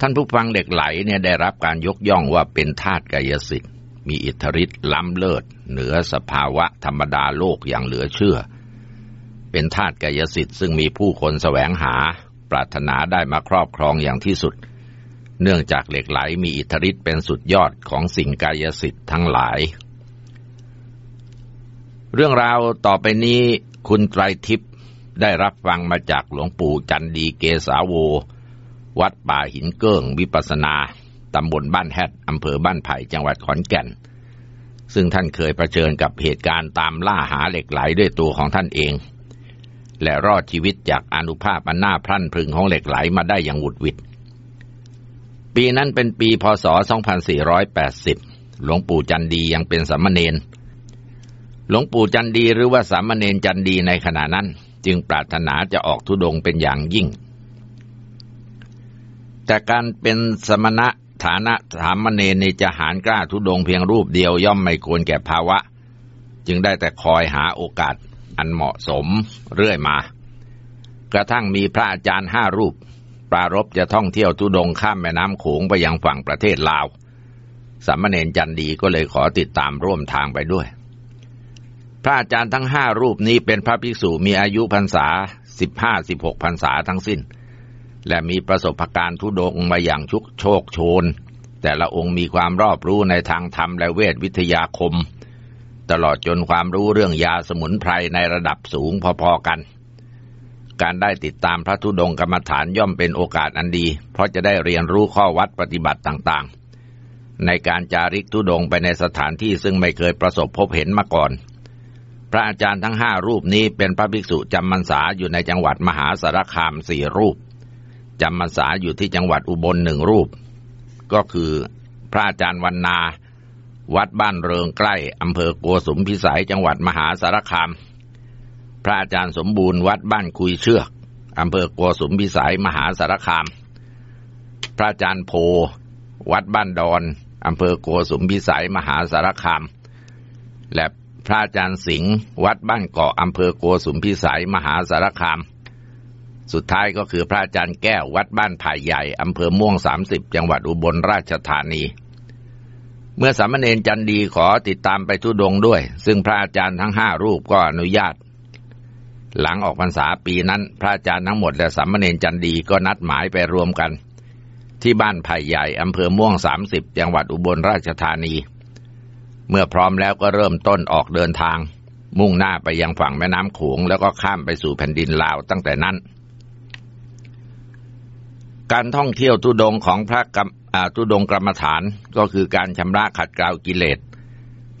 ท่านผู้ฟังเหล็กไหลเนี่ยได้รับการยกย่องว่าเป็นธาตุกายสิทธิ์ มีอิทธิฤทธิ์ล้ำเลิศ เหนือสภาวะธรรมดาโลกอย่างเหลือเชื่อ เป็นธาตุกายสิทธิ์ซึ่งมีผู้คนแสวงหา ปรารถนาได้มาครอบครองอย่างที่สุด เนื่องจากเหล็กไหลมีอิทธิฤทธิ์เป็นสุดยอดของสิ่งกายสิทธิ์ทั้งหลาย เรื่องราวต่อไปนี้คุณไตรทิพย์ได้รับฟังมาจากหลวงปู่จันดีเกสาโว วัดป่าหินเกิ้งวิปัสนาตำบลบ้านแฮดอำเภอบ้านไผ่จังหวัดขอนแก่น ซึ่งท่านเคยประเชิญกับเหตุการณ์ตามล่าหาเหล็กไหลด้วยตัวของท่านเอง และรอดชีวิตจากอนุภาพอันน่าพรั่นพรึงของเหล็กไหลมาได้อย่างหวุดหวิด ปีนั้นเป็นปีพศ 2480 หลวงปู่จันดียังเป็นสามเณรหลวงปู่จันดีหรือว่าสามเณรจันดีในขณะนั้น จึงปรารถนาจะออกทุดงเป็นอย่างยิ่ง แต่การเป็นสมณะฐานะสามเณรในจะหารกล้าทุดงเพียงรูปเดียวย่อมไม่ควรแก่ภาวะ จึงได้แต่คอยหาโอกาสอันเหมาะสมเรื่อยมา กระทั่งมีพระอาจารย์ห้ารูป ปรารบจะท่องเที่ยวทุดงข้ามแม่น้ำโขงไปยังฝั่งประเทศลาวสามเณรจันดีก็เลยขอติดตามร่วมทางไปด้วย พระอาจารย์ทั้งห้ารูปนี้เป็นพระภิกษุมีอายุพรรษาสิบห้าสิบหกพรรษาทั้งสิ้น และมีประสบการณ์ทุดงมาอย่างชุกโชคโชน แต่ละองค์มีความรอบรู้ในทางธรรมและเวทวิทยาคม ตลอดจนความรู้เรื่องยาสมุนไพรในระดับสูงพอๆกัน การได้ติดตามพระธุดงกรรมฐานย่อมเป็นโอกาสอันดี เพราะจะได้เรียนรู้ข้อวัดปฏิบัติต่างๆ ในการจาริกธุดงไปในสถานที่ซึ่งไม่เคยประสบพบเห็นมาก่อนพระอาจารย์ทั้งห้ารูปนี้เป็นพระภิกษุจำพรรษาอยู่ในจังหวัดมหาสารคามสี่รูป จำพรรษาอยู่ที่จังหวัดอุบลหนึ่งรูป ก็คือพระอาจารย์วันนา วัดบ้านเริงใกล้อำเภอโกสุมพิสัยจังหวัดมหาสารคาม พระอาจารย์สมบูรณ์วัดบ้านคุยเชือกอำเภอโกสุมพิสัยมหาสารคาม พระอาจารย์โพ วัดบ้านดอนอำเภอโกสุมพิสัยมหาสารคาม และพระอาจารย์สิงห์วัดบ้านเกาะอำเภอโกสุมพิสัยมหาสารคาม สุดท้ายก็คือพระอาจารย์แก้ววัดบ้านไผ่ใหญ่อำเภอม่วงสามสิบจังหวัดอุบลราชธานี เมื่อสามเณรจันดีขอติดตามไปทุดงด้วย ซึ่งพระอาจารย์ทั้งห้ารูปก็อนุญาต หลังออกพรรษาปีนั้น พระอาจารย์ทั้งหมดและสามเณรจันดีก็นัดหมายไปรวมกัน ที่บ้านไผ่ใหญ่อำเภอม่วงสามสิบจังหวัดอุบลราชธานี เมื่อพร้อมแล้วก็เริ่มต้นออกเดินทาง มุ่งหน้าไปยังฝั่งแม่น้ำโขงแล้วก็ข้ามไปสู่แผ่นดินลาวตั้งแต่นั้น การท่องเที่ยวทุดงของพระกรรมทุดงกรรมฐานก็คือการชำระขัดเกลากิเลส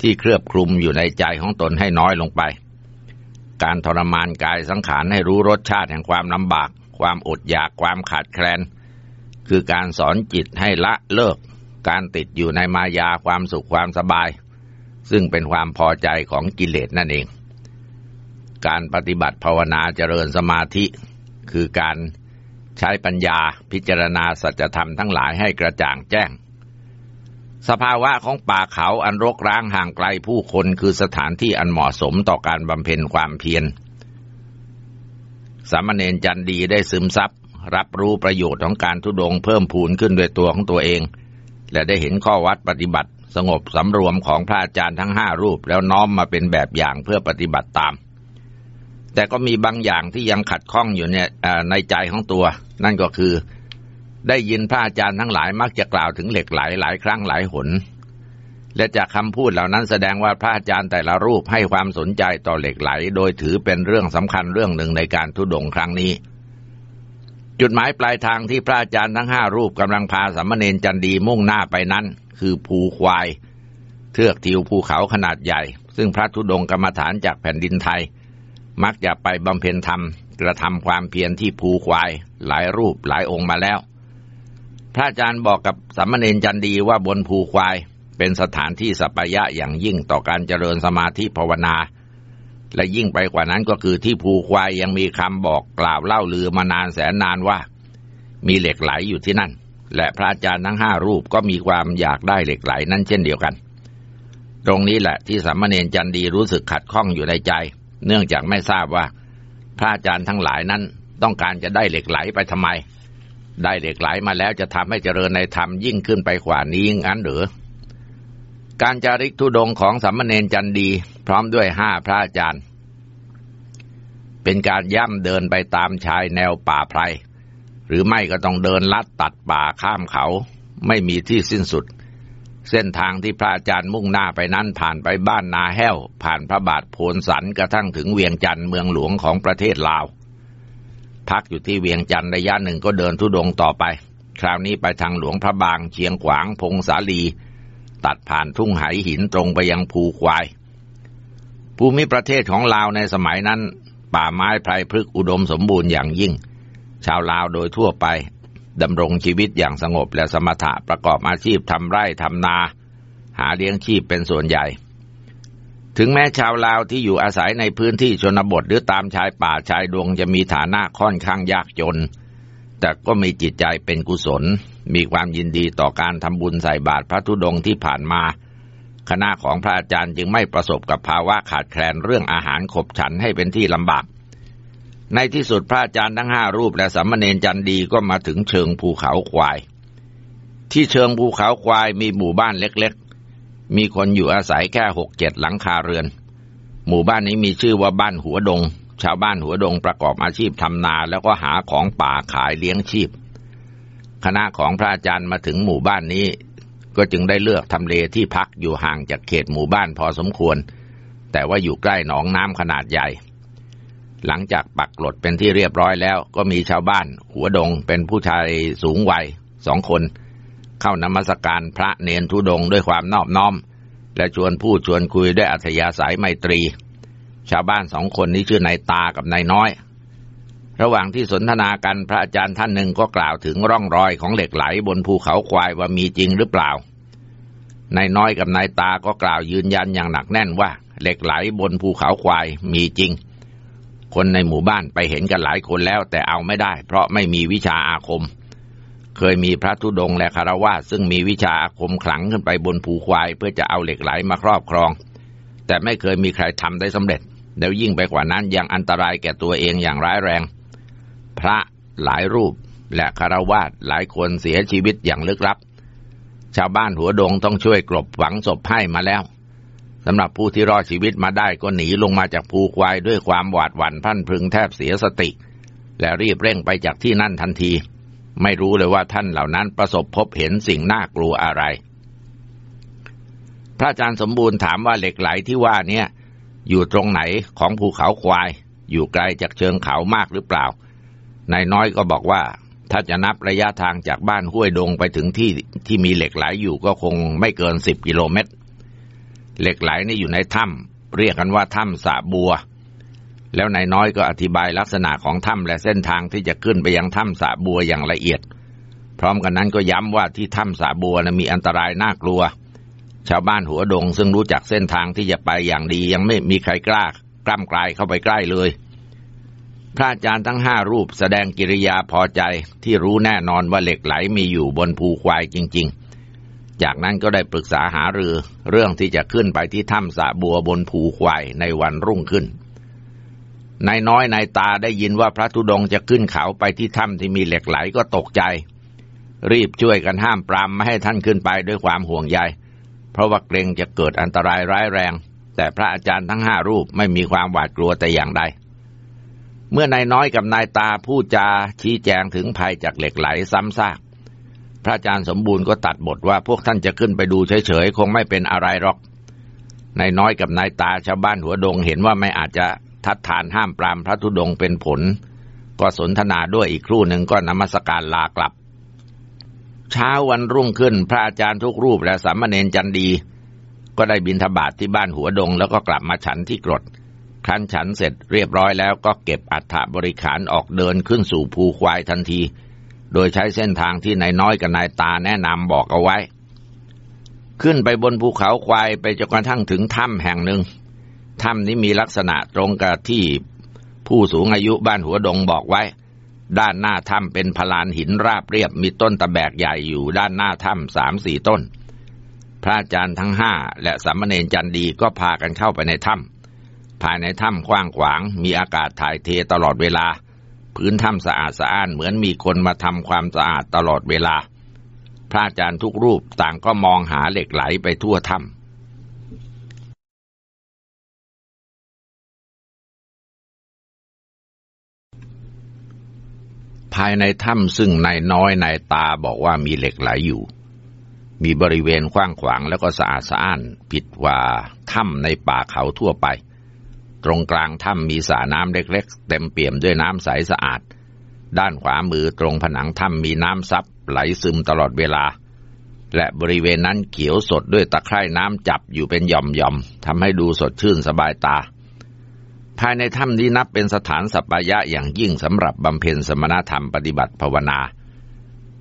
ที่เคลือบคลุมอยู่ในใจของตนให้น้อยลงไป การทรมานกายสังขารให้รู้รสชาติแห่งความลำบาก ความอดอยากความขาดแคลน คือการสอนจิตให้ละเลิก การติดอยู่ในมายาความสุขความสบาย ซึ่งเป็นความพอใจของกิเลสนั่นเอง การปฏิบัติภาวนาเจริญสมาธิ คือการ ใช้ปัญญาพิจารณาสัจธรรมทั้งหลายให้กระจ่างแจ้ง สภาวะของป่าเขาอันรกร้างห่างไกลผู้คนคือสถานที่อันเหมาะสมต่อการบำเพ็ญความเพียรสามเณรจันดีได้ซึมซับรับรู้ประโยชน์ของการทุดงเพิ่มพูนขึ้นด้วยตัวของตัวเอง และได้เห็นข้อวัดปฏิบัติ สงบสำรวมของพระอาจารย์ทั้งห้ารูปแล้วน้อมมาเป็นแบบอย่างเพื่อปฏิบัติตาม แต่ก็มีบางอย่างที่ยังขัดข้องอยู่เนี่ยในใจของตัว นั่นก็คือได้ยินพระอาจารย์ทั้งหลายมักจะกล่าวถึงเหล็กไหลหลายครั้งหลายหน และจากคำพูดเหล่านั้นแสดงว่าพระอาจารย์แต่ละรูปให้ความสนใจต่อเหล็กไหล โดยถือเป็นเรื่องสำคัญเรื่องหนึ่งในการทุดงครั้งนี้ จุดหมายปลายทางที่พระอาจารย์ทั้งห้ารูปกำลังพาสามเณรจันดีมุ่งหน้าไปนั้น คือภูควาย เทือกทิวภูเขาขนาดใหญ่ ซึ่งพระธุดงกรรมฐานจากแผ่นดินไทย มักจะไปบำเพ็ญธรรม กระทำความเพียรที่ภูควาย หลายรูปหลายองค์มาแล้ว พระอาจารย์บอกกับสัมมเนนจันดีว่าบนภูควายเป็นสถานที่สัปยะอย่างยิ่งต่อการเจริญสมาธิภาวนา และยิ่งไปกว่านั้นก็คือที่ภูควายยังมีคำบอกกล่าวเล่าลือมานานแสนนานว่า มีเหล็กไหลอยู่ที่นั่น และพระอาจารย์ทั้งห้ารูปก็มีความอยากได้เหล็กไหลนั้นเช่นเดียวกัน ตรงนี้แหละที่สามเณรจันดีรู้สึกขัดข้องอยู่ในใจ เนื่องจากไม่ทราบว่า พระอาจารย์ทั้งหลายนั้นต้องการจะได้เหล็กไหลไปทำไม ได้เหล็กไหลมาแล้วจะทำให้เจริญในธรรมยิ่งขึ้นไปกว่านี้งั้นหรือ การจาริกทุดงของสัมมเนนจันดี พร้อมด้วยห้าพระอาจารย์ เป็นการย่ำเดินไปตามชายแนวป่าไพรหรือไม่ก็ต้องเดินลัดตัดป่าข้ามเขา ไม่มีที่สิ้นสุด เส้นทางที่พระอาจารย์มุ่งหน้าไปนั้นผ่านไปบ้านนาแห้ว ผ่านพระบาทโพนสันกระทั่งถึงเวียงจันทร์เมืองหลวงของประเทศลาว พักอยู่ที่เวียงจันทร์ระยะหนึ่งก็เดินทุดงต่อไป คราวนี้ไปทางหลวงพระบางเชียงขวางพงสาลี ตัดผ่านทุ่งไหหินตรงไปยังภูควาย ภูมิประเทศของลาวในสมัยนั้น ป่าไม้ไพรพฤกอุดมสมบูรณ์อย่างยิ่ง ชาวลาวโดยทั่วไป ดำรงชีวิตอย่างสงบและสมถะประกอบอาชีพทำไร่ทำนา หาเลี้ยงชีพเป็นส่วนใหญ่ ถึงแม้ชาวลาวที่อยู่อาศัยในพื้นที่ชนบทหรือตามชายป่าชายดวงจะมีฐานะค่อนข้างยากจน แต่ก็มีจิตใจเป็นกุศล มีความยินดีต่อการทำบุญใส่บาตรพระธุดงที่ผ่านมา คณะของพระอาจารย์จึงไม่ประสบกับภาวะขาดแคลนเรื่องอาหารขบฉันให้เป็นที่ลำบาก ในที่สุดพระอาจารย์ทั้งห้ารูปและสัมมเนนจันดีก็มาถึงเชิงภูเขาควาย ที่เชิงภูเขาควายมีหมู่บ้านเล็กๆ มีคนอยู่อาศัยแค่หกเจ็ดหลังคาเรือน หมู่บ้านนี้มีชื่อว่าบ้านหัวดง ชาวบ้านหัวดงประกอบอาชีพทำนาแล้วก็หาของป่าขายเลี้ยงชีพ คณะของพระอาจารย์มาถึงหมู่บ้านนี้ ก็จึงได้เลือกทำเลที่พักอยู่ห่างจากเขตหมู่บ้านพอสมควร แต่ว่าอยู่ใกล้หนองน้ำขนาดใหญ่ หลังจากปักหลดเป็นที่เรียบร้อยแล้วก็มีชาวบ้าน หัวดงเป็นผู้ชายสูงวัยสองคน เข้านมัสการพระเนนทุดงด้วยความนอบน้อม และชวนพูดชวนคุยด้วยอัธยาศัยไมตรี ชาวบ้านสองคนนี้ชื่อนายตากับนายน้อย ระหว่างที่สนทนากันพระอาจารย์ท่านหนึ่งก็กล่าวถึงร่องรอยของเหล็กไหลบนภูเขาควายว่ามีจริงหรือเปล่านายน้อยกับนายตาก็กล่าวยืนยันอย่างหนักแน่นว่า เหล็กไหลบนภูเขาควายมีจริง คนในหมู่บ้านไปเห็นกันหลายคนแล้วแต่เอาไม่ได้ เพราะไม่มีวิชาอาคม เคยมีพระธุดงและคารวะซึ่งมีวิชาอาคมขลังขึ้นไปบนภูควายเพื่อจะเอาเหล็กไหลมาครอบครอง แต่ไม่เคยมีใครทำได้สำเร็จ แล้วยิ่งไปกว่านั้นยังอันตรายแก่ตัวเองอย่างร้ายแรง พระหลายรูปและคารวะหลายคนเสียชีวิตอย่างลึกลับ ชาวบ้านหัวดงต้องช่วยกลบฝังศพให้มาแล้ว สำหรับผู้ที่รอดชีวิตมาได้ก็หนีลงมาจากภูควายด้วยความหวาดหวั่นพันพึงแทบเสียสติ และรีบเร่งไปจากที่นั่นทันที ไม่รู้เลยว่าท่านเหล่านั้นประสบพบเห็นสิ่งน่ากลัวอะไร พระอาจารย์สมบูรณ์ถามว่าเหล็กไหลที่ว่าเนี่ยอยู่ตรงไหนของภูเขาควาย อยู่ไกลจากเชิงเขามากหรือเปล่านายน้อยก็บอกว่า ถ้าจะนับระยะทางจากบ้านห้วยดงไปถึงที่ที่มีเหล็กไหลอยู่ก็คงไม่เกินสิบกิโลเมตร เหล็กไหลนี่อยู่ในถ้ำเรียกกันว่าถ้ำสาบัว แล้วนายน้อยก็อธิบายลักษณะของถ้ำและเส้นทางที่จะขึ้นไปยังถ้ำสาบัวอย่างละเอียด พร้อมกันนั้นก็ย้ำว่าที่ถ้ำสาบัวนะมีอันตรายน่ากลัว ชาวบ้านหัวดงซึ่งรู้จักเส้นทางที่จะไปอย่างดียังไม่มีใครกล้ากล้ำกลายเข้าไปใกล้เลยพระอาจารย์ทั้งห้ารูปแสดงกิริยาพอใจที่รู้แน่นอนว่าเหล็กไหลมีอยู่บนภูควายจริง ๆ จากนั้นก็ได้ปรึกษาหารือเรื่องที่จะขึ้นไปที่ถ้ำสาบัวบนภูควายในวันรุ่งขึ้น นายน้อยนายตาได้ยินว่าพระธุดงจะขึ้นเขาไปที่ถ้ำที่มีเหล็กไหลก็ตกใจ รีบช่วยกันห้ามปรามไม่ให้ท่านขึ้นไปด้วยความห่วงใย เพราะว่าเกรงจะเกิดอันตรายร้ายแรง แต่พระอาจารย์ทั้งห้ารูปไม่มีความหวาดกลัวแต่อย่างใดเมื่อนายน้อยกับนายตาพูดจาชี้แจงถึงภัยจากเหล็กไหลซ้ำซาก พระอาจารย์สมบูรณ์ก็ตัดบทว่าพวกท่านจะขึ้นไปดูเฉยๆ คงไม่เป็นอะไรหรอกนายน้อยกับนายตาชาวบ้านหัวดงเห็นว่าไม่อาจจะทัดทานห้ามปรามพระธุดงเป็นผล ก็สนทนาด้วยอีกครู่หนึ่งก็นมัสการลากลับ เช้าวันรุ่งขึ้นพระอาจารย์ทุกรูปและสามเณรจันดี ก็ได้บินทบาทที่บ้านหัวดง แล้วก็กลับมาฉันที่กรดครั้นฉันเสร็จเรียบร้อยแล้วก็เก็บอัฐบริขารออกเดินขึ้นสู่ภูควายทันที โดยใช้เส้นทางที่นายน้อยกับนายตาแนะนำบอกเอาไว้ ขึ้นไปบนภูเขาควายไปจนกระทั่งถึงถ้ำแห่งหนึ่งถ้ำนี้มีลักษณะตรงกับที่ผู้สูงอายุบ้านหัวดงบอกไว้ ด้านหน้าถ้ำเป็นพลานหินราบเรียบมีต้นตะแบกใหญ่อยู่ด้านหน้าถ้ำสามสี่ต้น พระอาจารย์ทั้งห้าและสามเณรจันดีก็พากันเข้าไปในถ้ำภายในถ้ำกว้างขวาง มีอากาศถ่ายเทตลอดเวลา พื้นถ้ำสะอาดสะอ้านเหมือนมีคนมาทำความสะอาดตลอดเวลา พระอาจารย์ทุกรูปต่างก็มองหาเหล็กไหลไปทั่วถ้ำภายในถ้ำซึ่งนายน้อยนายตาบอกว่ามีเหล็กไหลอยู่ มีบริเวณกว้างขวางแล้วก็สะอาดสะอ้าน ผิดว่าถ้ำในป่าเขาทั่วไป ตรงกลางถ้ำมีสระน้ำเล็กๆ เต็มเปี่ยมด้วยน้ำใสสะอาด ด้านขวามือตรงผนังถ้ำมีน้ำซับไหลซึมตลอดเวลา และบริเวณนั้นเขียวสดด้วยตะไคร่น้ำจับอยู่เป็นหย่อมๆทำให้ดูสดชื่นสบายตา ภายในถ้ำนี้นับเป็นสถานสัปยะอย่างยิ่งสำหรับบำเพ็ญสมณธรรมปฏิบัติภาวนา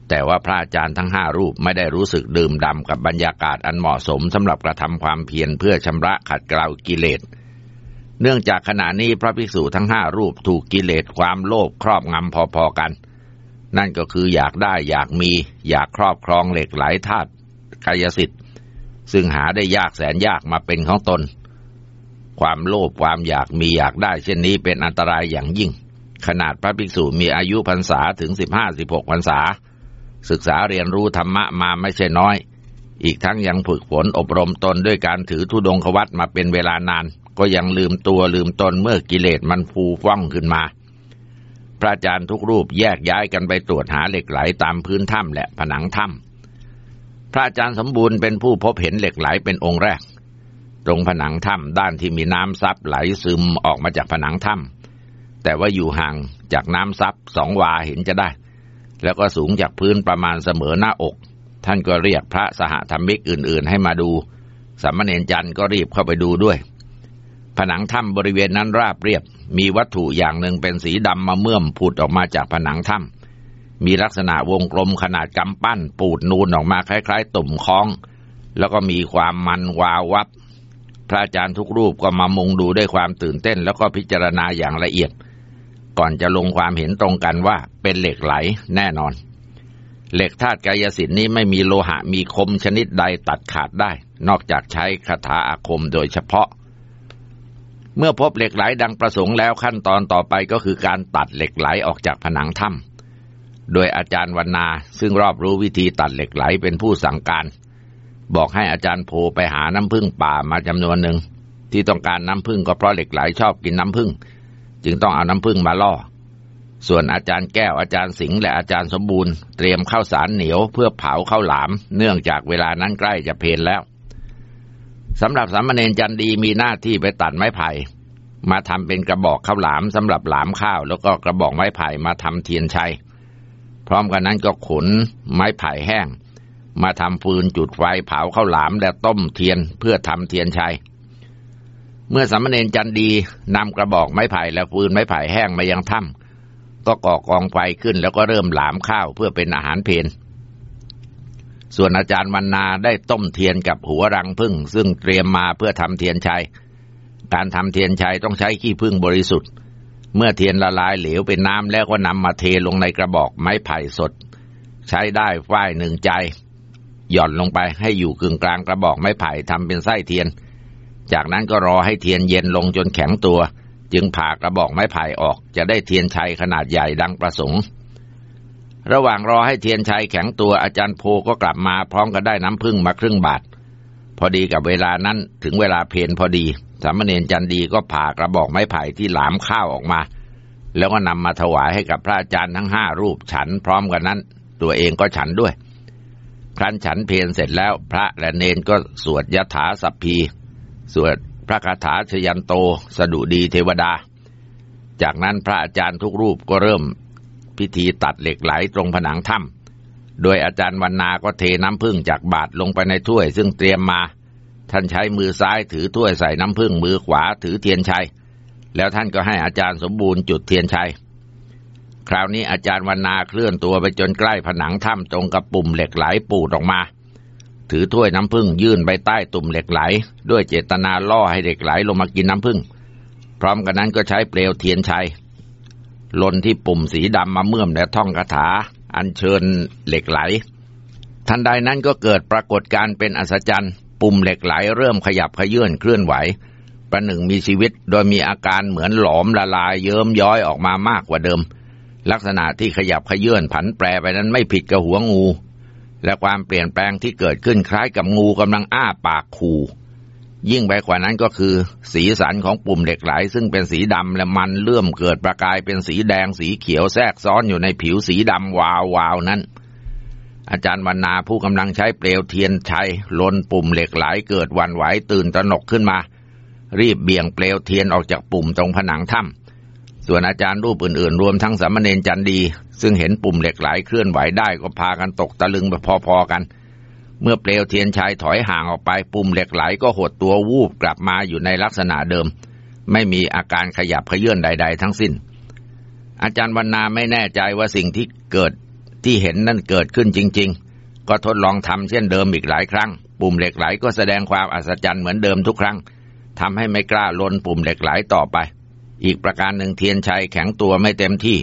แต่ว่าพระอาจารย์ทั้งห้ารูปไม่ได้รู้สึกดื่มดำกับบรรยากาศอันเหมาะสมสำหรับกระทำความเพียรเพื่อชำระขัดเกลากิเลส เนื่องจากขณะนี้พระภิกษุทั้งห้ารูปถูกกิเลสความโลภครอบงำพอๆกัน นั่นก็คืออยากได้อยากมี อยากครอบครองเหล็กไหลธาตุกายสิทธิ์ ซึ่งหาได้ยากแสนยากมาเป็นของตน ความโลภความอยากมีอยากได้ เช่นนี้เป็นอันตรายอย่างยิ่ง ขนาดพระภิกษุมีอายุพรรษาถึงสิบห้าสิบหกพรรษา ศึกษาเรียนรู้ธรรมะมาไม่ใช่น้อย อีกทั้งยังฝึกฝนอบรมตนด้วยการถือธุดงควัตมาเป็นเวลานาน ก็ยังลืมตัวลืมตนเมื่อกิเลสมันฟูฟ่องขึ้นมา พระอาจารย์ทุกรูปแยกย้ายกันไปตรวจหาเหล็กไหลตามพื้นถ้ำและผนังถ้ำพระอาจารย์สมบูรณ์เป็นผู้พบเห็นเหล็กไหลเป็นองค์แรก ตรงผนังถ้ำด้านที่มีน้ำซับไหลซึมออกมาจากผนังถ้ำแต่ว่าอยู่ห่างจากน้ำซับสองวาเห็นจะได้ แล้วก็สูงจากพื้นประมาณเสมอหน้าอก ท่านก็เรียกพระสหธรรมิกอื่น ๆ ให้มาดูสามเณรจันก็รีบเข้าไปดูด้วย ผนังถ้ำบริเวณนั้นราบเรียบ มีวัตถุอย่างหนึ่งเป็นสีดำมาเมื่อมผุดออกมาจากผนังถ้ำมีลักษณะวงกลมขนาดกำปั้น ปูดนูนออกมาคล้าย ๆ ตุ่มคล้อง แล้วก็มีความมันวาววับ พระอาจารย์ทุกรูปก็มามุงดูด้วยความตื่นเต้น แล้วก็พิจารณาอย่างละเอียด ก่อนจะลงความเห็นตรงกันว่าเป็นเหล็กไหลแน่นอน เหล็กธาตุกายสิทธิ์นี้ไม่มีโลหะมีคมชนิดใดตัดขาดได้ นอกจากใช้คาถาอาคมโดยเฉพาะ เมื่อพบเหล็กไหลดังประสงค์แล้วขั้นตอนต่อไปก็คือการตัดเหล็กไหลออกจากผนังถ้ำโดยอาจารย์วรรณาซึ่งรอบรู้วิธีตัดเหล็กไหลเป็นผู้สั่งการ บอกให้อาจารย์โพไปหาน้ำพึ่งป่ามาจำนวนหนึ่งที่ต้องการน้ำพึ่งก็เพราะเหล็กไหลชอบกินน้ำพึ่งจึงต้องเอาน้ำพึ่งมาล่อ ส่วนอาจารย์แก้วอาจารย์สิงห์และอาจารย์สมบูรณ์ เตรียมข้าวสารเหนียวเพื่อเผาข้าวหลาม เนื่องจากเวลานั้นใกล้จะเพลนแล้ว สำหรับสามเณรจันดีมีหน้าที่ไปตัดไม้ไผ่มาทำเป็นกระบอกข้าวหลามสำหรับหลามข้าว แล้วก็กระบอกไม้ไผ่มาทำเทียนชัย พร้อมกันนั้นก็ขนไม้ไผ่แห้ง มาทำฟืนจุดไฟเผาข้าวหลามและต้มเทียนเพื่อทำเทียนชัย เมื่อสามเณรจันดีนำกระบอกไม้ไผ่และฟืนไม้ไผ่แห้งมายังถ้ำก็ก่อกองไฟขึ้นแล้วก็เริ่มหลามข้าวเพื่อเป็นอาหารเพลน ส่วนอาจารย์วันนาได้ต้มเทียนกับหัวรังพึ่ง ซึ่งเตรียมมาเพื่อทำเทียนชัย การทำเทียนชัยต้องใช้ขี้พึ่งบริสุทธิ์ เมื่อเทียนละลายเหลวเป็นน้ำแล้วก็นำมาเทลงในกระบอกไม้ไผ่สด ใช้ได้ฝ้ายหนึ่งใจ หย่อนลงไปให้อยู่กึ่งกลางกระบอกไม้ไผ่ทำเป็นไส้เทียน จากนั้นก็รอให้เทียนเย็นลงจนแข็งตัว จึงผ่ากระบอกไม้ไผ่ออกจะได้เทียนชัยขนาดใหญ่ดังประสงค์ ระหว่างรอให้เทียนชัยแข็งตัวอาจารย์โพก็กลับมาพร้อมกับได้น้ำพึ่งมาครึ่งบาท พอดีกับเวลานั้นถึงเวลาเพลนพอดี สามเณรจันดีก็ผ่ากระบอกไม้ไผ่ที่หลามข้าวออกมา แล้วก็นำมาถวายให้กับพระอาจารย์ทั้งห้ารูปฉันพร้อมกันนั้น ตัวเองก็ฉันด้วย ครั้นฉันเพลเสร็จแล้วพระและเนนก็สวดยถาสัพพี สวดพระคาถาชยันโต สดุดีเทวดา จากนั้นพระอาจารย์ทุกรูปก็เริ่ม พิธีตัดเหล็กไหลตรงผนังถ้ำโดยอาจารย์วันนาก็เทน้ำพึ่งจากบาทลงไปในถ้วยซึ่งเตรียมมา ท่านใช้มือซ้ายถือถ้วยใส่น้ำพึ่งมือขวาถือเทียนชัย แล้วท่านก็ให้อาจารย์สมบูรณ์จุดเทียนชัย คราวนี้อาจารย์วันนาเคลื่อนตัวไปจนใกล้ผนังถ้ำตรงกับปุ่มเหล็กไหลปูดออกมา ถือถ้วยน้ำผึ้งยื่นไปใต้ตุ่มเหล็กไหล ด้วยเจตนาล่อให้เหล็กไหลลงมากินน้ำผึ้งพร้อมกันนั้นก็ใช้เปลวเทียนชัย ลนที่ปุ่มสีดำมาเมื่อมและท่องคาถา อัญเชิญเหล็กไหล ทันใดนั้นก็เกิดปรากฏการเป็นอัศจรรย์ ปุ่มเหล็กไหลเริ่มขยับขยื่นเคลื่อนไหว ประหนึ่งมีชีวิตโดยมีอาการเหมือนหลอมละลายเยิ้มย้อยออกมามากกว่าเดิม ลักษณะที่ขยับขยื่นผันแปรไปนั้นไม่ผิดกับหัวงู และความเปลี่ยนแปลงที่เกิดขึ้นคล้ายกับงูกำลังอ้าปากขู่ ยิ่งไปกว่านั้นก็คือ สีสันของปุ่มเหล็กไหล ซึ่งเป็นสีดำและมันเลื่อมเกิดประกายเป็นสีแดงสีเขียวแทรกซ้อนอยู่ในผิวสีดำวาววาวนั้น อาจารย์วรรณาผู้กำลังใช้เปลวเทียนชัยลนปุ่มเหล็กไหลเกิดวันไหวตื่นตระหนกขึ้นมา รีบเบี่ยงเปลวเทียนออกจากปุ่มตรงผนังถ้ำส่วนอาจารย์รูปอื่นๆ รวมทั้งสามเณรจันดี ซึ่งเห็นปุ่มเหล็กไหลเคลื่อนไหวได้ก็พากันตกตะลึงไปพอๆกัน เมื่อเปลวเทียนชัยถอยห่างออกไปปุ่มเหล็กไหลก็หดตัววูบกลับมาอยู่ในลักษณะเดิม ไม่มีอาการขยับเขยื่นใด ๆ ทั้งสิ้น อาจารย์วรรณาไม่แน่ใจว่าสิ่งที่เกิดที่เห็นนั่นเกิดขึ้นจริง ๆ ก็ทดลองทำเช่นเดิมอีกหลายครั้ง ปุ่มเหล็กไหลก็แสดงความอัศจรรย์เหมือนเดิมทุกครั้งทำให้ไม่กล้าลนปุ่มเหล็กไหลต่อไป อีกประการหนึ่งเทียนชัยแข็งตัวไม่เต็มที่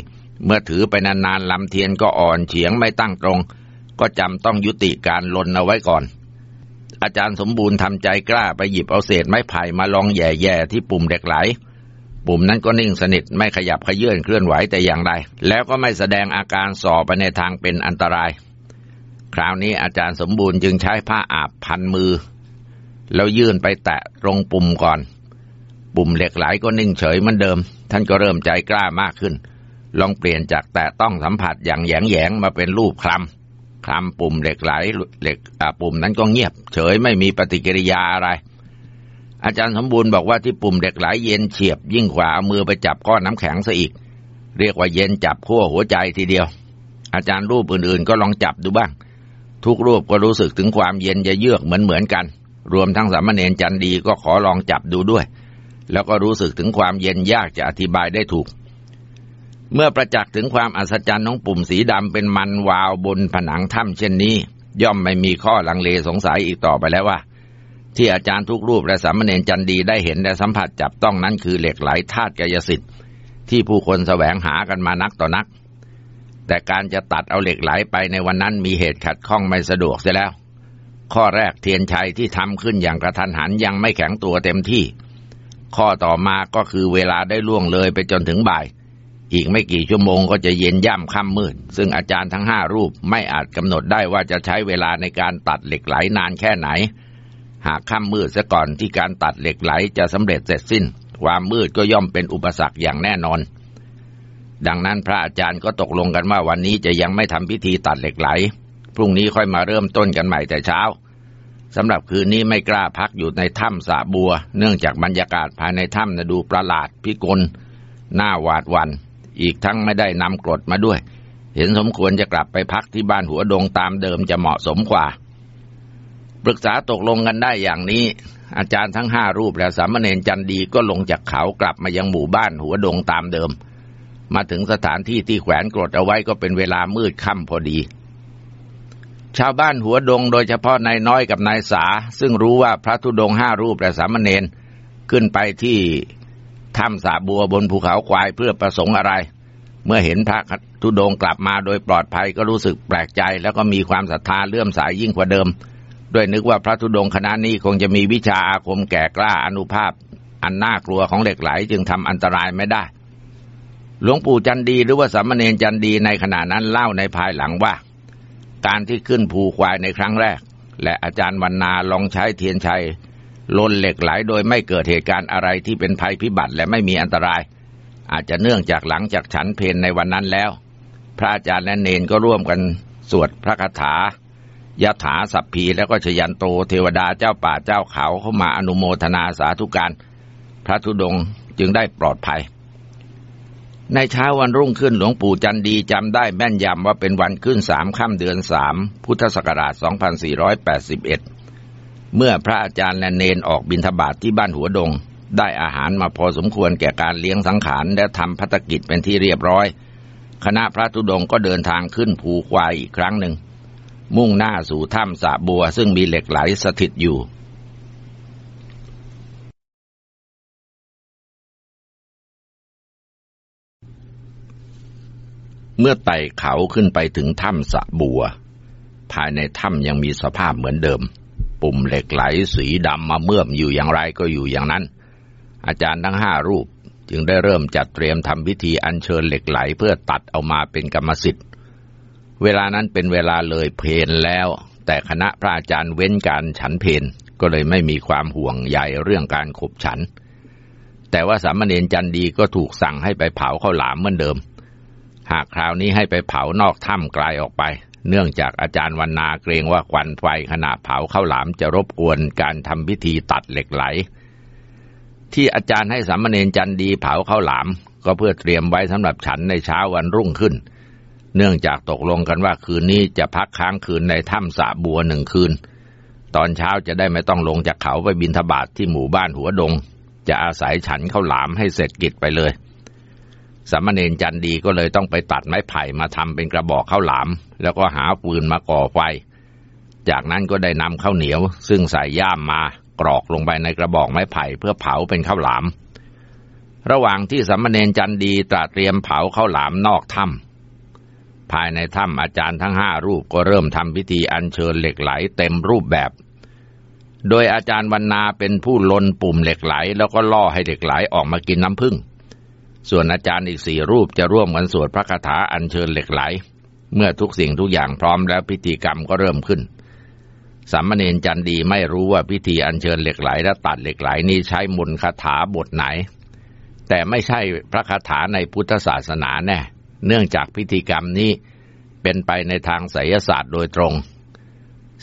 เมื่อถือไปนานๆลำเทียนก็อ่อนเฉียงไม่ตั้งตรง ก็จำต้องยุติการลนเอาไว้ก่อน อาจารย์สมบูรณ์ทำใจกล้าไปหยิบเอาเศษไม้ไผ่มาลองแย่ๆที่ปุ่มเด็กไหล ปุ่มนั้นก็นิ่งสนิทไม่ขยับขยื่นเคลื่อนไหวแต่อย่างใดแล้วก็ไม่แสดงอาการส่อไปในทางเป็นอันตราย คราวนี้อาจารย์สมบูรณ์จึงใช้ผ้าอาบพันมือ แล้วยื่นไปแตะตรงปุ่มก่อน ปุ่มเหล็กไหลก็นิ่งเฉยเหมือนเดิม ท่านก็เริ่มใจกล้ามากขึ้น ลองเปลี่ยนจากแตะต้องสัมผัสอย่างแยงแยงมาเป็นรูปคลำ คลำปุ่มเหล็กไหลเหล็กปุ่มนั้นก็เงียบ เฉยไม่มีปฏิกิริยาอะไร อาจารย์สมบูรณ์บอกว่าที่ปุ่มเหล็กไหลเย็นเฉียบ ยิ่งกว่าเอามือไปจับก้อนน้ำแข็งซะอีก เรียกว่าเย็นจับขั้วหัวใจทีเดียว อาจารย์รูปอื่นๆ ก็ลองจับดูบ้าง ทุกรูปก็รู้สึกถึงความเย็นจะเยือกเหมือนเหมือนกัน รวมทั้งสามเณรจันดีก็ขอลองจับดูด้วย แล้วก็รู้สึกถึงความเย็นยากจะอธิบายได้ถูก เมื่อประจักษ์ถึงความอัศจรรย์ของปุ่มสีดำเป็นมันวาวบนผนังถ้ำเช่นนี้ ย่อมไม่มีข้อลังเลสงสัยอีกต่อไปแล้วว่า ที่อาจารย์ทุกรูปและสามเณรจันดีได้เห็นและสัมผัสจับต้องนั้นคือเหล็กไหลธาตุกายสิทธิ์ที่ผู้คนแสวงหากันมานักต่อนัก แต่การจะตัดเอาเหล็กไหลไปในวันนั้นมีเหตุขัดข้องไม่สะดวกเสียแล้ว ข้อแรกเทียนชัยที่ทำขึ้นอย่างกระทันหันยังไม่แข็งตัวเต็มที่ ข้อต่อมาก็คือเวลาได้ล่วงเลยไปจนถึงบ่าย อีกไม่กี่ชั่วโมงก็จะเย็นย่ำค่ำมืด ซึ่งอาจารย์ทั้งห้ารูปไม่อาจกำหนดได้ว่าจะใช้เวลาในการตัดเหล็กไหลนานแค่ไหน หากค่ำมืดซะก่อนที่การตัดเหล็กไหลจะสำเร็จเสร็จสิ้น ความมืดก็ย่อมเป็นอุปสรรคอย่างแน่นอน ดังนั้นพระอาจารย์ก็ตกลงกันว่าวันนี้จะยังไม่ทำพิธีตัดเหล็กไหล พรุ่งนี้ค่อยมาเริ่มต้นกันใหม่แต่เช้าสำหรับคืนนี้ไม่กล้าพักอยู่ในถ้ำสะบัว เนื่องจากบรรยากาศภายในถ้ำนะดูประหลาดพิกลหน้าหวาดวัน อีกทั้งไม่ได้นำกรดมาด้วย เห็นสมควรจะกลับไปพักที่บ้านหัวดงตามเดิมจะเหมาะสมกว่า ปรึกษาตกลงกันได้อย่างนี้ อาจารย์ทั้งห้ารูปและสามเณรจันดีก็ลงจากเขากลับมายังหมู่บ้านหัวดงตามเดิม มาถึงสถานที่ที่แขวนกรดเอาไว้ก็เป็นเวลามืดค่ำพอดีชาวบ้านหัวดงโดยเฉพาะนายน้อยกับนายสา ซึ่งรู้ว่าพระธุดงห้ารูปและสามเณรขึ้นไปที่ ถ้ำสาบัวบนภูเขาควายเพื่อประสงค์อะไร เมื่อเห็นพระธุดงกลับมาโดยปลอดภัยก็รู้สึกแปลกใจ แล้วก็มีความศรัทธาเลื่อมสายยิ่งกว่าเดิม ด้วยนึกว่าพระธุดงคณะนี้คงจะมีวิชาอาคมแก่กล้าอนุภาพ อันน่ากลัวของเหล็กไหลจึงทำอันตรายไม่ได้ หลวงปู่จันดีหรือว่าสามเณรจันดีในขณะนั้นเล่าในภายหลังว่า การที่ขึ้นภูควายในครั้งแรก และอาจารย์วรรณาลองใช้เทียนชัย ลนเหล็กไหลโดยไม่เกิดเหตุการณ์อะไรที่เป็นภัยพิบัติและไม่มีอันตราย อาจจะเนื่องจากหลังจากฉันเพนในวันนั้นแล้ว พระอาจารย์และเนนก็ร่วมกันสวดพระคาถายถาสัพพีแล้วก็ชยันโตเทวดาเจ้าป่าเจ้าเขาเข้ามาอนุโมทนาสาธุการ พระธุดงจึงได้ปลอดภัย ในเช้าวันรุ่งขึ้นหลวงปู่จันดีจำได้แม่นยำว่าเป็นวันขึ้นสามค่ำเดือนสามพุทธศักราช 2481 เมื่อพระอาจารย์และเนนออกบิณฑบาตทที่บ้านหัวดง ได้อาหารมาพอสมควรแก่การเลี้ยงสังขารและทำพัฒกิจเป็นที่เรียบร้อย คณะพระธุดงก็เดินทางขึ้นภูควายอีกครั้งหนึ่ง มุ่งหน้าสู่ถ้ำสะบัวซึ่งมีเหล็กไหลสถิตอยู่เมื่อไต่เขาขึ้นไปถึงถ้ำสะบัว ภายในถ้ำยังมีสภาพเหมือนเดิม ปุ่มเหล็กไหลสีดำมาเมื่อมอยู่อย่างไรก็อยู่อย่างนั้น อาจารย์ทั้งห้ารูปจึงได้เริ่มจัดเตรียมทำพิธีอัญเชิญเหล็กไหลเพื่อตัดเอามาเป็นกรรมสิทธิ์ เวลานั้นเป็นเวลาเลยเพนแล้ว แต่คณะพระอาจารย์เว้นการฉันเพนก็เลยไม่มีความห่วงใยเรื่องการขบฉัน แต่ว่าสามเณรจันดีก็ถูกสั่งให้ไปเผาข้าวหลามเหมือนเดิม หากคราวนี้ให้ไปเผานอกถ้ำไกลออกไป เนื่องจากอาจารย์วันนาเกรงว่าควันไฟขณะเผาข้าวหลามจะรบกวนการทำพิธีตัดเหล็กไหล ที่อาจารย์ให้สามเณรจันดีเผาข้าวหลาม ก็เพื่อเตรียมไว้สำหรับฉันในเช้าวันรุ่งขึ้น เนื่องจากตกลงกันว่าคืนนี้จะพักค้างคืนในถ้ำสะบัวหนึ่งคืน ตอนเช้าจะได้ไม่ต้องลงจากเขาไปบินทบาทที่หมู่บ้านหัวดง จะอาศัยฉันข้าวหลามให้เสร็จกิจไปเลย สามเณรจันดีก็เลยต้องไปตัดไม้ไผ่มาทำเป็นกระบอกข้าวหลาม แล้วก็หาปืนมาก่อไฟ จากนั้นก็ได้นำข้าวเหนียว ซึ่งใส่ย่ามมากรอกลงไปในกระบอกไม้ไผ่เพื่อเผาเป็นข้าวหลาม ระหว่างที่สามเณรจันดีตระเตรียมเผาข้าวหลามนอกถ้ำภายในถ้ำอาจารย์ทั้งห้ารูปก็เริ่มทำพิธีอัญเชิญเหล็กไหลเต็มรูปแบบ โดยอาจารย์วรรณาเป็นผู้ลนปุ่มเหล็กไหล แล้วก็ล่อให้เหล็กไหลออกมากินน้ำผึ้ง ส่วนอาจารย์อีกสี่รูปจะร่วมกันสวดพระคาถาอัญเชิญเหล็กไหล เมื่อทุกสิ่งทุกอย่างพร้อมแล้วพิธีกรรมก็เริ่มขึ้นสามเณรจันดีไม่รู้ว่าพิธีอัญเชิญเหล็กไหลและตัดเหล็กไหลนี้ใช้มนต์คาถาบทไหน แต่ไม่ใช่พระคาถาในพุทธศาสนาแน่เนื่องจากพิธีกรรมนี้เป็นไปในทางไสยศาสตร์โดยตรง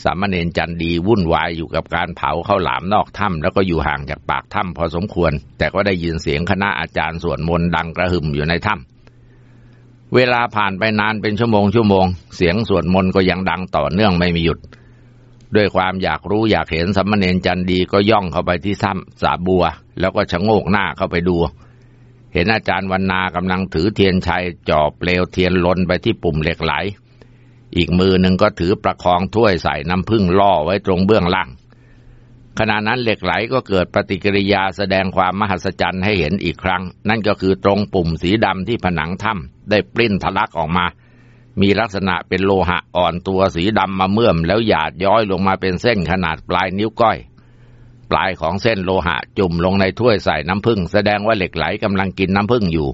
สามเณรจันดีวุ่นวายอยู่กับการเผาข้าวหลามนอกถ้ำแล้วก็อยู่ห่างจากปากถ้ำพอสมควร แต่ก็ได้ยินเสียงคณะอาจารย์สวดมนต์ดังกระหึ่มอยู่ในถ้ำเวลาผ่านไปนานเป็นชั่วโมงชั่วโมง เสียงสวดมนต์ก็ยังดังต่อเนื่องไม่มีหยุด ด้วยความอยากรู้อยากเห็นสามเณรจันดีก็ย่องเข้าไปที่ถ้ำสาบัว แล้วก็ชะโงกหน้าเข้าไปดูเห็นอาจารย์วันนากำลังถือเทียนชัยจ่อเปลวเทียนลนไปที่ปุ่มเหล็กไหล อีกมือหนึ่งก็ถือประคองถ้วยใส่น้ำพึ่งล่อไว้ตรงเบื้องล่าง ขณะนั้นเหล็กไหลก็เกิดปฏิกิริยาแสดงความมหัศจรรย์ให้เห็นอีกครั้ง นั่นก็คือตรงปุ่มสีดำที่ผนังถ้ำได้ปลิ้นทะลักออกมา มีลักษณะเป็นโลหะอ่อนตัวสีดำมาเมื่อมแล้วหยาดย้อยลงมาเป็นเส้นขนาดปลายนิ้วก้อย ปลายของเส้นโลหะจุ่มลงในถ้วยใส่น้ำผึ้งแสดงว่าเหล็กไหลกำลังกินน้ำผึ้งอยู่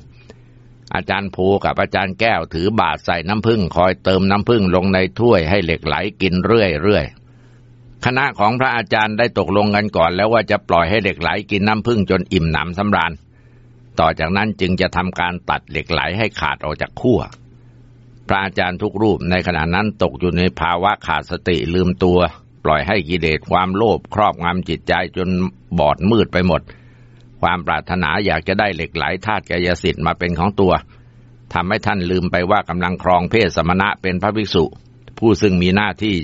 อาจารย์ภูกับอาจารย์แก้วถือบาตรใส่น้ำผึ้งคอยเติมน้ำผึ้งลงในถ้วยให้เหล็กไหลกินเรื่อยๆคณะของพระอาจารย์ได้ตกลงกันก่อน แล้วว่าจะปล่อยให้เหล็กไหลกินน้ำผึ้งจนอิ่มหนำสำราญ ต่อจากนั้นจึงจะทำการตัดเหล็กไหลให้ขาดออกจากขั้วพระอาจารย์ทุกรูปในขณะนั้นตกอยู่ในภาวะขาดสติลืมตัว ปล่อยให้กิเลสความโลภครอบงำจิตใจจนบอดมืดไปหมด ความปรารถนาอยากจะได้เหล็กไหลธาตุกายสิทธิ์มาเป็นของตัวทำให้ท่านลืมไปว่ากำลังครองเพศสมณะเป็นพระภิกษุ ผู้ซึ่งมีหน้าที่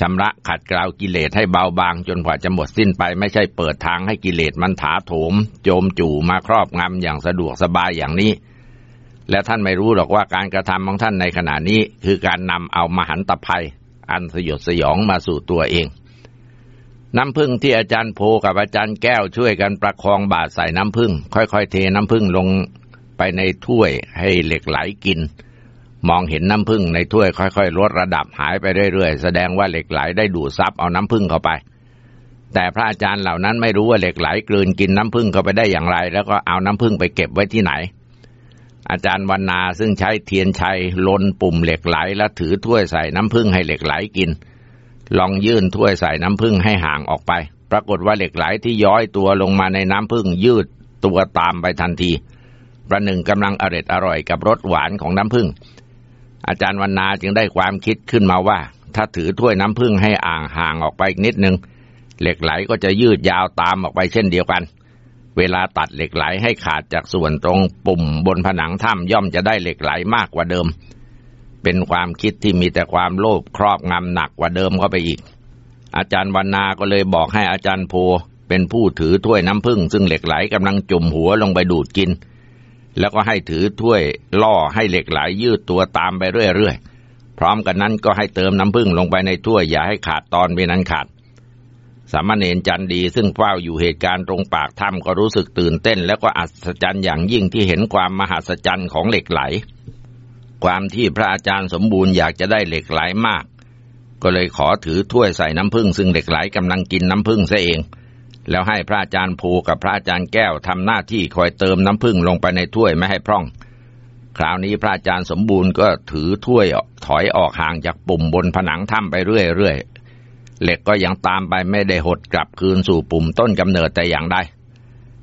ชำระขัดเกลากิเลสให้เบาบางจนกว่าจะหมดสิ้นไปไม่ใช่เปิดทางให้กิเลสมันถาโถม โจมจู่มาครอบงำอย่างสะดวกสบายอย่างนี้ และท่านไม่รู้หรอกว่าการกระทำของท่านในขณะนี้ คือการนำเอามหันตภัย อันสยดสยองมาสู่ตัวเอง น้ำพึ่งที่อาจารย์โพกับอาจารย์แก้วช่วยกันประคองบาดใส่น้ำพึ่ง ค่อยๆเทน้ำพึ่งลงไปในถ้วยให้เหล็กไหลกิน มองเห็นน้ำพึ่งในถ้วยค่อยๆลดระดับหายไปเรื่อยๆ แสดงว่าเหล็กไหลได้ดูดซับเอาน้ำพึ่งเข้าไป แต่พระอาจารย์เหล่านั้นไม่รู้ว่าเหล็กไหลกลืนกินน้ำพึ่งเข้าไปได้อย่างไร แล้วก็เอาน้ำพึ่งไปเก็บไว้ที่ไหน อาจารย์วรรณาซึ่งใช้เทียนชัยลนปุ่มเหล็กไหลและถือถ้วยใส่น้ำพึ่งให้เหล็กไหลกิน ลองยื่นถ้วยใส่น้ำผึ้งให้ห่างออกไป ปรากฏว่าเหล็กไหลที่ย้อยตัวลงมาในน้ำผึ้งยืดตัวตามไปทันที ประหนึ่งกำลังอร็ดอร่อยกับรสหวานของน้ำผึ้งอาจารย์วรรณาจึงได้ความคิดขึ้นมาว่า ถ้าถือถ้วยน้ำผึ้งให้อ่างห่างออกไปอีกนิดนึง เหล็กไหลก็จะยืดยาวตามออกไปเช่นเดียวกัน เวลาตัดเหล็กไหลให้ขาดจากส่วนตรงปุ่มบนผนังถ้ำย่อมจะได้เหล็กไหลมากกว่าเดิม เป็นความคิดที่มีแต่ความโลภครอบงำหนักกว่าเดิมเข้าไปอีก อาจารย์วรรณาก็เลยบอกให้อาจารย์โพเป็นผู้ถือถ้วยน้ำผึ้งซึ่งเหล็กไหลกำลังจุ่มหัวลงไปดูดกิน แล้วก็ให้ถือถ้วยล่อให้เหล็กไหลยืดตัวตามไปเรื่อยๆพร้อมกันนั้นก็ให้เติมน้ำผึ้งลงไปในถ้วยอย่าให้ขาดตอนเป็นนั้นขาดสามเณรจันดีซึ่งเฝ้าอยู่เหตุการณ์ตรงปากถ้ำก็รู้สึกตื่นเต้น แล้วก็อัศจรรย์อย่างยิ่งที่เห็นความมหัศจรรย์ของเหล็กไหล ความที่พระอาจารย์สมบูรณ์อยากจะได้เหล็กไหลมาก ก็เลยขอถือถ้วยใส่น้ำผึ้งซึ่งเหล็กไหลกำลังกินน้ำผึ้งซะเอง แล้วให้พระอาจารย์ภูกับพระอาจารย์แก้วทำหน้าที่คอยเติมน้ำพึ่งลงไปในถ้วยไม่ให้พร่อง คราวนี้พระอาจารย์สมบูรณ์ก็ถือถ้วยถอยออกห่างจากปุ่มบนผนังถ้ำไปเรื่อยๆเหล็กก็ยังตามไปไม่ได้หดกลับคืนสู่ปุ่มต้นกำเนิดแต่อย่างใด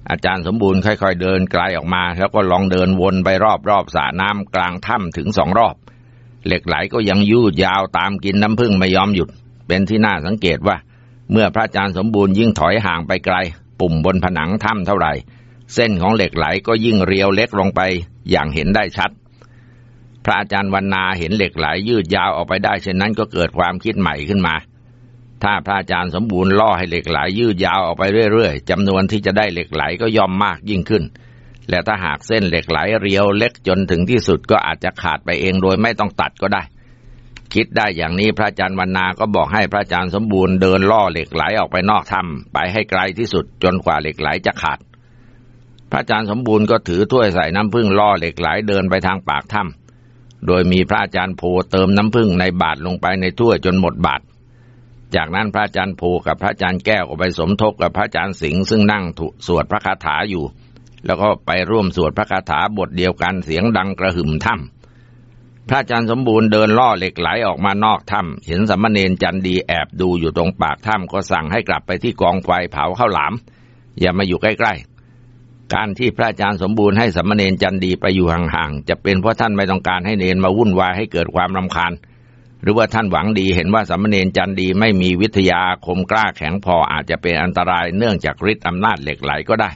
อาจารย์สมบูรณ์ค่อยๆเดินไกลออกมา แล้วก็ลองเดินวนไปรอบๆสระน้ำกลางถ้ำถึงสองรอบ เหล็กไหลก็ยังยืดยาวตามกินน้ำพึ่งไม่ยอมหยุด เป็นที่น่าสังเกตว่า เมื่อพระอาจารย์สมบูรณ์ยิ่งถอยห่างไปไกล ปุ่มบนผนังถ้ำเท่าไหร่ เส้นของเหล็กไหลก็ยิ่งเรียวเล็กลงไปอย่างเห็นได้ชัด พระอาจารย์วันนาเห็นเหล็กไหลยืดยาวออกไปได้เช่นนั้นก็เกิดความคิดใหม่ขึ้นมา ถ้าพระอาจารย์สมบูรณ์ล่อให้เหล็กไหลยืดยาวออกไปเรื่อยๆจำนวนที่จะได้เหล็กไหลก็ย่อมมากยิ่งขึ้น และถ้าหากเส้นเหล็กไหลเรียวเล็กจนถึงที่สุดก็อาจจะขาดไปเองโดยไม่ต้องตัดก็ได้ คิดได้อย่างนี้พระอาจารย์วรรณาก็บอกให้พระอาจารย์สมบูรณ์เดินล่อเหล็กไหลออกไปนอกถ้ำไปให้ไกลที่สุดจนกว่าเหล็กไหลจะขาด พระอาจารย์สมบูรณ์ก็ถือถ้วยใส่น้ำพึ่งล่อเหล็กไหลเดินไปทางปากถ้ำโดยมีพระอาจารย์โพเติมน้ำพึ่งในบาทลงไปในถ้วยจนหมดบาท จากนั้นพระอาจารย์ภูกับพระอาจารย์แก้วก็ไปสมทบกับพระอาจารย์สิงห์ซึ่งนั่งสวดพระคาถาอยู่ แล้วก็ไปร่วมสวดพระคาถาบทเดียวกันเสียงดังกระหึ่มถ้ำพระอาจารย์สมบูรณ์เดินล่อเหล็กไหลออกมานอกถ้ำเห็นสัมมเนนจันดีแอบดูอยู่ตรงปากถ้ำก็สั่งให้กลับไปที่กองไฟเผาข้าวหลาม อย่ามาอยู่ใกล้ๆ การที่พระอาจารย์สมบูรณ์ให้สัมมเนนจันดีไปอยู่ห่างๆจะเป็นเพราะท่านไม่ต้องการให้เนนมาวุ่นวายให้เกิดความรำคาญ หรือว่าท่านหวังดีเห็นว่าสามเณรจันดีไม่มีวิทยาคมกล้าแข็งพออาจจะเป็นอันตรายเนื่องจากฤทธิ์อำนาจเหล็กไหลก็ได้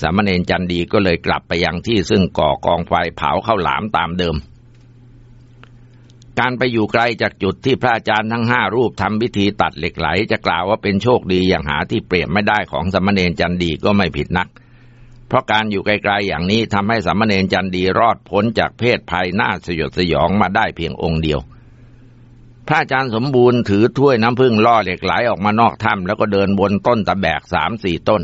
สามเณรจันดีก็เลยกลับไปยังที่ซึ่งก่อกองไฟเผาเข้าหลามตามเดิม การไปอยู่ไกลจากจุดที่พระอาจารย์ทั้งห้ารูปทำพิธีตัดเหล็กไหล จะกล่าวว่าเป็นโชคดีอย่างหาที่เปรียบไม่ได้ของสามเณรจันดีก็ไม่ผิดนัก เพราะการอยู่ไกลๆอย่างนี้ทำให้สามเณรจันดีรอดพ้นจากเพศภัยน่าสยดสยองมาได้เพียงองค์เดียว พระอาจารย์สมบูรณ์ถือถ้วยน้ำพึ่งล่อเหล็กไหลออกมานอกถ้ำแล้วก็เดินบนต้นตะแบกสามสี่ต้น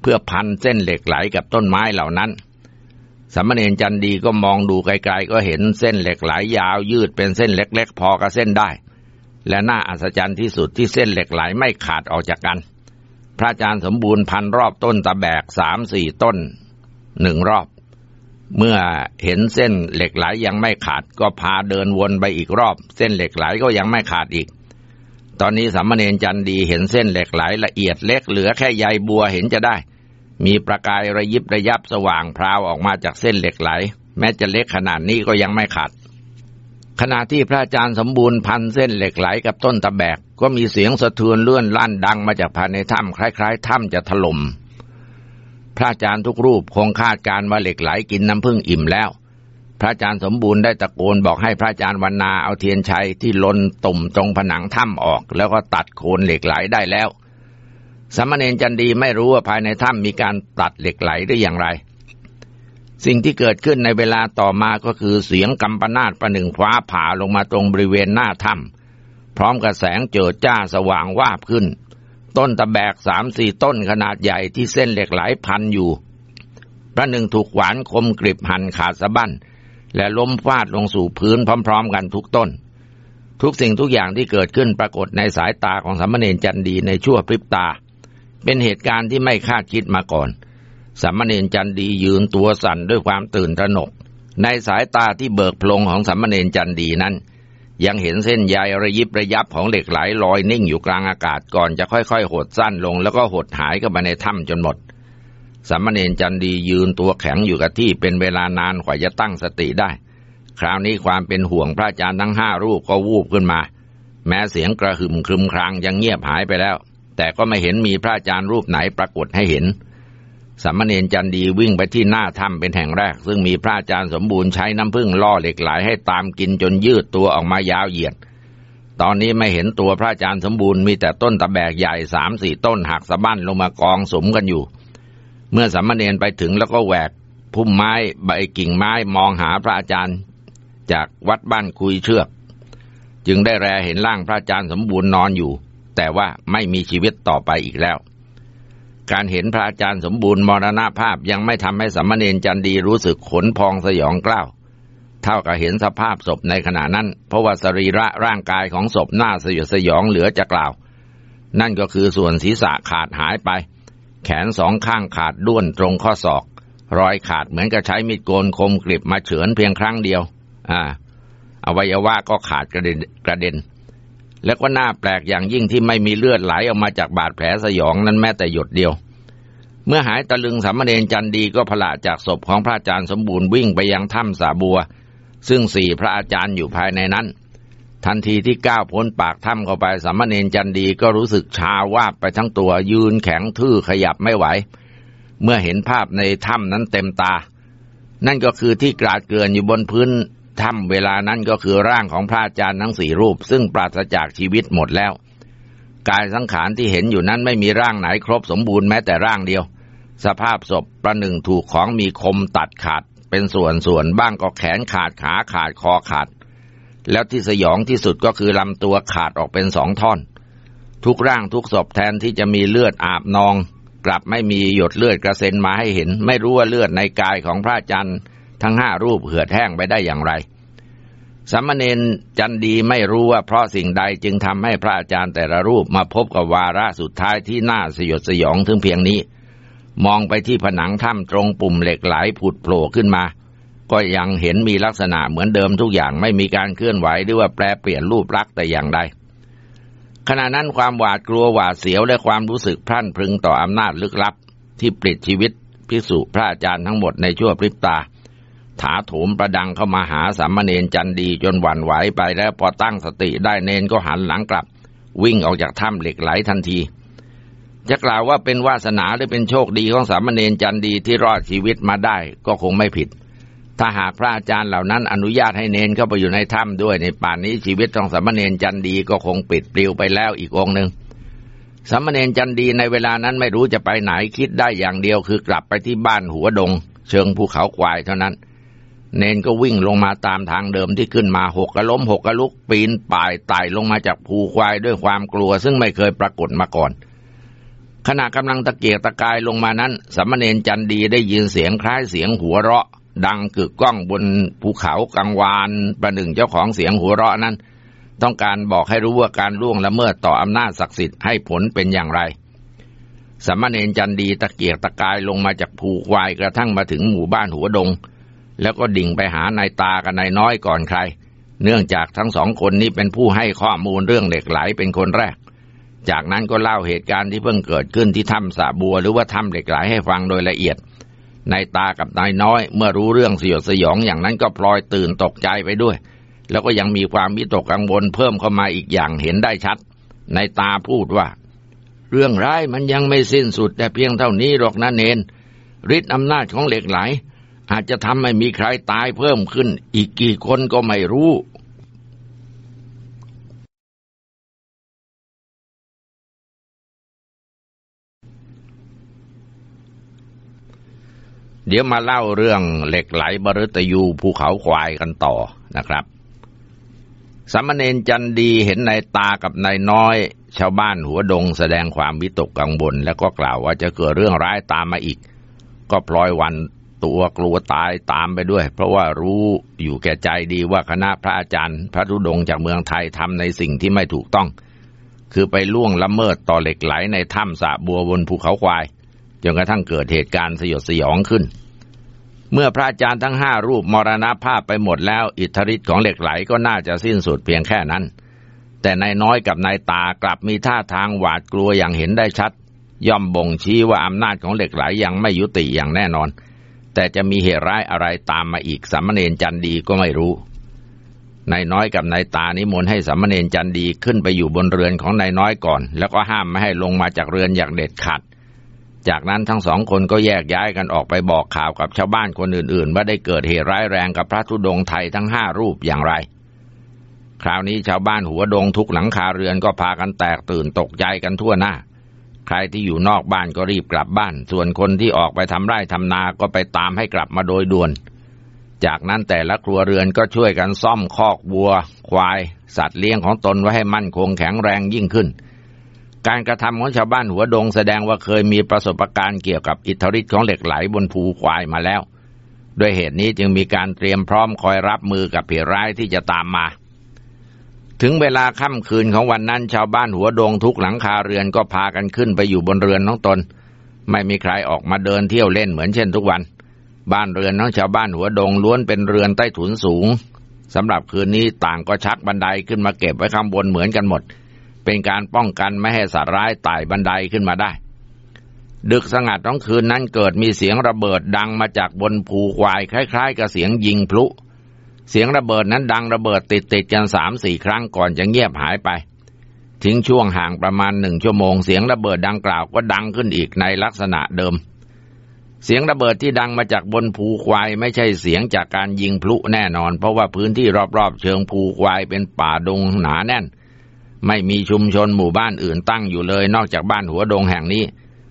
เพื่อพันเส้นเหล็กไหลกับต้นไม้เหล่านั้นสมณเณรจันดีก็มองดูไกลๆก็เห็นเส้นเหล็กไหลยาวยืดเป็นเส้นเล็กๆ พอกับเส้นได้ และน่าอัศจรรย์ที่สุดที่เส้นเหล็กไหลไม่ขาดออกจากกัน พระอาจารย์สมบูรณ์พันรอบต้นตะแบกสามสี่ต้นหนึ่งรอบ เมื่อเห็นเส้นเหล็กไหลยังไม่ขาด ก็พาเดินวนไปอีกรอบ เส้นเหล็กไหลก็ยังไม่ขาดอีก ตอนนี้สามเณรจันดีเห็นเส้นเหล็กไหลละเอียดเล็กเหลือแค่ใยบัวเห็นจะได้ มีประกายระยิบระยับสว่างพราวออกมาจากเส้นเหล็กไหล แม้จะเล็กขนาดนี้ก็ยังไม่ขาดขณะที่พระอาจารย์สมบูรณ์พันเส้นเหล็กไหลกับต้นตะแบก ก็มีเสียงสะเทือนเลื่อนลั่นดังมาจากภายในถ้ำคล้าย ๆ ถ้ำจะถล่ม พระอาจารย์ทุกรูปคงคาดการว่าเหล็กไหลกินน้ำพึ่งอิ่มแล้ว พระอาจารย์สมบูรณ์ได้ตะโกนบอกให้พระอาจารย์วรรณาเอาเทียนชัยที่ลนตุ่มตรงผนังถ้ำออก แล้วก็ตัดโคนเหล็กไหลได้แล้ว สมณเณรจันดีไม่รู้ว่าภายในถ้ำมีการตัดเหล็กไหลได้อย่างไร สิ่งที่เกิดขึ้นในเวลาต่อมาก็คือเสียงกำปนาตประหนึ่งฟ้าผ่าลงมาตรงบริเวณหน้าถ้ำพร้อมกับแสงเจิดจ้าสว่างวาบขึ้น ต้นตะแบกสามสี่ต้นขนาดใหญ่ที่เส้นเหล็กไหลพันอยู่ประหนึ่งถูกหวานคมกริบหั่นขาดสะบั้นและล้มฟาดลงสู่พื้นพร้อม ๆ กันทุกต้น ทุกสิ่งทุกอย่างที่เกิดขึ้นปรากฏในสายตาของสามเณรจันดีในชั่วพริบตา เป็นเหตุการณ์ที่ไม่คาดคิดมาก่อนสามเณรจันดียืนตัวสั่นด้วยความตื่นตระหนก ในสายตาที่เบิกพลงของสามเณรจันดีนั้น ยังเห็นเส้นใยระยิบระยับของเหล็กไหลลอยนิ่งอยู่กลางอากาศก่อนจะค่อยๆ หดสั้นลงแล้วก็หดหายเข้าไปในถ้ำจนหมดสามเณรจันดียืนตัวแข็งอยู่กับที่เป็นเวลานานกว่าจะตั้งสติได้ คราวนี้ความเป็นห่วงพระอาจารย์ทั้งห้ารูปก็วูบขึ้นมา แม้เสียงกระหึ่มครึมครางยังเงียบหายไปแล้ว แต่ก็ไม่เห็นมีพระอาจารย์รูปไหนปรากฏให้เห็น สามเณรจันดีวิ่งไปที่หน้าถ้ำเป็นแห่งแรก ซึ่งมีพระอาจารย์สมบูรณ์ใช้น้ำพึ่งล่อเหล็กไหลให้ตามกินจนยืดตัวออกมายาวเหยียด ตอนนี้ไม่เห็นตัวพระอาจารย์สมบูรณ์มีแต่ต้นตะแบกใหญ่สามสี่ต้นหักสะบั้นลงมากองสมกันอยู่ เมื่อสามเณรไปถึงแล้วก็แหวกพุ่มไม้ใบกิ่งไม้มองหาพระอาจารย์ จากวัดบ้านคุยเชือก จึงได้แรเห็นร่างพระอาจารย์สมบูรณ์นอนอยู่ แต่ว่าไม่มีชีวิตต่อไปอีกแล้ว การเห็นพระอาจารย์สมบูรณ์มรณภาพยังไม่ทำให้สมมาเนนจันดีรู้สึกขนพองสยองกล้าว เท่ากับเห็นสภาพศพในขณะนั้น เพราะว่าสรีระร่างกายของศพหน้าสยดสยองเหลือจะกล่าว นั่นก็คือส่วนศีรษะขาดหายไป แขนสองข้างขาดด้วนตรงข้อศอก รอยขาดเหมือนกับใช้มีดโกนคมกริบมาเฉือนเพียงครั้งเดียว อ่าอวัยวะก็ขาดกระเด็นกระเด็น แล้วก็น่าแปลกอย่างยิ่งที่ไม่มีเลือดไหลออกมาจากบาดแผลสยองนั้นแม้แต่หยดเดียว เมื่อหายตะลึงสามเณรจันดีก็พละจากศพของพระอาจารย์สมบูรณ์วิ่งไปยังถ้ำสาบัว ซึ่งสี่พระอาจารย์อยู่ภายในนั้น ทันทีที่ก้าวพ้นปากถ้ำเข้าไปสามเณรจันดีก็รู้สึกชาวาบไปทั้งตัวยืนแข็งทื่อขยับไม่ไหว เมื่อเห็นภาพในถ้ำนั้นเต็มตา นั่นก็คือที่กราดเกลื่อนอยู่บนพื้น ถ้ำเวลานั้นก็คือร่างของพระอาจารย์ทั้งสี่รูป ซึ่งปราศจากชีวิตหมดแล้ว กายสังขารที่เห็นอยู่นั้นไม่มีร่างไหนครบสมบูรณ์แม้แต่ร่างเดียว สภาพศพประหนึ่งถูกของมีคมตัดขาด เป็นส่วนส่วนบ้างก็แขนขาดขาขาดคอขาด แล้วที่สยองที่สุดก็คือลำตัวขาดออกเป็นสองท่อน ทุกร่างทุกศพแทนที่จะมีเลือดอาบนอง กลับไม่มีหยดเลือดกระเซ็นมาให้เห็น ไม่รู้ว่าเลือดในกายของพระจันทร์ ทั้งห้ารูปเหือดแห้งไปได้อย่างไรสามเณรจันดีไม่รู้ว่าเพราะสิ่งใดจึงทำให้พระอาจารย์แต่ละรูปมาพบกับวาระสุดท้ายที่น่าสยดสยองถึงเพียงนี้ มองไปที่ผนังถ้ำตรงปุ่มเหล็กไหลผุดโผล่ขึ้นมา ก็ยังเห็นมีลักษณะเหมือนเดิมทุกอย่างไม่มีการเคลื่อนไหวหรือว่าแปลเปลี่ยนรูปลักษณ์แต่อย่างใดขณะนั้นความหวาดกลัวหวาดเสียวและความรู้สึกพรั่นพรึงต่ออำนาจลึกลับ ที่ปลิดชีวิตพิสุพระอาจารย์ทั้งหมดในชั่วพริบตา ถาโถมประดังเข้ามาหาสามเณรจันดีจนหวั่นไหวไปแล้วพอตั้งสติได้เนนก็หันหลังกลับ วิ่งออกจากถ้ำเหล็กไหลทันที จะกล่าวว่าเป็นวาสนาหรือเป็นโชคดีของสามเณรจันดีที่รอดชีวิตมาได้ก็คงไม่ผิด ถ้าหากพระอาจารย์เหล่านั้นอนุญาตให้เนนเข้าไปอยู่ในถ้ำด้วยในป่านนี้ชีวิตของสามเณรจันดีก็คงปิดปลิวไปแล้วอีกองหนึ่งสามเณรจันดีในเวลานั้นไม่รู้จะไปไหนคิดได้อย่างเดียวคือกลับไปที่บ้านหัวดง เชิงภูเขาควายเท่านั้น เนนก็วิ่งลงมาตามทางเดิมที่ขึ้นมาหกกระล้มหกกระลุกปีนป่ายไต่ลงมาจากภูควายด้วยความกลัวซึ่งไม่เคยปรากฏมาก่อน ขณะกำลังตะเกียกตะกายลงมานั้นสามเณรจันดีได้ยินเสียงคล้ายเสียงหัวเราะ ดังกึกก้องบนภูเขากังวานประหนึ่งเจ้าของเสียงหัวเราะนั้น ต้องการบอกให้รู้ว่าการล่วงละเมิดต่ออำนาจศักดิ์สิทธิ์ให้ผลเป็นอย่างไรสมณเณรจันดีตะเกียกตะกายลงมาจากภูควายกระทั่งมาถึงหมู่บ้านหัวดง แล้วก็ดิ่งไปหานายตากับนายน้อยก่อนใคร เนื่องจากทั้งสองคนนี้เป็นผู้ให้ข้อมูลเรื่องเหล็กไหลเป็นคนแรก จากนั้นก็เล่าเหตุการณ์ที่เพิ่งเกิดขึ้นที่ถ้ำสาบัวหรือว่าถ้ำเหล็กไหลให้ฟังโดยละเอียดนายตากับนายน้อย เมื่อรู้เรื่องสยดสยองอย่างนั้นก็พลอยตื่นตกใจไปด้วย แล้วก็ยังมีความวิตกกังวลเพิ่มเข้ามาอีกอย่างเห็นได้ชัดนายตาพูดว่า เรื่องร้ายมันยังไม่สิ้นสุดแต่เพียงเท่านี้หรอกนะเนนฤทธิ์อำนาจของเหล็กไหล อาจจะทำให้มีใครตายเพิ่มขึ้น อีกกี่คนก็ไม่รู้ เดี๋ยวมาเล่าเรื่องเหล็กไหลบริตยูภูเขาควายกันต่อนะครับสามเณรจันดีเห็นนายตากับนายน้อย ชาวบ้านหัวดงแสดงความวิตกกังวลแล้วก็กล่าวว่าจะเกิดเรื่องร้ายตามมาอีก ก็พลอยวัน ตัวกลัวตายตามไปด้วย เพราะว่ารู้อยู่แก่ใจดีว่าคณะพระอาจารย์ พระธุดงจากเมืองไทยทำในสิ่งที่ไม่ถูกต้อง คือไปล่วงละเมิดต่อเหล็กไหลในถ้ำสะบัวบนภูเขาควายจนกระทั่งเกิดเหตุการณ์สยดสยองขึ้น เมื่อพระอาจารย์ทั้งห้ารูปมรณภาพไปหมดแล้ว อิทธิฤทธิ์ของเหล็กไหลก็น่าจะสิ้นสุดเพียงแค่นั้น แต่นายน้อยกับนายตากลับมีท่าทางหวาดกลัวอย่างเห็นได้ชัดย่อมบ่งชี้ว่าอำนาจของเหล็กไหลยังไม่ยุติอย่างแน่นอน แต่จะมีเหตุร้ายอะไรตามมาอีกสามเณรจันดีก็ไม่รู้นายน้อยกับนายตานิมนต์ให้สามเณรจันดีขึ้นไปอยู่บนเรือนของนายน้อยก่อน แล้วก็ห้ามไม่ให้ลงมาจากเรือนอย่างเด็ดขาดจากนั้นทั้งสองคนก็แยกย้ายกันออกไปบอกข่าวกับชาวบ้านคนอื่น ๆ ว่าได้เกิดเหตุร้ายแรงกับพระธุดงไทยทั้งห้ารูปอย่างไร คราวนี้ชาวบ้านหัวดงทุกหลังคาเรือนก็พากันแตกตื่นตกใจกันทั่วหน้า ใครที่อยู่นอกบ้านก็รีบกลับบ้าน ส่วนคนที่ออกไปทำไร่ทำนาก็ไปตามให้กลับมาโดยด่วน จากนั้นแต่ละครัวเรือนก็ช่วยกันซ่อมคอกวัว ควาย สัตว์เลี้ยงของตนไว้ให้มั่นคงแข็งแรงยิ่งขึ้น การกระทำของชาวบ้านหัวดงแสดงว่าเคยมีประสบการณ์เกี่ยวกับอิทธิฤทธิ์ของเหล็กไหลบนภูควายมาแล้ว ด้วยเหตุนี้จึงมีการเตรียมพร้อมคอยรับมือกับเหตุร้ายที่จะตามมา ถึงเวลาค่ำคืนของวันนั้น ชาวบ้านหัวดงทุกหลังคาเรือนก็พากันขึ้นไปอยู่บนเรือนของตน ไม่มีใครออกมาเดินเที่ยวเล่นเหมือนเช่นทุกวัน บ้านเรือนของชาวบ้านหัวดงล้วนเป็นเรือนใต้ถุนสูงสำหรับคืนนี้ต่างก็ชักบันไดขึ้นมาเก็บไว้ข้างบนเหมือนกันหมด เป็นการป้องกันไม่ให้สัตว์ร้ายไต่บันไดขึ้นมาได้ ดึกสงัดของคืนนั้นเกิดมีเสียงระเบิดดังมาจากบนภูควายคล้าย ๆ กับเสียงยิงพลุ เสียงระเบิดนั้นดังระเบิดติดติดกันสามสี่ครั้งก่อนจะเงียบหายไป ทิ้งช่วงห่างประมาณหนึ่งชั่วโมงเสียงระเบิดดังกล่าวก็ดังขึ้นอีกในลักษณะเดิม เสียงระเบิดที่ดังมาจากบนภูควายไม่ใช่เสียงจากการยิงพลุแน่นอน เพราะว่าพื้นที่รอบๆเชิงภูควายเป็นป่าดงหนาแน่น ไม่มีชุมชนหมู่บ้านอื่นตั้งอยู่เลย นอกจากบ้านหัวดงแห่งนี้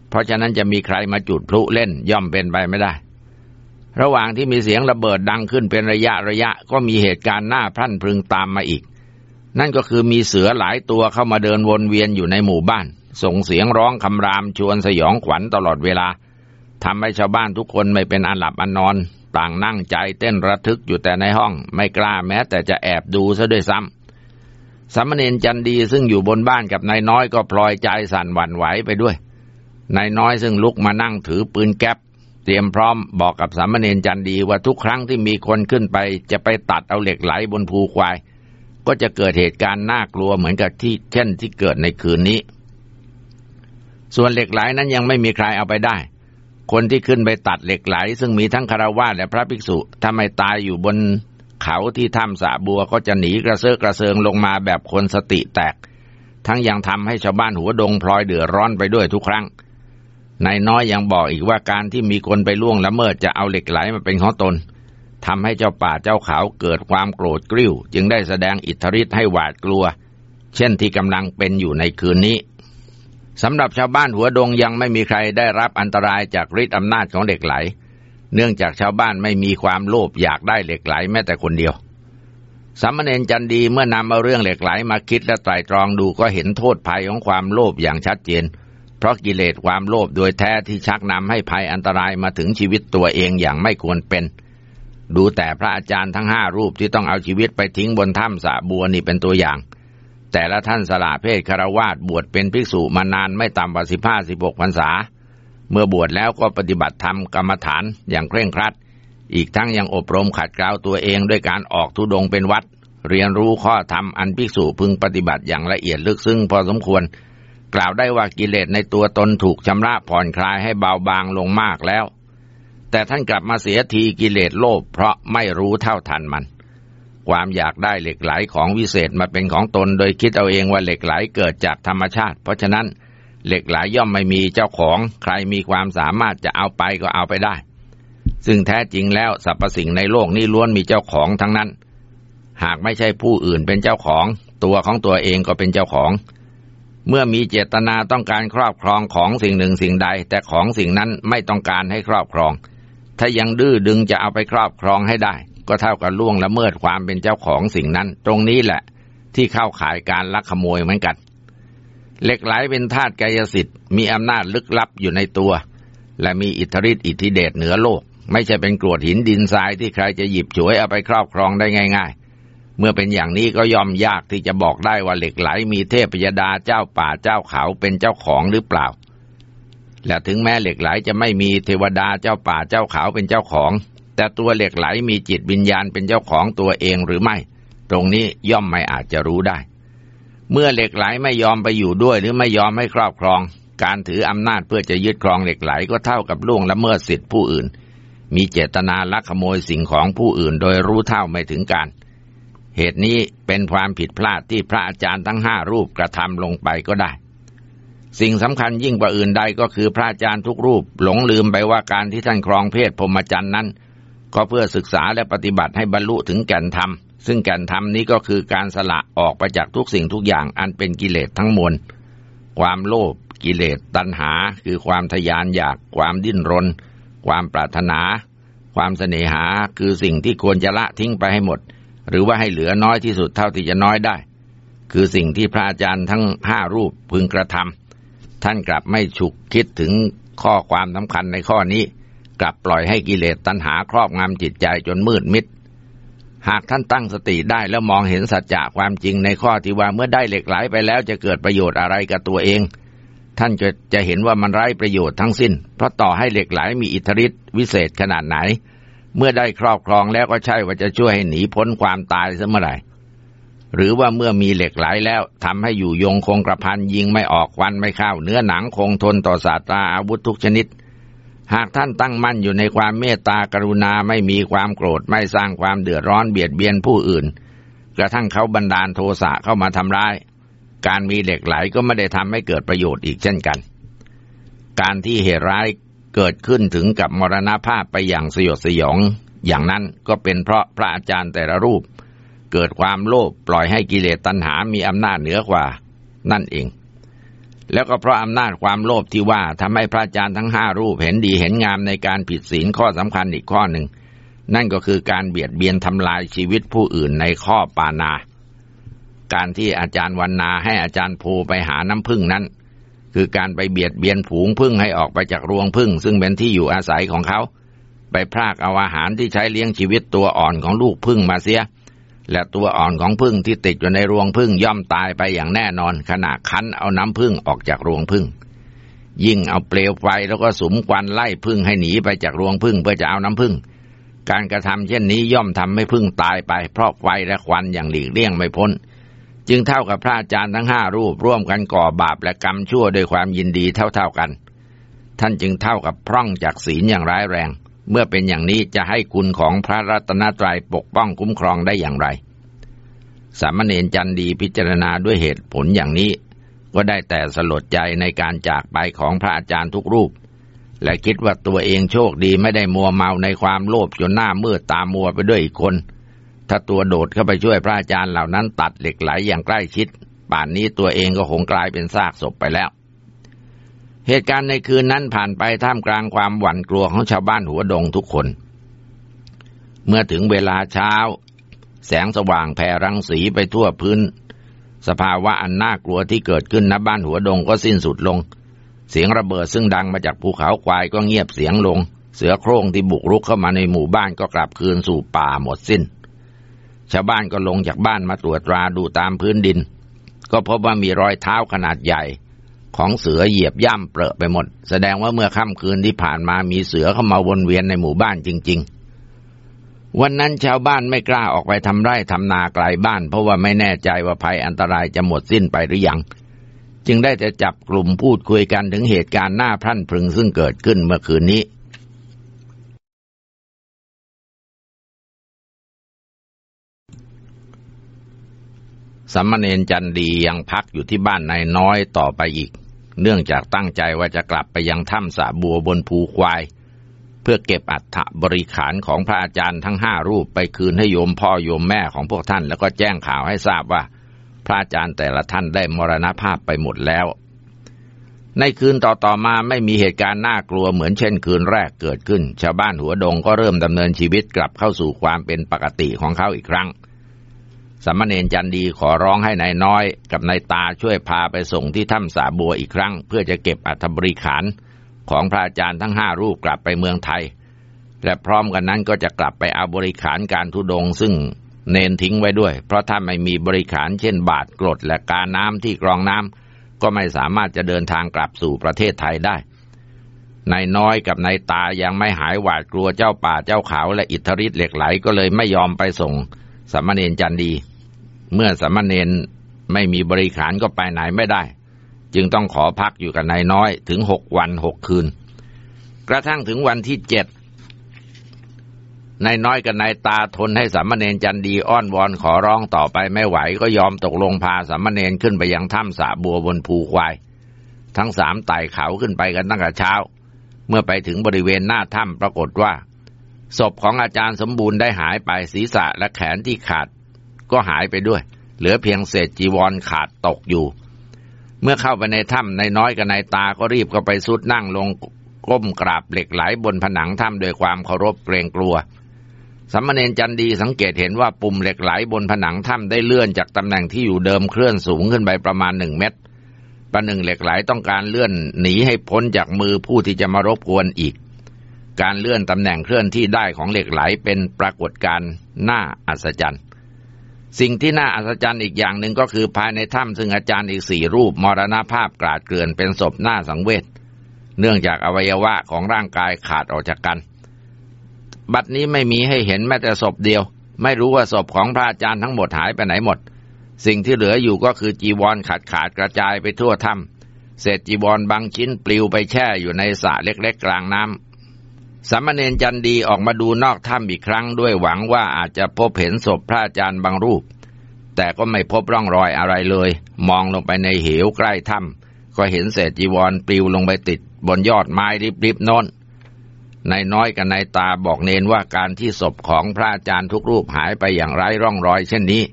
เพราะฉะนั้นจะมีใครมาจุดพลุเล่นย่อมเป็นไปไม่ได้ ระหว่างที่มีเสียงระเบิดดังขึ้นเป็นระยะระยะก็มีเหตุการณ์น่าพรั่นพรึงตามมาอีก นั่นก็คือมีเสือหลายตัวเข้ามาเดินวนเวียนอยู่ในหมู่บ้าน ส่งเสียงร้องคำรามชวนสยองขวัญตลอดเวลาทำให้ชาวบ้านทุกคนไม่เป็นอันหลับอันนอน ต่างนั่งใจเต้นระทึกอยู่แต่ในห้อง ไม่กล้าแม้แต่จะแอบดูซะด้วยซ้ำสามเณรจันดีซึ่งอยู่บนบ้านกับนายน้อยก็พลอยใจสั่นหวั่นไหวไปด้วยนายน้อยซึ่งลุกมานั่งถือปืนแก๊ป เตรียมพร้อมบอกกับสามเณรจันดีว่าทุกครั้งที่มีคนขึ้นไป จะไปตัดเอาเหล็กไหลบนภูควาย ก็จะเกิดเหตุการณ์น่ากลัวเหมือนกับที่เช่นที่เกิดในคืนนี้ ส่วนเหล็กไหลนั้นยังไม่มีใครเอาไปได้ คนที่ขึ้นไปตัดเหล็กไหล ซึ่งมีทั้งคารวะและพระภิกษุถ้าไม่ตายอยู่บนเขาที่ถ้ำสาบัวก็จะหนีกระเซาะกระเซิงลงมาแบบคนสติแตก ทั้งยังทำให้ชาวบ้านหัวดงพลอยเดือดร้อนไปด้วยทุกครั้ง นายน้อยยังบอกอีกว่าการที่มีคนไปล่วงละเมิดจะเอาเหล็กไหลมาเป็นของตนทำให้เจ้าป่าเจ้าเขาเกิดความโกรธกริ้ว จึงได้แสดงอิทธิฤทธิ์ให้หวาดกลัว เช่นที่กำลังเป็นอยู่ในคืนนี้สำหรับชาวบ้านหัวดงยังไม่มีใครได้รับอันตรายจากฤทธิ์อำนาจของเหล็กไหล เนื่องจากชาวบ้านไม่มีความโลภอยากได้เหล็กไหลแม้แต่คนเดียวสามเณรจันดีเมื่อนำเอาเรื่องเหล็กไหลมาคิดและไตรตรองดูก็เห็นโทษภัยของความโลภอย่างชัดเจนเพราะกิเลสความโลภโดยแท้ที่ชักนำให้ภัยอันตรายมาถึงชีวิตตัวเองอย่างไม่ควรเป็น ดูแต่พระอาจารย์ทั้งห้ารูปที่ต้องเอาชีวิตไปทิ้งบนถ้ำสาบัวนี่เป็นตัวอย่าง แต่ละท่านสละเพศคารวาสบวชเป็นภิกษุมานานไม่ต่ำกว่าสิบห้าสิบหกพรรษา เมื่อบวชแล้วก็ปฏิบัติธรรมกรรมฐานอย่างเคร่งครัด อีกทั้งยังอบรมขัดเกลาตัวเองด้วยการออกทุดงเป็นวัด เรียนรู้ข้อธรรมอันภิกษุพึงปฏิบัติอย่างละเอียดลึกซึ้งพอสมควร กล่าวได้ว่ากิเลสในตัวตนถูกชำระผ่อนคลายให้เบาบางลงมากแล้ว แต่ท่านกลับมาเสียทีกิเลสโลภเพราะไม่รู้เท่าทันมัน ความอยากได้เหล็กไหลของวิเศษมาเป็นของตนโดยคิดเอาเองว่าเหล็กไหลเกิดจากธรรมชาติ เพราะฉะนั้นเหล็กไหลย่อมไม่มีเจ้าของใครมีความสามารถจะเอาไปก็เอาไปได้ ซึ่งแท้จริงแล้วสรรพสิ่งในโลกนี้ล้วนมีเจ้าของทั้งนั้น หากไม่ใช่ผู้อื่นเป็นเจ้าของ ตัวของตัวเองก็เป็นเจ้าของ เมื่อมีเจตนาต้องการครอบครองของสิ่งหนึ่งสิ่งใด แต่ของสิ่งนั้นไม่ต้องการให้ครอบครอง ถ้ายังดื้อดึงจะเอาไปครอบครองให้ได้ ก็เท่ากับล่วงละเมิดความเป็นเจ้าของสิ่งนั้น ตรงนี้แหละ ที่เข้าขายการลักขโมยเหมือนกันเหล็กไหลเป็นธาตุกายสิทธิ์มีอำนาจลึกลับอยู่ในตัว และมีอิทธิฤทธิ์อิทธิเดชเหนือโลก ไม่ใช่เป็นกรวดหินดินทรายที่ใครจะหยิบฉวยเอาไปครอบครองได้ง่าย ๆ เมื่อเป็นอย่างนี้ก็ย่อมยากที่จะบอกได้ว่าเหล็กไหลมีเทพยดาเจ้าป่าเจ้าเขาเป็นเจ้าของหรือเปล่า และถึงแม้เหล็กไหลจะไม่มีเทวดาเจ้าป่าเจ้าเขาเป็นเจ้าของ แต่ตัวเหล็กไหลมีจิตวิญญาณเป็นเจ้าของตัวเองหรือไม่ ตรงนี้ย่อมไม่อาจจะรู้ได้ เมื่อเหล็กไหลไม่ยอมไปอยู่ด้วยหรือไม่ยอมให้ครอบครอง การถืออำนาจเพื่อจะยึดครองเหล็กไหลก็เท่ากับล่วงละเมิดสิทธิผู้อื่น มีเจตนาลักขโมยสิ่งของผู้อื่นโดยรู้เท่าไม่ถึงการ เหตุนี้เป็นความผิดพลาดที่พระอาจารย์ทั้งห้ารูปกระทำลงไปก็ได้ สิ่งสำคัญยิ่งกว่าอื่นใดก็คือพระอาจารย์ทุกรูป หลงลืมไปว่าการที่ท่านครองเพศพรหมจรรย์นั้น ก็เพื่อศึกษาและปฏิบัติให้บรรลุถึงแก่นธรรม ซึ่งแก่นธรรมนี้ก็คือการสละออกไปจากทุกสิ่งทุกอย่างอันเป็นกิเลสทั้งมวล ความโลภกิเลสตัณหา คือความทยานอยากความดิ้นรน ความปรารถนา ความเสน่หา คือสิ่งที่ควรจะละทิ้งไปให้หมด หรือว่าให้เหลือน้อยที่สุดเท่าที่จะน้อยได้ คือสิ่งที่พระอาจารย์ทั้งห้ารูปพึงกระทำท่านกลับไม่ฉุกคิดถึงข้อความสำคัญในข้อนี้ กลับปล่อยให้กิเลสตัณหาครอบงำจิตใจจนมืดมิด หากท่านตั้งสติได้แล้วมองเห็นสัจจะความจริงในข้อที่ว่าเมื่อได้เหล็กไหลไปแล้วจะเกิดประโยชน์อะไรกับตัวเอง ท่านจะจะเห็นว่ามันไร้ประโยชน์ทั้งสิ้น เพราะต่อให้เหล็กไหลมีอิทธิฤทธิ์วิเศษขนาดไหน เมื่อได้ครอบครองแล้วก็ใช่ว่าจะช่วยให้หนีพ้นความตายเสมอไหร่ หรือว่าเมื่อมีเหล็กไหลแล้วทำให้อยู่ยงคงกระพันยิงไม่ออกควันไม่เข้า เนื้อหนังคงทนต่อสาตราอาวุธทุกชนิด หากท่านตั้งมั่นอยู่ในความเมตตากรุณาไม่มีความโกรธไม่สร้างความเดือดร้อนเบียดเบียนผู้อื่น กระทั่งเขาบันดาลโทสะเข้ามาทำร้าย การมีเหล็กไหลก็ไม่ได้ทำให้เกิดประโยชน์อีกเช่นกันการที่เหตุร้าย เกิดขึ้นถึงกับมรณภาพไปอย่างสยดสยอง อย่างนั้นก็เป็นเพราะพระอาจารย์แต่ละรูป เกิดความโลภปล่อยให้กิเลสตัณหามีอำนาจเหนือกว่า นั่นเอง แล้วก็เพราะอำนาจความโลภที่ว่าทำให้พระอาจารย์ทั้งห้ารูปเห็นดีเห็นงามในการผิดศีลข้อสำคัญอีกข้อหนึ่งนั่นก็คือการเบียดเบียนทำลายชีวิตผู้อื่นในข้อปานา การที่อาจารย์วันนาให้อาจารย์ภูไปหาน้ำพึ่งนั้น คือการไปเบียดเบียนผูงพึ่งให้ออกไปจากรวงพึ่ง ซึ่งเป็นที่อยู่อาศัยของเขา ไปพรากเอาอาหารที่ใช้เลี้ยงชีวิตตัวอ่อนของลูกพึ่งมาเสีย และตัวอ่อนของพึ่งที่ติดอยู่ในรวงพึ่งย่อมตายไปอย่างแน่นอน ขณะคั้นเอาน้ำพึ่งออกจากรวงพึ่ง ยิ่งเอาเปลวไฟแล้วก็สุมควันไล่พึ่งให้หนีไปจากรวงพึ่งเพื่อจะเอาน้ำพึ่งการกระทำเช่นนี้ย่อมทำให้พึ่งตายไป เพราะไฟและควันอย่างหลีกเลี่ยงไม่พ้น จึงเท่ากับพระอาจารย์ทั้งห้ารูปร่วมกันก่อบาปและกรรมชั่วด้วยความยินดีเท่าๆกัน ท่านจึงเท่ากับพร่องจากศีลอย่างร้ายแรง เมื่อเป็นอย่างนี้จะให้คุณของพระรัตนตรัยปกป้องคุ้มครองได้อย่างไร สามเณรจันดีพิจารณาด้วยเหตุผลอย่างนี้ ก็ได้แต่สลดใจในการจากไปของพระอาจารย์ทุกรูป และคิดว่าตัวเองโชคดีไม่ได้มัวเมาในความโลภจนหน้ามืดตามัวไปด้วยอีกคน ถ้าตัวโดดเข้าไปช่วยพระอาจารย์เหล่านั้นตัดเหล็กไหลอย่างใกล้ชิด ป่านนี้ตัวเองก็คงกลายเป็นซากศพไปแล้ว เหตุการณ์ในคืนนั้นผ่านไปท่ามกลางความหวั่นกลัวของชาวบ้านหัวดงทุกคน เมื่อถึงเวลาเช้า แสงสว่างแผ่รังสีไปทั่วพื้น สภาวะอันน่ากลัวที่เกิดขึ้นณบ้านหัวดงก็สิ้นสุดลง เสียงระเบิดซึ่งดังมาจากภูเขาควายก็เงียบเสียงลง เสือโคร่งที่บุกรุกเข้ามาในหมู่บ้านก็กลับคืนสู่ป่าหมดสิ้น ชาวบ้านก็ลงจากบ้านมาตรวจตราดูตามพื้นดิน ก็พบว่ามีรอยเท้าขนาดใหญ่ ของเสือเหยียบย่ำเปรอะไปหมด แสดงว่าเมื่อค่ำคืนที่ผ่านมามีเสือเข้ามาวนเวียนในหมู่บ้านจริง ๆวันนั้นชาวบ้านไม่กล้าออกไปทำไร่ทำนาไกลบ้าน เพราะว่าไม่แน่ใจว่าภัยอันตรายจะหมดสิ้นไปหรือยัง จึงได้แต่จับกลุ่มพูดคุยกันถึงเหตุการณ์หน้าพรั่นพรึงซึ่งเกิดขึ้นเมื่อคืนนี้ สมณเณรจันดียังพักอยู่ที่บ้านนายน้อยต่อไปอีก เนื่องจากตั้งใจว่าจะกลับไปยังถ้ำสะบัวบนภูควาย เพื่อเก็บอัฐบริขารของพระอาจารย์ทั้งห้ารูปไปคืนให้โยมพ่อโยมแม่ของพวกท่าน แล้วก็แจ้งข่าวให้ทราบว่า พระอาจารย์แต่ละท่านได้มรณภาพไปหมดแล้ว ในคืนต่อๆมาไม่มีเหตุการณ์น่ากลัวเหมือนเช่นคืนแรกเกิดขึ้น ชาวบ้านหัวดงก็เริ่มดำเนินชีวิตกลับเข้าสู่ความเป็นปกติของเขาอีกครั้ง สมณเณรจันดีขอร้องให้นายน้อย กับนายตาช่วยพาไปส่งที่ถ้ำสาบัวอีกครั้ง เพื่อจะเก็บอัฐบริขารของพระอาจารย์ทั้งห้ารูปกลับไปเมืองไทย และพร้อมกันนั้นก็จะกลับไปเอาบริขารการทุดงซึ่งเนนทิ้งไว้ด้วย เพราะถ้าไม่มีบริขารเช่นบาทกรดและการน้ำที่กรองน้ำก็ไม่สามารถจะเดินทางกลับสู่ประเทศไทยได้นายน้อยกับนายตายังไม่หายหวาดกลัวเจ้าป่าเจ้าเขาและอิทธิฤทธิ์เหล็กไหลก็เลยไม่ยอมไปส่งสมณเณรจันดี เมื่อสมณเณรไม่มีบริขารก็ไปไหนไม่ได้ จึงต้องขอพักอยู่กับนายน้อยถึงหกวันหกคืน กระทั่งถึงวันที่เจ็ดนายน้อยกับนายตาทนให้สามเณรจันดีอ้อนวอนขอร้องต่อไปไม่ไหวก็ยอมตกลงพาสามเณรขึ้นไปยังถ้ำสาบัวบนภูควาย ทั้งสามไต่เขาขึ้นไปกันตั้งแต่เช้า เมื่อไปถึงบริเวณหน้าถ้ำปรากฏว่า ศพของอาจารย์สมบูรณ์ได้หายไปศีรษะและแขนที่ขาด ก็หายไปด้วย เหลือเพียงเศษจีวรขาดตกอยู่ เมื่อเข้าไปในถ้ำในน้อยกับนายตาก็รีบเข้าไปสุดนั่งลงก้มกราบเหล็กไหลบนผนังถ้ำโดยความเคารพเกรงกลัวสัมมเนนจันดีสังเกตเห็นว่าปุ่มเหล็กไหลบนผนังถ้ำได้เลื่อนจากตำแหน่งที่อยู่เดิมเคลื่อนสูงขึ้นไปประมาณหนึ่งเมตรประหนึ่งเหล็กไหลต้องการเลื่อนหนีให้พ้นจากมือผู้ที่จะมารบกวนอีก การเลื่อนตำแหน่งเคลื่อนที่ได้ของเหล็กไหลเป็นปรากฏการณ์น่าอัศจรรย์ สิ่งที่น่าอัศจรรย์อีกอย่างหนึ่งก็คือภายในถ้ำซึ่งอาจารย์อีกสี่รูปมรณภาพกราดเกลื่อนเป็นศพหน้าสังเวชเนื่องจากอวัยวะของร่างกายขาดออกจากกัน บัดนี้ไม่มีให้เห็นแม้แต่ศพเดียว ไม่รู้ว่าศพของพระอาจารย์ทั้งหมดหายไปไหนหมด สิ่งที่เหลืออยู่ก็คือจีวรขาดขาดกระจายไปทั่วถ้ำเศษจีวรบางชิ้นปลิวไปแช่อยู่ในสระเล็กๆกลางน้ำ สามเณรจันดีออกมาดูนอกถ้ำอีกครั้งด้วยหวังว่าอาจจะพบเห็นศพพระอาจารย์บางรูป แต่ก็ไม่พบร่องรอยอะไรเลย มองลงไปในเหวใกล้ถ้ำก็เห็นเศษจีวรปลิวลงไปติดบนยอดไม้ริบๆโน้นนายน้อยกับนายตาบอกเนนว่าการที่ศพของพระอาจารย์ทุกรูปหายไปอย่างไร้ร่องรอย เช่นนี้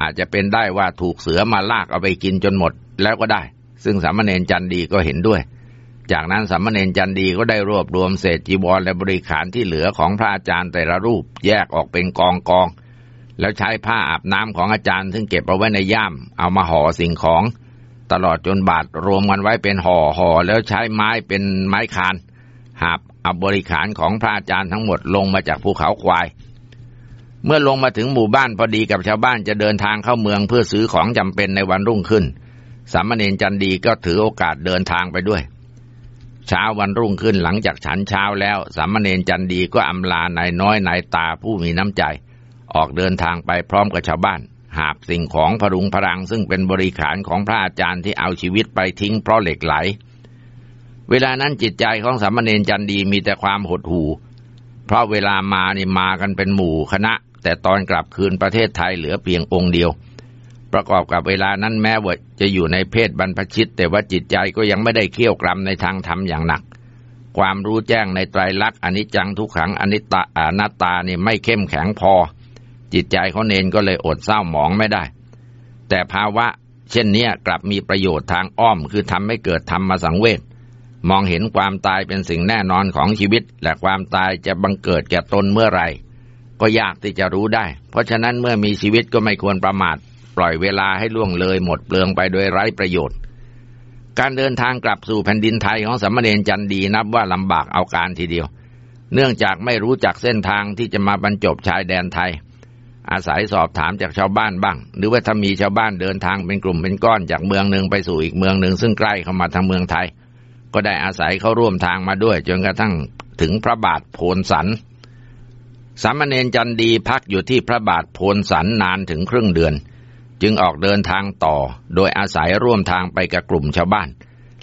อาจจะเป็นได้ว่าถูกเสือมาลากเอาไปกินจนหมดแล้วก็ได้ ซึ่งสามเณรจันดีก็เห็นด้วย จากนั้นสามเณรจันดีก็ได้รวบรวมเศษจีวรและบริขารที่เหลือของพระอาจารย์แต่ละรูปแยกออกเป็นกองกอง แล้วใช้ผ้าอาบน้ำของอาจารย์ ซึ่งเก็บเอาไว้ในย่าม เอามาห่อสิ่งของ ตลอดจนบาดรวมกันไว้เป็นห่อห่อแล้วใช้ไม้เป็นไม้คานหาบเอาบริขารของพระอาจารย์ทั้งหมดลงมาจากภูเขาควายเมื่อลงมาถึงหมู่บ้านพอดีกับชาวบ้านจะเดินทางเข้าเมืองเพื่อซื้อของจำเป็นในวันรุ่งขึ้น สามเณรจันดีก็ถือโอกาสเดินทางไปด้วย เช้าวันรุ่งขึ้นหลังจากฉันเช้าแล้ว สามเณรจันดีก็อำลานายน้อยนายตาผู้มีน้ำใจ ออกเดินทางไปพร้อมกับชาวบ้าน หาบสิ่งของพรุงพรังซึ่งเป็นบริขารของพระอาจารย์ที่เอาชีวิตไปทิ้งเพราะเหล็กไหล เวลานั้นจิตใจของสามเณรจันดีมีแต่ความหดหู่ เพราะเวลามานี่มากันเป็นหมู่คณะ แต่ตอนกลับคืนประเทศไทยเหลือเพียงองค์เดียว ประกอบกับเวลานั้นแม้ว่าจะอยู่ในเพศบรรพชิต แต่ว่าจิตใจก็ยังไม่ได้เขี่ยวกรำในทางธรรมอย่างหนัก ความรู้แจ้งในไตรลักษณ์อนิจจังทุกขังอนิจตาอนัตตานี่ไม่เข้มแข็งพอ จิตใจเขาเนนก็เลยอดเศร้าหมองไม่ได้ แต่ภาวะ เช่นนี้กลับมีประโยชน์ทางอ้อมคือทำให้เกิดธรรมสังเวชมองเห็นความตายเป็นสิ่งแน่นอนของชีวิต และความตายจะบังเกิดแก่ตนเมื่อไหร่ก็ยากที่จะรู้ได้ เพราะฉะนั้นเมื่อมีชีวิตก็ไม่ควรประมาท ปล่อยเวลาให้ล่วงเลยหมดเปลืองไปโดยไร้ประโยชน์ การเดินทางกลับสู่แผ่นดินไทยของสามเณรจันดีนับว่าลำบากเอาการทีเดียว เนื่องจากไม่รู้จักเส้นทางที่จะมาบรรจบชายแดนไทย อาศัยสอบถามจากชาวบ้านบ้าง หรือว่าถ้ามีชาวบ้านเดินทางเป็นกลุ่มเป็นก้อนจากเมืองหนึ่งไปสู่อีกเมืองหนึ่งซึ่งใกล้เข้ามาทางเมืองไทย ก็ได้อาศัยเข้าร่วมทางมาด้วย จนกระทั่งถึงพระบาทโพนสันสามเณรจันดีพักอยู่ที่พระบาทโพนสันนานถึงครึ่งเดือน จึงออกเดินทางต่อ โดยอาศัยร่วมทางไปกับกลุ่มชาวบ้าน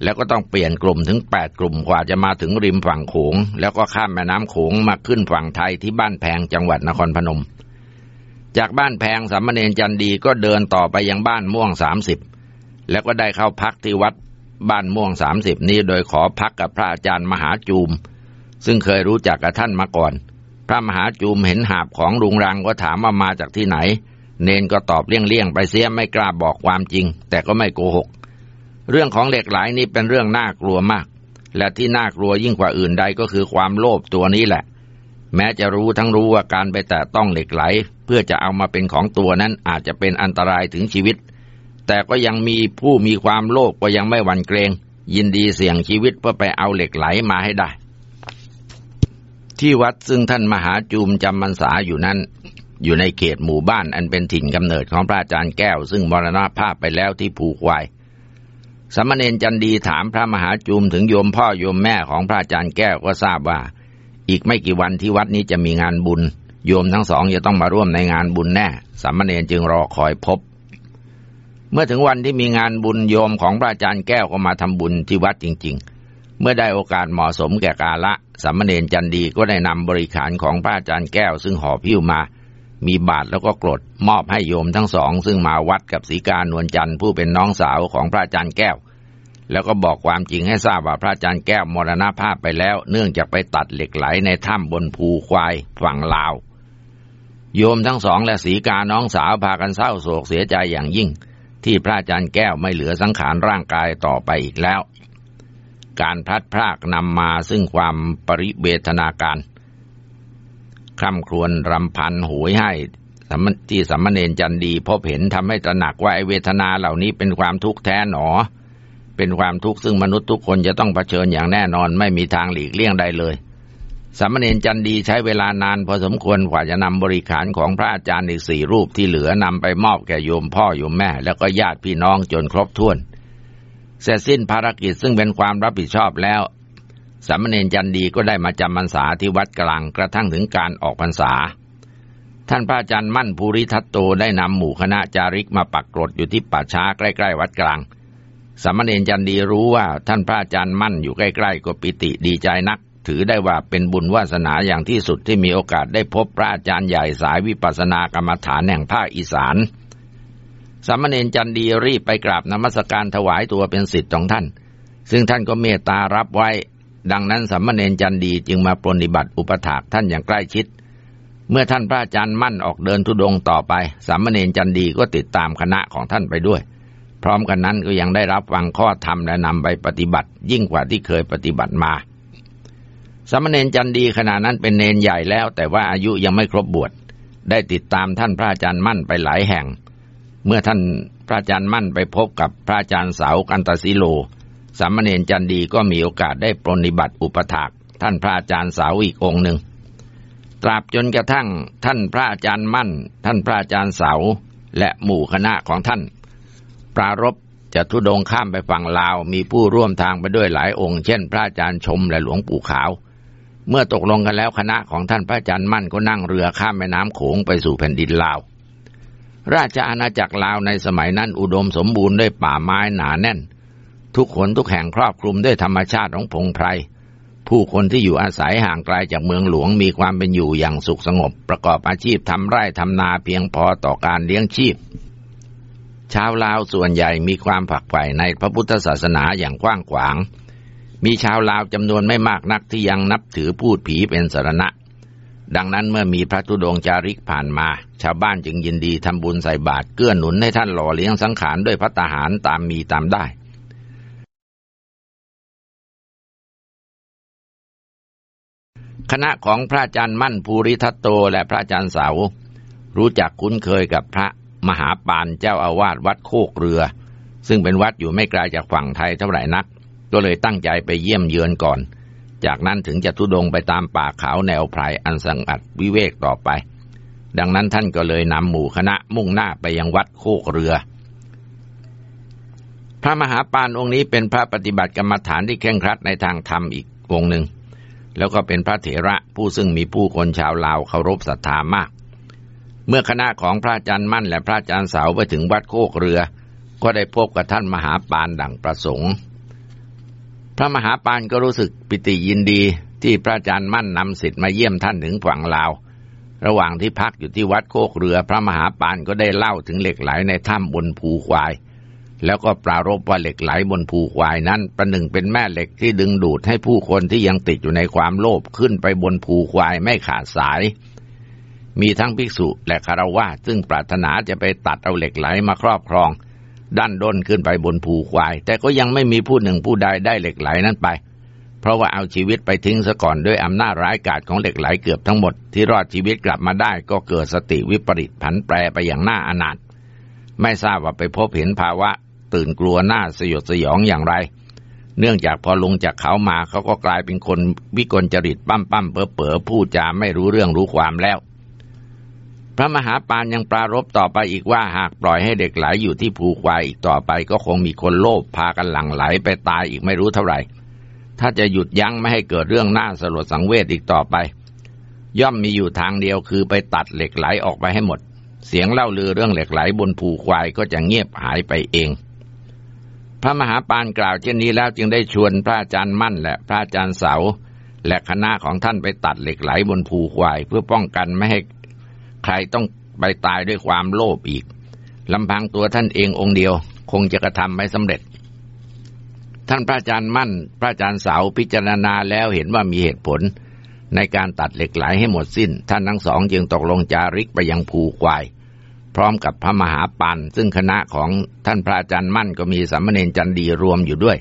แล้วก็ต้องเปลี่ยนกลุ่มถึงแปดกลุ่มกว่าจะมาถึงริมฝั่งโขง แล้วก็ข้ามแม่น้ำโขงมาขึ้นฝั่งไทยที่บ้านแพงจังหวัดนครพนม จากบ้านแพงสามเณรจันดีก็เดินต่อไปยังบ้านม่วงสามสิบแล้วก็ได้เข้าพักที่วัดบ้านม่วงสามสิบนี้โดยขอพักกับพระอาจารย์มหาจูม ซึ่งเคยรู้จักกับท่านมาก่อน พระมหาจูมเห็นหาบของลุงรังก็ถามว่ามาจากที่ไหน เนนก็ตอบเลี่ยงๆไปเสียไม่กล้าบอกความจริง แต่ก็ไม่โกหก เรื่องของเหล็กไหลนี้เป็นเรื่องน่ากลัวมาก และที่น่ากลัวยิ่งกว่าอื่นใดก็คือความโลภตัวนี้แหละ แม้จะรู้ทั้งรู้ว่าการไปแตะต้องเหล็กไหล เพื่อจะเอามาเป็นของตัวนั้นอาจจะเป็นอันตรายถึงชีวิต แต่ก็ยังมีผู้มีความโลภก็ยังไม่หวั่นเกรง ยินดีเสี่ยงชีวิตเพื่อไปเอาเหล็กไหลมาให้ได้ ที่วัดซึ่งท่านมหาจูมจำพรรษาอยู่นั้น อยู่ในเขตหมู่บ้านอันเป็นถิ่นกำเนิดของพระอาจารย์แก้ว ซึ่งมรณภาพไปแล้วที่ภูควายสามเณรจันดีถามพระมหาจูมถึงโยมพ่อโยมแม่ของพระอาจารย์แก้วก็ทราบว่า อีกไม่กี่วันที่วัดนี้จะมีงานบุญ โยมทั้งสองจะต้องมาร่วมในงานบุญแน่สามเณรจึงรอคอยพบ เมื่อถึงวันที่มีงานบุญโยมของพระอาจารย์แก้วก็มาทำบุญที่วัดจริง ๆ เมื่อได้โอกาสเหมาะสมแก่กาละสามเณรจันดีก็ได้นำบริขารของพระอาจารย์แก้ว ซึ่งห่อพิ้วมา มีบาทแล้วก็กรดมอบให้โยมทั้งสอง ซึ่งมาวัดกับศรีกานวลจันทร์ผู้เป็นน้องสาวของพระอาจารย์แก้ว แล้วก็บอกความจริงให้ทราบว่าพระอาจารย์แก้วมรณภาพไปแล้ว เนื่องจากไปตัดเหล็กไหลในถ้ำบนภูควายฝั่งลาว โยมทั้งสองและศรีกาน้องสาวพากันเศร้าโศกเสียใจอย่างยิ่ง ที่พระอาจารย์แก้วไม่เหลือสังขารร่างกายต่อไปอีกแล้ว การพลัดพรากนำมาซึ่งความปริเวทนาการ คร่ำครวญรำพันโหยให้สมที่สัมมเนนจันดีพบเห็นทำให้ตระหนักว่าไอเวทนาเหล่านี้เป็นความทุกข์แท้หนอ เป็นความทุกข์ซึ่งมนุษย์ทุกคนจะต้องเผชิญอย่างแน่นอนไม่มีทางหลีกเลี่ยงได้เลยสามเณรจันดีใช้เวลานานพอสมควรกว่าจะนำบริขารของพระอาจารย์อีกสี่รูปที่เหลือนำไปมอบแก่โยมพ่อโยมแม่ แล้วก็ญาติพี่น้องจนครบถ้วน เสร็จสิ้นภารกิจซึ่งเป็นความรับผิดชอบแล้ว สามเณรจันดีก็ได้มาจำพรรษาที่วัดกลางกระทั่งถึงการออกพรรษา ท่านพระอาจารย์มั่นภูริทัตโตได้นำหมู่คณะจาริกมาปักกรดอยู่ที่ป่าช้าใกล้ๆวัดกลางสามเณรจันดีรู้ว่าท่านพระอาจารย์มั่นอยู่ใกล้ๆก็ปิติดีใจนัก ถือได้ว่าเป็นบุญวาสนาอย่างที่สุดที่มีโอกาสได้พบพระอาจารย์ใหญ่สายวิปัสสนากรรมฐานแห่งภาคอีสานสามเณรจันดีรีบไปกราบนมัสการถวายตัวเป็นสิทธิ์ของท่าน ซึ่งท่านก็เมตตารับไว้ ดังนั้นสามมเณรจันดีจึงมาปรนิบัติอุปถากท่านอย่างใกล้ชิด เมื่อท่านพระอาจารย์มั่นออกเดินทุดงต่อไปสามมเณรจันดีก็ติดตามคณะของท่านไปด้วย พร้อมกันนั้นก็ยังได้รับฟังข้อธรรมและนำไปปฏิบัติ ยิ่งกว่าที่เคยปฏิบัติมาสมณเณรจันดีขณะนั้นเป็นเนนใหญ่แล้ว แต่ว่าอายุยังไม่ครบบวชได้ติดตามท่านพระอาจารย์มั่นไปหลายแห่ง เมื่อท่านพระอาจารย์มั่นไปพบกับพระอาจารย์สาวกันตสิโล สามเณรจันดีก็มีโอกาสได้ปรนิบัติอุปถากท่านพระอาจารย์สาวอีกองหนึ่ง ตราบจนกระทั่งท่านพระอาจารย์มั่น ท่านพระอาจารย์สาวและหมู่คณะของท่าน ปรารบจะทุดงข้ามไปฝั่งลาว มีผู้ร่วมทางไปด้วยหลายองค์ เช่น พระอาจารย์ชมและหลวงปู่ขาว เมื่อตกลงกันแล้วคณะของท่านพระอาจารย์มั่นก็นั่งเรือข้ามแม่น้ำโขงไปสู่แผ่นดินลาว ราชอาณาจักรลาวในสมัยนั้นอุดมสมบูรณ์ด้วยป่าไม้หนาแน่น ทุกคนทุกแห่งครอบคลุมด้วยธรรมชาติของพงไพรผู้คนที่อยู่อาศัยห่างไกลาจากเมืองหลวงมีความเป็นอยู่อย่างสุขสงบ ประกอบอาชีพทำไร่ทำนาเพียงพอต่อการเลี้ยงชีพ ชาวลาวส่วนใหญ่มีความผักใฝ่ในพระพุทธศาสนาอย่างกว้างขวาง มีชาวลาวจำนวนไม่มากนักที่ยังนับถือพูดผีเป็นสรณะ ดังนั้นเมื่อมีพระธุดงจาริกผ่านมา ชาวบ้านจึงยินดีทำบุญใส่บาตรเกื้อหนุนให้ท่านหล่อเลี้ยงสังขารด้วยพัตหารตามมีตามได้ คณะของพระอาจารย์มั่นภูริทัตโตและพระอาจารย์เสา รู้จักคุ้นเคยกับพระมหาปานเจ้าอาวาสวัดโคกเรือ ซึ่งเป็นวัดอยู่ไม่ไกลาจากฝั่งไทยเท่าไหร่นัก ก็เลยตั้งใจไปเยี่ยมเยือนก่อน จากนั้นถึงจะทุดงไปตามป่าเขาแนวไพรอันสังอัดวิเวกต่อไป ดังนั้นท่านก็เลยนำหมู่คณะมุ่งหน้าไปยังวัดโคกเรือ พระมหาปานองค์นี้เป็นพระปฏิบัติกรรมฐานที่แข่งครัดในทางธรรมอีกองหนึ่ง แล้วก็เป็นพระเถระผู้ซึ่งมีผู้คนชาวลาวเคารพศรัทธามาก เมื่อคณะของพระอาจารย์มั่นและพระอาจารย์เสาไปถึงวัดโคกเรือ ก็ได้พบกับท่านมหาปานดังประสงค์ พระมหาปานก็รู้สึกปิติยินดีที่พระอาจารย์มั่นนำสิทธิ์มาเยี่ยมท่านถึงฝั่งลาว ระหว่างที่พักอยู่ที่วัดโคกเรือ พระมหาปานก็ได้เล่าถึงเหล็กไหลในถ้ำบนภูควาย แล้วก็ปรารบว่าเหล็กไหลบนภูควายนั้น ประหนึ่งเป็นแม่เหล็กที่ดึงดูดให้ผู้คนที่ยังติดอยู่ในความโลภขึ้นไปบนภูควายไม่ขาดสาย มีทั้งภิกษุและคารวะซึ่งปรารถนาจะไปตัดเอาเหล็กไหลมาครอบครอง ดันด้นขึ้นไปบนภูควาย แต่ก็ยังไม่มีผู้หนึ่งผู้ใดได้เหล็กไหลนั้นไป เพราะว่าเอาชีวิตไปทิ้งซะก่อนด้วยอำนาจร้ายกาจของเหล็กไหลเกือบทั้งหมดที่รอดชีวิตกลับมาได้ก็เกิดสติวิปริตผันแปรไปอย่างน่าอนาถไม่ทราบว่าไปพบเห็นภาวะ ตื่นกลัวหน้าสยดสยองอย่างไร เนื่องจากพอลงจากเขามาเขาก็กลายเป็นคนวิกลจริตปั้มปั้มเป๋อเป๋อพูดจาไม่รู้เรื่องรู้ความแล้ว พระมหาปานยังปรารบต่อไปอีกว่าหากปล่อยให้เด็กไหลอยู่ที่ภูควายอีกต่อไปก็คงมีคนโลภพากันหลั่งไหลไปตายอีกไม่รู้เท่าไหร่ ถ้าจะหยุดยั้งไม่ให้เกิดเรื่องน่าสลดสังเวชอีกต่อไป ย่อมมีอยู่ทางเดียวคือไปตัดเหล็กไหลออกไปให้หมดเสียงเล่าลือเรื่องเหล็กไหลบนภูควายก็จะเงียบหายไปเอง พระมหาปานกล่าวเช่นนี้แล้วจึงได้ชวนพระอาจารย์มั่นและพระอาจารย์เสา และคณะของท่านไปตัดเหล็กไหลบนภูควาย เพื่อป้องกันไม่ให้ใครต้องไปตายด้วยความโลภอีกลำพังตัวท่านเององค์เดียว คงจะกระทำไม่สำเร็จ ท่านพระอาจารย์มั่น พระอาจารย์เสาพิจารณาแล้วเห็นว่ามีเหตุผล ในการตัดเหล็กไหลให้หมดสิ้น ท่านทั้งสองจึงตกลงจาริกไปยังภูควาย ร้อมกับพระมหาปันซึ่งคณะของท่านพระอาจารย์มั่นก็มีสามเณรจันดีรวมอยู่ด้วย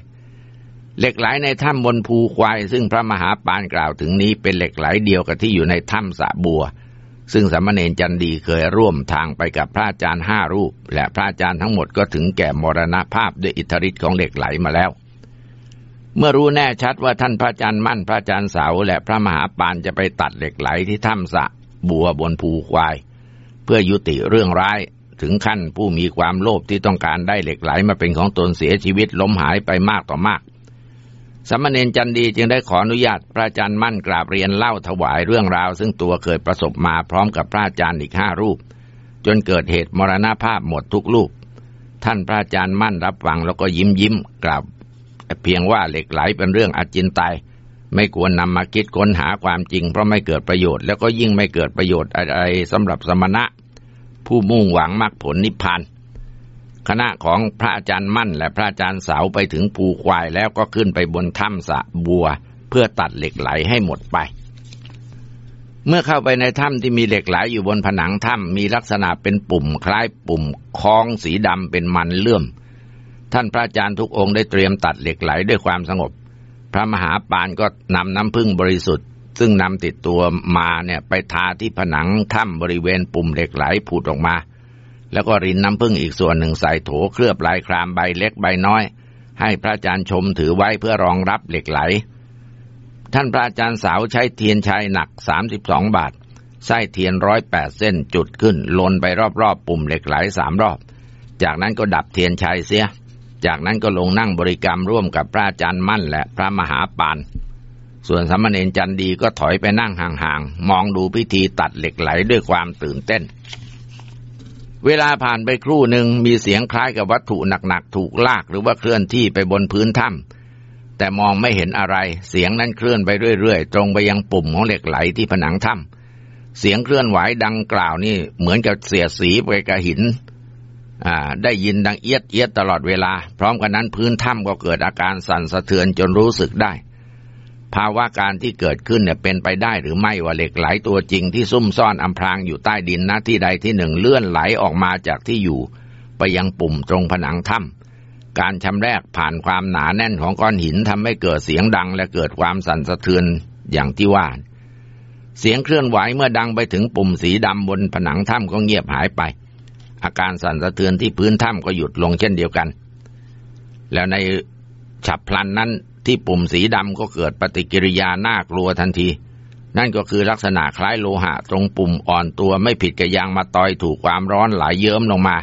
เหล็กไหลในถ้ำบนภูควาย ซึ่งพระมหาปานกล่าวถึงนี้เป็นเหล็กไหลเดียวกับที่อยู่ในถ้ำสะบัว ซึ่งสามเณรจันดีเคยร่วมทางไปกับพระอาจารย์ห้ารูป และพระอาจารย์ทั้งหมดก็ถึงแก่มรณภาพด้วยอิทธิฤทธิ์ของเหล็กไหลมาแล้วเมื่อรู้แน่ชัดว่าท่านพระอาจารย์มั่นพระอาจารย์เสาและพระมหาปานจะไปตัดเหล็กไหลที่ถ้ำสะบัวบนภูควาย พื่อยุติเรื่องร้าย ถึงขั้นผู้มีความโลภที่ต้องการได้เหล็กไหลมาเป็นของตนเสียชีวิตล้มหายไปมากต่อมากสมณเณรจันดีจึงได้ขออนุญาตพระอาจารย์มั่นกราบเรียนเล่าถวายเรื่องราว ซึ่งตัวเคยประสบมาพร้อมกับพระอาจารย์อีกห้ารูป จนเกิดเหตุมรณภาพหมดทุกรูป ท่านพระอาจารย์มั่นรับฟังแล้วก็ยิ้มยิ้มกราบเพียงว่าเหล็กไหลเป็นเรื่องอจินไตย ไม่ควรนำมาคิดค้นหาความจริงเพราะไม่เกิดประโยชน์แล้วก็ยิ่งไม่เกิดประโยชน์อะไรสำหรับสมณะ ผู้มุ่งหวังมรรคผลนิพพานคณะของพระอาจารย์มั่น และพระอาจารย์เสาไปถึงภูควายแล้วก็ขึ้นไปบนถ้ำสะบัว เพื่อตัดเหล็กไหลให้หมดไป เมื่อเข้าไปในถ้ำที่มีเหล็กไหลอยู่บนผนังถ้ำมีลักษณะเป็นปุ่มคล้ายปุ่มคล้องสีดำเป็นมันเลื่อม ท่านพระอาจารย์ทุกองค์ได้เตรียมตัดเหล็กไหลด้วยความสงบ พระมหาปานก็นำน้ำพึ่งบริสุทธิ์ ซึ่งนำติดตัวมาเนี่ยไปทาที่ผนังถ้ำบริเวณปุ่มเหล็กไหลผุดออกมา แล้วก็รินน้ำพึ่งอีกส่วนหนึ่งใส่โถเคลือบลายครามใบเล็กใบน้อย ให้พระอาจารย์ชมถือไว้เพื่อรองรับเหล็กไหล ท่านพระอาจารย์สาวใช้เทียนชัยหนักสามสิบสองบาทไส้เทียนร้อยแปดเส้นจุดขึ้นลนไปรอบๆปุ่มเหล็กไหลสามรอบ จากนั้นก็ดับเทียนชัยเสีย จากนั้นก็ลงนั่งบริกรรมร่วมกับพระอาจารย์มั่นและพระมหาปาน ส่วนสมณเณรจันดีก็ถอยไปนั่งห่างๆ มองดูพิธีตัดเหล็กไหลด้วยความตื่นเต้น เวลาผ่านไปครู่หนึ่งมีเสียงคล้ายกับวัตถุหนักๆ ถูกลากหรือว่าเคลื่อนที่ไปบนพื้นถ้ำแต่มองไม่เห็นอะไร เสียงนั้นเคลื่อนไปเรื่อยๆ ตรงไปยังปุ่มของเหล็กไหลที่ผนังถ้ำเสียงเคลื่อนไหวดังกล่าวนี่เหมือนกับเสียดสีไปกับหิน ได้ยินดังเอียดเอียดตลอดเวลา พร้อมกันนั้นพื้นถ้ำก็เกิดอาการสั่นสะเทือนจนรู้สึกได้ ภาวะการที่เกิดขึ้นเนี่ยเป็นไปได้หรือไม่ว่าเหล็กไหลตัวจริงที่ซุ่มซ่อนอำพรางอยู่ใต้ดินนะที่ใดที่หนึ่งเลื่อนไหลออกมาจากที่อยู่ ไปยังปุ่มตรงผนังถ้ำการชำแรกผ่านความหนาแน่นของก้อนหินทำให้เกิดเสียงดังและเกิดความสั่นสะเทือนอย่างที่ว่าเสียงเคลื่อนไหวเมื่อดังไปถึงปุ่มสีดำบนผนังถ้ำก็เงียบหายไป อาการสั่นสะเทือนที่พื้นถ้ำก็หยุดลงเช่นเดียวกัน แล้วในฉับพลันนั้นที่ปุ่มสีดำก็เกิดปฏิกิริยาน่ากลัวทันที นั่นก็คือลักษณะคล้ายโลหะตรงปุ่มอ่อนตัวไม่ผิดกับยางมาตอยถูกความร้อนไหลยเยิ้มลงมา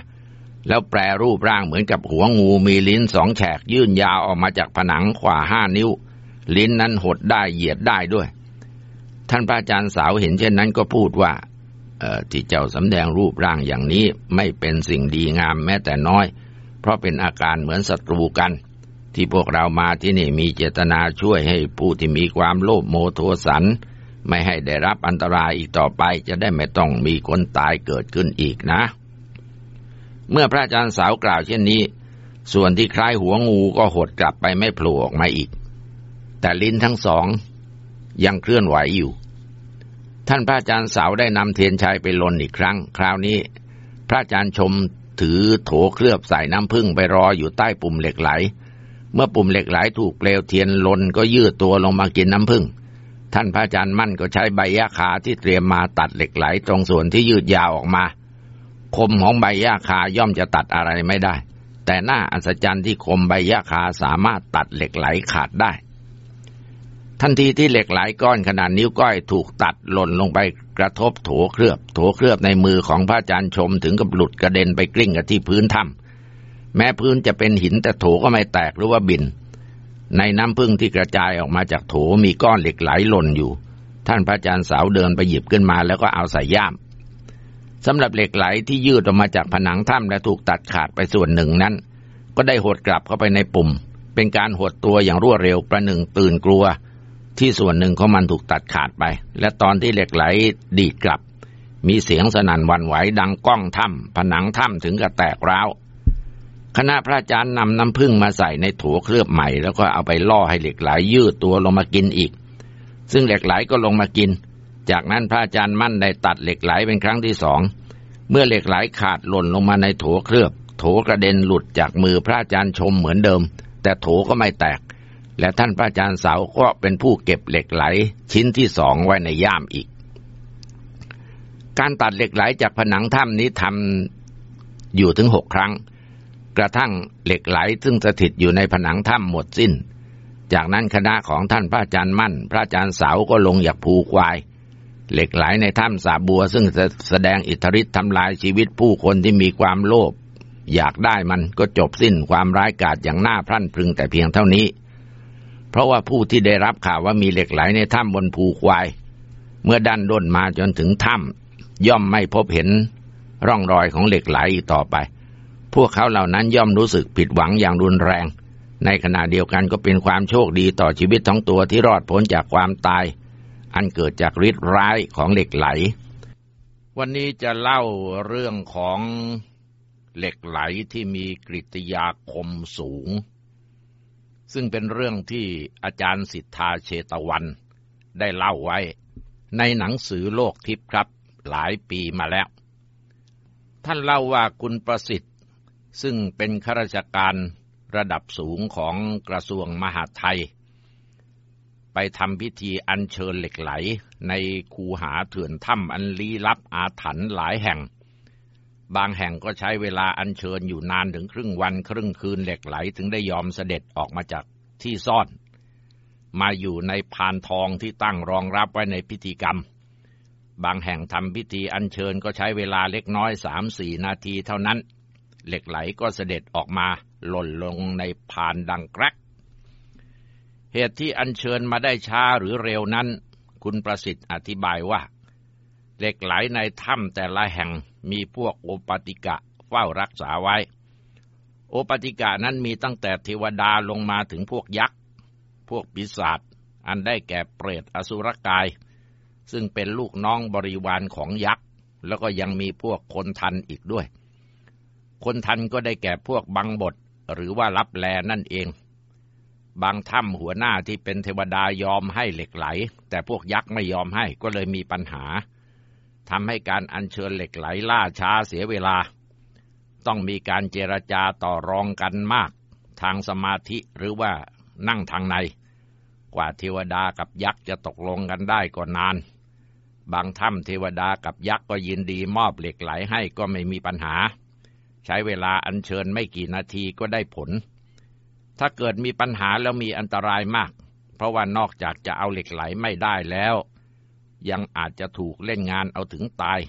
แล้วแปรรูปร่างเหมือนกับหัวงูมีลิ้นสองแฉกยื่นยาวออกมาจากผนังขวาห้านิ้ว ลิ้นนั้นหดได้เหยียดได้ด้วย ท่านพระอาจารย์สาวเห็นเช่นนั้นก็พูดว่า ที่เจ้าสำแดงรูปร่างอย่างนี้ไม่เป็นสิ่งดีงามแม้แต่น้อย เพราะเป็นอาการเหมือนศัตรูกัน ที่พวกเรามาที่นี่มีเจตนาช่วยให้ผู้ที่มีความโลภโมโทสัน ไม่ให้ได้รับอันตรายอีกต่อไปจะได้ไม่ต้องมีคนตายเกิดขึ้นอีกนะ เมื่อพระอาจารย์สาวกล่าวเช่นนี้ ส่วนที่คล้ายหัวงูก็หดกลับไปไม่โผล่ออกมาอีก แต่ลิ้นทั้งสองยังเคลื่อนไหวอยู่ ท่านพระอาจารย์เสาได้นำเทียนชัยไปลนอีกครั้ง คราวนี้ พระอาจารย์ชมถือโถเคลือบใส่น้ำพึ่งไปรออยู่ใต้ปุ่มเหล็กไหล เมื่อปุ่มเหล็กไหลถูกเปลวเทียนลนก็ยืดตัวลงมากินน้ำพึ่ง ท่านพระอาจารย์มั่นก็ใช้ใบยาคาที่เตรียมมาตัดเหล็กไหลตรงส่วนที่ยืดยาวออกมา คมของใบยาคาย่อมจะตัดอะไรไม่ได้ แต่หน้าอัศจรรย์ที่คมใบยาคาสามารถตัดเหล็กไหลขาดได้ ทันทีที่เหล็กไหลก้อนขนาดนิ้วก้อยถูกตัดหล่นลงไปกระทบโถเคลือบ โถเคลือบในมือของพระอาจารย์ชมถึงกับหลุดกระเด็นไปกลิ้งกับที่พื้นถ้ำแม้พื้นจะเป็นหินแต่โถก็ไม่แตกหรือว่าบิน ในน้ำพึ่งที่กระจายออกมาจากโถมีก้อนเหล็กไหลหล่นอยู่ ท่านพระอาจารย์สาวเดินไปหยิบขึ้นมาแล้วก็เอาใส่ย่ามสำหรับเหล็กไหลที่ยืดออกมาจากผนังถ้ำและถูกตัดขาดไปส่วนหนึ่งนั้น ก็ได้หดกลับเข้าไปในปุ่ม เป็นการหดตัวอย่างรวดเร็วประหนึ่งตื่นกลัว ที่ส่วนหนึ่งของมันถูกตัดขาดไป และตอนที่เหล็กไหลดีดกลับ มีเสียงสนั่นวันไหวดังก้องถ้ำผนังถ้ำถึงกับแตกร้าวคณะพระอาจารย์นำน้ำพึ่งมาใส่ในถัวเคลือบใหม่ แล้วก็เอาไปล่อให้เหล็กไหลยืดตัวลงมากินอีก ซึ่งเหล็กไหลก็ลงมากิน จากนั้นพระอาจารย์มั่นได้ตัดเหล็กไหลเป็นครั้งที่สอง เมื่อเหล็กไหลขาดหล่นลงมาในโถเคลือบโถกระเด็นหลุดจากมือพระอาจารย์ชมเหมือนเดิม แต่โถก็ไม่แตก และท่านพระอาจารย์เสาก็เป็นผู้เก็บเหล็กไหล ชิ้นที่สองไว้ในย่ามอีก การตัดเหล็กไหลจากผนังถ้ำนี้ทำอยู่ถึงหกครั้ง กระทั่งเหล็กไหลซึ่งสถิตอยู่ในผนังถ้ำหมดสิน้น จากนั้นคณะของท่านพระอาจารย์มั่น พระอาจารย์เสาก็ลงอยากภูควาย เหล็กไหลในถ้ำสาบัว ซึ่งแสดงอิทธิฤทธิ์ทำลายชีวิตผู้คนที่มีความโลภอยากได้มันก็จบสิ้นความร้ายกาจอย่างน่าพรั่นพรึงแต่เพียงเท่านี้ เพราะว่าผู้ที่ได้รับข่าวว่ามีเหล็กไหลในถ้ำบนภูควาย เมื่อดันด้นมาจนถึงถ้ำย่อมไม่พบเห็นร่องรอยของเหล็กไหลอีกต่อไป พวกเขาเหล่านั้นย่อมรู้สึกผิดหวังอย่างรุนแรง ในขณะเดียวกันก็เป็นความโชคดีต่อชีวิตทั้งตัวที่รอดพ้นจากความตาย อันเกิดจากฤทธิ์ร้ายของเหล็กไหล วันนี้จะเล่าเรื่องของเหล็กไหลที่มีกริตยาคมสูง ซึ่งเป็นเรื่องที่อาจารย์สิทธาเชตวัน ได้เล่าไว้ ในหนังสือโลกทิพย์ครับ หลายปีมาแล้ว ท่านเล่าว่าคุณประสิทธิ์ ซึ่งเป็นข้าราชการระดับสูงของกระทรวงมหาดไทย ไปทำพิธีอัญเชิญเหล็กไหลในคูหาเถื่อนถ้ำอันลี้ลับอาถรรพ์หลายแห่ง บางแห่งก็ใช้เวลาอัญเชิญอยู่นานถึงครึ่งวันครึ่งคืนเหล็กไหลถึงได้ยอมเสด็จออกมาจากที่ซ่อน มาอยู่ในพานทองที่ตั้งรองรับไว้ในพิธีกรรม บางแห่งทำพิธีอัญเชิญก็ใช้เวลาเล็กน้อยสามสี่นาทีเท่านั้น เหล็กไหลก็เสด็จออกมาหล่นลงในพานดังแกรกเหตุที่อัญเชิญมาได้ช้าหรือเร็วนั้น คุณประสิทธิ์อธิบายว่า เหล็กไหลในถ้ำแต่ละแห่ง มีพวกโอปติกะเฝ้ารักษาไว้ โอปติกะนั้นมีตั้งแต่เทวดาลงมาถึงพวกยักษ์ พวกปีศาจ อันได้แก่เปรตอสุรกาย ซึ่งเป็นลูกน้องบริวารของยักษ์ แล้วก็ยังมีพวกคนทันอีกด้วย คนทันก็ได้แก่พวกบังบทหรือว่ารับแลนั่นเอง บางถ้ำหัวหน้าที่เป็นเทวดายอมให้เหล็กไหล แต่พวกยักษ์ไม่ยอมให้ก็เลยมีปัญหา ทำให้การอัญเชิญเหล็กไหลล่าช้าเสียเวลา ต้องมีการเจรจาต่อรองกันมาก ทางสมาธิหรือว่านั่งทางใน กว่าเทวดากับยักษ์จะตกลงกันได้ก็นาน บางถ้ำเทวดากับยักษ์ก็ยินดีมอบเหล็กไหลให้ก็ไม่มีปัญหา ใช้เวลาอัญเชิญไม่กี่นาทีก็ได้ผล ถ้าเกิดมีปัญหาแล้วมีอันตรายมาก เพราะว่านอกจากจะเอาเหล็กไหลไม่ได้แล้ว ยังอาจจะถูกเล่นงานเอาถึงตาย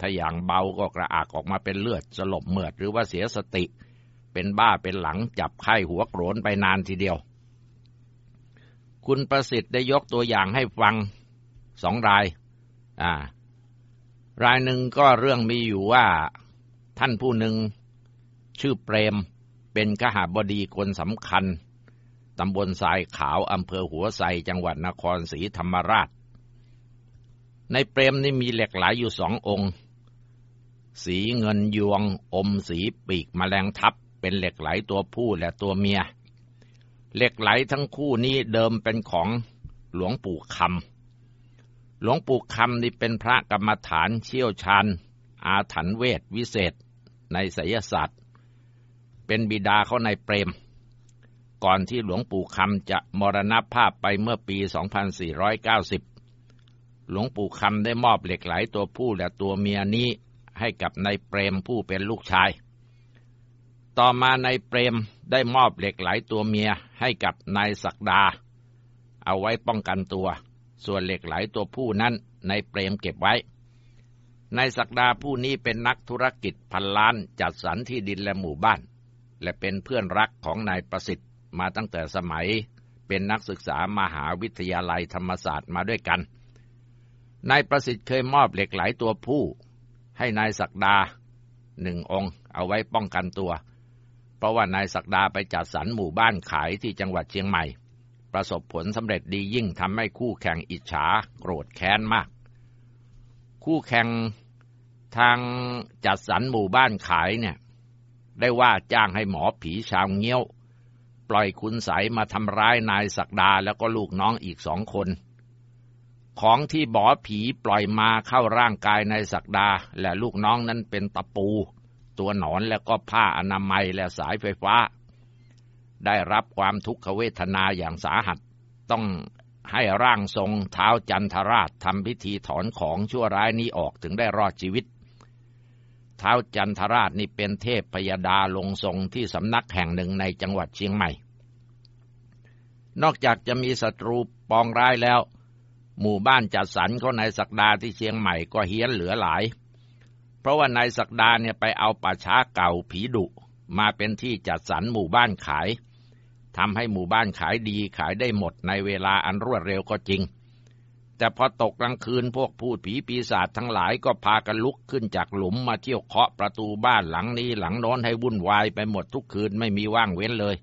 ถ้าอย่างเบาก็กระอักออกมาเป็นเลือดสลบเมือดหรือว่าเสียสติ เป็นบ้าเป็นหลังจับไข้หัวโกรนไปนานทีเดียว คุณประสิทธิ์ได้ยกตัวอย่างให้ฟังสองราย อ่า รายหนึ่งก็เรื่องมีอยู่ว่าท่านผู้หนึ่งชื่อเปรมเป็นขหาบดีคนสำคัญตำบลทรายขาวอำเภอหัวไซจังหวัดนครศรีธรรมราช ในเปรมนี่มีเหล็กไหลอยู่สององค์ สีเงินยวง อมสีปีกมแมลงทับเป็นเหล็กไหลตัวผู้และตัวเมีย เหล็กไหลทั้งคู่นี้เดิมเป็นของหลวงปู่คำหลวงปู่คำนี่เป็นพระกรรมฐานเชี่ยวชาญ อาถรรพ์เวทวิเศษ ในไสยศาสตร์ เป็นบิดาเขาในเปรม ก่อนที่หลวงปู่คำจะมรณภาพไปเมื่อปี 2490 หลวงปู่คำได้มอบเหล็กไหลตัวผู้และตัวเมียนี้ให้กับนายเปรมผู้เป็นลูกชาย ต่อมานายเปรมได้มอบเหล็กไหลตัวเมียให้กับนายศักดา เอาไว้ป้องกันตัว ส่วนเหล็กไหลตัวผู้นั้นนายเปรมเก็บไว้ นายศักดาผู้นี้เป็นนักธุรกิจพันล้านจัดสรรที่ดินและหมู่บ้าน และเป็นเพื่อนรักของนายประสิทธิ์มาตั้งแต่สมัย เป็นนักศึกษามหาวิทยาลัยธรรมศาสตร์มาด้วยกัน นายประสิทธิ์เคยมอบเหล็กไหลตัวผู้ ให้นายศักดาหนึ่งองค์ เอาไว้ป้องกันตัว เพราะว่านายศักดาไปจัดสรรหมู่บ้านขายที่จังหวัดเชียงใหม่ ประสบผลสำเร็จดียิ่งทำให้คู่แข่งอิจฉาโกรธแค้นมาก คู่แข่งทางจัดสรรหมู่บ้านขายเนี่ยได้ว่าจ้างให้หมอผีชาวเงี้ยว ปล่อยคุณใสมาทำร้ายนายศักดาแล้วก็ลูกน้องอีกสองคน ของที่บอผีปล่อยมาเข้าร่างกายในศักดา และลูกน้องนั้นเป็นตะปู ตัวหนอนแล้วก็ผ้าอนามัยและสายไฟฟ้า ได้รับความทุกขเวทนาอย่างสาหัส ต้องให้ร่างทรงเท้าจันทราชทำพิธีถอนของชั่วร้ายนี้ออกถึงได้รอดชีวิต เท้าจันทราชนี่เป็นเทพพยดาลงทรงที่สำนักแห่งหนึ่งในจังหวัดเชียงใหม่ นอกจากจะมีศัตรูปองร้ายแล้ว หมู่บ้านจัดสรรเของนายศักดาที่เชียงใหม่ก็เฮี้ยนเหลือหลาย เพราะว่านายศักดาเนี่ยไปเอาป่าช้าเก่าผีดุมาเป็นที่จัดสรรหมู่บ้านขายทำให้หมู่บ้านขายดีขายได้หมดในเวลาอันรวดเร็วก็จริง แต่พอตกกลางคืนพวกพูดผีปีศาจทั้งหลายก็พากันลุกขึ้นจากหลุมมาเที่ยวเคาะประตูบ้านหลังนี้หลังโน้นให้วุ่นวายไปหมดทุกคืนไม่มีว่างเว้นเลย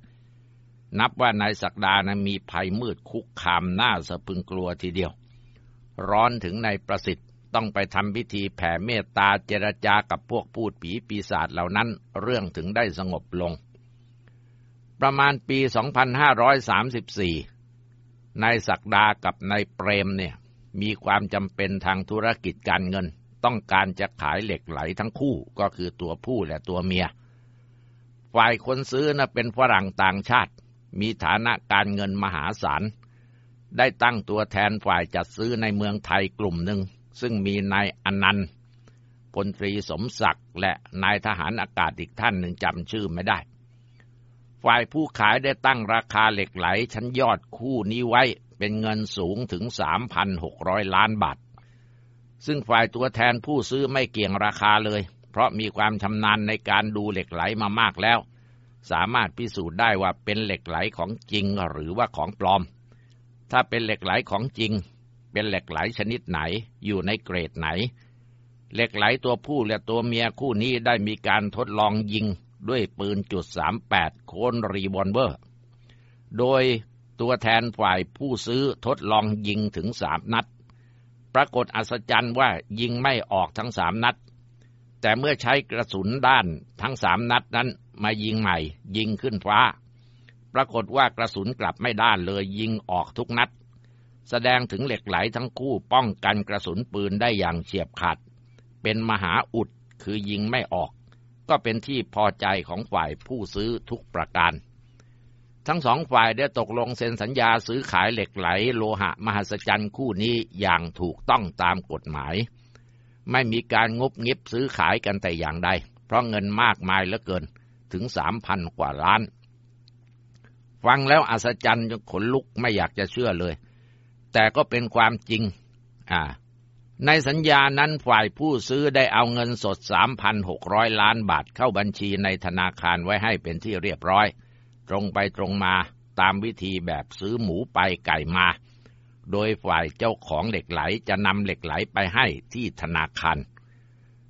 นับว่านายศักดานะมีภัยมืดคุกคามน้าสะพึงกลัวทีเดียว ร้อนถึงในประสิทธิ์ต้องไปทำพิธีแผ่เมตตาเจรจากับพวกพูดผีปีศาจเหล่านั้น เรื่องถึงได้สงบลง ประมาณปี 2534 นายศักดากับนายเปรมเนี่ยมีความจำเป็นทางธุรกิจการเงิน ต้องการจะขายเหล็กไหลทั้งคู่ก็คือตัวผู้และตัวเมีย ฝ่ายคนซื้อนะเป็นฝรั่งต่างชาติ มีฐานะการเงินมหาศาล ได้ตั้งตัวแทนฝ่ายจัดซื้อในเมืองไทยกลุ่มหนึ่ง ซึ่งมีนายอนันต์พลตรีสมศักดิ์และนายทหารอากาศอีกท่านหนึ่งจำชื่อไม่ได้ ฝ่ายผู้ขายได้ตั้งราคาเหล็กไหลชั้นยอดคู่นี้ไว้เป็นเงินสูงถึง 3,600 ล้านบาท ซึ่งฝ่ายตัวแทนผู้ซื้อไม่เกี่ยงราคาเลย เพราะมีความชำนาญในการดูเหล็กไหลมามากแล้ว สามารถพิสูจน์ได้ว่าเป็นเหล็กไหลของจริงหรือว่าของปลอม ถ้าเป็นเหล็กไหลของจริง เป็นเหล็กไหลชนิดไหน อยู่ในเกรดไหน เหล็กไหลตัวผู้และตัวเมียคู่นี้ได้มีการทดลองยิงด้วยปืนจุด38โคนรีวอลเวอร์ โดยตัวแทนฝ่ายผู้ซื้อทดลองยิงถึงสามนัด ปรากฏอัศจรรย์ว่ายิงไม่ออกทั้งสามนัด แต่เมื่อใช้กระสุนด้านทั้งสามนัดนั้นมายิงใหม่ ยิงขึ้นฟ้า ปรากฏว่ากระสุนกลับไม่ด้านเลยยิงออกทุกนัด แสดงถึงเหล็กไหลทั้งคู่ป้องกันกระสุนปืนได้อย่างเฉียบขาด เป็นมหาอุดคือยิงไม่ออก ก็เป็นที่พอใจของฝ่ายผู้ซื้อทุกประการ ทั้งสองฝ่ายได้ตกลงเซ็นสัญญาซื้อขายเหล็กไหลโลหะมหัศจรรย์คู่นี้อย่างถูกต้องตามกฎหมาย ไม่มีการงบงิบซื้อขายกันแต่อย่างใด เพราะเงินมากมายเหลือเกินถึงสามพันกว่าล้าน ฟังแล้วอัศจรรย์จนขนลุกไม่อยากจะเชื่อเลย แต่ก็เป็นความจริง อ่า ในสัญญานั้นฝ่ายผู้ซื้อได้เอาเงินสด 3,600 ล้านบาทเข้าบัญชีในธนาคารไว้ให้เป็นที่เรียบร้อย ตรงไปตรงมาตามวิธีแบบซื้อหมูไปไก่มา โดยฝ่ายเจ้าของเหล็กไหลจะนำเหล็กไหลไปให้ที่ธนาคาร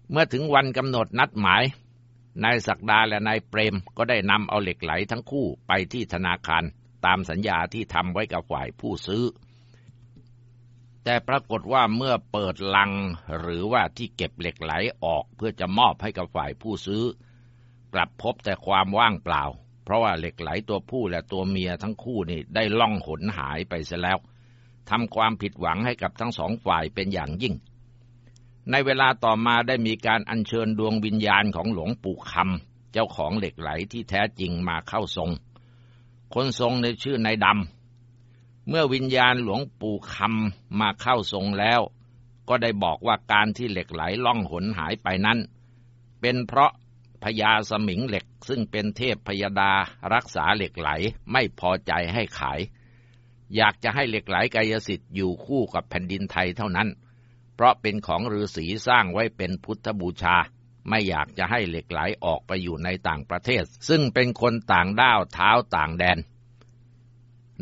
เมื่อถึงวันกำหนดนัดหมาย นายศักดาและนายเปรมก็ได้นำเอาเหล็กไหลทั้งคู่ไปที่ธนาคารตามสัญญาที่ทำไว้กับฝ่ายผู้ซื้อ แต่ปรากฏว่าเมื่อเปิดลังหรือว่าที่เก็บเหล็กไหลออกเพื่อจะมอบให้กับฝ่ายผู้ซื้อ กลับพบแต่ความว่างเปล่า เพราะว่าเหล็กไหลตัวผู้และตัวเมียทั้งคู่นี่ได้ล่องหนหายไปเสียแล้วทำความผิดหวังให้กับทั้งสองฝ่ายเป็นอย่างยิ่ง ในเวลาต่อมาได้มีการอัญเชิญดวงวิญญาณของหลวงปู่คำเจ้าของเหล็กไหลที่แท้จริงมาเข้าทรง คนทรงในชื่อนายดำ เมื่อวิญญาณหลวงปู่คำมาเข้าทรงแล้ว ก็ได้บอกว่าการที่เหล็กไหลล่องหนหายไปนั้น เป็นเพราะพญาสมิงเหล็กซึ่งเป็นเทพพยาดารักษาเหล็กไหลไม่พอใจให้ขาย อยากจะให้เหล็กไหลกายสิทธิ์อยู่คู่กับแผ่นดินไทยเท่านั้น ราะเป็นของฤาษีสร้างไว้เป็นพุทธบูชา ไม่อยากจะให้เหล็กไหลออกไปอยู่ในต่างประเทศ ซึ่งเป็นคนต่างด้าวเท้าต่างแดน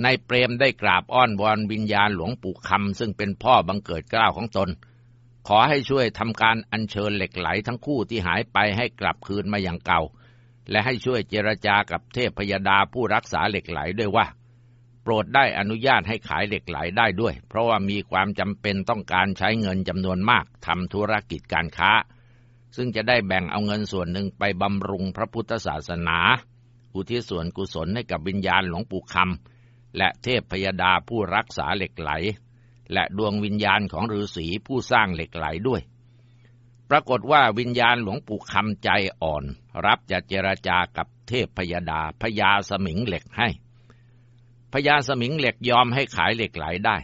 นายเปรมได้กราบอ้อนวอนวิญญาณหลวงปู่คำซึ่งเป็นพ่อบังเกิดเกล้าของตน ขอให้ช่วยทำการอัญเชิญเหล็กไหลทั้งคู่ที่หายไปให้กลับคืนมาอย่างเก่า และให้ช่วยเจรจากับเทพพยดาผู้รักษาเหล็กไหลด้วยว่า โปรดได้อนุญาตให้ขายเหล็กไหลได้ด้วย เพราะว่ามีความจำเป็นต้องการใช้เงินจำนวนมากทำธุรกิจการค้า ซึ่งจะได้แบ่งเอาเงินส่วนหนึ่งไปบำรุงพระพุทธศาสนา อุทิศส่วนกุศลให้กับวิญญาณหลวงปู่คำและเทพพยดาผู้รักษาเหล็กไหล และดวงวิญญาณของฤาษีผู้สร้างเหล็กไหลด้วย ปรากฏว่าวิญญาณหลวงปู่คำใจอ่อน รับจะเจรจากับเทพพยดาพญาสมิงเหล็กให้ พญาสมิงเหล็กยอมให้ขายเหล็กไหลได้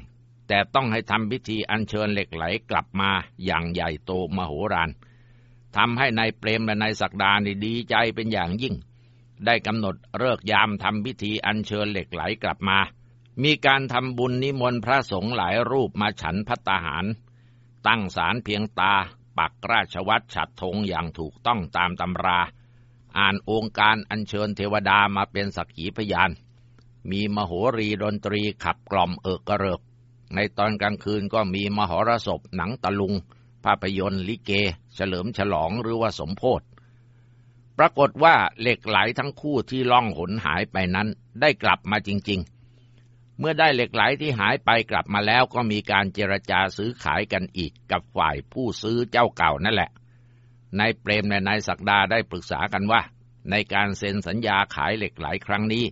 แต่ต้องให้ทำพิธีอัญเชิญเหล็กไหลกลับมาอย่างใหญ่โตมโหฬารทำให้ในายเปรมและนายศักดาดีใจเป็นอย่างยิ่ง ได้กำหนดเลิกยามทำพิธีอัญเชิญเหล็กไหลกลับมา มีการทำบุญนิมนต์พระสงฆ์หลายรูปมาฉันพัตตาหาร ตั้งศาลเพียงตา ปักราชวัตรฉัดธงอย่างถูกต้องตามตำรา อ่านองค์การอัญเชิญเทวดามาเป็นสักขีพยาน มีมโหรีดนตรีขับกล่อมเอิกกระเริก ในตอนกลางคืนก็มีมหรสพหนังตะลุง ภาพยนตร์ลิเก เฉลิมฉลองหรือว่าสมโพธปรากฏว่าเหล็กไหลทั้งคู่ที่ล่องหนหายไปนั้นได้กลับมาจริง ๆ เมื่อได้เหล็กไหลที่หายไปกลับมาแล้วก็มีการเจรจาซื้อขายกันอีกกับฝ่ายผู้ซื้อเจ้าเก่านั่นแหละ นายเปรมและนายศักดาได้ปรึกษากันว่า ในการเซ็นสัญญาขายเหล็กไหลครั้งนี้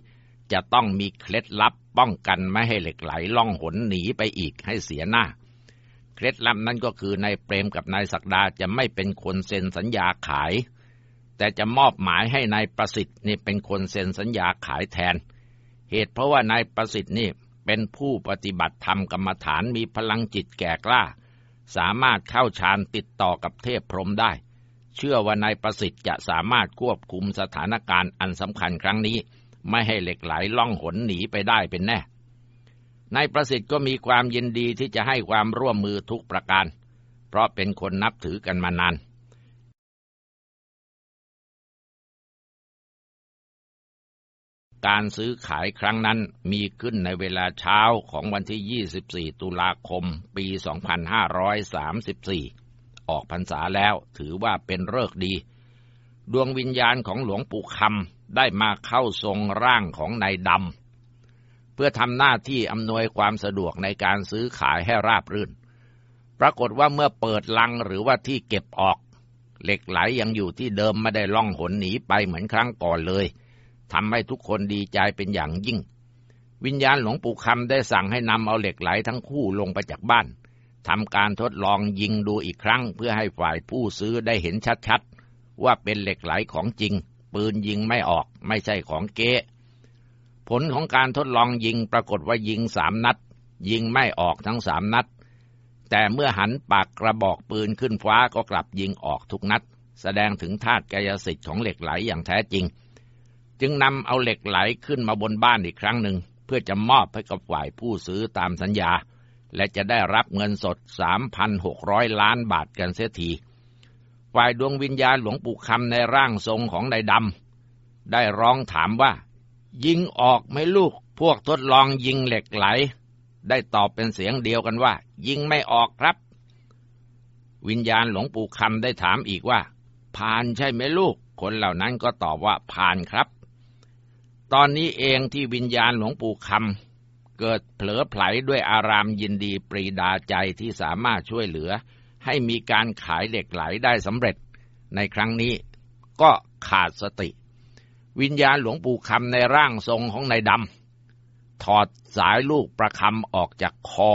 จะต้องมีเคล็ดลับป้องกันไม่ให้เหล็กไหลล่องหนหนีไปอีกให้เสียหน้า เคล็ดลับนั้นก็คือนายเปรมกับนายศักดาจะไม่เป็นคนเซ็นสัญญาขาย แต่จะมอบหมายให้นายประสิทธิ์นี่เป็นคนเซ็นสัญญาขายแทน เหตุเพราะว่านายประสิทธิ์นี่เป็นผู้ปฏิบัติธรรมกรรมฐานมีพลังจิตแก่กล้า สามารถเข้าฌานติดต่อกับเทพพรหมได้ เชื่อว่านายประสิทธิ์จะสามารถควบคุมสถานการณ์อันสำคัญครั้งนี้ ไม่ให้เหล็กไหลล่องหนหนีไปได้เป็นแน่ นายประสิทธิ์ก็มีความยินดีที่จะให้ความร่วมมือทุกประการ เพราะเป็นคนนับถือกันมานานการซื้อขายครั้งนั้นมีขึ้นในเวลาเช้าของวันที่ 24 ตุลาคม ปี 2534 ออกพรรษาแล้วถือว่าเป็นเลิกดี ดวงวิญญาณของหลวงปู่คำ ได้มาเข้าทรงร่างของนายดำเพื่อทำหน้าที่อำนวยความสะดวกในการซื้อขายให้ราบรื่น ปรากฏว่าเมื่อเปิดลังหรือว่าที่เก็บออก เหล็กไหลยังอยู่ที่เดิมไม่ได้ล่องหนหนีไปเหมือนครั้งก่อนเลยทำให้ทุกคนดีใจเป็นอย่างยิ่ง วิญญาณหลวงปู่คำได้สั่งให้นำเอาเหล็กไหลทั้งคู่ลงไปจากบ้านทำการทดลองยิงดูอีกครั้ง เพื่อให้ฝ่ายผู้ซื้อได้เห็นชัดๆ ว่าเป็นเหล็กไหลของจริง ปืนยิงไม่ออกไม่ใช่ของเก๊ผลของการทดลองยิงปรากฏว่ายิงสามนัด ยิงไม่ออกทั้งสามนัด แต่เมื่อหันปากกระบอกปืนขึ้นฟ้าก็กลับยิงออกทุกนัด แสดงถึงธาตุกายสิทธิ์ของเหล็กไหลอย่างแท้จริง จึงนำเอาเหล็กไหลขึ้นมาบนบ้านอีกครั้งหนึ่ง เพื่อจะมอบให้กับฝ่ายผู้ซื้อตามสัญญา และจะได้รับเงินสด 3,600 ล้านบาทกันเสียที ฝ่ายดวงวิญญาณหลวงปู่คำในร่างทรงของนายดำได้ร้องถามว่า ยิงออกไหมลูก พวกทดลองยิงเหล็กไหล ได้ตอบเป็นเสียงเดียวกันว่า ยิงไม่ออกครับ วิญญาณหลวงปู่คำได้ถามอีกว่า ผ่านใช่ไหมลูก คนเหล่านั้นก็ตอบว่าผ่านครับ ตอนนี้เองที่วิญญาณหลวงปู่คำเกิดเผลอไผลด้วยอารามยินดีปรีดาใจที่สามารถช่วยเหลือ ให้มีการขายเหล็กไหลได้สำเร็จ ในครั้งนี้ก็ขาดสติ วิญญาณหลวงปู่คำในร่างทรงของนายดำถอดสายลูกประคำออกจากคอ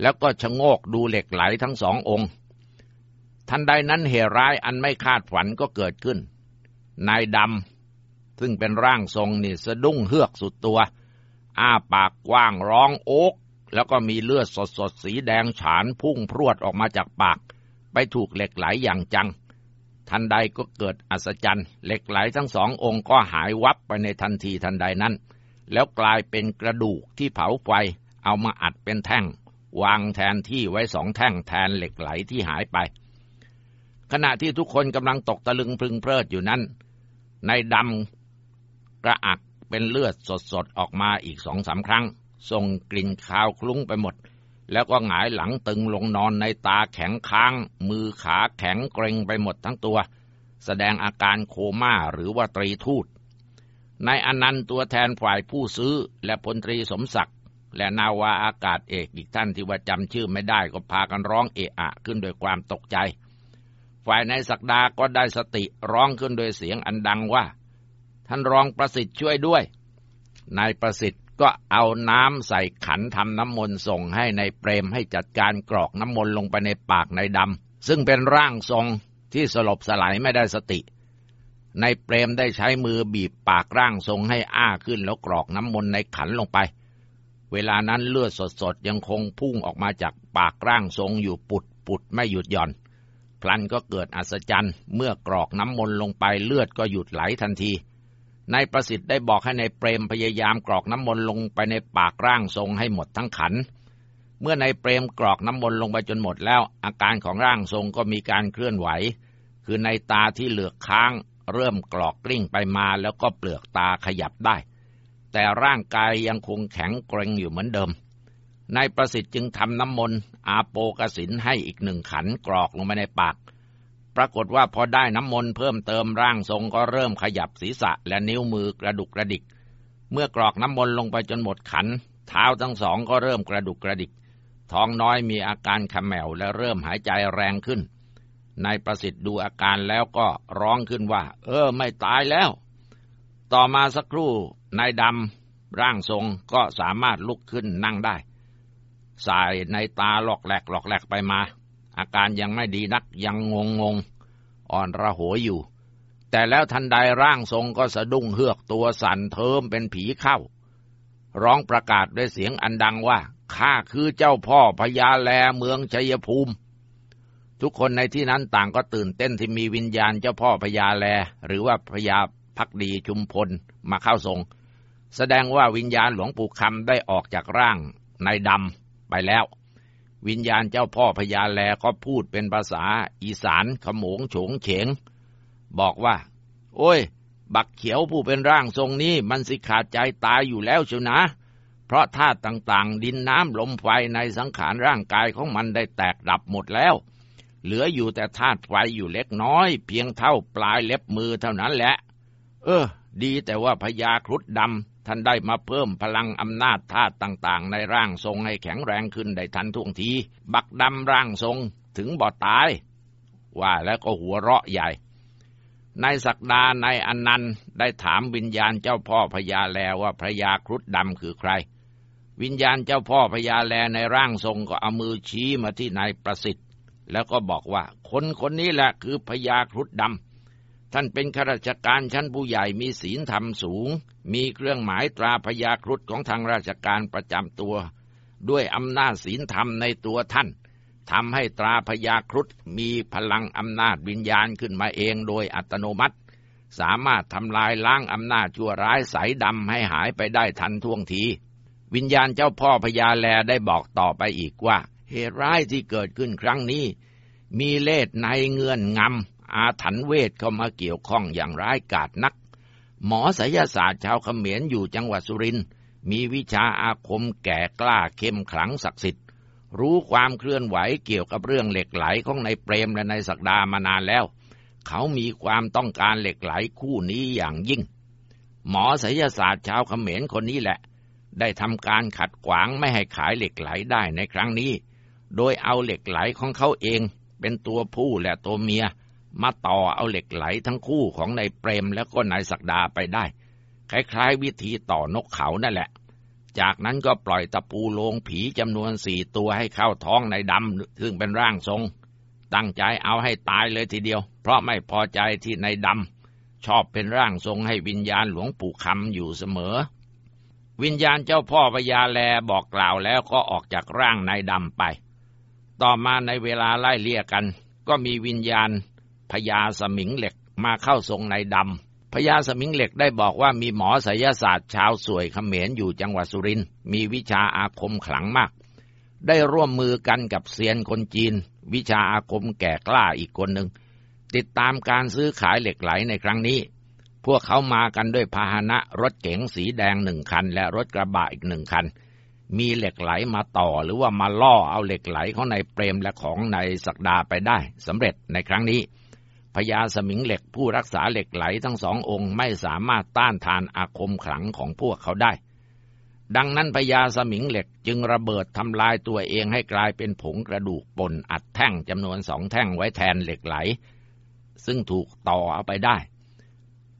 แล้วก็ชะโงกดูเหล็กไหลทั้งสององค์ ทันใดนั้นเหตุร้ายอันไม่คาดฝันก็เกิดขึ้น นายดำซึ่งเป็นร่างทรงนี่สะดุ้งเฮือกสุดตัว อ้าปากกว้างร้องโอก แล้วก็มีเลือดสดสดสีแดงฉานพุ่งพรวดออกมาจากปาก ไปถูกเหล็กไหลอย่างจัง ทันใดก็เกิดอัศจรรย์เหล็กไหลทั้งสององค์ก็หายวับไปในทันทีทันใดนั้น แล้วกลายเป็นกระดูกที่เผาไฟเอามาอัดเป็นแท่ง วางแทนที่ไว้สองแท่งแทนเหล็กไหลที่หายไป ขณะที่ทุกคนกำลังตกตะลึงพึงเพลิดอยู่นั้น ในดำกระอักเป็นเลือดสดๆออกมาอีกสองสาครั้ง ส่งกลิ่นคาวคลุ้งไปหมด แล้วก็หงายหลังตึงลงนอนในตาแข็งค้าง มือขาแข็งเกร็งไปหมดทั้งตัว แสดงอาการโคม่าหรือว่าตรีทูตนายอนันต์ตัวแทนฝ่ายผู้ซื้อและพลตรีสมศักดิ์และนาวาอากาศเอกอีกท่านที่ว่าจำชื่อไม่ได้ก็พากันร้องเอะอะขึ้นโดยความตกใจ ฝ่ายนายศักดาก็ได้สติร้องขึ้นโดยเสียงอันดังว่า ท่านรองประสิทธิ์ช่วยด้วย นายประสิทธิ์ ก็เอาน้ำใส่ขันทำน้ำมนต์ส่งให้ในเปรมให้จัดการกรอกน้ำมนต์ลงไปในปากในดำซึ่งเป็นร่างทรงที่สลบสลายไม่ได้สติ ในเปรมได้ใช้มือบีบปากร่างทรงให้อ้าขึ้นแล้วกรอกน้ำมนต์ในขันลงไป เวลานั้นเลือดสดๆยังคงพุ่งออกมาจากปากร่างทรงอยู่ปุดปุดไม่หยุดหย่อน พลันก็เกิดอัศจรรย์ เมื่อกรอกน้ำมนต์ลงไปเลือดก็หยุดไหลทันที นายประสิทธิ์ได้บอกให้ในายเปรมพยายามกรอกน้ำมนต์ลงไปในปากร่างทรงให้หมดทั้งขัน เมื่อนายเปรมกรอกน้ำมนต์ลงไปจนหมดแล้ว อาการของร่างทรงก็มีการเคลื่อนไหว คือในตาที่เหลือกค้าง เริ่มกรอกกลิ้งไปมาแล้วก็เปลือกตาขยับได้ แต่ร่างกายยังคงแข็งเกร็งอยู่เหมือนเดิมนายประสิทธิ์จึงทำน้ำมนต์อาโปกสินให้อีกหนึ่งขันกรอกลงไปในปาก ปรากฏว่าพอได้น้ำมนต์เพิ่มเติมร่างทรงก็เริ่มขยับศีรษะและนิ้วมือกระดุกกระดิก เมื่อกรอกน้ำมนต์ลงไปจนหมดขัน เท้าทั้งสองก็เริ่มกระดุกกระดิก ท้องน้อยมีอาการขมแมวและเริ่มหายใจแรงขึ้น นายประสิทธิ์ดูอาการแล้วก็ร้องขึ้นว่า เออ ไม่ตายแล้ว ต่อมาสักครู่นายดำร่างทรงก็สามารถลุกขึ้นนั่งได้ สายในตาหลอกแหลกหลอกแหลกไปมา อาการยังไม่ดีนักยังงงงงอ่อนระโหยอยู่ แต่แล้วทันใดร่างทรงก็สะดุ้งเฮือกตัวสั่นเทิมเป็นผีเข้า ร้องประกาศด้วยเสียงอันดังว่าข้าคือเจ้าพ่อพญาแลเมืองชัยภูมิ ทุกคนในที่นั้นต่างก็ตื่นเต้นที่มีวิญญาณเจ้าพ่อพญาแล หรือว่าพญาพักดีชุมพลมาเข้าทรง แสดงว่าวิญญาณหลวงปู่คำได้ออกจากร่างนายดำไปแล้ว วิญญาณเจ้าพ่อพญาแลก็พูดเป็นภาษา อีสานขโมงโฉงเฉง บอกว่า โอ้ย บักเขียวผู้เป็นร่างทรงนี้มันสิขาดใจตายอยู่แล้วเชียวนะ เพราะธาตุต่างๆ ดินน้ำลมไฟในสังขารร่างกายของมันได้แตกดับหมดแล้ว เหลืออยู่แต่ธาตุไฟอยู่เล็กน้อย เพียงเท่าปลายเล็บมือเท่านั้นแหละ เออ ดีแต่ว่าพญาครุฑดำ ท่านได้มาเพิ่มพลังอำนาจธาตุต่างๆ ในร่างทรงให้แข็งแรงขึ้นได้ทันท่วงที บักดำร่างทรงถึงบ่ตาย ว่าแล้วก็หัวเราะใหญ่นายศักดานายอนันต์ได้ถามวิญญาณเจ้าพ่อพญาแลว่าพระยาครุฑดำคือใคร วิญญาณเจ้าพ่อพญาแลในร่างทรงก็เอามือชี้มาที่นายประสิทธิ์ แล้วก็บอกว่าคนคนนี้แหละคือพญาครุฑดำ ท่านเป็นข้าราชการชั้นผู้ใหญ่มีศีลธรรมสูง มีเครื่องหมายตราพยาครุฑของทางราชการประจำตัว ด้วยอำนาจศีลธรรมในตัวท่านทำให้ตราพยาครุฑมีพลังอำนาจวิญญาณขึ้นมาเองโดยอัตโนมัติ สามารถทำลายล้างอำนาจชั่วร้ายสายดำให้หายไปได้ทันท่วงที วิญญาณเจ้าพ่อพญาแลได้บอกต่อไปอีกว่า เหตุร้ายที่เกิดขึ้นครั้งนี้ มีเลสในเงื่อนงำ อาถรรพ์เวทเข้ามาเกี่ยวข้องอย่างร้ายกาจนัก หมอไสยศาสตร์ชาวเขมรอยู่จังหวัดสุรินทร์มีวิชาอาคมแก่กล้าเข้มขลังศักดิ์สิทธิ์ รู้ความเคลื่อนไหวเกี่ยวกับเรื่องเหล็กไหลของในเปรมและในศักดามานานแล้ว เขามีความต้องการเหล็กไหลคู่นี้อย่างยิ่ง หมอไสยศาสตร์ชาวเขมรคนนี้แหละ ได้ทำการขัดขวางไม่ให้ขายเหล็กไหลได้ในครั้งนี้ โดยเอาเหล็กไหลของเขาเองเป็นตัวผู้และตัวเมีย มาต่อเอาเหล็กไหลทั้งคู่ของนายเปรมแล้วก็นายศักดาไปได้ คล้ายๆ วิธีต่อนกเขานั่นแหละ จากนั้นก็ปล่อยตะปูโลงผีจำนวนสี่ตัวให้เข้าท้องนายดำซึ่งเป็นร่างทรง ตั้งใจเอาให้ตายเลยทีเดียว เพราะไม่พอใจที่นายดำชอบเป็นร่างทรงให้วิญญาณหลวงปู่คำอยู่เสมอ วิญญาณเจ้าพ่อพญาแลบอกกล่าวแล้วก็ออกจากร่างนายดำไป ต่อมาในเวลาไล่เลี่ยกัน ก็มีวิญญาณ พญาสมิงเหล็กมาเข้าทรงในดำพญาสมิงเหล็กได้บอกว่ามีหมอไสยศาสตร์ชาวสวยเขมรอยู่จังหวัดสุรินทร์มีวิชาอาคมขลังมาก ได้ร่วมมือกันกับเซียนคนจีน วิชาอาคมแก่กล้าอีกคนหนึ่งติดตามการซื้อขายเหล็กไหลในครั้งนี้ พวกเขามากันด้วยพาหนะรถเก๋งสีแดงหนึ่งคัน และรถกระบะอีกหนึ่งคัน มีเหล็กไหลมาต่อหรือว่ามาล่อเอาเหล็กไหลของนายเปรมและของนายศักดาไปได้สำเร็จในครั้งนี้ พญาสมิงเหล็กผู้รักษาเหล็กไหลทั้งสององค์ไม่สามารถต้านทานอาคมขลังของพวกเขาได้ ดังนั้นพญาสมิงเหล็กจึงระเบิดทำลายตัวเองให้กลายเป็นผงกระดูกปนอัดแท่งจำนวนสองแท่งไว้แทนเหล็กไหล ซึ่งถูกต่อเอาไปได้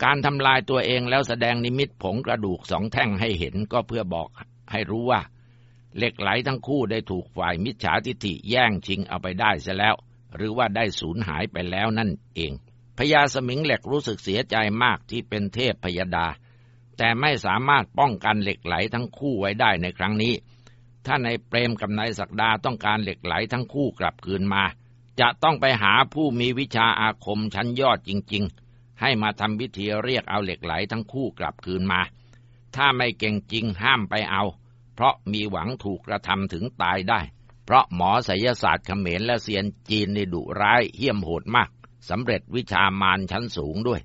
การทำลายตัวเองแล้วแสดงนิมิตผงกระดูกสองแท่งให้เห็นก็เพื่อบอกให้รู้ว่า เหล็กไหลทั้งคู่ได้ถูกฝ่ายมิจฉาทิฐิแย่งชิงเอาไปได้เสียแล้ว หรือว่าได้สูญหายไปแล้วนั่นเอง พญาสมิงเหล็กรู้สึกเสียใจมากที่เป็นเทพพยดา แต่ไม่สามารถป้องกันเหล็กไหลทั้งคู่ไว้ได้ในครั้งนี้ ถ้าในเปรมกับนายศักดาต้องการเหล็กไหลทั้งคู่กลับคืนมา จะต้องไปหาผู้มีวิชาอาคมชั้นยอดจริง ๆ ให้มาทำพิธีเรียกเอาเหล็กไหลทั้งคู่กลับคืนมา ถ้าไม่เก่งจริงห้ามไปเอา เพราะมีหวังถูกกระทำถึงตายได้ เพราะหมอไสยศาสตร์เขมรและเซียนจีนในดุร้ายเหี้ยมโหดมากสำเร็จวิชามารชั้นสูงด้วย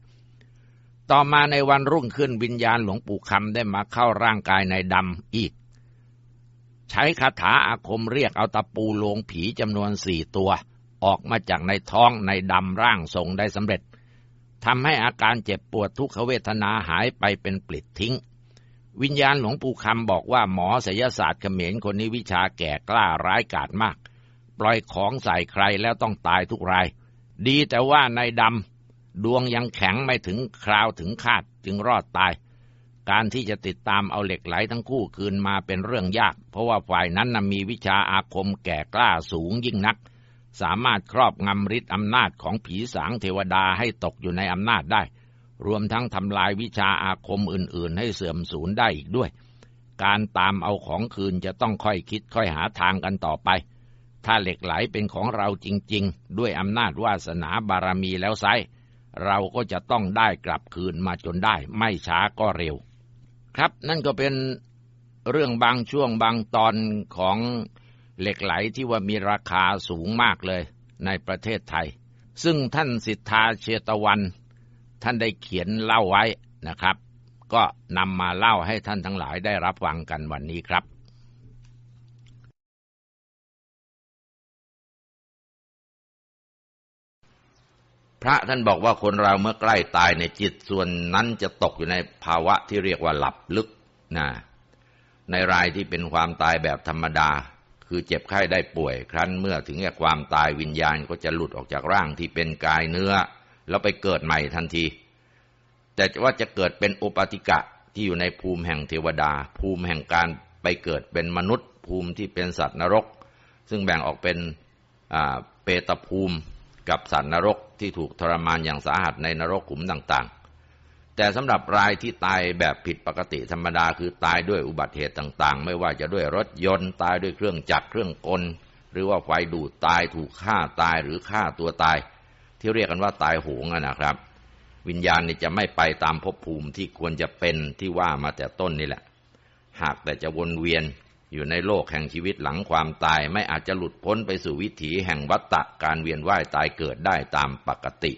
ต่อมาในวันรุ่งขึ้นวิญญาณหลวงปู่คำได้มาเข้าร่างกายในดำอีก ใช้คาถาอาคมเรียกเอาตะปูลงผีจำนวนสี่ตัว ออกมาจากในท้องในดำร่างทรงได้สำเร็จทำให้อาการเจ็บปวดทุกขเวทนาหายไปเป็นปลิดทิ้ง วิญญาณหลวงปู่คำบอกว่าหมอศิยศาสตร์เขมรคนนี้วิชาแก่กล้าร้ายกาจมาก ปล่อยของใส่ใครแล้วต้องตายทุกราย ดีแต่ว่าในดำดวงยังแข็งไม่ถึงคราวถึงคาดจึงรอดตาย การที่จะติดตามเอาเหล็กไหลทั้งคู่คืนมาเป็นเรื่องยาก เพราะว่าฝ่ายนั้นมีวิชาอาคมแก่กล้าสูงยิ่งนัก สามารถครอบงำฤทธิ์อำนาจของผีสางเทวดาให้ตกอยู่ในอำนาจได้ รวมทั้งทำลายวิชาอาคมอื่นๆ ให้เสื่อมสูญได้อีกด้วย การตามเอาของคืนจะต้องค่อยคิดค่อยหาทางกันต่อไป ถ้าเหล็กไหลเป็นของเราจริงๆ ด้วยอำนาจวาสนาบารมีแล้วไซเราก็จะต้องได้กลับคืนมาจนได้ ไม่ช้าก็เร็ว ครับนั่นก็เป็นเรื่องบางช่วงบางตอนของเหล็กไหลที่ว่ามีราคาสูงมากเลยในประเทศไทย ซึ่งท่านสิทธาเชตวัน ท่านได้เขียนเล่าไว้นะครับ ก็นำมาเล่าให้ท่านทั้งหลายได้รับฟังกันวันนี้ครับพระท่านบอกว่าคนเราเมื่อใกล้ตายในจิตส่วนนั้นจะตกอยู่ในภาวะที่เรียกว่าหลับลึกนะในรายที่เป็นความตายแบบธรรมดา คือเจ็บไข้ได้ป่วย ครั้นเมื่อถึงแก่ความตายวิญญาณก็จะหลุดออกจากร่างที่เป็นกายเนื้อ แล้วไปเกิดใหม่ทันที แต่ว่าจะเกิดเป็นโอปติกะที่อยู่ในภูมิแห่งเทวดา ภูมิแห่งการไปเกิดเป็นมนุษย์ ภูมิที่เป็นสัตว์นรก ซึ่งแบ่งออกเป็นเปตภูมิกับสัตว์นรกที่ถูกทรมานอย่างสาหัสในนรกขุมต่างๆ แต่สำหรับรายที่ตายแบบผิดปกติธรรมดาคือตายด้วยอุบัติเหตุต่างๆ ไม่ว่าจะด้วยรถยนต์ตายด้วยเครื่องจักรเครื่องกล หรือว่าไฟดูดตายถูกฆ่าตายหรือฆ่าตัวตาย ที่เรียกกันว่าตายโหงนะครับ วิญญาณนี่จะไม่ไปตามภพภูมิที่ควรจะเป็นที่ว่ามาแต่ต้นนี่แหละ หากแต่จะวนเวียนอยู่ในโลกแห่งชีวิตหลังความตายไม่อาจจะหลุดพ้นไปสู่วิถีแห่งวัฏฏะการเวียนว่ายตายเกิดได้ตามปกติ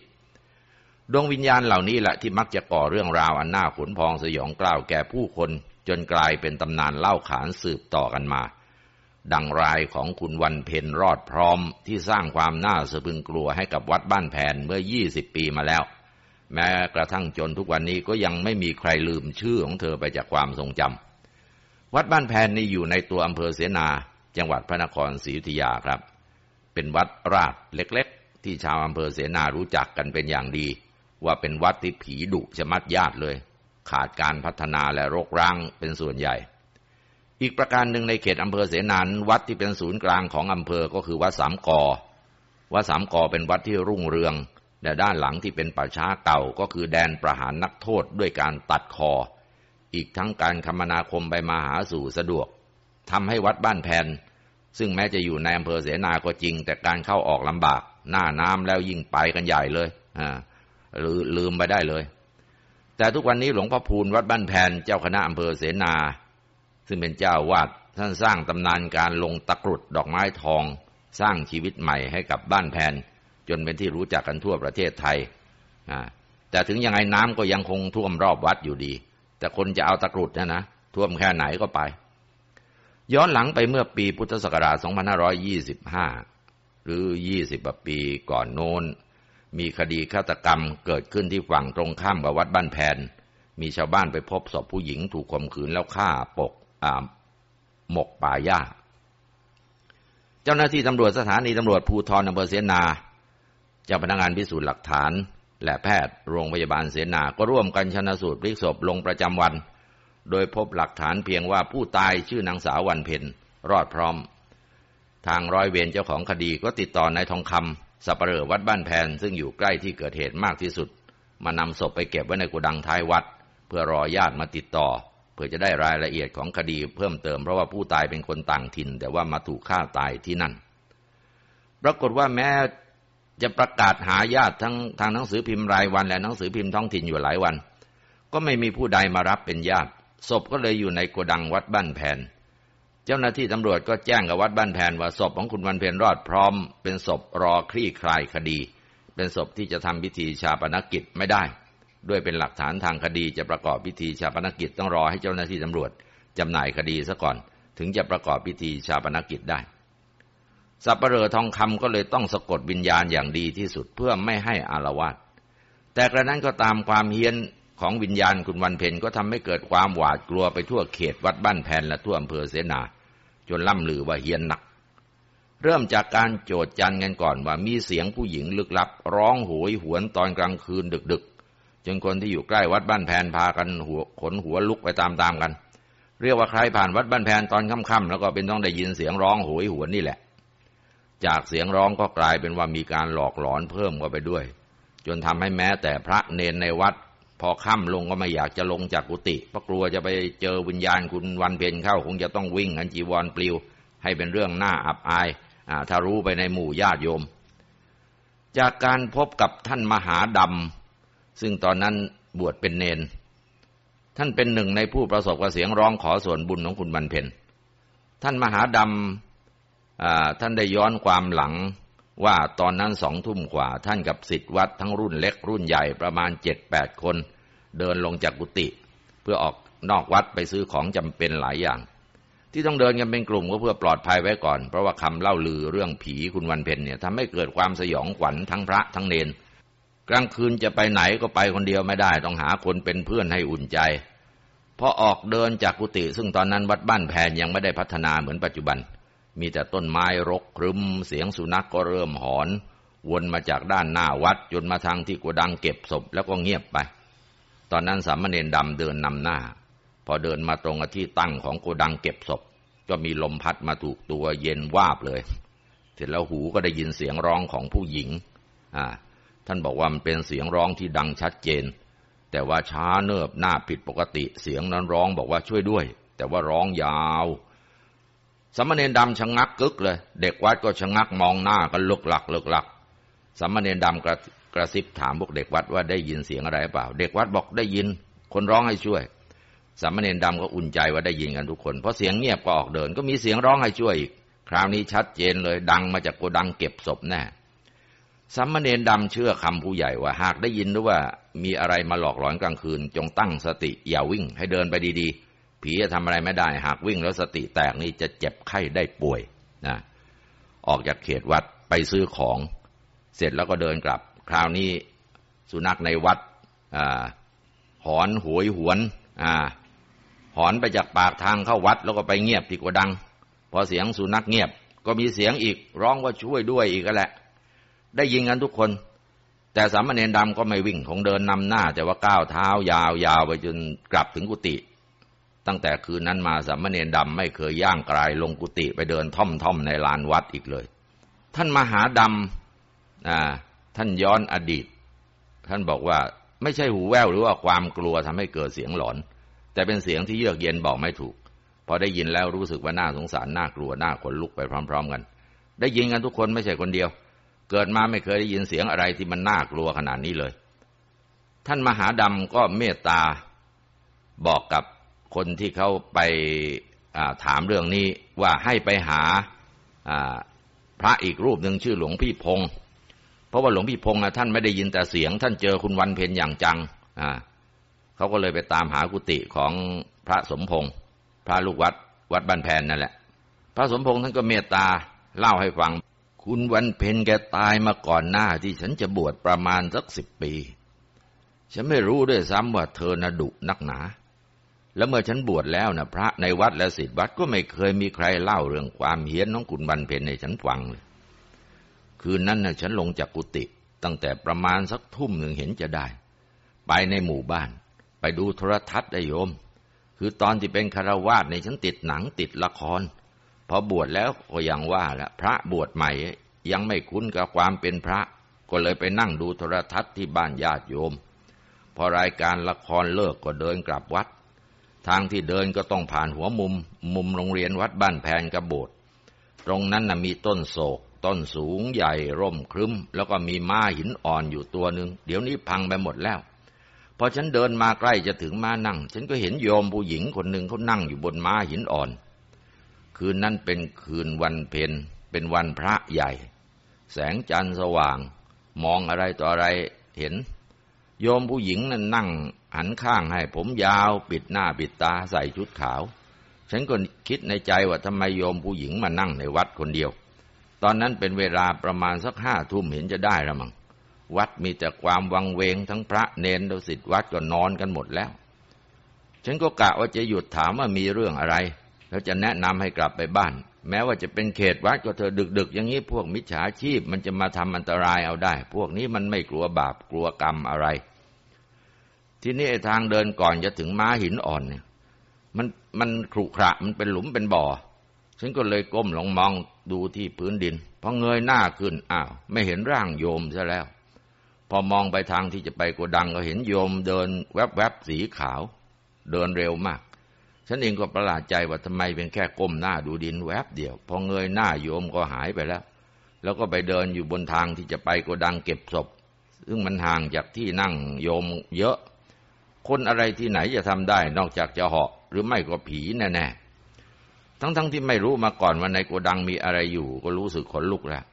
ดวงวิญญาณเหล่านี้แหละที่มักจะก่อเรื่องราวอันน่าขนพองสยองกล้าวแก่ผู้คนจนกลายเป็นตำนานเล่าขานสืบต่อกันมา ดังรายของคุณวันเพ็ญรอดพร้อมที่สร้างความน่าสะพึงกลัวให้กับวัดบ้านแผนเมื่อ 20 ปีมาแล้ว แม้กระทั่งจนทุกวันนี้ก็ยังไม่มีใครลืมชื่อของเธอไปจากความทรงจำวัดบ้านแผนนี้อยู่ในตัวอำเภอเสนา จังหวัดพระนครศรีอยุธยาครับ เป็นวัดราชเล็กๆ ที่ชาวอำเภอเสนารู้จักกันเป็นอย่างดี ว่าเป็นวัดที่ผีดุจะมัดญาติเลย ขาดการพัฒนาและรกร้างเป็นส่วนใหญ่ อีกประการหนึ่งในเขตอำเภอเสนานวัดที่เป็นศูนย์กลางของอำเภอก็คือวัดสามกอ วัดสามกอเป็นวัดที่รุ่งเรืองแต่ด้านหลังที่เป็นป่าช้าเก่าก็คือแดนประหารนักโทษด้วยการตัดคอ อีกทั้งการคมนาคมไปมาหาสู่สะดวกทำให้วัดบ้านแผนซึ่งแม้จะอยู่ในอำเภอเสนาก็จริง แต่การเข้าออกลำบาก หน้าน้ำแล้วยิ่งไปกันใหญ่เลยอ่าลืมไปได้เลย แต่ทุกวันนี้หลวงพ่อพูนวัดบ้านแพนเจ้าคณะอำเภอเสนา ซึ่งเป็นเจ้าวาดท่านสร้างตำนานการลงตะกรุดดอกไม้ทอง สร้างชีวิตใหม่ให้กับบ้านแพนจนเป็นที่รู้จักกันทั่วประเทศไทยแต่ถึงยังไงน้ำก็ยังคงท่วมรอบวัดอยู่ดี แต่คนจะเอาตะกรุดนะนะท่วมแค่ไหนก็ไป ย้อนหลังไปเมื่อปีพุทธศักราช 2525 หรือ 20 ปีก่อนโน้น มีคดีฆาตกรรมเกิดขึ้นที่ฝั่งตรงข้ามกับวัดบ้านแพนมีชาวบ้านไปพบศพผู้หญิงถูกข่มขืนแล้วฆ่าปก หมกป่าหญ้า เจ้าหน้าที่ตำรวจสถานีตำรวจภูทรอำเภอเสนา เจ้าพนักงานพิสูจน์หลักฐาน และแพทย์โรงพยาบาลเสนา ก็ร่วมกันชนะสูตรพลิกศพลงประจำวัน โดยพบหลักฐานเพียงว่าผู้ตายชื่อนางสาววันเพ็ญรอดพร้อม ทางร้อยเวรเจ้าของคดีก็ติดต่อนายทองคำสัปเหร่อวัดบ้านแพนซึ่งอยู่ใกล้ที่เกิดเหตุมากที่สุด มานำศพไปเก็บไว้ในกุดังท้ายวัด เพื่อรอญาติมาติดต่อ พื่อจะได้รายละเอียดของคดีเพิ่มเติมเพราะว่าผู้ตายเป็นคนต่างถิ่น แต่ว่ามาถูกฆ่าตายที่นั่น ปรากฏว่าแม้จะประกาศหาญาติทั้งทางหนังสือพิมพ์รายวัน และหนังสือพิมพ์ท้องถิ่นอยู่หลายวัน ก็ไม่มีผู้ใดมารับเป็นญาติศพก็เลยอยู่ในโกดังวัดบ้านแผนเจ้าหน้าที่ตำรวจก็แจ้งกับวัดบ้านแผนว่าศพของคุณวันเพ็ญรอดพร้อม เป็นศพรอคลี่คลายคดี เป็นศพที่จะทำพิธีชาปนกิจไม่ได้ ด้วยเป็นหลักฐานทางคดีจะประกอบพิธีชาปนกิจต้องรอให้เจ้าหน้าที่ตำรวจจำหน่ายคดีซะก่อน ถึงจะประกอบพิธีชาปนกิจได้สับปเหร่อทองคำก็เลยต้องสะกดวิญญาณอย่างดีที่สุดเพื่อไม่ให้อารวาสแต่กระนั้นก็ตามความเฮี้ยนของวิญญาณคุณวันเพ็ญก็ทำให้เกิดความหวาดกลัวไปทั่วเขตวัดบ้านแผ่นและทั่วอำเภอเสนา จนล่ำลือว่าเฮี้ยนหนัก เริ่มจากการโจดจันกันก่อนว่ามีเสียงผู้หญิงลึกลับ ร้องโหยหวนตอนกลางคืนดึกๆ จนคนที่อยู่ใกล้วัดบ้านแผ่นพากันหัวขนหัวลุกไปตามๆกัน เรียกว่าใครผ่านวัดบ้านแผ่นตอนค่ำๆแล้วก็เป็นต้องได้ยินเสียงร้องโหยหวนนี่แหละ จากเสียงร้องก็กลายเป็นว่ามีการหลอกหลอนเพิ่มเข้าไปด้วย จนทำให้แม้แต่พระเนนในวัด พอค่ำลงก็ไม่อยากจะลงจากกุฏิเพราะกลัวจะไปเจอวิญญาณคุณวันเพ็ญเข้าคงจะต้องวิ่งอันจีวรปลิว ให้เป็นเรื่องน่าอับอายอถ้ารู้ไปในหมู่ญาติโยม จากการพบกับท่านมหาดำ ซึ่งตอนนั้นบวชเป็นเนน ท่านเป็นหนึ่งในผู้ประสบกับเสียงร้องขอส่วนบุญของคุณวันเพ็ญท่านมหาดำท่านได้ย้อนความหลังว่าตอนนั้นสองทุ่มกว่า ท่านกับสิทธิวัดทั้งรุ่นเล็กรุ่นใหญ่ประมาณเจ็ดแปดคน เดินลงจากกุฏิเพื่อออกนอกวัดไปซื้อของจำเป็นหลายอย่าง ที่ต้องเดินกันเป็นกลุ่มก็เพื่อปลอดภัยไว้ก่อน เพราะว่าคำเล่าลือเรื่องผีคุณวันเพ็ญเนี่ยทำให้เกิดความสยองขวัญทั้งพระทั้งเนน กลางคืนจะไปไหนก็ไปคนเดียวไม่ได้ ต้องหาคนเป็นเพื่อนให้อุ่นใจพอออกเดินจากกุฏิซึ่งตอนนั้นวัดบ้านแพนยังไม่ได้พัฒนาเหมือนปัจจุบัน มีแต่ต้นไม้รกครึมเสียงสุนัขกก็เริ่มหอน วนมาจากด้านหน้าวัดจนมาทางที่กดังเก็บศพแล้วก็เงียบไป ตอนนั้นสามเณรดำเดินนำหน้า พอเดินมาตรงที่ตั้งของโกดังเก็บศพ ก็มีลมพัดมาถูกตัวเย็นวาบเลย เสร็จแล้วหูก็ได้ยินเสียงร้องของผู้หญิง อ่า ท่านบอกว่ามันเป็นเสียงร้องที่ดังชัดเจน แต่ว่าช้าเนิบหน้าผิดปกติ เสียงนั้นร้องบอกว่าช่วยด้วย แต่ว่าร้องยาวสมณเณรดำชะงักกึกเลย เด็กวัดก็ชะงักมองหน้ากันลุกหลักลุกหลักสมณเณรดำกระกระซิบถามพวกเด็กวัดว่าได้ยินเสียงอะไรเปล่า เด็กวัดบอกได้ยิน คนร้องให้ช่วยสามเณรดำก็อุ่นใจว่าได้ยินกันทุกคนเพราะเสียงเงียบก็ออกเดิน ก็มีเสียงร้องให้ช่วยอีก คราวนี้ชัดเจนเลยดังมาจากโกดังเก็บศพแน่ สามเณรดำเชื่อคำผู้ใหญ่ว่าหากได้ยินหรือว่ามีอะไรมาหลอกหลอนกลางคืน จงตั้งสติอย่าวิ่งให้เดินไปดีๆ ผีจะทำอะไรไม่ได้ หากวิ่งแล้วสติแตกนี่จะเจ็บไข้ได้ป่วยนะออกจากเขตวัดไปซื้อของ เสร็จแล้วก็เดินกลับ คราวนี้สุนัขในวัดอหอนหวยหวนอหอนไปจากปากทางเข้าวัดแล้วก็ไปเงียบที่กวดัง พอเสียงสุนัขเงียบ ก็มีเสียงอีกร้องว่าช่วยด้วยอีกก็แหละ ได้ยินกันทุกคน แต่สามเณรดำก็ไม่วิ่งคงเดินนำหน้า แต่ว่าก้าวเท้ายาว ๆ ไปจนกลับถึงกุฏิตั้งแต่คืนนั้นมาสามเณรดำไม่เคยย่างกลายลงกุฏิไปเดินท่อมท่อมในลานวัดอีกเลย ท่านมหาดำท่านย้อนอดีต ท่านบอกว่าไม่ใช่หูแว่วหรือว่าความกลัวทำให้เกิดเสียงหลอน แต่เป็นเสียงที่เยือกเย็นบอกไม่ถูก พอได้ยินแล้วรู้สึกว่าน่าสงสารน่ากลัวน่าขนลุกไปพร้อม ๆ กัน ได้ยินกันทุกคนไม่ใช่คนเดียว เกิดมาไม่เคยได้ยินเสียงอะไรที่มันน่ากลัวขนาดนี้เลย ท่านมหาดำก็เมตตาบอกกับคนที่เขาไปถามเรื่องนี้ว่าให้ไปหาพระอีกรูปหนึ่งชื่อหลวงพี่พงศ์เพราะว่าหลวงพี่พงศ์ท่านไม่ได้ยินแต่เสียง ท่านเจอคุณวันเพ็ญอย่างจังเขาก็เลยไปตามหากุฏิของพระสมพงศ์พระลูกวัดวัดบ้านแพนนั่นแหละ พระสมพงศ์ท่านก็เมตตาเล่าให้ฟัง คุณวันเพ็ญแกตายมาก่อนหน้าที่ฉันจะบวชประมาณสักสิบปี ฉันไม่รู้ด้วยซ้ำว่าเธอนะดุนักหนา แล้วเมื่อฉันบวชแล้วนะพระในวัดและศิษย์วัดก็ไม่เคยมีใครเล่าเรื่องความเฮี้ยนน้องคุณบรรเพนในฉันฟังเลย คืนนั้นนะฉันลงจากกุฏิตั้งแต่ประมาณสักทุ่มหนึ่งเห็นจะได้ ไปในหมู่บ้าน ไปดูโทรทัศน์ได้โยม คือตอนที่เป็นคารวาสในฉันติดหนังติดละคร พอบวชแล้วก็ยังว่าละพระบวชใหม่ยังไม่คุ้นกับความเป็นพระ ก็เลยไปนั่งดูโทรทัศน์ที่บ้านญาติโยม พอรายการละครเลิกก็เดินกลับวัด ทางที่เดินก็ต้องผ่านหัวมุม มุมโรงเรียนวัดบ้านแพนกระโบดตรงนั้นนะมีต้นโศก ต้นสูงใหญ่ร่มครึ้ม แล้วก็มีม้าหินอ่อนอยู่ตัวหนึ่งเดี๋ยวนี้พังไปหมดแล้วพอฉันเดินมาใกล้จะถึงม้านั่ง ฉันก็เห็นโยมผู้หญิงคนหนึ่งเขานั่งอยู่บนม้าหินอ่อน คืนนั้นเป็นคืนวันเพ็ญเป็นวันพระใหญ่ แสงจันทร์สว่าง มองอะไรต่ออะไรเห็น โยมผู้หญิงนั้นนั่งหันข้างให้ผมยาวปิดหน้าปิดตาใส่ชุดขาว ฉันก็คิดในใจว่าทำไมโยมผู้หญิงมานั่งในวัดคนเดียว ตอนนั้นเป็นเวลาประมาณสักห้าทุ่มเห็นจะได้ละมัง้งวัดมีแต่ความวังเวงทั้งพระเนนและสิทธิวัดก็นอนกันหมดแล้ว ฉันก็กะว่าจะหยุดถามว่ามีเรื่องอะไร แล้วจะแนะนำให้กลับไปบ้าน แม้ว่าจะเป็นเขตวัดก็เธอดึก ๆ อย่างนี้พวกมิจฉาชีพมันจะมาทำอันตรายเอาได้ พวกนี้มันไม่กลัวบาปกลัวกรรมอะไร ที่นี่ทางเดินก่อนจะถึงม้าหินอ่อนเนี่ยมันมันขรุขระมันเป็นหลุมเป็นบ่อ ฉันก็เลยก้มลงมองดูที่พื้นดินพอเงยหน้าขึ้นอ้าว ไม่เห็นร่างโยมซะแล้ว พอมองไปทางที่จะไปโกดังก็เห็นโยมเดินแวบๆสีขาว เดินเร็วมาก ฉันเองก็ประหลาดใจว่าทำไมเป็นแค่ก้มหน้าดูดินแวบเดียว พอเงยหน้าโยมก็หายไปแล้ว แล้วก็ไปเดินอยู่บนทางที่จะไปโกดังเก็บศพ ซึ่งมันห่างจากที่นั่งโยมเยอะ คนอะไรที่ไหนจะทำได้นอกจากจะเหาะหรือไม่ก็ผีแน่ๆทั้งๆทที่ไม่รู้มาก่อนว่าในโกดังมีอะไรอยู่ ก็รู้สึกขนลุกแล้ว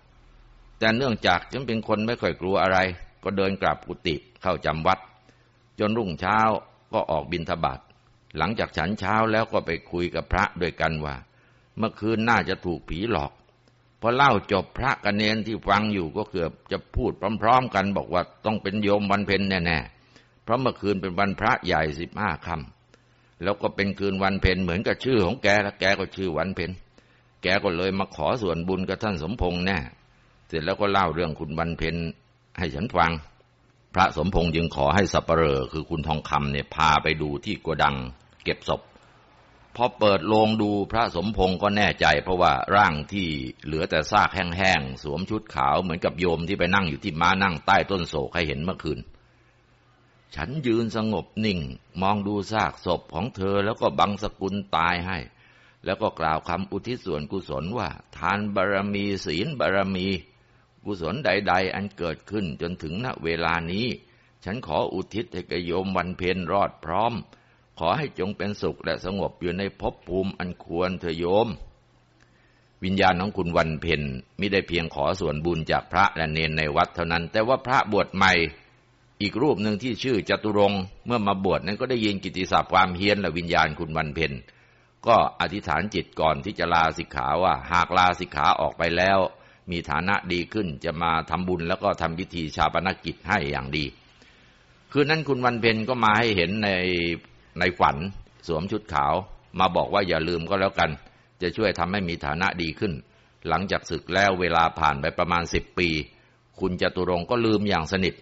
แต่เนื่องจากฉันเป็นคนไม่ค่อยกลัวอะไร ก็เดินกลับกุฏิเข้าจำวัด จนรุ่งเช้าก็ออกบินทบาท หลังจากฉันเช้าแล้วก็ไปคุยกับพระด้วยกันว่า เมื่อคืนน่าจะถูกผีหลอกพอเล่าจบพระกันเนนที่ฟังอยู่ก็เกือบจะพูดพร้อม ๆ กันบอกว่าต้องเป็นโยมวันเพ็ญแน่ๆเพราะเมื่อคืนเป็นวันพระใหญ่สิบห้าค่ำแล้วก็เป็นคืนวันเพ็ญเหมือนกับชื่อของแกและแกก็ชื่อวันเพ็ญแกก็เลยมาขอส่วนบุญกับท่านสมพงษ์แน่เสร็จแล้วก็เล่าเรื่องคุณวันเพ็ญให้ฉันฟัง พระสมพงษ์จึงขอให้สัปเหร่อคือคุณทองคำเนี่ยพาไปดูที่กดัง เก็บศพพอเปิดโลงดูพระสมพงษ์ก็แน่ใจ เพราะว่าร่างที่เหลือแต่ซากแห้งๆ สวมชุดขาวเหมือนกับโยมที่ไปนั่งอยู่ที่ม้านั่งใต้ต้นโศกให้เห็นเมื่อคืน ฉันยืนสงบนิ่ง มองดูซากศพของเธอแล้วก็บังสกุลตายให้ แล้วก็กล่าวคำอุทิศส่วนกุศลว่า ทานบารมีศีลบารมี กุศลใด ๆ อันเกิดขึ้นจนถึงณเวลานี้ ฉันขออุทิศให้กโยมวันเพ็ญรอดพร้อม ขอให้จงเป็นสุขและสงบอยู่ในภพภูมิอันควรเธอโยม วิญญาณของคุณวันเพ็ญไม่ได้เพียงขอส่วนบุญจากพระและเนนในวัดเท่านั้น แต่ว่าพระบวชใหม่ อีกรูปหนึ่งที่ชื่อจตุรงเมื่อมาบวชนั้นก็ได้ยินกิติศัพท์ความเฮียนและวิญญาณคุณวันเพ็ญก็อธิษฐานจิตก่อนที่จะลาสิกขาว่า หากลาสิกขาออกไปแล้ว มีฐานะดีขึ้นจะมาทำบุญแล้วก็ทำพิธีชาปนกิจให้อย่างดี คืนนั้นคุณวันเพ็ญก็มาให้เห็นใน ในฝันสวมชุดขาว มาบอกว่าอย่าลืมก็แล้วกัน จะช่วยทำให้มีฐานะดีขึ้น หลังจากศึกแล้วเวลาผ่านไปประมาณสิบปี คุณจตุรงก็ลืมอย่างสนิท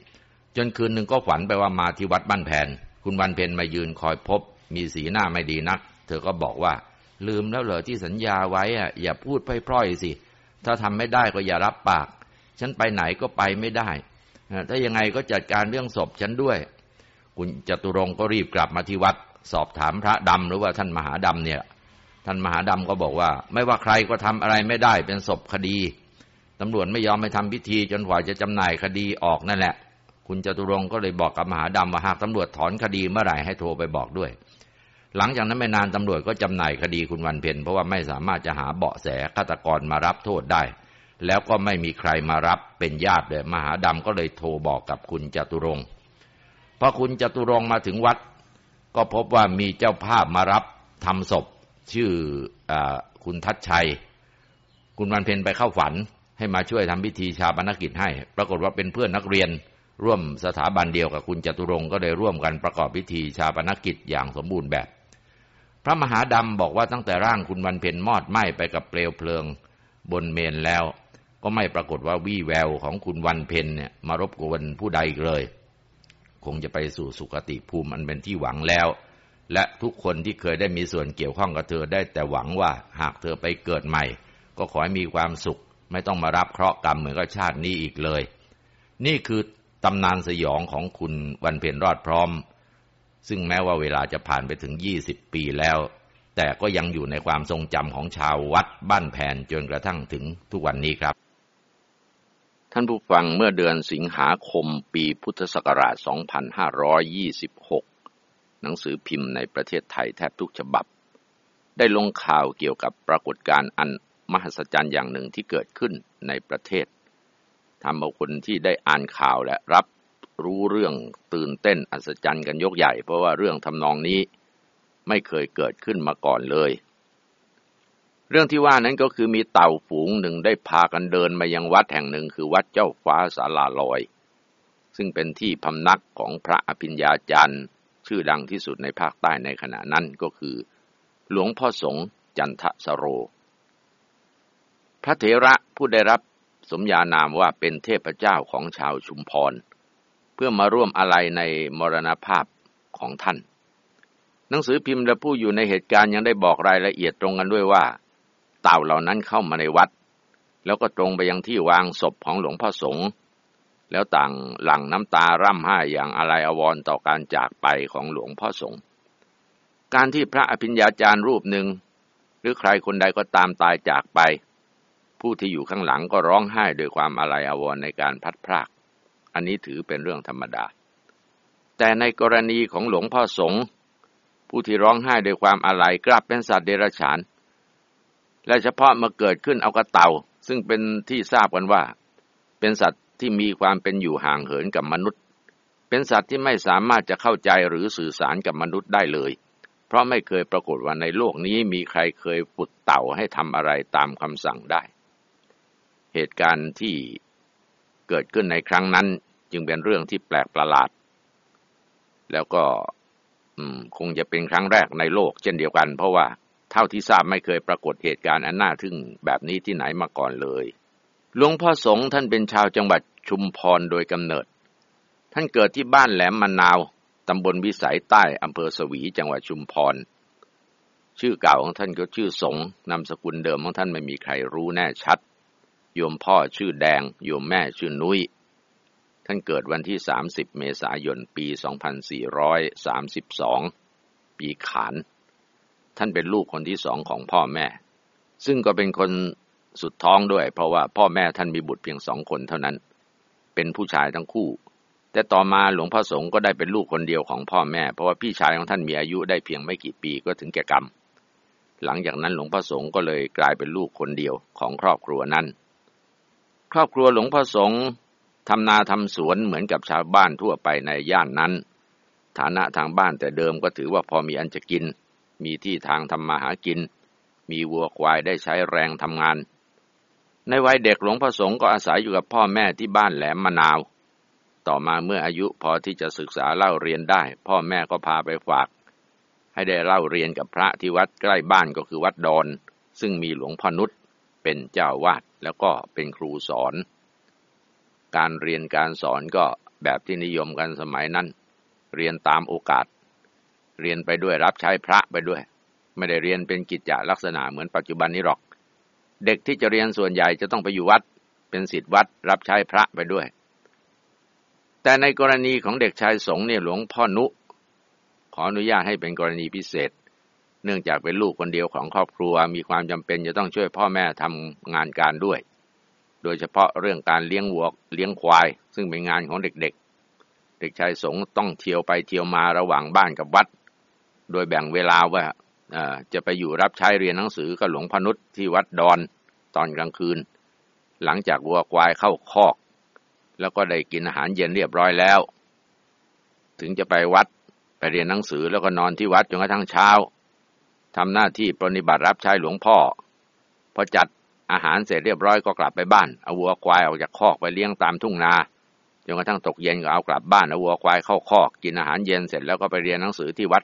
จนคืนหนึ่งก็ฝันไปว่ามาที่วัดบ้านแผน คุณวันเพ็ญมายืนคอยพบ มีสีหน้าไม่ดีนัก เธอก็บอกว่า ลืมแล้วเหรอที่สัญญาไว้อะอย่าพูดพร่อยๆสิ ถ้าทำไม่ได้ก็อย่ารับปาก ฉันไปไหนก็ไปไม่ได้ ถ้ายังไงก็จัดการเรื่องศพฉันด้วยคุณจตุรงก็รีบกลับมาที่วัด สอบถามพระดำหรือว่าท่านมหาดำเนี่ย ท่านมหาดำก็บอกว่า ไม่ว่าใครก็ทำอะไรไม่ได้เป็นศพคดีตำรวจไม่ยอมไปทำพิธี จนกว่าจะจำหน่ายคดีออกนั่นแหละ คุณจตุรงก็เลยบอกกับมหาดำว่าหากตำรวจถอนคดีเมื่อไหร่ให้โทรไปบอกด้วย หลังจากนั้นไม่นานตำรวจก็จำหน่ายคดีคุณวันเพ็ญเพราะว่าไม่สามารถจะหาเบาะแสฆาตกรมารับโทษได้ แล้วก็ไม่มีใครมารับเป็นญาติเลยมหาดำก็เลยโทรบอกกับคุณจตุรงพอคุณจตุรงมาถึงวัด ก็พบว่ามีเจ้าภาพมารับทำศพ ชื่ออคุณทัชชัย คุณวันเพ็ญไปเข้าฝันให้มาช่วยทำพิธีชาปนกิจให้ ปรากฏว่าเป็นเพื่อนนักเรียนร่วมสถาบันเดียวกับคุณจตุรงก็ได้ร่วมกันประกอบพิธีชาปนกิจอย่างสมบูรณ์แบบ พระมหาดำบอกว่าตั้งแต่ร่างคุณวันเพ็ญมอดไหม้ไปกับเปลวเพลิงบนเมนแล้ว ก็ไม่ปรากฏว่าวี่แววของคุณวันเพ็ญเนี่ยมารบกวนผู้ใดเลย คงจะไปสู่สุคติภูมิอันเป็นที่หวังแล้ว และทุกคนที่เคยได้มีส่วนเกี่ยวข้องกับเธอได้แต่หวังว่าหากเธอไปเกิดใหม่ ก็ขอให้มีความสุข ไม่ต้องมารับเคราะห์กรรมเหมือนกับชาตินี้อีกเลย นี่คือตำนานสยองของคุณวันเพ็ญรอดพร้อม ซึ่งแม้ว่าเวลาจะผ่านไปถึง20ปีแล้ว แต่ก็ยังอยู่ในความทรงจำของชาววัดบ้านแผนจนกระทั่งถึงทุกวันนี้ครับ ท่านผู้ฟังเมื่อเดือนสิงหาคมปีพุทธศักราช 2526 หนังสือพิมพ์ในประเทศไทยแทบทุกฉบับ ได้ลงข่าวเกี่ยวกับปรากฏการณ์อันมหัศจรรย์อย่างหนึ่งที่เกิดขึ้นในประเทศทำเอาคนที่ได้อ่านข่าวและรับรู้เรื่องตื่นเต้นอัศจรรย์กันยกใหญ่ เพราะว่าเรื่องทำนองนี้ไม่เคยเกิดขึ้นมาก่อนเลย เรื่องที่ว่านั้นก็คือมีเต่าฝูงหนึ่งได้พากันเดินมายังวัดแห่งหนึ่งคือวัดเจ้าฟ้าสาลาลอย ซึ่งเป็นที่พำนักของพระอภิญญาจารย์ชื่อดังที่สุดในภาคใต้ในขณะนั้นก็คือ หลวงพ่อสงฆ์จันทสโร พระเถระผู้ได้รับสมญานามว่าเป็นเทพเจ้าของชาวชุมพร เพื่อมาร่วมอะไรในมรณภาพของท่าน หนังสือพิมพ์และผู้อยู่ในเหตุการณ์ยังได้บอกรายละเอียดตรงกันด้วยว่า เต่าเหล่านั้นเข้ามาในวัด แล้วก็ตรงไปยังที่วางศพของหลวงพ่อสงฆ์แล้วต่างหลั่งน้ำตาร่ำไห้อย่างอะไรอววรต่อการจากไปของหลวงพ่อสงฆ์การที่พระอภิญญาจารย์รูปหนึ่ง หรือใครคนใดก็ตามตายจากไป ผู้ที่อยู่ข้างหลังก็ร้องไห้ด้วยความอาลัยอวรในการพัดพราก อันนี้ถือเป็นเรื่องธรรมดา แต่ในกรณีของหลวงพ่อสงฆ์ผู้ที่ร้องไห้ด้วยความอาลัยกลับเป็นสัตว์เดรัจฉาน และเฉพาะมาเกิดขึ้นเอากระเต่า ซึ่งเป็นที่ทราบกันว่า เป็นสัตว์ที่มีความเป็นอยู่ห่างเหินกับมนุษย์ เป็นสัตว์ที่ไม่สามารถจะเข้าใจหรือสื่อสารกับมนุษย์ได้เลย เพราะไม่เคยปรากฏว่าในโลกนี้มีใครเคยฝึกเต่าให้ทำอะไรตามคำสั่งได้ เหตุการณ์ที่เกิดขึ้นในครั้งนั้นจึงเป็นเรื่องที่แปลกประหลาด แล้วก็คงจะเป็นครั้งแรกในโลกเช่นเดียวกัน เพราะว่า ท่าที่ทราบไม่เคยปรากฏเหตุการณ์อันน่าทึ่งแบบนี้ที่ไหนมาก่อนเลย หลวงพ่อสงฆ์ท่านเป็นชาวจังหวัดชุมพรโดยกำเนิด ท่านเกิดที่บ้านแหลมมะนาวตำบลวิสัยใต้อำเภอสวีจังหวัดชุมพร ชื่อเก่าของท่านก็ชื่อสงนามสกุลเดิมของท่านไม่มีใครรู้แน่ชัด โยมพ่อชื่อแดง โยมแม่ชื่อนุย้ย ท่านเกิดวันที่ 30 เมษายน ปี 2432 ปีขาน ท่านเป็นลูกคนที่สองของพ่อแม่ ซึ่งก็เป็นคนสุดท้องด้วย เพราะว่าพ่อแม่ท่านมีบุตรเพียงสองคนเท่านั้น เป็นผู้ชายทั้งคู่ แต่ต่อมาหลวงพ่อสงฆ์ก็ได้เป็นลูกคนเดียวของพ่อแม่ เพราะว่าพี่ชายของท่านมีอายุได้เพียงไม่กี่ปีก็ถึงแก่กรรม หลังจากนั้นหลวงพ่อสงฆ์ก็เลยกลายเป็นลูกคนเดียวของครอบครัวนั้น ครอบครัวหลวงพ่อสงฆ์ทำนาทำสวนเหมือนกับชาวบ้านทั่วไปในย่านนั้น ฐานะทางบ้านแต่เดิมก็ถือว่าพอมีอันจะกิน มีที่ทางทำมาหากิน มีวัวควายได้ใช้แรงทำงาน ในวัยเด็กหลวงพ่อสงฆ์ก็อาศัยอยู่กับพ่อแม่ที่บ้านแหลมมะนาว ต่อมาเมื่ออายุพอที่จะศึกษาเล่าเรียนได้ พ่อแม่ก็พาไปฝาก ให้ได้เล่าเรียนกับพระที่วัดใกล้บ้านก็คือวัดดอน ซึ่งมีหลวงพ่อนุษเป็นเจ้าวาดแล้วก็เป็นครูสอน การเรียนการสอนก็แบบที่นิยมกันสมัยนั้น เรียนตามโอกาส เรียนไปด้วยรับใช้พระไปด้วย ไม่ได้เรียนเป็นกิจจลักษณะเหมือนปัจจุบันนี้หรอก เด็กที่จะเรียนส่วนใหญ่จะต้องไปอยู่วัด เป็นศิษย์วัด รับใช้พระไปด้วย แต่ในกรณีของเด็กชายสงเนี่ยหลวงพ่อนุ ขออนุญาตให้เป็นกรณีพิเศษ เนื่องจากเป็นลูกคนเดียวของครอบครัว มีความจำเป็นจะต้องช่วยพ่อแม่ทำงานการด้วย โดยเฉพาะเรื่องการเลี้ยงวัวเลี้ยงควาย ซึ่งเป็นงานของเด็กๆเด็กชายสงต้องเที่ยวไปเที่ยวมาระหว่างบ้านกับวัด โดยแบ่งเวลาว่าจะไปอยู่รับใช้เรียนหนังสือกับหลวงพนุษย์ที่วัดดอนตอนกลางคืน หลังจากวัวควายเข้าคอก แล้วก็ได้กินอาหารเย็นเรียบร้อยแล้ว ถึงจะไปวัดไปเรียนหนังสือแล้วก็นอนที่วัดจนกระทั่งเช้าทำหน้าที่ปฏิบัติรับใช้หลวงพ่อพอจัดอาหารเสร็จเรียบร้อยก็กลับไปบ้านเอาวัวควายออกจากคอกไปเลี้ยงตามทุ่งนาจนกระทั่งตกเย็นก็เอากลับบ้านเอาวัวควายเข้าคอก กินอาหารเย็นเสร็จแล้วก็ไปเรียนหนังสือที่วัด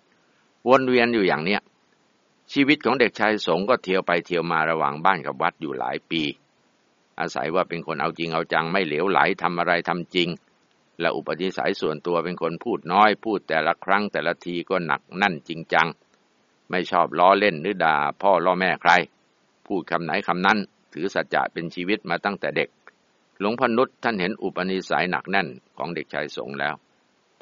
วนเวียนอยู่อย่างเนี้ยชีวิตของเด็กชายสงก็เที่ยวไปเที่ยวมาระหว่างบ้านกับวัดอยู่หลายปี อาศัยว่าเป็นคนเอาจริงเอาจังไม่เหลวไหลทำอะไรทำจริง และอุปนิสัยส่วนตัวเป็นคนพูดน้อย พูดแต่ละครั้งแต่ละทีก็หนักนั่นจริงจัง ไม่ชอบล้อเล่นหรือด่าพ่อล้อแม่ใคร พูดคำไหนคำนั้น ถือสัจจะเป็นชีวิตมาตั้งแต่เด็ก หลวงพ่อนุษท่านเห็นอุปนิสัยหนักแน่นของเด็กชายสงแล้ว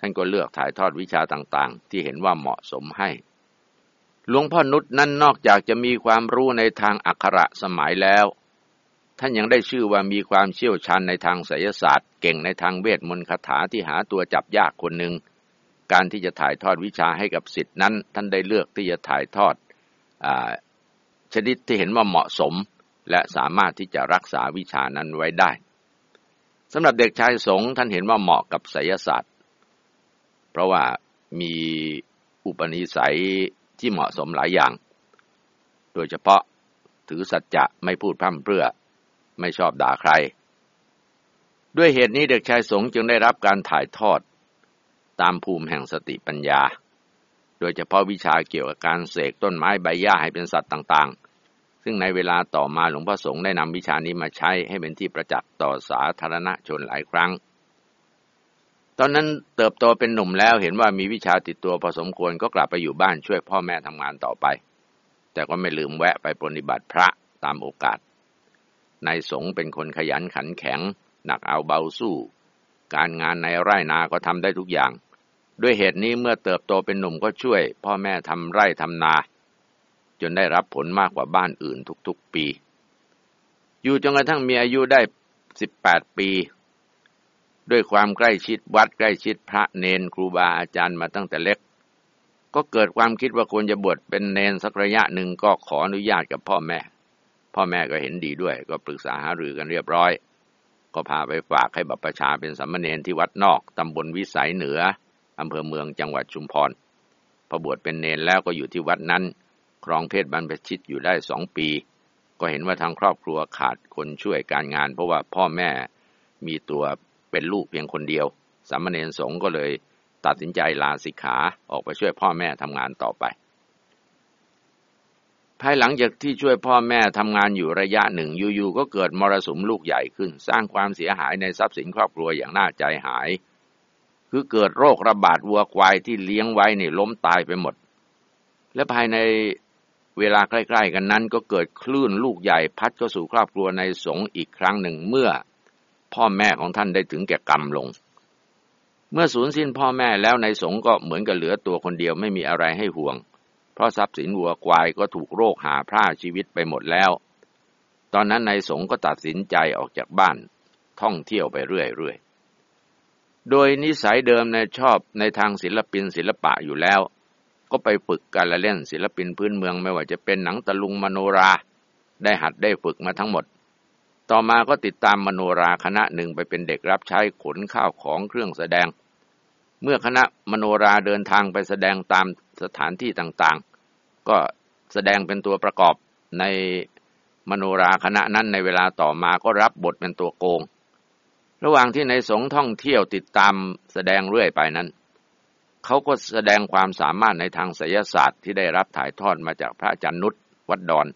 ท่านก็เลือกถ่ายทอดวิชาต่างๆ ที่เห็นว่าเหมาะสมให้ หลวงพ่อนุษนั้นนอกจากจะมีความรู้ในทางอักขระสมัยแล้ว ท่านยังได้ชื่อว่ามีความเชี่ยวชาญในทางไสยศาสตร์ เก่งในทางเวทมนต์คาถาที่หาตัวจับยากคนหนึ่ง การที่จะถ่ายทอดวิชาให้กับสิทธินั้น ท่านได้เลือกที่จะถ่ายทอดอชนิดที่เห็นว่าเหมาะสม และสามารถที่จะรักษาวิชานั้นไว้ได้สำหรับเด็กชายสงท่านเห็นว่าเหมาะกับไสยศาสตร์ เพราะว่ามีอุปนิสัยที่เหมาะสมหลายอย่าง โดยเฉพาะถือสัจจะไม่พูดพร่ำเพื่อ ไม่ชอบด่าใคร ด้วยเหตุนี้เด็กชายสงจึงได้รับการถ่ายทอดตามภูมิแห่งสติปัญญา โดยเฉพาะวิชาเกี่ยวกับการเสกต้นไม้ใบหญ้าให้เป็นสัตว์ต่างๆ ซึ่งในเวลาต่อมาหลวงพ่อสงฆ์ได้นำวิชานี้มาใช้ให้เป็นที่ประจักษ์ต่อสาธารณชนหลายครั้ง ตอนนั้นเติบโตเป็นหนุ่มแล้วเห็นว่ามีวิชาติดตัวพอสมควรก็กลับไปอยู่บ้านช่วยพ่อแม่ทำงานต่อไป แต่ก็ไม่ลืมแวะไปปฏิบัติพระตามโอกาสนายสงเป็นคนขยันขันแข็ง หนักเอาเบาสู้ การงานในไร่นาก็ทำได้ทุกอย่าง ด้วยเหตุนี้เมื่อเติบโตเป็นหนุ่มก็ช่วย พ่อแม่ทำไร่ทำนา จนได้รับผลมากกว่าบ้านอื่นทุกๆปี อยู่จนกระทั่งมีอายุได้สิบแป ด้วยความใกล้ชิดวัดใกล้ชิดพระเนนครูบาอาจารย์มาตั้งแต่เล็ก ก็เกิดความคิดว่าควรจะบวชเป็นเนนสักระยะหนึ่งก็ขออนุญาตกับพ่อแม่ พ่อแม่ก็เห็นดีด้วย ก็ปรึกษาหารือกันเรียบร้อย ก็พาไปฝากให้บัพประชาเป็นสัมมเนนที่วัดนอกตำบลวิสัยเหนืออำเภอเมืองจังหวัดชุมพรพอบวชเป็นเนนแล้วก็อยู่ที่วัดนั้น ครองเพศบรรพชิตอยู่ได้สองปี ก็เห็นว่าทางครอบครัวขาดคนช่วยการงาน เพราะว่าพ่อแม่มีตัว เป็นลูกเพียงคนเดียว สามเณรสงก็เลยตัดสินใจลาสิกขาออกไปช่วยพ่อแม่ทำงานต่อไป ภายหลังจากที่ช่วยพ่อแม่ทำงานอยู่ระยะหนึ่งอยู่ๆก็เกิดมรสุมลูกใหญ่ขึ้น สร้างความเสียหายในทรัพย์สินครอบครัวอย่างน่าใจหาย คือเกิดโรคระบาดวัวควายที่เลี้ยงไว้นี่ล้มตายไปหมด และภายในเวลาใกล้ ๆ กันนั้นก็เกิดคลื่นลูกใหญ่พัดเข้าสู่ครอบครัวในสงอีกครั้งหนึ่งเมื่อ พ่อแม่ของท่านได้ถึงแก่กรรมลง เมื่อสูญสิ้นพ่อแม่แล้วในสงก็เหมือนกับเหลือตัวคนเดียวไม่มีอะไรให้ห่วง เพราะทรัพย์สินวัวควายก็ถูกโรคหาพร่าชีวิตไปหมดแล้ว ตอนนั้นนายสงก็ตัดสินใจออกจากบ้าน ท่องเที่ยวไปเรื่อยๆ โดยนิสัยเดิมในชอบในทางศิลปินศิลปะอยู่แล้ว ก็ไปฝึกการละเล่นศิลปินพื้นเมืองไม่ว่าจะเป็นหนังตะลุงมโนรา ได้หัดได้ฝึกมาทั้งหมด ต่อมาก็ติดตามมโนราคณะหนึ่งไปเป็นเด็กรับใช้ขนข้าวของเครื่องแสดง เมื่อคณะมโนราเดินทางไปแสดงตามสถานที่ต่างๆ ก็แสดงเป็นตัวประกอบในมโนราคณะนั้นในเวลาต่อมาก็รับบทเป็นตัวโกง ระหว่างที่ในสงท่องเที่ยวติดตามแสดงเรื่อยไปนั้น เขาก็แสดงความสามารถในทางศิลศาสตร์ที่ได้รับถ่ายทอดมาจากพระจารย์นุชวัดดอน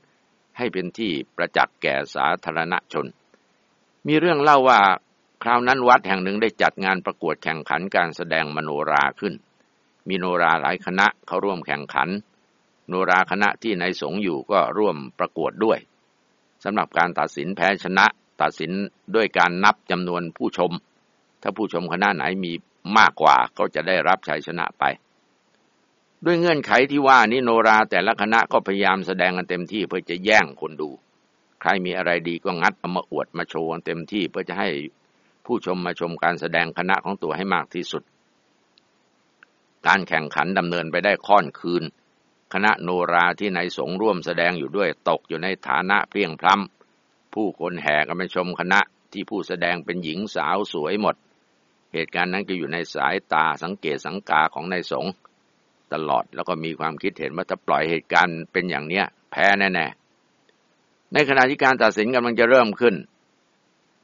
ให้เป็นที่ประจักษ์แก่สาธารณชน มีเรื่องเล่าว่าคราวนั้นวัดแห่งหนึ่งได้จัดงานประกวดแข่งขันการแสดงมโนราขึ้น มีโนราหลายคณะเขาร่วมแข่งขัน โนราคณะที่ในสงอยู่ก็ร่วมประกวดด้วยสำหรับการตัดสินแพ้ชนะ ตัดสินด้วยการนับจำนวนผู้ชม ถ้าผู้ชมคณะไหนมีมากกว่าก็จะได้รับชัยชนะไป ด้วยเงื่อนไขที่ว่านี้โนราแต่ละคณะก็พยายามแสดงกันเต็มที่เพื่อจะแย่งคนดู ใครมีอะไรดีก็งัดเอามาอวดมาโชว์กันเต็มที่เพื่อจะให้ผู้ชมมาชมการแสดงคณะของตัวให้มากที่สุด การแข่งขันดำเนินไปได้ค่อนคืน คณะโนราที่ในสงร่วมแสดงอยู่ด้วยตกอยู่ในฐานะเพียงพล้ำผู้คนแห่กันไปชมคณะที่ผู้แสดงเป็นหญิงสาวสวยหมด เหตุการณ์นั้นก็อยู่ในสายตาสังเกตสังกาของนายสง ตลอด แล้วก็มีความคิดเห็นว่าถ้าปล่อยเหตุการณ์เป็นอย่างเนี้ย แพ้แน่ๆ ในขณะที่การตัดสินกำลังจะเริ่มขึ้น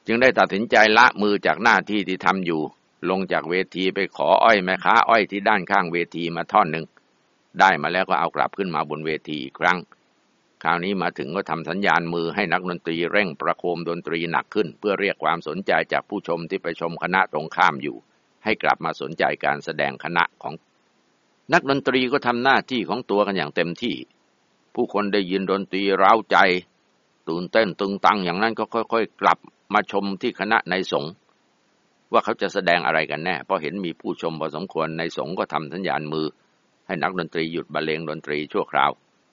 จึงได้ตัดสินใจละมือจากหน้าที่ที่ทำอยู่ ลงจากเวทีไปขออ้อยแม่ค้าอ้อยที่ด้านข้างเวทีมาท่อนหนึ่งได้มาแล้วก็เอากลับขึ้นมาบนเวทีอีกครั้ง คราวนี้มาถึงก็ทำสัญญาณมือให้นักดนตรีเร่งประโคมดนตรีหนักขึ้น เพื่อเรียกความสนใจจากผู้ชมที่ไปชมคณะตรงข้ามอยู่ ให้กลับมาสนใจการแสดงคณะของ นักดนตรีก็ทำหน้าที่ของตัวกันอย่างเต็มที่ ผู้คนได้ยินดนตรีร้าวใจ ตื่นเต้นตึงตังอย่างนั้นก็ค่อยๆ กลับมาชมที่คณะในสงฆ์ว่าเขาจะแสดงอะไรกันแน่เพราะเห็นมีผู้ชมพอสมควรในสงฆ์ก็ทำสัญญาณมือ ให้นักดนตรีหยุดบรรเลงดนตรีชั่วคราว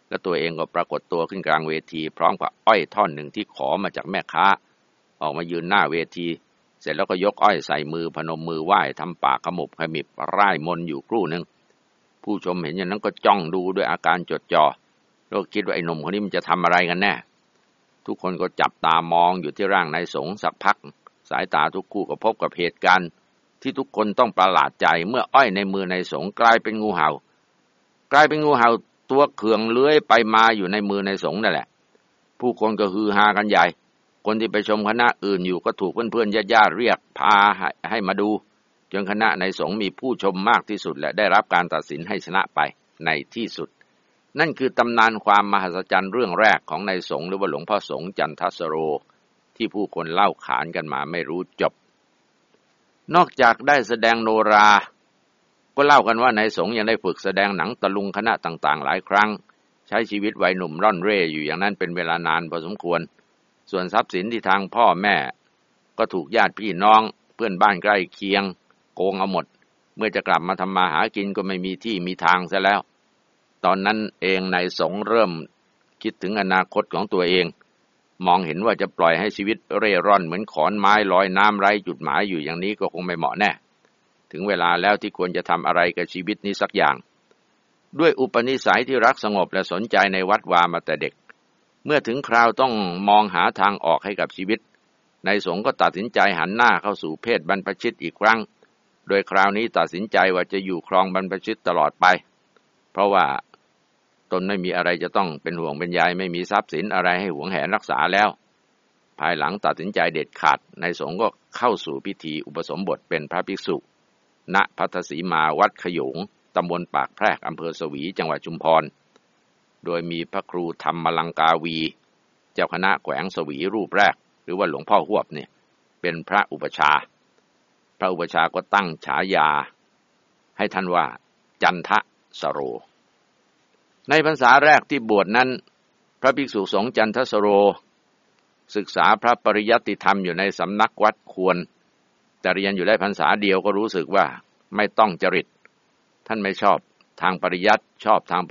และตัวเองก็ปรากฏตัวขึ้นกลางเวที พร้อมกับอ้อยท่อนหนึ่งที่ขอมาจากแม่ค้า ออกมายืนหน้าเวที เสร็จแล้วก็ยกอ้อยใส่มือพนมมือไหว้ทำปากขมุบขมิบร่ายมนอยู่ครู่หนึ่ง ผู้ชมเห็นอย่างนั้นก็จ้องดูด้วยอาการจดจอ่อแล้วคิดว่าไอ้หนุ่มคนนี้มันจะทำอะไรกันแน่ ทุกคนก็จับตามองอยู่ที่ร่างนายสงสักพัก สายตาทุกคู่ก็พบกับเหตุการณ์ ที่ทุกคนต้องประหลาดใจเมื่ออ้อยในมือนายสงกลายเป็นงูเห่า กลายเป็นงูเห่าตัวเขื่องเลื้อยไปมาอยู่ในมือในสงนั่นแหละ ผู้คนก็ฮือฮากันใหญ่ คนที่ไปชมคณะอื่นอยู่ก็ถูกเพื่อนๆญาติๆเรียกพาให้มาดู จนคณะในสงฆ์มีผู้ชมมากที่สุด และได้รับการตัดสินให้ชนะไปในที่สุด นั่นคือตำนานความมหัศจรรย์เรื่องแรกของในสงฆ์หรือว่าหลวงพ่อสงฆ์จันทสโร ที่ผู้คนเล่าขานกันมาไม่รู้จบ นอกจากได้แสดงโนรา ก็เล่ากันว่าในายสงยังได้ฝึกแสดงหนังตะลุงคณะต่างๆ หลายครั้ง ใช้ชีวิตวัยหนุ่มร่อนเร่อยู่อย่างนั้นเป็นเวลานานพอสมควร ส่วนทรัพย์สินที่ทางพ่อแม่ ก็ถูกญาติพี่น้อง เพื่อนบ้านใกล้เคียง โกงเอาหมด เมื่อจะกลับมาทำมาหากินก็ไม่มีที่มีทางซะแล้ว ตอนนั้นเองนายสงเริ่มคิดถึงอนาคตของตัวเอง มองเห็นว่าจะปล่อยให้ชีวิตเร่ร่อนเหมือนขอนไม้ลอยน้ำไร้จุดหมายอยู่อย่างนี้ก็คงไม่เหมาะแน่ ถึงเวลาแล้วที่ควรจะทำอะไรกับชีวิตนี้สักอย่าง ด้วยอุปนิสัยที่รักสงบและสนใจในวัดวามาแต่เด็ก เมื่อถึงคราวต้องมองหาทางออกให้กับชีวิตในสงก็ตัดสินใจหันหน้าเข้าสู่เพศบรรพชิตอีกครั้ง โดยคราวนี้ตัดสินใจว่าจะอยู่ครองบรรพชิตตลอดไป เพราะว่าตนไม่มีอะไรจะต้องเป็นห่วงเป็นใยไม่มีทรัพย์สินอะไรให้หวงแหนรักษาแล้ว ภายหลังตัดสินใจเด็ดขาดในสงฆ์ก็เข้าสู่พิธีอุปสมบทเป็นพระภิกษุ ณพัทสีมาวัดขยงตำบลปากแพรกอำเภอสวีจังหวัดชุมพร โดยมีพระครูธรรมมลังกาวี เจ้าคณะแขวงสวีรูปแรก หรือว่าหลวงพ่อหวบเนี่ยเป็นพระอุปชา พระอุปชาก็ตั้งฉายาให้ท่านว่าจันทะสโร ในพรรษาแรกที่บวชนั้น พระภิกษุสงฆ์จันทสโร ศึกษาพระปริยัติธรรมอยู่ในสำนักวัดควร แต่เรียนอยู่ได้พรรษาเดียวก็รู้สึกว่าไม่ต้องจริต ท่านไม่ชอบทางปริยัติชอบทาง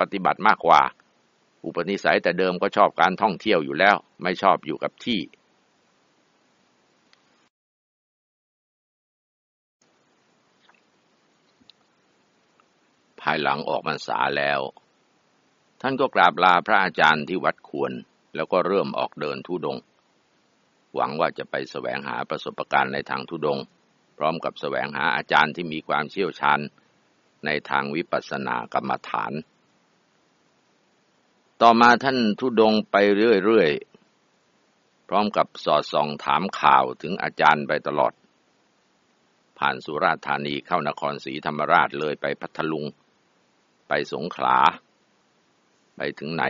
ปฏิบัติมากกว่า อุปนิสัยแต่เดิมก็ชอบการท่องเที่ยวอยู่แล้ว ไม่ชอบอยู่กับที่ ภายหลังออกพรรษาแล้ว ท่านก็กราบลาพระอาจารย์ที่วัดควร แล้วก็เริ่มออกเดินทุดง หวังว่าจะไปแสวงหาประสบการณ์ในทางทุดง พร้อมกับแสวงหาอาจารย์ที่มีความเชี่ยวชาญในทางวิปัสสนากรรมฐาน ต่อมาท่านทุดงไปเรื่อยๆ พร้อมกับสอดส่องถามข่าวถึงอาจารย์ไปตลอดผ่านสุราษฎร์ธานีเข้านครศรีธรรมราชเลยไปพัทลุง ไปสงขลา ไปถึงไหน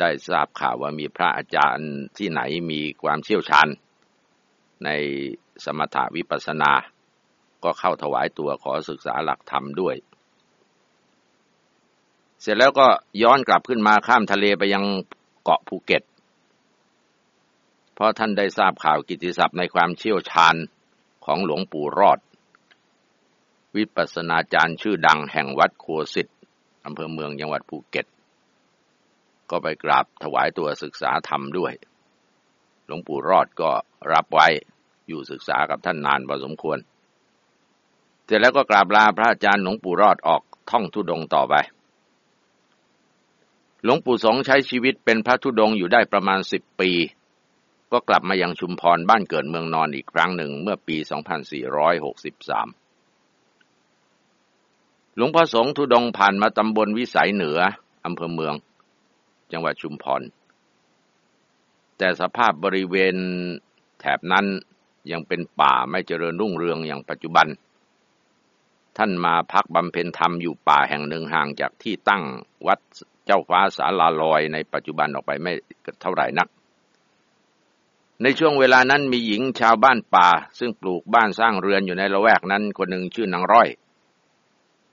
ได้ทราบข่าวว่ามีพระอาจารย์ที่ไหนมีความเชี่ยวชาญ ในสมถาวิปัสสนา ก็เข้าถวายตัวขอศึกษาหลักธรรมด้วย เสร็จแล้วก็ย้อนกลับขึ้นมาข้ามทะเลไปยังเกาะภูเก็ต เพราะท่านได้ทราบข่าวกิติศัพท์ในความเชี่ยวชาญของหลวงปู่รอด วิปัสนาจารย์ชื่อดังแห่งวัดโคสิตอำเภอเมืองจังหวัดภูเก็ต ก็ไปกราบถวายตัวศึกษาธรรมด้วย หลวงปู่รอดก็รับไว้อยู่ศึกษากับท่านนานพอสมควร เสร็จแล้วก็กราบลาพระอาจารย์หลวงปู่รอดออกท่องทุดงต่อไป หลวงปู่สงใช้ชีวิตเป็นพระธุดงอยู่ได้ประมาณสิบปี ก็กลับมายังชุมพรบ้านเกิดเมืองนอนอีกครั้งหนึ่งเมื่อปี 2463 หลวงพ่อสงธุดงผ่านมาตำบลวิสัยเหนืออำเภอเมือง จังหวัดชุมพร แต่สภาพบริเวณแถบนั้นยังเป็นป่าไม่เจริญรุ่งเรืองอย่างปัจจุบัน ท่านมาพักบำเพ็ญธรรมอยู่ป่าแห่งหนึ่งห่างจากที่ตั้งวัดเจ้าฟ้าสาลาลอยในปัจจุบันออกไปไม่เท่าไหร่นัก ในช่วงเวลานั้นมีหญิงชาวบ้านป่า ซึ่งปลูกบ้านสร้างเรือนอยู่ในละแวกนั้นคนหนึ่งชื่อนางร้อย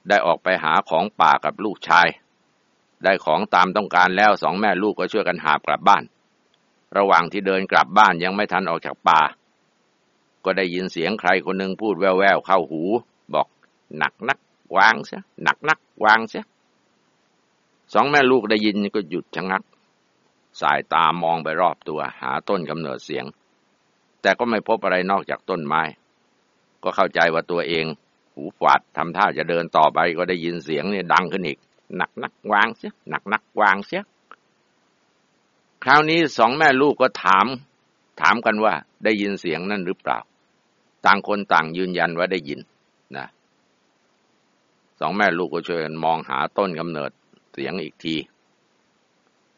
ได้ออกไปหาของป่ากับลูกชาย ได้ของตามต้องการแล้วสองแม่ลูกก็ช่วยกันหาบกลับบ้าน ระหว่างที่เดินกลับบ้านยังไม่ทันออกจากป่า ก็ได้ยินเสียงใครคนหนึ่งพูดแว่วๆเข้าหู บอกหนักนักวางเสียหนักนักวางเสียสองแม่ลูกได้ยินก็หยุดชะงัก สายตามองไปรอบตัวหาต้นกำเนิดเสียง แต่ก็ไม่พบอะไรนอกจากต้นไม้ ก็เข้าใจว่าตัวเอง หูฝาดทำท่าจะเดินต่อไปก็ได้ยินเสียงเนี่ยดังขึ้นอีก หนักนักวางเสียหนักนักวางเสียคราวนี้สองแม่ลูกก็ถาม ถามกันว่าได้ยินเสียงนั่นหรือเปล่า ต่างคนต่างยืนยันว่าได้ยินนะสองแม่ลูกก็ช่วยกันมองหาต้นกำเนิดเสียงอีกที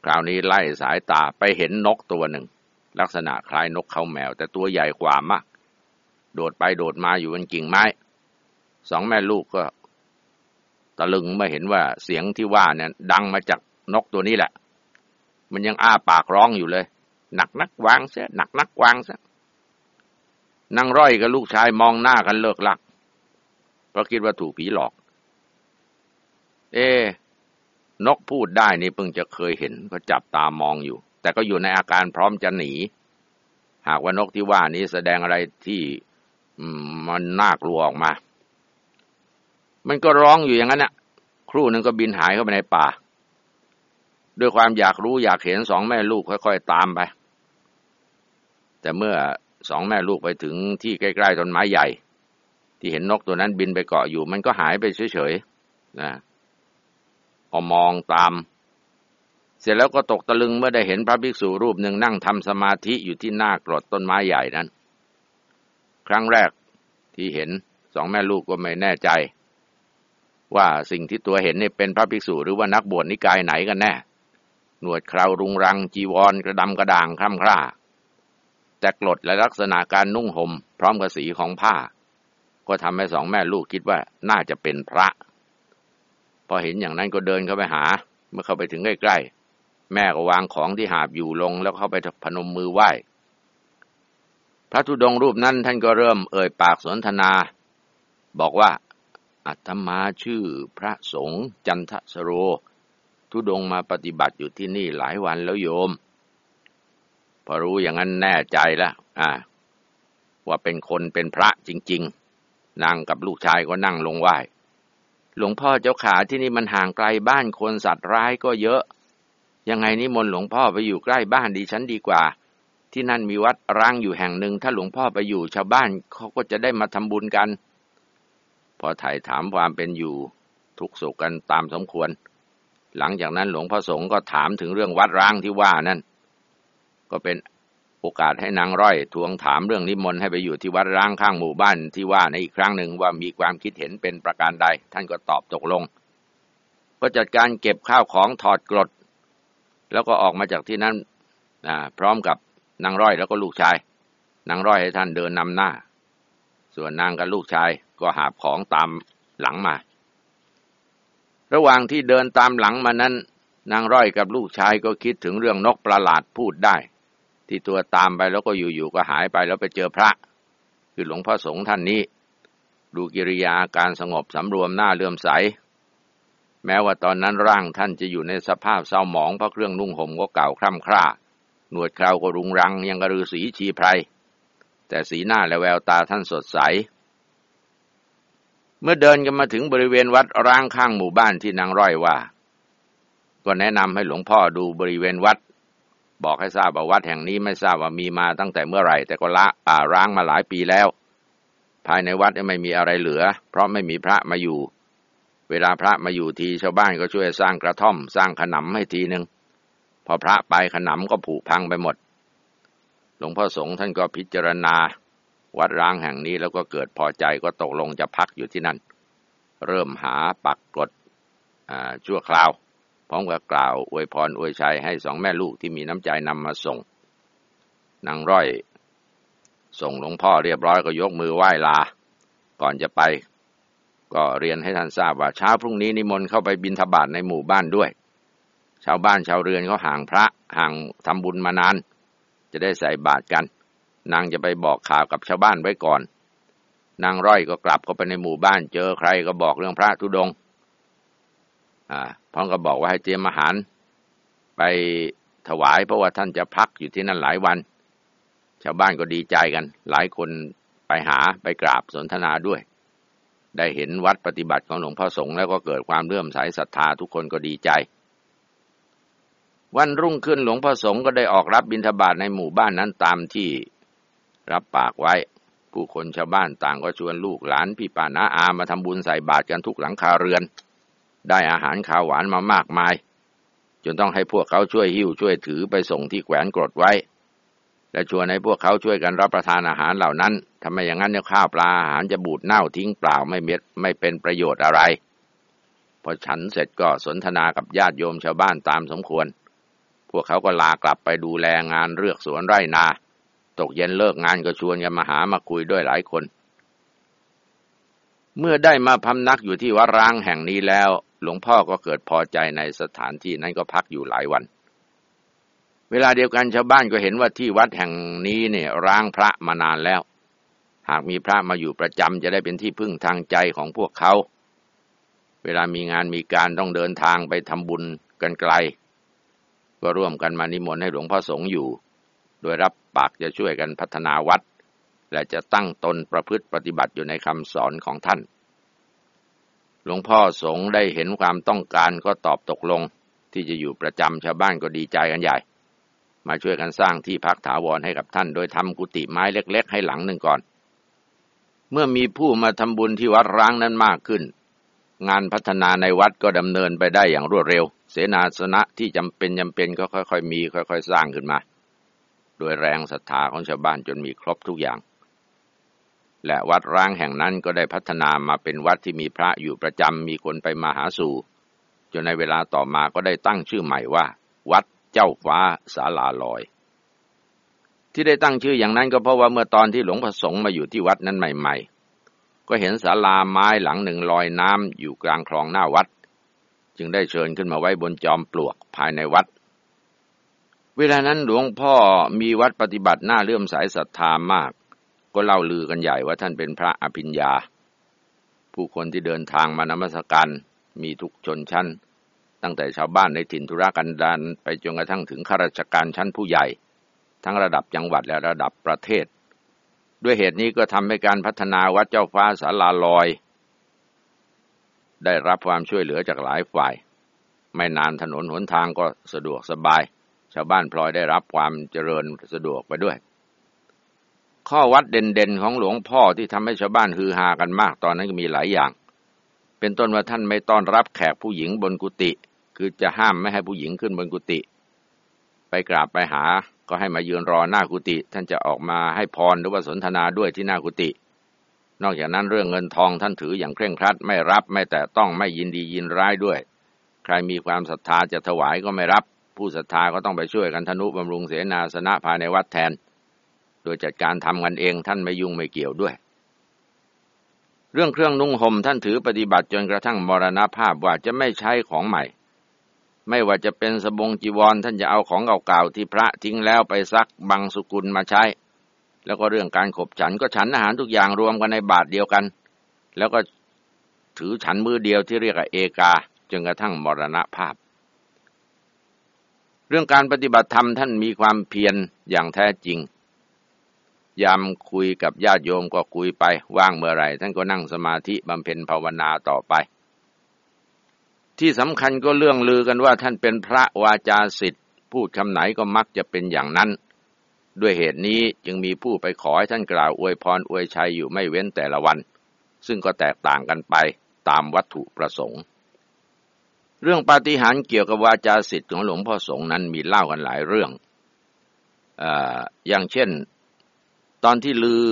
คราวนี้ไล่สายตาไปเห็นนกตัวหนึ่ง ลักษณะคล้ายนกเขาแมว แต่ตัวใหญ่กว่ามาก โดดไปโดดมาอยู่บนกิ่งไม้ สองแม่ลูกก็ตะลึงเมื่อเห็นว่าเสียงที่ว่าเนี่ย ดังมาจากนกตัวนี้แหละ มันยังอ้าปากร้องอยู่เลย หนักนักวางเสียหนักนักวางเสียนางร้อยกับลูกชายมองหน้ากันเลิกลักเพราะคิดว่าถูกผีหลอก เอนกพูดได้นี่เพิ่งจะเคยเห็นก็จับตามองอยู่ แต่ก็อยู่ในอาการพร้อมจะหนี หากว่านกที่ว่านี้แสดงอะไรที่มันน่ากลัวออกมา มันก็ร้องอยู่อย่างนั้นน่ะ ครู่หนึ่งก็บินหายเข้าไปในป่า ด้วยความอยากรู้อยากเห็นสองแม่ลูกค่อยๆตามไป แต่เมื่อสองแม่ลูกไปถึงที่ใกล้ๆต้นไม้ใหญ่ ที่เห็นนกตัวนั้นบินไปเกาะอยู่ มันก็หายไปเฉยๆนะพอมองตาม เสร็จแล้วก็ตกตะลึงเมื่อได้เห็นพระภิกษุรูปหนึ่งนั่งทำสมาธิอยู่ที่หน้ากรดต้นไม้ใหญ่นั้น ครั้งแรกที่เห็นสองแม่ลูกก็ไม่แน่ใจ ว่าสิ่งที่ตัวเห็นนี่เป็นพระภิกษุหรือว่านักบวชนิกายไหนกันแน่ หนวดคราวรุงรังจีวรกระดำกระด่างคร่ำคร่า แต่กรดและลักษณะการนุ่งหม่มพร้อมกับสีของผ้า ก็ทำให้สองแม่ลูกคิดว่าน่าจะเป็นพระ พอเห็นอย่างนั้นก็เดินเข้าไปหา เมื่อเข้าไปถึงใกล้ๆแม่ก็วางของที่หาบอยู่ลงแล้วเข้าไปพนมมือไหว้พระธุดงรูปนั้นท่านก็เริ่มเอ่ยปากสนทนา บอกว่า อัตมาชื่อพระสงฆ์จันทสโร ทุดงมาปฏิบัติอยู่ที่นี่หลายวันแล้วโยม พอรู้อย่างนั้นแน่ใจแล้วอ่า ว่าเป็นคนเป็นพระจริง ๆ นางกับลูกชายก็นั่งลงไหว้ หลวงพ่อเจ้าขาที่นี่มันห่างไกลบ้านคนสัตว์ร้ายก็เยอะ ยังไงนิมนต์หลวงพ่อไปอยู่ใกล้บ้านดีฉันดีกว่าที่นั่นมีวัดร้างอยู่แห่งหนึ่ง ถ้าหลวงพ่อไปอยู่ชาวบ้านเขาก็จะได้มาทำบุญกัน อถ่ายถามความเป็นอยู่ทุกสุขกันตามสมควร หลังจากนั้นหลวงพ่อสงฆ์ก็ถามถึงเรื่องวัดร้างที่ว่านั่น ก็เป็นโอกาสให้นางร้อยทวงถามเรื่องนิมนต์ให้ไปอยู่ที่วัดร้างข้างหมู่บ้านที่ว่าในอีกครั้งหนึ่งว่ามีความคิดเห็นเป็นประการใด ท่านก็ตอบตกลง ก็จัดการเก็บข้าวของถอดกรด แล้วก็ออกมาจากที่นั้นพร้อมกับนางร้อยแล้วก็ลูกชายนางร้อยให้ท่านเดินนำหน้า ส่วนนางกับลูกชาย ก็หาของตามหลังมา ระหว่างที่เดินตามหลังมานั้น นางร้อยกับลูกชายก็คิดถึงเรื่องนกประหลาดพูดได้ ที่ตัวตามไปแล้วก็อยู่ๆก็หายไปแล้วไปเจอพระ คือหลวงพ่อสงฆ์ท่านนี้ ดูกิริยาการสงบสำรวมหน้าเลื่อมใส แม้ว่าตอนนั้นร่างท่านจะอยู่ในสภาพเศร้าหมองเพราะเครื่องนุ่งห่มก็เก่าคร่ำคร่าหนวดเคราก็รุงรังยังกระรือสีชีไพรแต่สีหน้าและแววตาท่านสดใส เมื่อเดินกันมาถึงบริเวณวัดร้างข้างหมู่บ้านที่นางร้อยว่า ก็แนะนำให้หลวงพ่อดูบริเวณวัด บอกให้ทราบว่าวัดแห่งนี้ไม่ทราบว่ามีมาตั้งแต่เมื่อไหร่ แต่ก็ละป่าร้างมาหลายปีแล้ว ภายในวัดไม่มีอะไรเหลือ เพราะไม่มีพระมาอยู่ เวลาพระมาอยู่ทีชาวบ้านก็ช่วยสร้างกระท่อม สร้างขนำให้ทีหนึ่งพอพระไปขนำก็ผุพังไปหมด หลวงพ่อสงฆ์ท่านก็พิจารณา วัดร้างแห่งนี้แล้วก็เกิดพอใจก็ตกลงจะพักอยู่ที่นั่น เริ่มหาปักกดชั่วคราวพร้อมกับกล่าวอวยพรอวยชัยให้สองแม่ลูกที่มีน้ำใจนำมาส่ง นางร้อย ส่งหลวงพ่อเรียบร้อยก็ยกมือไหว้ลา ก่อนจะไป ก็เรียนให้ท่านทราบว่าเช้าพรุ่งนี้นิมนต์เข้าไปบินทบาทในหมู่บ้านด้วย ชาวบ้านชาวเรือนเขาห่างพระห่างทำบุญมานาน จะได้ใส่บาตรกัน นางจะไปบอกข่าวกับชาวบ้านไว้ก่อน นางร้อยก็กลับเข้าไปในหมู่บ้าน เจอใครก็บอกเรื่องพระธุดง อ่าพร้อมกับบอกว่าให้เตรียมอาหาร ไปถวายเพราะว่าท่านจะพักอยู่ที่นั่นหลายวัน ชาวบ้านก็ดีใจกัน หลายคนไปหาไปกราบสนทนาด้วย ได้เห็นวัดปฏิบัติของหลวงพ่อสงฆ์แล้วก็เกิดความเลื่อมใสศรัทธาทุกคนก็ดีใจ วันรุ่งขึ้นหลวงพ่อสงฆ์ก็ได้ออกรับบิณฑบาตในหมู่บ้านนั้นตามที่ รับปากไว้ ผู้คนชาวบ้านต่างก็ชวนลูกหลานพี่ป้าน้าอามาทำบุญใส่บาตรกันทุกหลังคาเรือน ได้อาหารข้าวหวานมามากมาย จนต้องให้พวกเขาช่วยหิ้วช่วยถือไปส่งที่แขวนกรดไว้ และชวนให้พวกเขาช่วยกันรับประทานอาหารเหล่านั้นทำไมอย่างนั้นเนี่ยข้าวปลาอาหารจะบูดเน่าทิ้งเปล่าไม่เม็ดไม่เป็นประโยชน์อะไรพอฉันเสร็จก็สนทนากับญาติโยมชาวบ้านตามสมควร พวกเขาก็ลากลับไปดูแลงานเลือกสวนไร่นา ตกเย็นเลิกงานก็ชวนกันมาหามาคุยด้วยหลายคน เมื่อได้มาพำนักอยู่ที่วัดร้างแห่งนี้แล้ว หลวงพ่อก็เกิดพอใจในสถานที่นั้นก็พักอยู่หลายวัน เวลาเดียวกันชาวบ้านก็เห็นว่าที่วัดแห่งนี้เนี่ยร้างพระมานานแล้ว หากมีพระมาอยู่ประจำจะได้เป็นที่พึ่งทางใจของพวกเขา เวลามีงานมีการต้องเดินทางไปทำบุญกันไกล ก็ร่วมกันมานิมนต์ให้หลวงพ่อสงฆ์อยู่ โดยรับ ปากจะช่วยกันพัฒนาวัด และจะตั้งตนประพฤติปฏิบัติอยู่ในคำสอนของท่าน หลวงพ่อสงฆ์ได้เห็นความต้องการก็ตอบตกลง ที่จะอยู่ประจำชาวบ้านก็ดีใจกันใหญ่ มาช่วยกันสร้างที่พักถาวรให้กับท่าน โดยทำกุฏิไม้เล็ก ๆ ให้หลังหนึ่งก่อน เมื่อมีผู้มาทำบุญที่วัดร้างนั้นมากขึ้น งานพัฒนาในวัดก็ดำเนินไปได้อย่างรวดเร็วเสนาสนะที่จำเป็นจำเป็นก็ค่อย ๆ มีค่อย ๆ สร้างขึ้นมา โดยแรงศรัทธาของชาวบ้านจนมีครบทุกอย่าง และวัดร้างแห่งนั้นก็ได้พัฒนามาเป็นวัดที่มีพระอยู่ประจำมีคนไปมาหาสู่จนในเวลาต่อมาก็ได้ตั้งชื่อใหม่ว่า วัดเจ้าฟ้าศาลาลอย ที่ได้ตั้งชื่ออย่างนั้นก็เพราะว่าเมื่อตอนที่หลวงพ่อสงฆ์มาอยู่ที่วัดนั้นใหม่ ๆ ก็เห็นศาลาไม้หลังหนึ่งลอยน้ำอยู่กลางคลองหน้าวัด จึงได้เชิญขึ้นมาไว้บนจอมปลวกภายในวัด เวลานั้นหลวงพ่อมีวัดปฏิบัติหน้าเลื่อมสายศรัทธามาก ก็เล่าลือกันใหญ่ว่าท่านเป็นพระอภิญญา ผู้คนที่เดินทางมานมัสการมีทุกชนชั้น ตั้งแต่ชาวบ้านในถิ่นธุรกันดารไปจนกระทั่งถึงข้าราชการชั้นผู้ใหญ่ ทั้งระดับจังหวัดและระดับประเทศ ด้วยเหตุนี้ก็ทำให้การพัฒนาวัดเจ้าฟ้าสาลาลอย ได้รับความช่วยเหลือจากหลายฝ่าย ไม่นานถนนหนทางก็สะดวกสบาย ชาวบ้านพลอยได้รับความเจริญสะดวกไปด้วย ข้อวัดเด่นๆของหลวงพ่อที่ทำให้ชาวบ้านฮือฮากันมากตอนนั้นก็มีหลายอย่าง เป็นต้นว่าท่านไม่ต้อนรับแขกผู้หญิงบนกุฏิคือจะห้ามไม่ให้ผู้หญิงขึ้นบนกุฏิไปกราบไปหาก็ให้มายืนรอหน้ากุฏิท่านจะออกมาให้พรหรือว่าสนทนาด้วยที่หน้ากุฏินอกจากนั้นเรื่องเงินทองท่านถืออย่างเคร่งครัดไม่รับไม่แต่ต้องไม่ยินดียินร้ายด้วย ใครมีความศรัทธาจะถวายก็ไม่รับ ผู้ศรัทธาก็ต้องไปช่วยกันธนุบำรุงเสนาสนะภายในวัดแทน โดยจัดการทำกันเองท่านไม่ยุ่งไม่เกี่ยวด้วย เรื่องเครื่องนุ่งห่มท่านถือปฏิบัติจนกระทั่งมรณภาพว่าจะไม่ใช้ของใหม่ ไม่ว่าจะเป็นสบงจีวรท่านจะเอาของเก่าๆที่พระทิ้งแล้วไปซักบังสุกุลมาใช้ แล้วก็เรื่องการขบฉันก็ฉันอาหารทุกอย่างรวมกันในบาทเดียวกัน แล้วก็ถือฉันมือเดียวที่เรียกว่าเอกาจนกระทั่งมรณภาพ เรื่องการปฏิบัติธรรมท่านมีความเพียรอย่างแท้จริง ยามคุยกับญาติโยมก็คุยไปว่างเมื่อไหร่ ท่านก็นั่งสมาธิบำเพ็ญภาวนาต่อไป ที่สำคัญก็เรื่องลือกันว่าท่านเป็นพระวาจาสิทธิ์พูดคำไหนก็มักจะเป็นอย่างนั้น ด้วยเหตุนี้จึงมีผู้ไปขอให้ท่านกล่าวอวยพรอวยชัยอยู่ไม่เว้นแต่ละวัน ซึ่งก็แตกต่างกันไปตามวัตถุประสงค์ เรื่องปาฏิหาริย์เกี่ยวกับวาจาสิทธิ์ของหลวงพ่อสงฆ์นั้นมีเล่ากันหลายเรื่องออย่างเช่น ตอนที่ลือ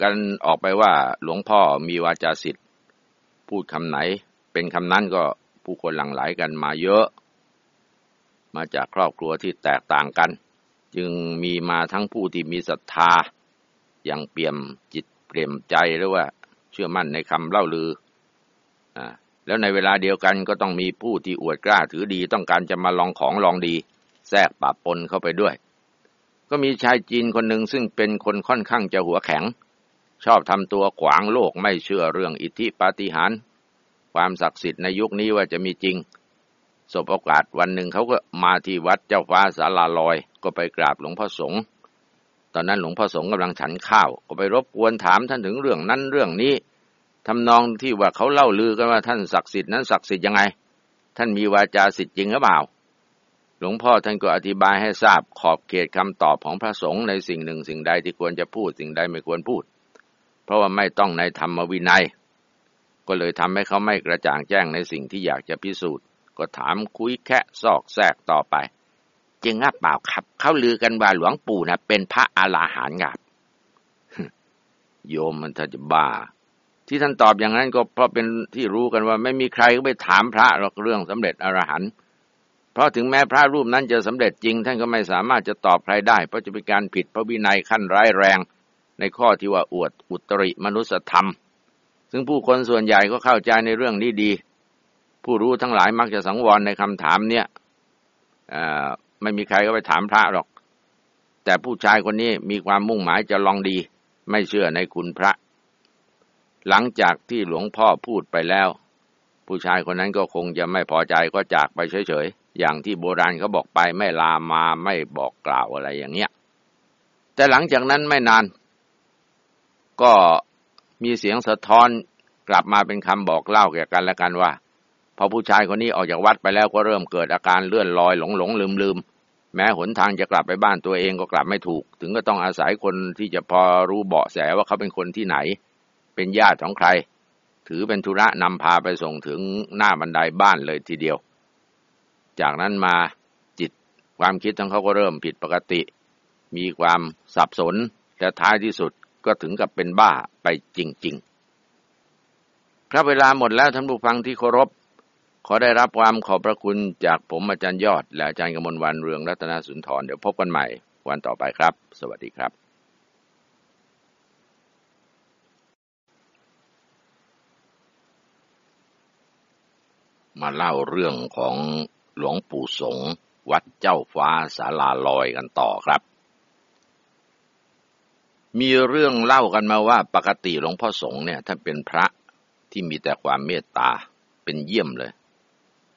กันออกไปว่าหลวงพ่อมีวาจาสิทธิ์พูดคำไหน เป็นคำนั้นก็ผู้คนหลั่งไหลกันมาเยอะ มาจากครอบครัวที่แตกต่างกัน จึงมีมาทั้งผู้ที่มีศรัทธา อย่างเปี่ยมจิตเปี่ยมใจหรือว่า เชื่อมั่นในคำเล่าลืออ แล้วในเวลาเดียวกันก็ต้องมีผู้ที่อวดกล้าถือดีต้องการจะมาลองของลองดี แทรกปะปนเข้าไปด้วย ก็มีชายจีนคนหนึ่งซึ่งเป็นคนค่อนข้างจะหัวแข็ง ชอบทำตัวขวางโลกไม่เชื่อเรื่องอิทธิปาฏิหาริย์ความศักดิ์สิทธิ์ในยุคนี้ว่าจะมีจริงสบโอกาสวันหนึ่งเขาก็มาที่วัดเจ้าฟ้าสาลาลอย ก็ไปกราบหลวงพ่อสงฆ์ตอนนั้นหลวงพ่อสงฆ์กำลังฉันข้าว ก็ไปรบกวนถามท่านถึงเรื่องนั้นเรื่องนี้ ทำนองที่ว่าเขาเล่าลือกันว่าท่านศักดิ์สิทธิ์นั้นศักดิ์สิทธิ์ยังไง ท่านมีวาจาสิทธิ์จริงหรือเปล่า หลวงพ่อท่านก็อธิบายให้ทราบขอบเขตคำตอบของพระสงฆ์ในสิ่งหนึ่ง สิ่งใดที่ควรจะพูดสิ่งใดไม่ควรพูด เพราะว่าไม่ต้องในธรรมวินัย ก็เลยทำให้เขาไม่กระจ่างแจ้งในสิ่งที่อยากจะพิสูจน์ ก็ถามคุยแค่ซอกแซกต่อไปจริงหรือเปล่าครับ เขาลือกันว่าหลวงปู่นะเป็นพระอาลาหารงับโยมมันถ้าจะบ้า ที่ท่านตอบอย่างนั้นก็เพราะเป็นที่รู้กันว่า ไม่มีใครก็ไปถามพระหรอกเรื่องสำเร็จอรหันต์เพราะถึงแม้พระรูปนั้นจะสำเร็จจริง ท่านก็ไม่สามารถจะตอบใครได้ เพราะจะเป็นการผิดพระวินัยขั้นร้ายแรง ในข้อที่ว่าอวดอุตริมนุสธรรม ซึ่งผู้คนส่วนใหญ่ก็เข้าใจในเรื่องนี้ดี ผู้รู้ทั้งหลายมักจะสังวรในคำถามเนี่ยไม่มีใครก็ไปถามพระหรอก แต่ผู้ชายคนนี้มีความมุ่งหมายจะลองดี ไม่เชื่อในคุณพระ หลังจากที่หลวงพ่อพูดไปแล้ว ผู้ชายคนนั้นก็คงจะไม่พอใจก็จากไปเฉยๆ อย่างที่โบราณเขาบอกไปไม่ลามาไม่บอกกล่าวอะไรอย่างเงี้ย แต่หลังจากนั้นไม่นาน ก็มีเสียงสะท้อนกลับมาเป็นคำบอกเล่าแก่กันและกันว่า พอผู้ชายคนนี้ออกจากวัดไปแล้วก็เริ่มเกิดอาการเลื่อนลอยหลงหลงลืมลืมแม้หนทางจะกลับไปบ้านตัวเองก็กลับไม่ถูก ถึงก็ต้องอาศัยคนที่จะพอรู้เบาะแสว่าเขาเป็นคนที่ไหน เป็นญาติของใคร ถือเป็นธุระนำพาไปส่งถึงหน้าบันไดบ้านเลยทีเดียว จากนั้นมาจิตความคิดของเขาก็เริ่มผิดปกติ มีความสับสนและท้ายที่สุดก็ถึงกับเป็นบ้าไปจริง ๆ ครับเวลาหมดแล้วท่านผู้ฟังที่เคารพขอได้รับความขอบพระคุณจากผมอาจารย์ยอด และอาจารย์กมลวันเรืองรัตนสุนทร เดี๋ยวพบกันใหม่วันต่อไปครับ สวัสดีครับ มาเล่าเรื่องของหลวงปู่สงวัดเจ้าฟ้าสาลาลอยกันต่อครับ มีเรื่องเล่ากันมาว่าปกติหลวงพ่อสงเนี่ยท่านเป็นพระที่มีแต่ความเมตตาเป็นเยี่ยมเลย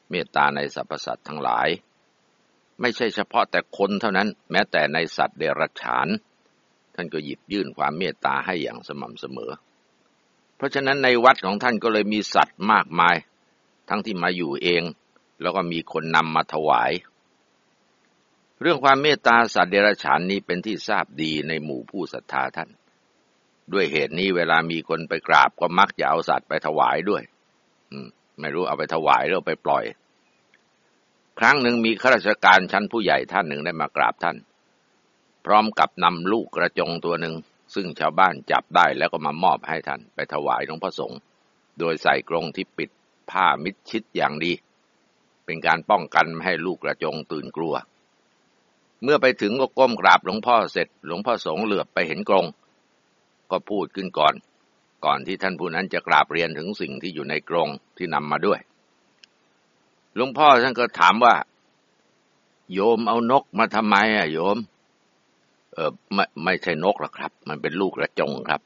เมตตาในสรรพสัตว์ทั้งหลาย ไม่ใช่เฉพาะแต่คนเท่านั้น แม้แต่ในสัตว์เดรัจฉาน ท่านก็หยิบยื่นความเมตตาให้อย่างสม่ำเสมอ เพราะฉะนั้นในวัดของท่านก็เลยมีสัตว์มากมาย ทั้งที่มาอยู่เอง แล้วก็มีคนนำมาถวาย เรื่องความเมตตาสัตว์เดรัจฉานนี้เป็นที่ทราบดีในหมู่ผู้ศรัทธาท่าน ด้วยเหตุนี้เวลามีคนไปกราบก็มักจะเอาสัตว์ไปถวายด้วยไม่รู้เอาไปถวายหรือไปปล่อย ครั้งหนึ่งมีข้าราชการชั้นผู้ใหญ่ท่านหนึ่งได้มากราบท่าน พร้อมกับนำลูกกระจงตัวหนึ่งซึ่งชาวบ้านจับได้แล้วก็มามอบให้ท่านไปถวายหลวงพ่อสงฆ์โดยใส่กรงที่ปิด ผ้ามิดชิดอย่างดี เป็นการป้องกันไม่ให้ลูกกระจงตื่นกลัว เมื่อไปถึงก็ก้มกราบหลวงพ่อเสร็จ หลวงพ่อสงเหลือบไปเห็นกรงก็พูดขึ้นก่อน ก่อนที่ท่านผู้นั้นจะกราบเรียนถึงสิ่งที่อยู่ในกรงที่นำมาด้วยหลวงพ่อท่านก็ถามว่า โยมเอานกมาทำไมอะโยม เออไม่ไม่ใช่นกหรอกครับ มันเป็นลูกกระจงครับ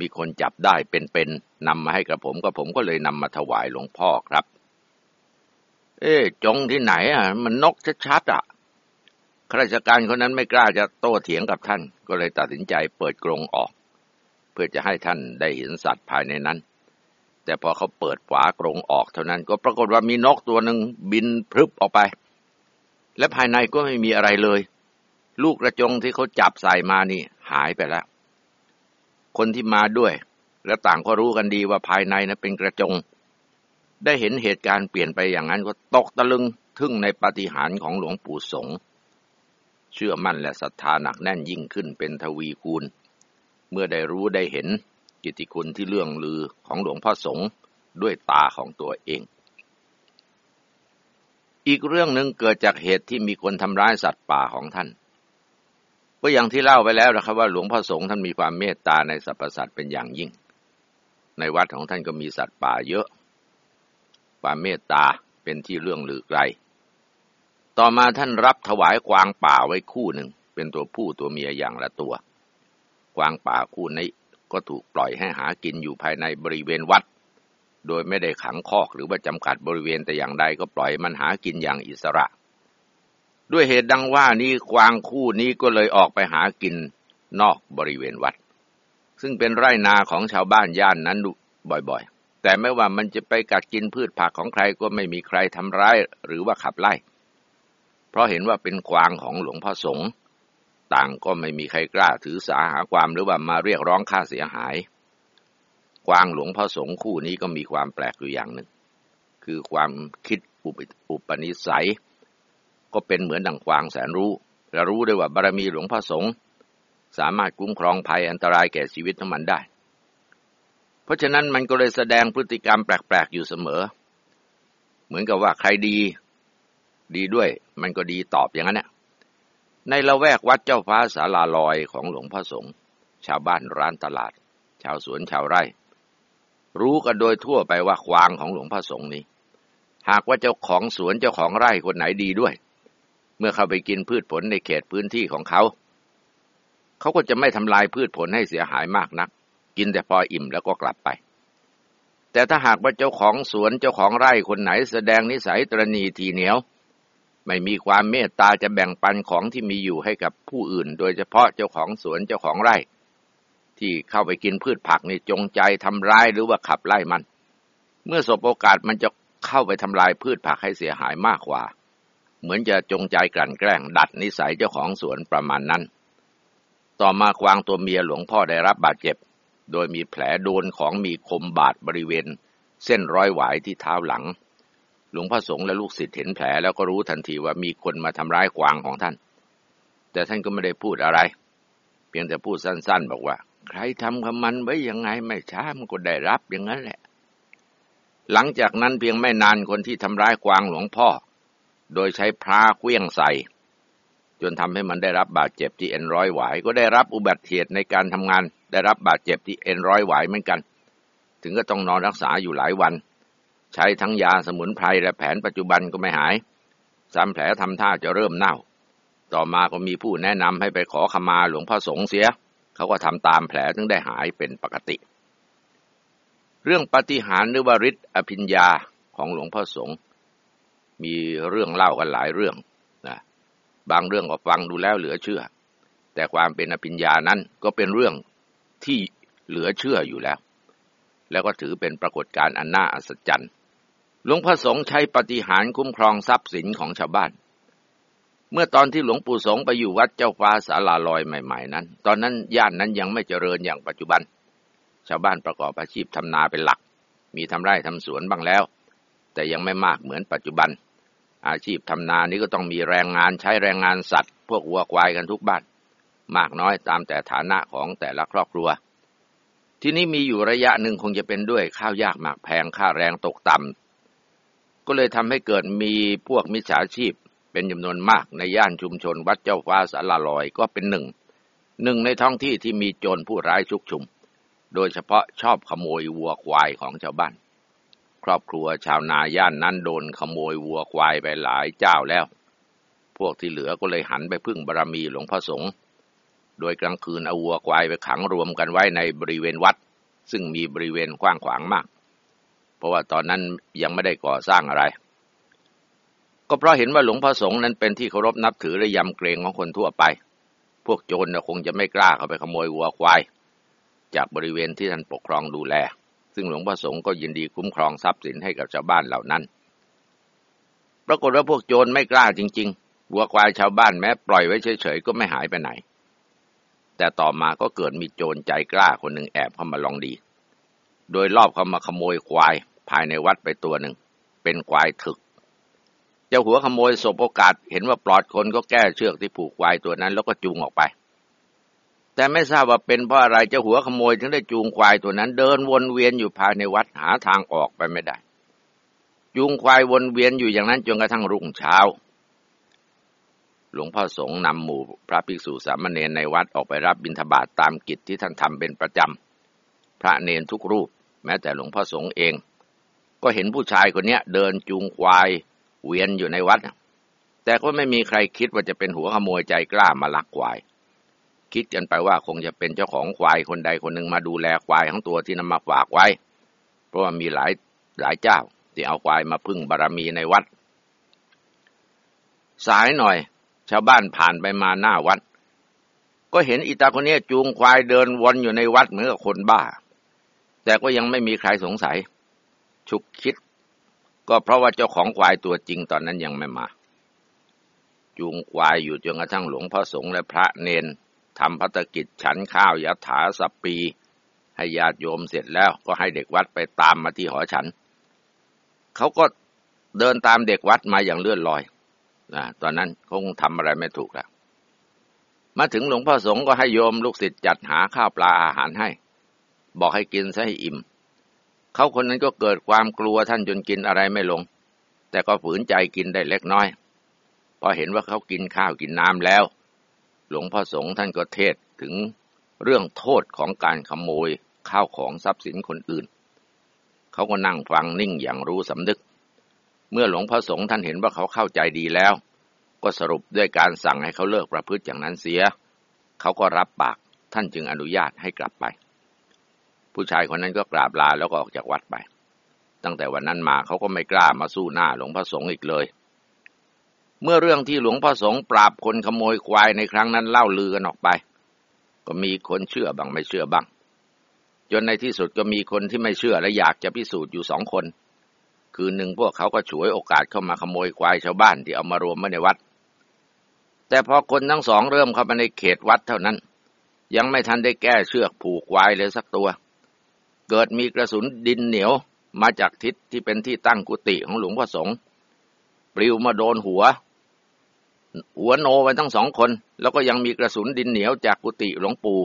มีคนจับได้เป็นๆ นำมาให้กับผมก็ผมก็เลยนำมาถวายหลวงพ่อครับ เอ๊จงที่ไหนอะ มันนกชัดๆอะข้าราชการคนนั้นไม่กล้าจะโต้เถียงกับท่าน ก็เลยตัดสินใจเปิดกรงออก เพื่อจะให้ท่านได้เห็นสัตว์ภายในนั้น แต่พอเขาเปิดฝากรงออกเท่านั้น ก็ปรากฏว่ามีนกตัวหนึ่งบินพรึบออกไป และภายในก็ไม่มีอะไรเลย ลูกกระจงที่เขาจับใส่มานี่หายไปแล้ว คนที่มาด้วย และต่างก็รู้กันดีว่าภายในนะเป็นกระจง ได้เห็นเหตุการณ์เปลี่ยนไปอย่างนั้นก็ตกตะลึงทึ่งในปาฏิหาริย์ของหลวงปู่สงเชื่อมั่นและศรัทธาหนักแน่นยิ่งขึ้นเป็นทวีคูณ เมื่อได้รู้ได้เห็นกิติคุณที่เรื่องลือของหลวงพ่อสงฆ์ด้วยตาของตัวเอง อีกเรื่องหนึ่งเกิดจากเหตุที่มีคนทำร้ายสัตว์ป่าของท่านก็อย่างที่เล่าไปแล้วนะครับว่าหลวงพ่อสงฆ์ท่านมีความเมตตาในสรรพสัตว์เป็นอย่างยิ่ง ในวัดของท่านก็มีสัตว์ป่าเยอะ ความเมตตาเป็นที่เรื่องลือไกล ต่อมาท่านรับถวายกวางป่าไว้คู่หนึ่ง เป็นตัวผู้ตัวเมียอย่างละตัว กวางป่าคู่นี้ก็ถูกปล่อยให้หากินอยู่ภายในบริเวณวัด โดยไม่ได้ขังคอกหรือว่าจำกัดบริเวณแต่อย่างใดก็ปล่อยมันหากินอย่างอิสระ ด้วยเหตุดังว่านี้กวางคู่นี้ก็เลยออกไปหากินนอกบริเวณวัด ซึ่งเป็นไร่นาของชาวบ้านย่านนั้นบ่อยๆ แต่ไม่ว่ามันจะไปกัดกินพืชผักของใครก็ไม่มีใครทำร้ายหรือว่าขับไล่ เพราะเห็นว่าเป็นกวางของหลวงพ่อสงฆ์ต่างก็ไม่มีใครกล้าถือสาหาความหรือว่ามาเรียกร้องค่าเสียหาย กวางหลวงพ่อสงฆ์คู่นี้ก็มีความแปลกอยู่อย่างหนึ่ง คือความคิดอุปนิสัย ก็เป็นเหมือนดังกวางแสนรู้และรู้ด้วยว่าบารมีหลวงพ่อสงฆ์ สามารถคุ้มครองภัยอันตรายแก่ชีวิตของมันได้ เพราะฉะนั้นมันก็เลยแสดงพฤติกรรมแปลกๆอยู่เสมอ เหมือนกับว่าใครดี ดีด้วย มันก็ดีตอบอย่างนั้นเนี่ยในละแวกวัดเจ้าฟ้าศาลาลอยของหลวงพ่อสงฆ์ชาวบ้านร้านตลาด ชาวสวนชาวไร่ รู้กันโดยทั่วไปว่าควางของหลวงพ่อสงฆ์นี้ หากว่าเจ้าของสวนเจ้าของไร่คนไหนดีด้วย เมื่อเข้าไปกินพืชผลในเขตพื้นที่ของเขา เขาก็จะไม่ทำลายพืชผลให้เสียหายมากนัก กินแต่พออิ่มแล้วก็กลับไป แต่ถ้าหากว่าเจ้าของสวนเจ้าของไร่คนไหนแสดงนิสัยตรณีทีเหนียว ไม่มีความเมตตาจะแบ่งปันของที่มีอยู่ให้กับผู้อื่น โดยเฉพาะเจ้าของสวนเจ้าของไร่ ที่เข้าไปกินพืชผักในจงใจทำร้ายหรือว่าขับไล่มัน เมื่อสบโอกาสมันจะเข้าไปทำลายพืชผักให้เสียหายมากกว่า เหมือนจะจงใจกลั่นแกล้งดัดนิสัยเจ้าของสวนประมาณนั้น ต่อมาควางตัวเมียหลวงพ่อได้รับบาดเจ็บ โดยมีแผลโดนของมีคมบาดบริเวณ เส้นร้อยหวายที่เท้าหลัง หลวงพ่อสงฆ์และลูกศิษย์เห็นแผลแล้วก็รู้ทันทีว่ามีคนมาทำร้ายกวางของท่าน แต่ท่านก็ไม่ได้พูดอะไร เพียงแต่พูดสั้น ๆ บอกว่า ใครทำกับมันไว้ยังไงไม่ช้ามันก็ได้รับอย่างนั้นแหละ หลังจากนั้นเพียงไม่นานคนที่ทำร้ายกวางหลวงพ่อ โดยใช้พระเคลี้ยงใส่ จนทำให้มันได้รับบาดเจ็บที่เอ็นร้อยหวาย ก็ได้รับอุบัติเหตุในการทำงาน ได้รับบาดเจ็บที่เอ็นร้อยหวายเหมือนกัน ถึงก็ต้องนอนรักษาอยู่หลายวัน ใช้ทั้งยาสมุนไพรและแผนปัจจุบันก็ไม่หายซ้ำแผลทำท่าจะเริ่มเน่า ต่อมาก็มีผู้แนะนำให้ไปขอขมาหลวงพ่อสงฆ์เสีย เขาก็ทำตามแผลถึงได้หายเป็นปกติ เรื่องปฏิหารหรือวริศอภิญญาของหลวงพ่อสงฆ์มีเรื่องเล่ากันหลายเรื่อง บางเรื่องก็ฟังดูแล้วเหลือเชื่อ แต่ความเป็นอภิญญานั้นก็เป็นเรื่องที่เหลือเชื่ออยู่แล้ว แล้วก็ถือเป็นปรากฏการณ์อันน่าอัศจรรย์หลวงพ่อสงฆ์ใช้ปฏิหารคุ้มครองทรัพย์สินของชาวบ้าน เมื่อตอนที่หลวงปู่สงฆ์ไปอยู่วัดเจ้าฟ้าศาลาลอยใหม่ ๆ นั้น ตอนนั้นย่านนั้นยังไม่เจริญอย่างปัจจุบัน ชาวบ้านประกอบอาชีพทำนาเป็นหลัก มีทำไร่ทำสวนบ้างแล้ว แต่ยังไม่มากเหมือนปัจจุบัน อาชีพทำนานี้ก็ต้องมีแรงงานใช้แรงงานสัตว์ พวกวัวควายกันทุกบ้าน มากน้อยตามแต่ฐานะของแต่ละครอบครัว ที่นี้มีอยู่ระยะหนึ่งคงจะเป็นด้วยข้าวยากหมากแพงค่าแรงตกต่ำก็เลยทำให้เกิดมีพวกมิจฉาชีพ เป็นจำนวนมากในย่านชุมชนวัดเจ้าฟ้าสาลาลอยก็เป็นหนึ่ง หนึ่งในท้องที่ที่มีโจรผู้ร้ายชุกชุม โดยเฉพาะชอบขโมยวัวควายของชาวบ้าน ครอบครัวชาวนาย่านนั้นโดนขโมยวัวควายไปหลายเจ้าแล้ว พวกที่เหลือก็เลยหันไปพึ่งบารมีหลวงพ่อสงฆ์โดยกลางคืนเอาวัวควายไปขังรวมกันไว้ในบริเวณวัด ซึ่งมีบริเวณกว้างขวางมาก เพราะว่าตอนนั้นยังไม่ได้ก่อสร้างอะไร ก็เพราะเห็นว่าหลวงพ่อสงฆ์นั้นเป็นที่เคารพนับถือและยำเกรงของคนทั่วไป พวกโจรคงจะไม่กล้าเข้าไปขโมยวัวควาย จากบริเวณที่ท่านปกครองดูแล ซึ่งหลวงพ่อสงฆ์ก็ยินดีคุ้มครองทรัพย์สินให้กับชาวบ้านเหล่านั้น ปรากฏว่าพวกโจรไม่กล้าจริง ๆ วัวควายชาวบ้านแม้ปล่อยไว้เฉยๆก็ไม่หายไปไหน แต่ต่อมาก็เกิดมีโจรใจกล้าคนหนึ่งแอบเข้ามาลองดี โดยรอบเข้ามาขโมยควายภายในวัดไปตัวหนึ่ง เป็นควายถึกเจ้าหัวขโมยสบโอกาส เห็นว่าปลอดคนก็แก้เชือกที่ผูกควายตัวนั้น แล้วก็จูงออกไป แต่ไม่ทราบว่าเป็นเพราะอะไรเจ้าหัวขโมยถึงได้จูงควายตัวนั้น เดินวนเวียนอยู่ภายในวัดหาทางออกไปไม่ได้ จูงควายวนเวียนอยู่อย่างนั้นจนกระทั่งรุ่งเช้า หลวงพ่อสงฆ์นำหมู่พระภิกษุสามเณรในวัดออกไปรับบิณฑบาตตามกิจที่ท่านทำเป็นประจำพระเนนทุกรูป แม้แต่หลวงพ่อสงฆ์เอง ก็เห็นผู้ชายคนนี้เดินจูงควายเวียนอยู่ในวัด แต่ก็ไม่มีใครคิดว่าจะเป็นหัวขโมยใจกล้ามาลักควาย คิดกันไปว่าคงจะเป็นเจ้าของควายคนใดคนหนึ่งมาดูแลควายทั้งตัวที่นำมาฝากไว้ เพราะว่ามีหลายหลายเจ้า ที่เอาควายมาพึ่งบารรมีในวัด สายหน่อย ชาวบ้านผ่านไปมาหน้าวัด ก็เห็นอีตาคนนี้จูงควายเดินวนอยู่ในวัดเหมือนกับคนบ้า แต่ก็ยังไม่มีใครสงสัย ฉุกคิด ก็เพราะว่าเจ้าของควายตัวจริงตอนนั้นยังไม่มา จูงควายอยู่จนกระทั่งหลวงพ่อสงฆ์และพระเนน ทำพัฒกิจฉันข้าวยถาสปี ให้ญาติโยมเสร็จแล้วก็ให้เด็กวัดไปตามมาที่หอฉัน เขาก็เดินตามเด็กวัดมาอย่างเลื่อนลอยนะตอนนั้นคงทำอะไรไม่ถูกแล้วมาถึงหลวงพ่อสงฆ์ก็ให้โยมลูกศิษย์จัดหาข้าวปลาอาหารให้ บอกให้กินซะให้อิ่ม เขาคนนั้นก็เกิดความกลัวท่านจนกินอะไรไม่ลง แต่ก็ฝืนใจกินได้เล็กน้อย พอเห็นว่าเขากินข้าวกินน้ำแล้ว หลวงพ่อสงฆ์ท่านก็เทศถึงเรื่องโทษของการขโมยข้าวของทรัพย์สินคนอื่น เขาก็นั่งฟังนิ่งอย่างรู้สำนึก เมื่อหลวงพ่อสงฆ์ท่านเห็นว่าเขาเข้าใจดีแล้ว ก็สรุปด้วยการสั่งให้เขาเลิกประพฤติอย่างนั้นเสีย เขาก็รับปากท่านจึงอนุญาตให้กลับไป ผู้ชายคนนั้นก็กราบลาแล้วก็ออกจากวัดไป ตั้งแต่วันนั้นมาเขาก็ไม่กล้ามาสู้หน้าหลวงพ่อสงฆ์อีกเลย เมื่อเรื่องที่หลวงพ่อสงฆ์ปราบคนขโมยควายในครั้งนั้นเล่าลือกันออกไป ก็มีคนเชื่อบ้างไม่เชื่อบ้าง จนในที่สุดก็มีคนที่ไม่เชื่อและอยากจะพิสูจน์อยู่สองคน คือหนึ่งพวกเขาก็ฉวยโอกาสเข้ามาขโมยควายชาวบ้านที่เอามารวมไว้ในวัด แต่พอคนทั้งสองเริ่มเข้ามาในเขตวัดเท่านั้น ยังไม่ทันได้แก้เชือกผูกไว้เลยสักตัว เกิดมีกระสุนดินเหนียวมาจากทิศที่เป็นที่ตั้งกุฏิของหลวงพ่อสงฆ์ปลิวมาโดนหัว หัวโนไปทั้งสองคน แล้วก็ยังมีกระสุนดินเหนียวจากกุฏิหลวงปู่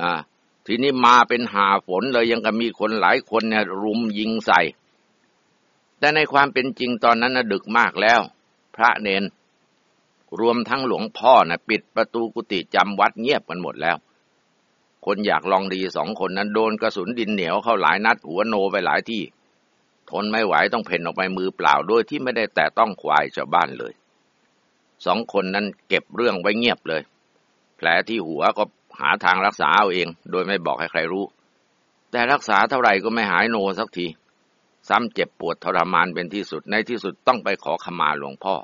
อ่าทีนี้มาเป็นหาฝนเลยยังกับมีคนหลายคนเนี่ยรุมยิงใส่ แต่ในความเป็นจริงตอนนั้นนะดึกมากแล้ว พระเนน รวมทั้งหลวงพ่อนะปิดประตูกุฏิจำวัดเงียบกันหมดแล้ว คนอยากลองดีสองคนนั้นโดนกระสุนดินเหนียวเข้าหลายนัด หัวโนไปหลายที่ ทนไม่ไหวต้องเพ่นออกไปมือเปล่าโดยที่ไม่ได้แตะต้องควายชาวบ้านเลย สองคนนั้นเก็บเรื่องไว้เงียบเลย แผลที่หัวก็หาทางรักษาเอาเอง โดยไม่บอกให้ใครรู้ แต่รักษาเท่าไหร่ก็ไม่หายโนสักที ซ้ำเจ็บปวดทรมานเป็นที่สุดในที่สุดต้องไปขอขมาหลวงพ่อ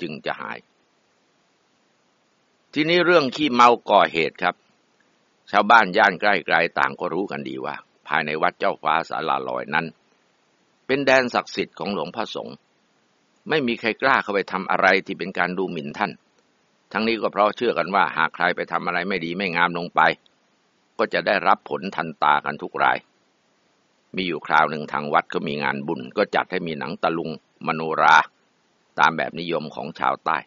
จึงจะหาย ทีนี้เรื่องขี้เมาก่อเหตุครับ ชาวบ้านย่านใกล้ๆต่างก็รู้กันดีว่า ภายในวัดเจ้าฟ้าสาลาลอยนั้น เป็นแดนศักดิ์สิทธิ์ของหลวงพ่อสงฆ์ ไม่มีใครกล้าเข้าไปทำอะไรที่เป็นการดูหมิ่นท่าน ทั้งนี้ก็เพราะเชื่อกันว่าหากใครไปทำอะไรไม่ดีไม่งามลงไป ก็จะได้รับผลทันตากันทุกราย มีอยู่คราวหนึ่งทางวัดก็มีงานบุญ ก็จัดให้มีหนังตะลุง มโนรา ตามแบบนิยมของชาวใต้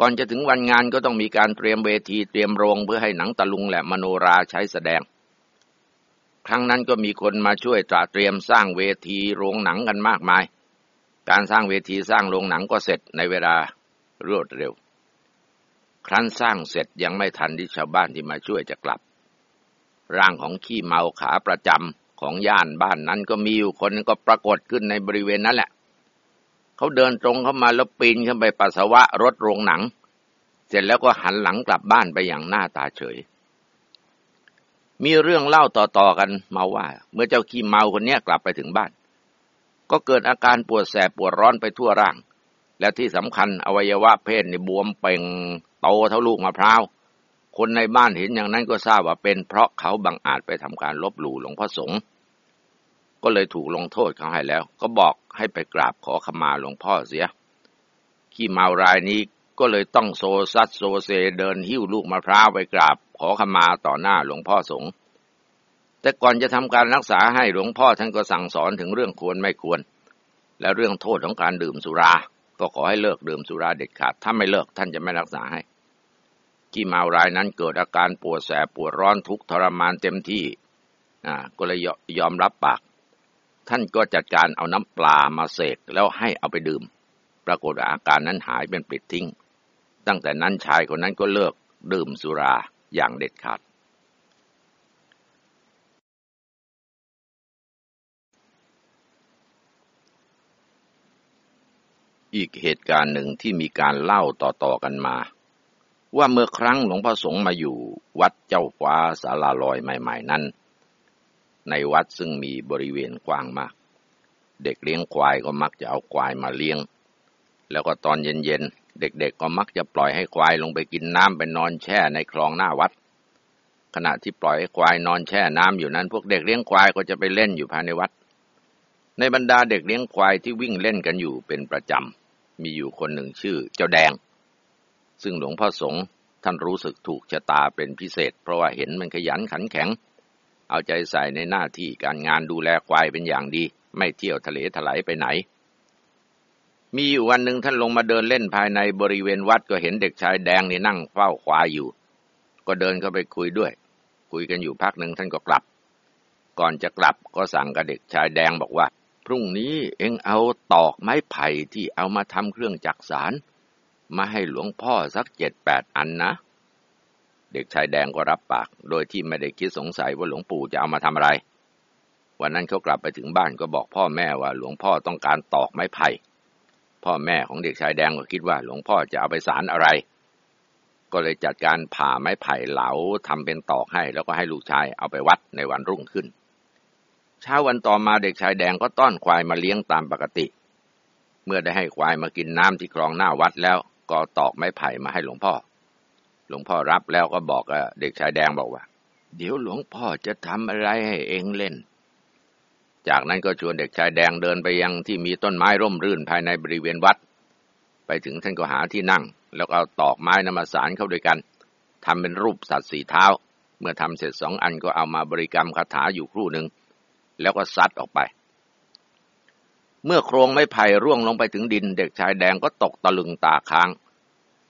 ก่อนจะถึงวันงานก็ต้องมีการเตรียมเวทีเตรียมโรงเพื่อให้หนังตะลุงและมโนราใช้แสดงครั้งนั้นก็มีคนมาช่วยตราเตรียมสร้างเวทีโรงหนังกันมากมาย การสร้างเวทีสร้างโรงหนังก็เสร็จในเวลารวดเร็ว ครั้นสร้างเสร็จยังไม่ทันที่ชาวบ้านที่มาช่วยจะกลับ ร่างของขี้เมาขาประจำของย่านบ้านนั้นก็มีอยู่คนก็ปรากฏขึ้นในบริเวณนั้นแหละ เขาเดินตรงเข้ามาแล้วปีนขึ้นไปปัสสาวะรถโรงหนัง เสร็จแล้วก็หันหลังกลับบ้านไปอย่างหน้าตาเฉย มีเรื่องเล่าต่อๆกันมาว่า เมื่อเจ้าขี้เมาคนนี้กลับไปถึงบ้าน ก็เกิดอาการปวดแสบปวดร้อนไปทั่วร่าง และที่สำคัญอวัยวะเพศในบวมเป่งโตเท่าลูกมะพร้าวคนในบ้านเห็นอย่างนั้นก็ทราบว่าเป็นเพราะเขาบังอาจไปทำการลบหลู่หลวงพ่อสงฆ์ก็เลยถูกลงโทษเขาให้แล้ว ก็บอกให้ไปกราบขอขมาหลวงพ่อเสีย ขี้เมารายนี้ก็เลยต้องโซซัดโซเซเดินหิ้วลูกมะพร้าวไปกราบขอขมาต่อหน้าหลวงพ่อสงฆ์ แต่ก่อนจะทำการรักษาให้หลวงพ่อท่านก็สั่งสอนถึงเรื่องควรไม่ควร และเรื่องโทษของการดื่มสุรา ก็ขอให้เลิกดื่มสุราเด็ดขาด ถ้าไม่เลิกท่านจะไม่รักษาให้ขี้เมารายนั้นเกิดอาการปวดแสบปวดร้อนทุกทรมานเต็มที่อ่าก็เลยยอมรับปาก ท่านก็จัดการเอาน้ำปลามาเสกแล้วให้เอาไปดื่ม ปรากฏอาการนั้นหายเป็นปลิดทิ้ง ตั้งแต่นั้นชายคนนั้นก็เลิกดื่มสุราอย่างเด็ดขาด อีกเหตุการณ์หนึ่งที่มีการเล่าต่อๆกันมา ว่าเมื่อครั้งหลวงพ่อสงฆ์มาอยู่วัดเจ้าฟ้าสาลาลอยใหม่ ๆ นั้น ในวัดซึ่งมีบริเวณกว้างมาก เด็กเลี้ยงควายก็มักจะเอาควายมาเลี้ยง แล้วก็ตอนเย็นๆเด็กๆก็มักจะปล่อยให้ควายลงไปกินน้ำไปนอนแช่ในคลองหน้าวัด ขณะที่ปล่อยให้ควายนอนแช่น้ำอยู่นั้น พวกเด็กเลี้ยงควายก็จะไปเล่นอยู่ภายในวัด ในบรรดาเด็กเลี้ยงควายที่วิ่งเล่นกันอยู่เป็นประจำ มีอยู่คนหนึ่งชื่อเจ้าแดง ซึ่งหลวงพ่อสงฆ์ท่านรู้สึกถูกชะตาเป็นพิเศษ เพราะว่าเห็นมันขยันขันแข็ง เอาใจใส่ในหน้าที่การงานดูแลควายเป็นอย่างดี ไม่เที่ยวทะเลถลายไปไหน มีอยู่วันหนึ่งท่านลงมาเดินเล่นภายในบริเวณวัดก็เห็นเด็กชายแดงนี่นั่งเฝ้าควายอยู่ ก็เดินเข้าไปคุยด้วย คุยกันอยู่พักหนึ่งท่านก็กลับ ก่อนจะกลับก็สั่งกับเด็กชายแดงบอกว่า พรุ่งนี้เอ็งเอาตอกไม้ไผ่ที่เอามาทำเครื่องจักสารมาให้หลวงพ่อสักเจ็ดแปดอันนะ เด็กชายแดงก็รับปาก โดยที่ไม่ได้คิดสงสัยว่าหลวงปู่จะเอามาทำอะไร วันนั้นเขากลับไปถึงบ้านก็บอกพ่อแม่ว่าหลวงพ่อต้องการตอกไม้ไผ่ พ่อแม่ของเด็กชายแดงก็คิดว่าหลวงพ่อจะเอาไปสารอะไร ก็เลยจัดการผ่าไม้ไผ่เหลาทำเป็นตอกให้ แล้วก็ให้ลูกชายเอาไปวัดในวันรุ่งขึ้น เช้าวันต่อมาเด็กชายแดงก็ต้อนควายมาเลี้ยงตามปกติ เมื่อได้ให้ควายมากินน้ำที่คลองหน้าวัดแล้ว ก็ตอกไม้ไผ่มาให้หลวงพ่อ หลวงพ่อรับแล้วก็บอกเด็กชายแดงบอกว่า เดี๋ยวหลวงพ่อจะทำอะไรให้เองเล่น จากนั้นก็ชวนเด็กชายแดงเดินไปยังที่มีต้นไม้ร่มรื่นภายในบริเวณวัด ไปถึงท่านก็หาที่นั่ง แล้วเอาตอกไม้นำมาสารเข้าด้วยกันทำเป็นรูปสัตว์สีเท้า เมื่อทำเสร็จสองอันก็เอามาบริกรรมคาถาอยู่ครู่หนึ่ง แล้วก็ซัดออกไป เมื่อโครงไม้ไผ่ร่วงลงไปถึงดิน เด็กชายแดงก็ตกตะลึงตาค้าง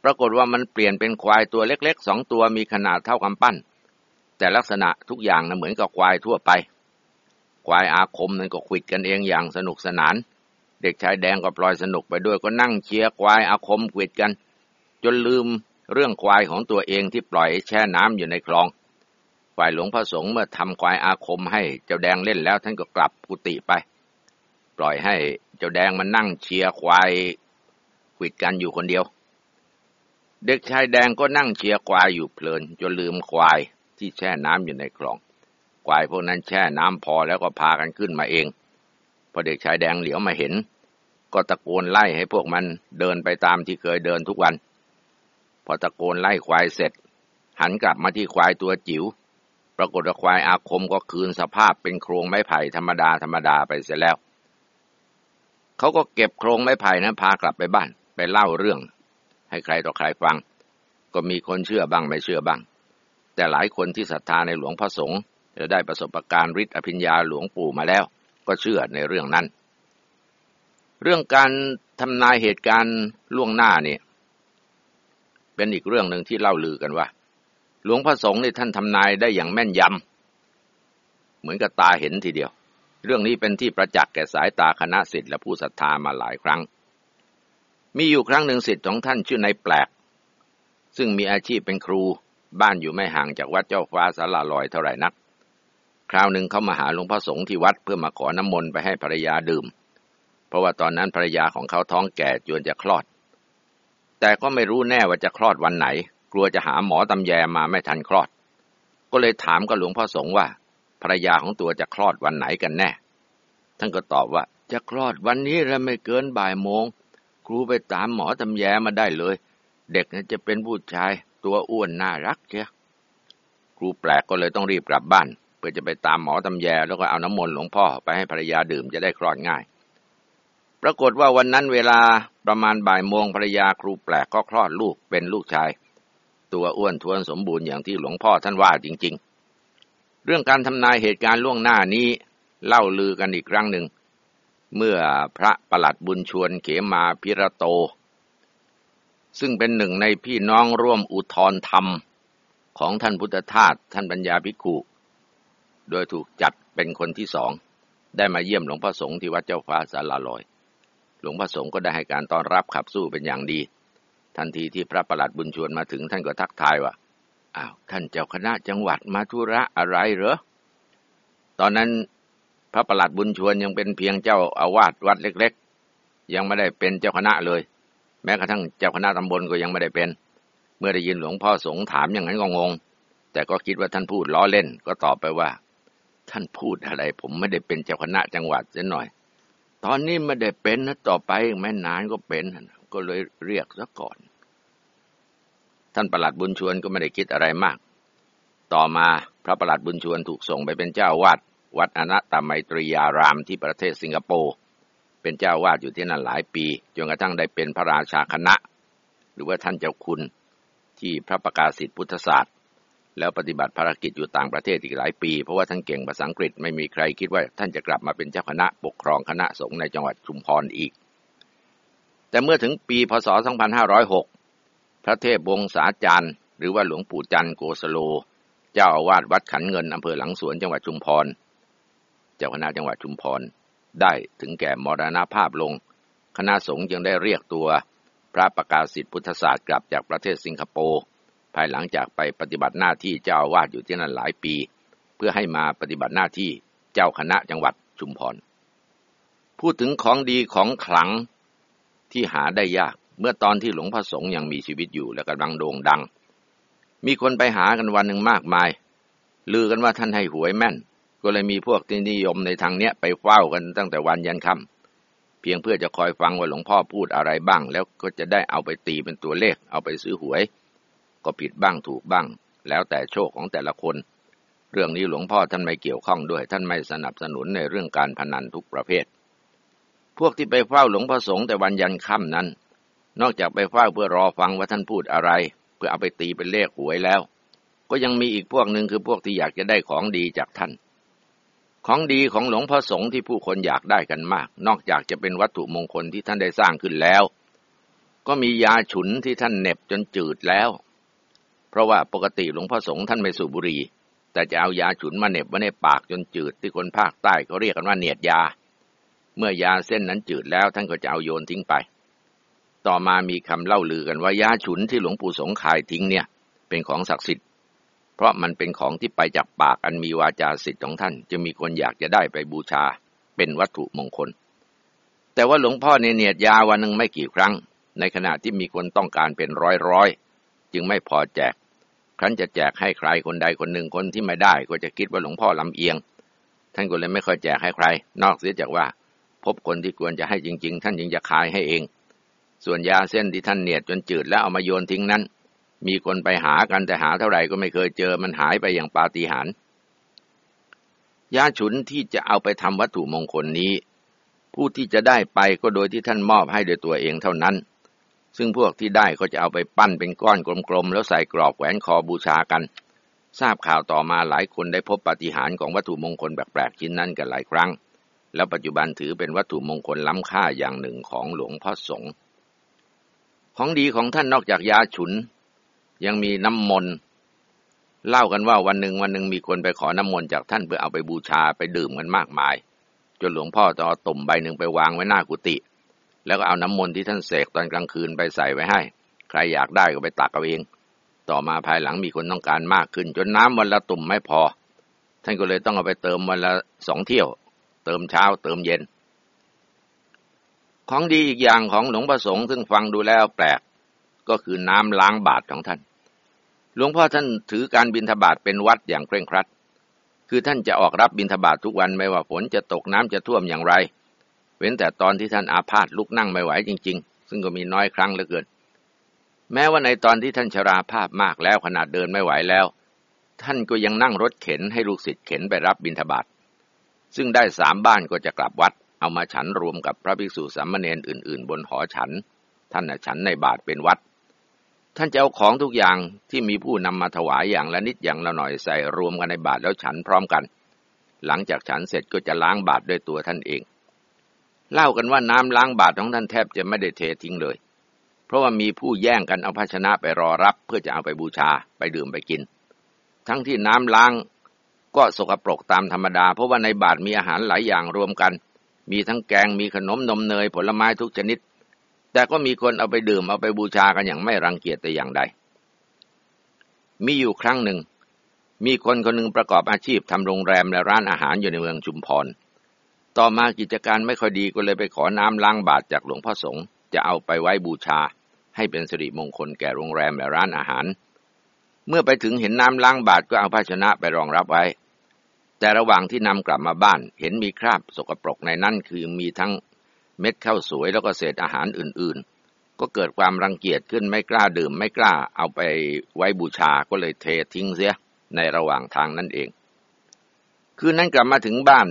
ปรากฏว่ามันเปลี่ยนเป็นควายตัวเล็กๆสองตัวมีขนาดเท่ากำปั้น แต่ลักษณะทุกอย่างนะเหมือนกับควายทั่วไป ควายอาคมนั้นก็ขิดกันเองอย่างสนุกสนาน เด็กชายแดงก็ปล่อยสนุกไปด้วยก็นั่งเชียร์ควายอาคมขิดกัน จนลืมเรื่องควายของตัวเองที่ปล่อยแช่น้ำอยู่ในคลอง ฝ่ายหลวงพระสงฆ์เมื่อทำควายอาคมให้เจ้าแดงเล่นแล้ว ท่านก็กลับกุฏิไป ปล่อยให้เจ้าแดงมันนั่งเชียร์ควายขิดกันอยู่คนเดียว เด็กชายแดงก็นั่งเชียร์ควายอยู่เพลินจนลืมควายที่แช่น้ำอยู่ในคลอง ควายพวกนั้นแช่น้ำพอแล้วก็พากันขึ้นมาเอง พอเด็กชายแดงเหลียวมาเห็น ก็ตะโกนไล่ให้พวกมันเดินไปตามที่เคยเดินทุกวัน พอตะโกนไล่ควายเสร็จ หันกลับมาที่ควายตัวจิ๋ว รากฏว่าควายอาคมก็คืนสภาพเป็นโครงไม้ไผ่ธรรมดาธรรมดาไปเสียแล้วเขาก็เก็บโครงไม้ไผ่นั้นพากลับไปบ้าน ไปเล่าเรื่อง ให้ใครต่อใครฟัง ก็มีคนเชื่อบ้างไม่เชื่อบ้าง แต่หลายคนที่ศรัทธาในหลวงพ่อสงฆ์จะได้ประสบการณ์ฤทธิ์อภิญญาหลวงปู่มาแล้ว ก็เชื่อในเรื่องนั้น เรื่องการทำนายเหตุการณ์ล่วงหน้าเนี่ยเป็นอีกเรื่องหนึ่งที่เล่าลือกันว่า หลวงพ่อสงฆ์นี่ท่านทำนายได้อย่างแม่นยำเหมือนกับตาเห็นทีเดียว เรื่องนี้เป็นที่ประจักษ์แก่สายตาคณะสิทธิ์และผู้ศรัทธามาหลายครั้ง มีอยู่ครั้งหนึ่งสิทธิ์ของท่านชื่อนายแปลก ซึ่งมีอาชีพเป็นครูบ้านอยู่ไม่ห่างจากวัดเจ้าฟ้าสาราลอยเท่าไหร่นัก คราวหนึ่งเขามาหาหลวงพ่อสงฆ์ที่วัดเพื่อมาขอน้ำมนต์ไปให้ภรรยาดื่ม เพราะว่าตอนนั้นภรรยาของเขาท้องแก่จนจะคลอด แต่ก็ไม่รู้แน่ว่าจะคลอดวันไหน กลัวจะหาหมอตำแยมาไม่ทันคลอด ก็เลยถามกับหลวงพ่อสงฆ์ว่า ภรรยาของตัวจะคลอดวันไหนกันแน่ ท่านก็ตอบว่าจะคลอดวันนี้แล้วไม่เกินบ่ายโมง ครูไปตามหมอตำแยมาได้เลย เด็กจะเป็นผู้ชายตัวอ้วนน่ารักเชียครูแปลกก็เลยต้องรีบกลับบ้าน เพื่อจะไปตามหมอตำแยแล้วก็เอาน้ำมนต์หลวงพ่อไปให้ภรรยาดื่มจะได้คลอดง่าย ปรากฏว่าวันนั้นเวลาประมาณบ่ายโมงภรรยาครูแปลกก็คลอดลูกเป็นลูกชาย ตัวอ้วนทวนสมบูรณ์อย่างที่หลวงพ่อท่านว่าจริง ๆ เรื่องการทำนายเหตุการณ์ล่วงหน้านี้เล่าลือกันอีกครั้งหนึ่ง เมื่อพระประหลัดบุญชวนเขมาพิระโต ซึ่งเป็นหนึ่งในพี่น้องร่วมอุทธรธรรม ของท่านพุทธทาสท่านปัญญาภิกขุ โดยถูกจัดเป็นคนที่สอง ได้มาเยี่ยมหลวงพ่อสงฆ์ที่วัดเจ้าฟ้าสาราลอย หลวงพ่อสงฆ์ก็ได้ให้การต้อนรับขับสู้เป็นอย่างดี ทันทีที่พระประหลัดบุญชวนมาถึงท่านก็ทักทายว่าอ้าวท่านเจ้าคณะจังหวัดมาธุระอะไรเหรอ ตอนนั้นพระประหลัดบุญชวนยังเป็นเพียงเจ้าอาวาสวัดเล็ก ๆ ยังไม่ได้เป็นเจ้าคณะเลย แม้กระทั่งเจ้าคณะตำบลก็ยังไม่ได้เป็น เมื่อได้ยินหลวงพ่อสงถามอย่างนั้นก็งง แต่ก็คิดว่าท่านพูดล้อเล่น ก็ตอบไปว่า ท่านพูดอะไร ผมไม่ได้เป็นเจ้าคณะจังหวัดเสียหน่อย ตอนนี้ไม่ได้เป็นนะต่อไปไม่นานก็เป็น ก็เลยเรียกซะก่อน ท่านประหลัดบุญชวนก็ไม่ได้คิดอะไรมาก ต่อมาพระประหลัดบุญชวนถูกส่งไปเป็นเจ้าวาดวัดอนัตตมัยตรียารามที่ประเทศสิงคโปร์เป็นเจ้าวาดอยู่ที่นั่นหลายปีจนกระทั่งได้เป็นพระราชาคณะ หรือว่าท่านเจ้าคุณที่พระประกาศสิทธิพุทธศาสตร์ แล้วปฏิบัติภารกิจอยู่ต่างประเทศอีกหลายปี เพราะว่าท่านเก่งภาษาอังกฤษไม่มีใครคิดว่าท่านจะกลับมาเป็นเจ้าคณะปกครองคณะสงฆ์ในจังหวัดชุมพรอีก แต่เมื่อถึงปีพศ 2506 พระเทพวงศาจารย์หรือว่าหลวงปู่จันโกสโล เจ้าอาวาสวัดขันเงินอำเภอหลังสวนจังหวัดชุมพร เจ้าคณะจังหวัดชุมพร ได้ถึงแก่มรณภาพลง คณะสงฆ์จึงได้เรียกตัวพระประกาศสิทธิพุทธศาสตร์กลับจากประเทศสิงคโปร์ภายหลังจากไปปฏิบัติหน้าที่เจ้าอาวาสอยู่ที่นั่นหลายปี เพื่อให้มาปฏิบัติหน้าที่เจ้าคณะจังหวัดชุมพร พูดถึงของดีของขลัง ที่หาได้ยาก เมื่อตอนที่หลวงพ่อสงฆ์ยังมีชีวิตอยู่และกำลังโด่งดัง มีคนไปหากันวันหนึ่งมากมาย ลือกันว่าท่านให้หวยแม่น ก็เลยมีพวกที่นิยมในทางเนี้ยไปเฝ้ากันตั้งแต่วันยันค่ำเพียงเพื่อจะคอยฟังว่าหลวงพ่อพูดอะไรบ้าง แล้วก็จะได้เอาไปตีเป็นตัวเลข เอาไปซื้อหวย ก็ผิดบ้างถูกบ้าง แล้วแต่โชคของแต่ละคน เรื่องนี้หลวงพ่อท่านไม่เกี่ยวข้องด้วย ท่านไม่สนับสนุนในเรื่องการพนันทุกประเภท พวกที่ไปเฝ้าหลวงพ่อสงฆ์แต่วันยันค่ำนั้น นอกจากไปเฝ้าเพื่อรอฟังว่าท่านพูดอะไร เพื่อเอาไปตีเป็นเลขหวยแล้ว ก็ยังมีอีกพวกหนึ่งคือพวกที่อยากจะได้ของดีจากท่าน ของดีของหลวงพ่อสงฆ์ที่ผู้คนอยากได้กันมาก นอกจากจะเป็นวัตถุมงคลที่ท่านได้สร้างขึ้นแล้ว ก็มียาฉุนที่ท่านเน็บจนจืดแล้ว เพราะว่าปกติหลวงพ่อสงฆ์ท่านไม่สูบบุหรี่แต่จะเอายาฉุนมาเน็บไว้ในปากจนจืดที่คนภาคใต้เขาเรียกกันว่าเนียดยา เมื่อยาเส้นนั้นจืดแล้วท่านก็จะเอาโยนทิ้งไป ต่อมามีคำเล่าลือกันว่ายาฉุนที่หลวงปู่สงขายทิ้งเนี่ย เป็นของศักดิ์สิทธิ์ เพราะมันเป็นของที่ไปจากปากอันมีวาจาสิทธิ์ของท่านจะมีคนอยากจะได้ไปบูชาเป็นวัตถุมงคล แต่ว่าหลวงพ่อในเนียดยาวันหนึ่งไม่กี่ครั้ง ในขณะที่มีคนต้องการเป็นร้อยร้อยจึงไม่พอแจก ครั้นจะแจกให้ใครคนใดคนหนึ่งคนที่ไม่ได้ ก็จะคิดว่าหลวงพ่อลำเอียง ท่านก็เลยไม่ค่อยแจกให้ใคร นอกเสียจากว่า พบคนที่ควรจะให้จริง ๆ ท่านจึงจะขายให้เอง ส่วนยาเส้นที่ท่านเนียดจนจืดแล้วเอามาโยนทิ้งนั้น มีคนไปหากันแต่หาเท่าไหร่ก็ไม่เคยเจอมันหายไปอย่างปาฏิหาริย์ยาฉุนที่จะเอาไปทำวัตถุมงคลนี้ ผู้ที่จะได้ไปก็โดยที่ท่านมอบให้โดยตัวเองเท่านั้น ซึ่งพวกที่ได้ก็จะเอาไปปั้นเป็นก้อนกลมๆแล้วใส่กรอบแหวนคอบูชากัน ทราบข่าวต่อมาหลายคนได้พบปาฏิหาริย์ของวัตถุมงคลแปลกๆชิ้นนั้นกันหลายครั้ง แล้วปัจจุบันถือเป็นวัตถุมงคลล้ำค่าอย่างหนึ่งของหลวงพ่อสงฆ์ของดีของท่านนอกจากยาฉุน ยังมีน้ำมนต์เล่ากันว่าวันหนึ่งวันหนึ่งมีคนไปขอน้ำมนต์จากท่านเพื่อเอาไปบูชาไปดื่มกันมากมาย จนหลวงพ่อต้องเอาตุ่มใบหนึ่งไปวางไว้หน้ากุฏิแล้วก็เอาน้ำมนต์ที่ท่านเสกตอนกลางคืนไปใส่ไว้ให้ ใครอยากได้ก็ไปตักเอาเอง ต่อมาภายหลังมีคนต้องการมากขึ้น จนน้ำวันละตุ่มไม่พอ ท่านก็เลยต้องเอาไปเติมวันละสองเที่ยว เติมเช้าเติมเย็น ของดีอีกอย่างของหลวงประสงค์ซึ่งฟังดูแล้วแปลก ก็คือน้ำล้างบาตรของท่าน หลวงพ่อท่านถือการบิณฑบาตเป็นวัดอย่างเคร่งครัด คือท่านจะออกรับบิณฑบาตทุกวันไม่ว่าฝนจะตกน้ำจะท่วมอย่างไร เว้นแต่ตอนที่ท่านอาพาธลุกนั่งไม่ไหวจริง ๆ ซึ่งก็มีน้อยครั้งเหลือเกินแม้ว่าในตอนที่ท่านชราภาพมากแล้วขนาดเดินไม่ไหวแล้ว ท่านก็ยังนั่งรถเข็นให้ลูกศิษย์เข็นไปรับบิณฑบาต ซึ่งได้สามบ้านก็จะกลับวัด เอามาฉันรวมกับพระภิกษุสามเณรอื่น ๆ บนหอฉัน ท่านฉันในบาทเป็นวัด ท่านจะเอาของทุกอย่างที่มีผู้นำมาถวายอย่างละนิดอย่างละหน่อยใส่รวมกันในบาทแล้วฉันพร้อมกัน หลังจากฉันเสร็จก็จะล้างบาทด้วยตัวท่านเอง เล่ากันว่าน้ำล้างบาตรของท่านแทบจะไม่ได้เททิ้งเลย เพราะว่ามีผู้แย่งกันเอาภาชนะไปรอรับ เพื่อจะเอาไปบูชาไปดื่มไปกินทั้งที่น้ำล้าง ก็สกปรกตามธรรมดา เพราะว่าในบาตรมีอาหารหลายอย่างรวมกัน มีทั้งแกงมีขนมนมเนยผลไม้ทุกชนิด แต่ก็มีคนเอาไปดื่มเอาไปบูชากันอย่างไม่รังเกียจแต่อย่างใด มีอยู่ครั้งหนึ่ง มีคนคนหนึ่งประกอบอาชีพทำโรงแรมและร้านอาหารอยู่ในเมืองชุมพร ต่อมากิจการไม่ค่อยดีก็เลยไปขอน้ำล้างบาตรจากหลวงพ่อสงฆ์จะเอาไปไว้บูชา ให้เป็นสิริมงคลแก่โรงแรมและร้านอาหารเมื่อไปถึงเห็นน้ำล้างบาตรก็เอาภาชนะไปรองรับไว้ แต่ระหว่างที่นำกลับมาบ้าน เห็นมีคราบสกปรกในนั้นคือมีทั้งเม็ดข้าวสวยแล้วก็เศษอาหารอื่นๆ ก็เกิดความรังเกียจขึ้นไม่กล้าดื่มไม่กล้าเอาไปไว้บูชาก็เลยเททิ้งเสียในระหว่างทางนั่นเอง คืนนั้นกลับมาถึงบ้าน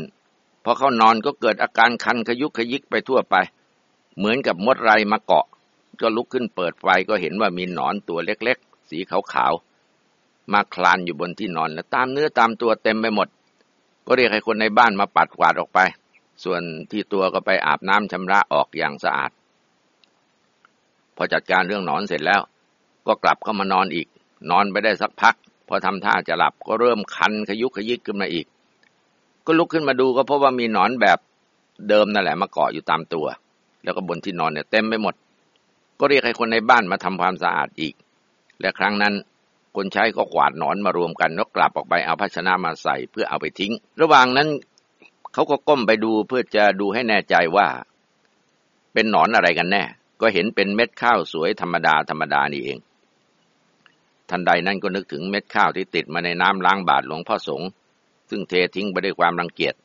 พอเขานอนก็เกิดอาการคันขยุกขยิกไปทั่วไป เหมือนกับมดไรมาเกาะ ก็ลุกขึ้นเปิดไฟก็เห็นว่ามีหนอนตัวเล็กๆ สีขาวๆมาคลานอยู่บนที่นอนและตามเนื้อตามตัวเต็มไปหมด ก็เรียกให้คนในบ้านมาปัดกวาดออกไป ส่วนที่ตัวก็ไปอาบน้ำชำระออกอย่างสะอาด พอจัดการเรื่องหนอนเสร็จแล้ว ก็กลับเข้ามานอนอีก นอนไปได้สักพัก พอทำท่าจะหลับก็เริ่มคันขยุกขยิกขึ้นมาอีก ก็ลุกขึ้นมาดูก็พบว่ามีหนอนแบบเดิมนั่นแหละมาเกาะอยู่ตามตัว แล้วก็บนที่นอนเนี่ยเต็มไปหมด ก็เรียกให้คนในบ้านมาทำความสะอาดอีก และครั้งนั้น คนใช้ก็กวาดหนอนมารวมกันแล้วกลับออกไปเอาภาชนะมาใส่เพื่อเอาไปทิ้ง ระหว่างนั้นเขาก็ก้มไปดูเพื่อจะดูให้แน่ใจว่า เป็นหนอนอะไรกันแน่ ก็เห็นเป็นเม็ดข้าวสวยธรรมดาธรรมดานี่เอง ทันใดนั้นก็นึกถึงเม็ดข้าวที่ติดมาในน้ำล้างบาทหลวงพ่อสงฆ์ซึ่งเททิ้งไปด้วยความรังเกียจ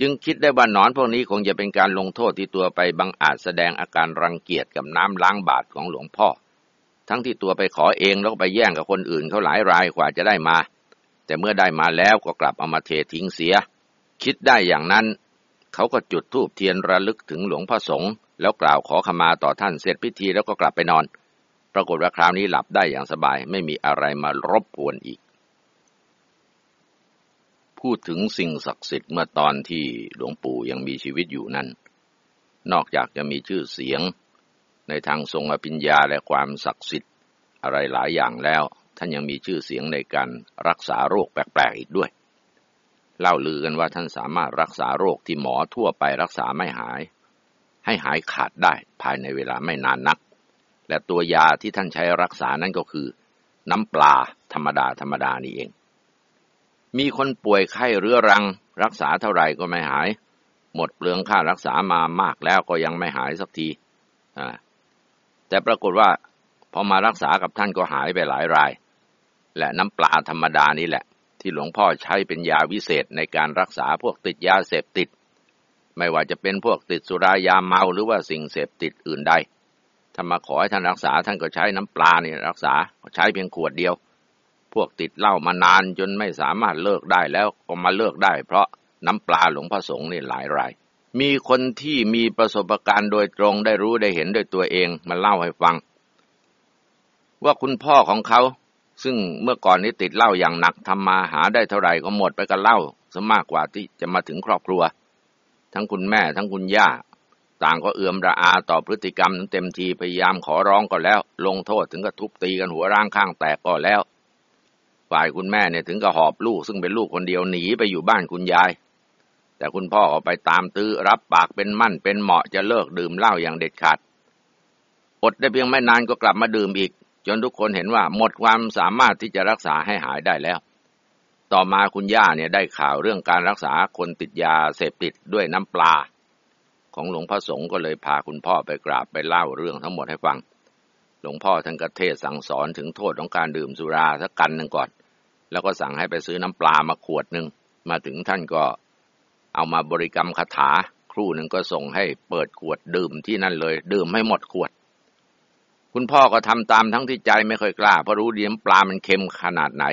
จึงคิดได้ว่าหนอนพวกนี้คงจะเป็นการลงโทษที่ตัวไปบังอาจแสดงอาการรังเกียจกับน้ำล้างบาทของหลวงพ่อ ทั้งที่ตัวไปขอเองแล้วก็ไปแย่งกับคนอื่นเขาหลายรายกว่าจะได้มา แต่เมื่อได้มาแล้วก็กลับเอามาเททิ้งเสีย คิดได้อย่างนั้น เขาก็จุดธูปเทียนระลึกถึงหลวงพ่อสงฆ์แล้วกล่าวขอขมาต่อท่านเสร็จพิธีแล้วก็กลับไปนอน ปรากฏว่าคราวนี้หลับได้อย่างสบาย ไม่มีอะไรมารบกวนอีก พูดถึงสิ่งศักดิ์สิทธิ์เมื่อตอนที่หลวงปู่ยังมีชีวิตอยู่นั้น นอกจากจะมีชื่อเสียง ในทางทรงอภิญญาและความศักดิ์สิทธิ์อะไรหลายอย่างแล้ว ท่านยังมีชื่อเสียงในการรักษาโรคแปลกๆอีกด้วย เล่าลือกันว่าท่านสามารถรักษาโรคที่หมอทั่วไปรักษาไม่หาย ให้หายขาดได้ภายในเวลาไม่นานนัก และตัวยาที่ท่านใช้รักษานั้นก็คือ น้ำปลาธรรมดาธรรมดานี่เอง มีคนป่วยไข้เรื้อรัง รักษาเท่าไหร่ก็ไม่หาย หมดเปลืองค่ารักษามามากแล้วก็ยังไม่หายสักทีอ่า แต่ปรากฏว่าพอมารักษากับท่านก็หายไปหลายราย และน้ำปลาธรรมดานี่แหละ ที่หลวงพ่อใช้เป็นยาวิเศษในการรักษาพวกติดยาเสพติด ไม่ว่าจะเป็นพวกติดสุรายาเมาหรือว่าสิ่งเสพติดอื่นใดถ้ามาขอให้ท่านรักษาท่านก็ใช้น้ำปลานี่รักษาใช้เพียงขวดเดียว พวกติดเหล้ามานานจนไม่สามารถเลิกได้แล้วก็มาเลิกได้ เพราะน้ำปลาหลวงพ่อสงฆ์นี่หลายราย มีคนที่มีประสบการณ์โดยตรงได้รู้ได้เห็นด้วยตัวเองมาเล่าให้ฟัง ว่าคุณพ่อของเขา ซึ่งเมื่อก่อนนี้ติดเหล้าอย่างหนักทำมาหาได้เท่าไหร่ก็หมดไปกับเหล้าซะมากกว่าที่จะมาถึงครอบครัว ทั้งคุณแม่ทั้งคุณย่า ต่างก็เอื่อมระอาต่อพฤติกรรมนั้นเต็มทีพยายามขอร้องก็แล้ว ลงโทษถึงกับทุบตีกันหัวร่างข้างแตกก็แล้ว ฝ่ายคุณแม่เนี่ยถึงกับหอบลูกซึ่งเป็นลูกคนเดียวหนีไปอยู่บ้านคุณยาย แต่คุณพ่อก็ไปตามตื้อรับปากเป็นมั่นเป็นเหมาะจะเลิกดื่มเหล้าอย่างเด็ดขาด อดได้เพียงไม่นานก็กลับมาดื่มอีก จนทุกคนเห็นว่าหมดความสามารถที่จะรักษาให้หายได้แล้ว ต่อมาคุณย่าเนี่ยได้ข่าวเรื่องการรักษาคนติดยาเสพติดด้วยน้ำปลา ของหลวงพ่อสงฆ์ก็เลยพาคุณพ่อไปกราบไปเล่าเรื่องทั้งหมดให้ฟัง หลวงพ่อท่านก็เทศสั่งสอนถึงโทษของการดื่มสุราสักกันหนึ่งก่อน แล้วก็สั่งให้ไปซื้อน้ำปลามาขวดหนึ่งมาถึงท่านก็ เอามาบริกรรมคาถา ครู่หนึ่งก็ส่งให้เปิดขวดดื่มที่นั่นเลย ดื่มไม่หมดขวด คุณพ่อก็ทำตามทั้งที่ใจไม่ค่อยกล้าเพราะรู้ดีน้ำปลามันเค็มขนาดไหน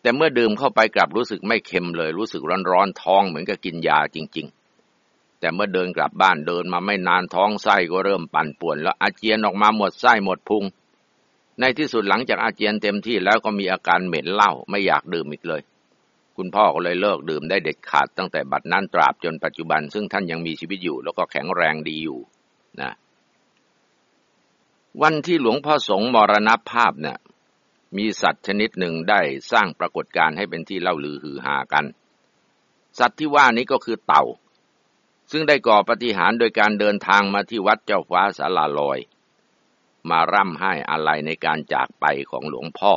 แต่เมื่อดื่มเข้าไปกลับรู้สึกไม่เค็มเลย รู้สึกร้อนร้อนท้องเหมือนกับกินยาจริง ๆ แต่เมื่อเดินกลับบ้านเดินมาไม่นานท้องไส้ก็เริ่มปั่นป่วน แล้วอาเจียนออกมาหมดไส้หมดพุงในที่สุดหลังจากอาเจียนเต็มที่แล้วก็มีอาการเหม็นเหล้าไม่อยากดื่มอีกเลย คุณพ่อก็เลยเลิกดื่มได้เด็ดขาดตั้งแต่บัดนั้นตราบจนปัจจุบัน ซึ่งท่านยังมีชีวิตอยู่ แล้วก็แข็งแรงดีอยู่นะวันที่หลวงพ่อสงฆ์มรณภาพเนี่ยมีสัตว์ชนิดหนึ่งได้สร้างปรากฏการณ์ให้เป็นที่เล่าลือฮือฮากัน สัตว์ที่ว่านี้ก็คือเต่า ซึ่งได้ก่อปฏิหารโดยการเดินทางมาที่วัดเจ้าฟ้าสาลาลอย มาร่ำให้อะไรในการจากไปของหลวงพ่อ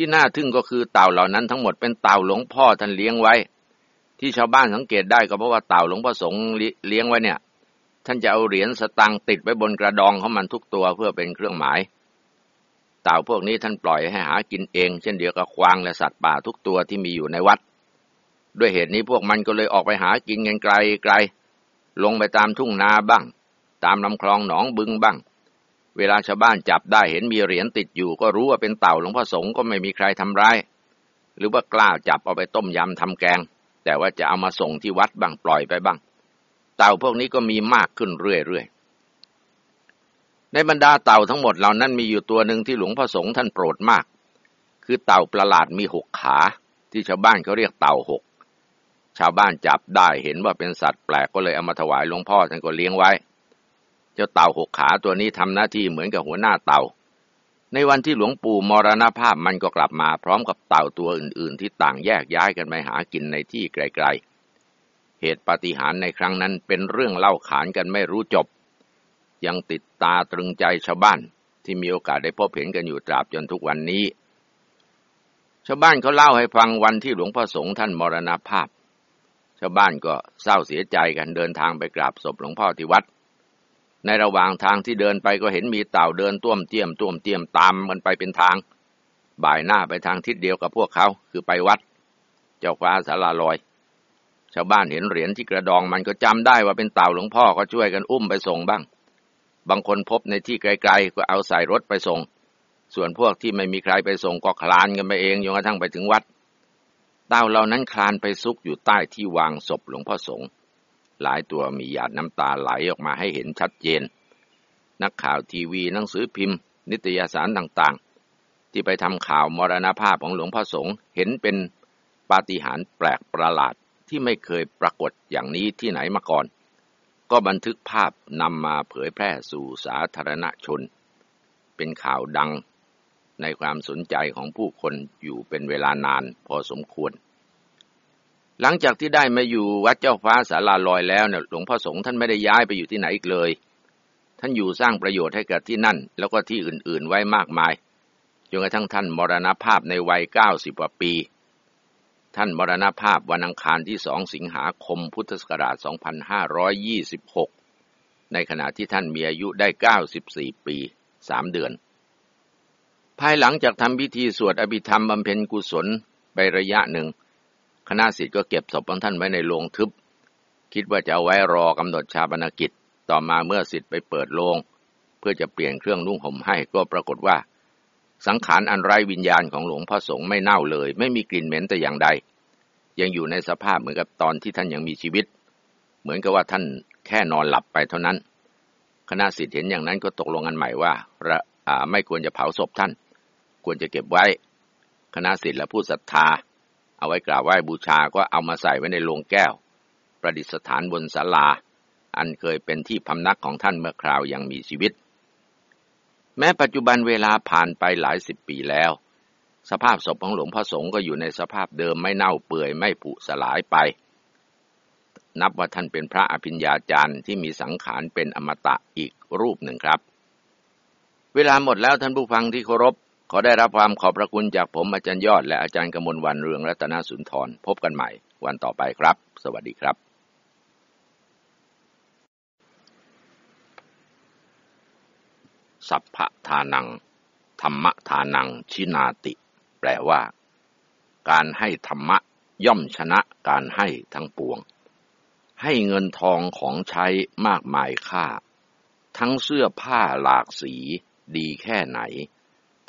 ที่น่าทึ่งก็คือเต่าเหล่านั้นทั้งหมดเป็นเต่าหลวงพ่อท่านเลี้ยงไว้ ที่ชาวบ้านสังเกตได้ก็เพราะว่าเต่าหลวงพ่อสงฆ์เลี้ยงไว้เนี่ย ท่านจะเอาเหรียญสตังค์ติดไว้บนกระดองของมันทุกตัวเพื่อเป็นเครื่องหมาย เต่าพวกนี้ท่านปล่อยให้หากินเอง เช่นเดียวกับควางและสัตว์ป่าทุกตัวที่มีอยู่ในวัด ด้วยเหตุนี้พวกมันก็เลยออกไปหากินกันไกลไกลลงไปตามทุ่งนาบ้าง ตามลำคลองหนองบึงบ้าง เวลาชาวบ้านจับได้เห็นมีเหรียญติดอยู่ ก็รู้ว่าเป็นเต่าหลวงพ่อสงฆ์ก็ไม่มีใครทำร้าย หรือว่ากล้าจับเอาไปต้มยำทำแกง แต่ว่าจะเอามาส่งที่วัดบ้างปล่อยไปบ้าง เต่าพวกนี้ก็มีมากขึ้นเรื่อยๆ ในบรรดาเต่าทั้งหมดเหล่านั้นมีอยู่ตัวหนึ่งที่หลวงพ่อสงฆ์ท่านโปรดมาก คือเต่าประหลาดมีหกขา ที่ชาวบ้านเขาเรียกเต่าหกชาวบ้านจับได้เห็นว่าเป็นสัตว์แปลกก็เลยเอามาถวายหลวงพ่อท่านก็เลี้ยงไว้ จ้าเต่าหกขาตัวนี้ทำหน้าที่เหมือนกับหัวหน้าเต่า ในวันที่หลวงปู่มรณภาพมันก็กลับมาพร้อมกับเต่าตัวอื่นๆ ที่ต่างแยกย้ายกันไปหากินในที่ไกลๆ เหตุปาฏิหาริย์ในครั้งนั้นเป็นเรื่องเล่าขานกันไม่รู้จบ ยังติดตาตรึงใจชาวบ้านที่มีโอกาสได้พบเห็นกันอยู่ตราบจนทุกวันนี้ ชาวบ้านเขาเล่าให้ฟังวันที่หลวงพ่อสงฆ์ท่านมรณภาพ ชาวบ้านก็เศร้าเสียใจกันเดินทางไปกราบศพหลวงพ่อที่วัด ในระหว่างทางที่เดินไปก็เห็นมีเต่าเดินต้วมเตี้ยมต้วมเตี้ยมตามมันไปเป็นทาง บ่ายหน้าไปทางทิศเดียวกับพวกเขาคือไปวัด เจ้าฟ้าสาราลอย ชาวบ้านเห็นเหรียญที่กระดองมันก็จำได้ว่าเป็นเต่าหลวงพ่อก็ช่วยกันอุ้มไปส่งบ้าง บางคนพบในที่ไกลๆก็เอาใส่รถไปส่ง ส่วนพวกที่ไม่มีใครไปส่งก็คลานกันไปเองจนกระทั่งไปถึงวัดเต่าเหล่านั้นคลานไปซุกอยู่ใต้ที่วางศพหลวงพ่อสงฆ์ หลายตัวมีหยาดน้ำตาไหลออกมาให้เห็นชัดเจน นักข่าวทีวีหนังสือพิมพ์ นิตยสารต่างๆ ที่ไปทำข่าวมรณภาพของหลวงพ่อสงฆ์เห็นเป็นปาฏิหาริย์แปลกประหลาดที่ไม่เคยปรากฏอย่างนี้ที่ไหนมาก่อน ก็บันทึกภาพนำมาเผยแพร่สู่สาธารณชน เป็นข่าวดังในความสนใจของผู้คนอยู่เป็นเวลานานพอสมควร หลังจากที่ได้มาอยู่วัดเจ้าฟ้าสาราลอยแล้วเนี่ยหลวงพ่อสงฆ์ท่านไม่ได้ย้ายไปอยู่ที่ไหนอีกเลย ท่านอยู่สร้างประโยชน์ให้กับที่นั่น แล้วก็ที่อื่นๆไว้มากมายจนกระทั่งท่านมรณภาพในวัยเก้าสิบกว่าปี ท่านมรณภาพวันอังคารที่สองสิงหาคมพุทธศักราช 2526 ในขณะที่ท่านมีอายุได้ 94 ปี 3 เดือน ภายหลังจากทำพิธีสวดอภิธรรมบำเพ็ญกุศลไประยะหนึ่ง คณะสิทธิ์ก็เก็บศพของท่านไว้ในโรงทึบ คิดว่าจะเอาไว้รอกำหนดชาปนกิจ ต่อมาเมื่อสิทธิ์ไปเปิดโรงเพื่อจะเปลี่ยนเครื่องนุ่งห่มให้ก็ปรากฏว่า สังขารอันไร้วิญญาณของหลวงพ่อสงฆ์ไม่เน่าเลย ไม่มีกลิ่นเหม็นแต่อย่างใด ยังอยู่ในสภาพเหมือนกับตอนที่ท่านยังมีชีวิต เหมือนกับว่าท่านแค่นอนหลับไปเท่านั้น คณะสิทธิ์เห็นอย่างนั้นก็ตกลงกันใหม่ว่าไม่ควรจะเผาศพท่าน ควรจะเก็บไว้ คณะสิทธิ์และผู้ศรัทธา เอาไว้กราบไหว้บูชาก็เอามาใส่ไว้ในโลงแก้ว ประดิษฐานบนศาลา อันเคยเป็นที่พำนักของท่านเมื่อคราวยังมีชีวิต แม้ปัจจุบันเวลาผ่านไปหลายสิบปีแล้ว สภาพศพของหลวงพ่อสงฆ์ก็อยู่ในสภาพเดิมไม่เน่าเปื่อยไม่ผุสลายไป นับว่าท่านเป็นพระอภิญญาจารย์ที่มีสังขารเป็นอมตะอีกรูปหนึ่งครับ เวลาหมดแล้วท่านผู้ฟังที่เคารพ ขอได้รับความขอบพระคุณจากผมอาจารย์ยอด และอาจารย์กมลวันเรืองรัตนสุนทร พบกันใหม่ วันต่อไปครับ สวัสดีครับสัพพทานัง ธรรมทานัง ชินาติ แปลว่า การให้ธรรมะย่อมชนะการให้ทั้งปวง ให้เงินทองของใช้มากมายค่า ทั้งเสื้อผ้าหลากสีดีแค่ไหน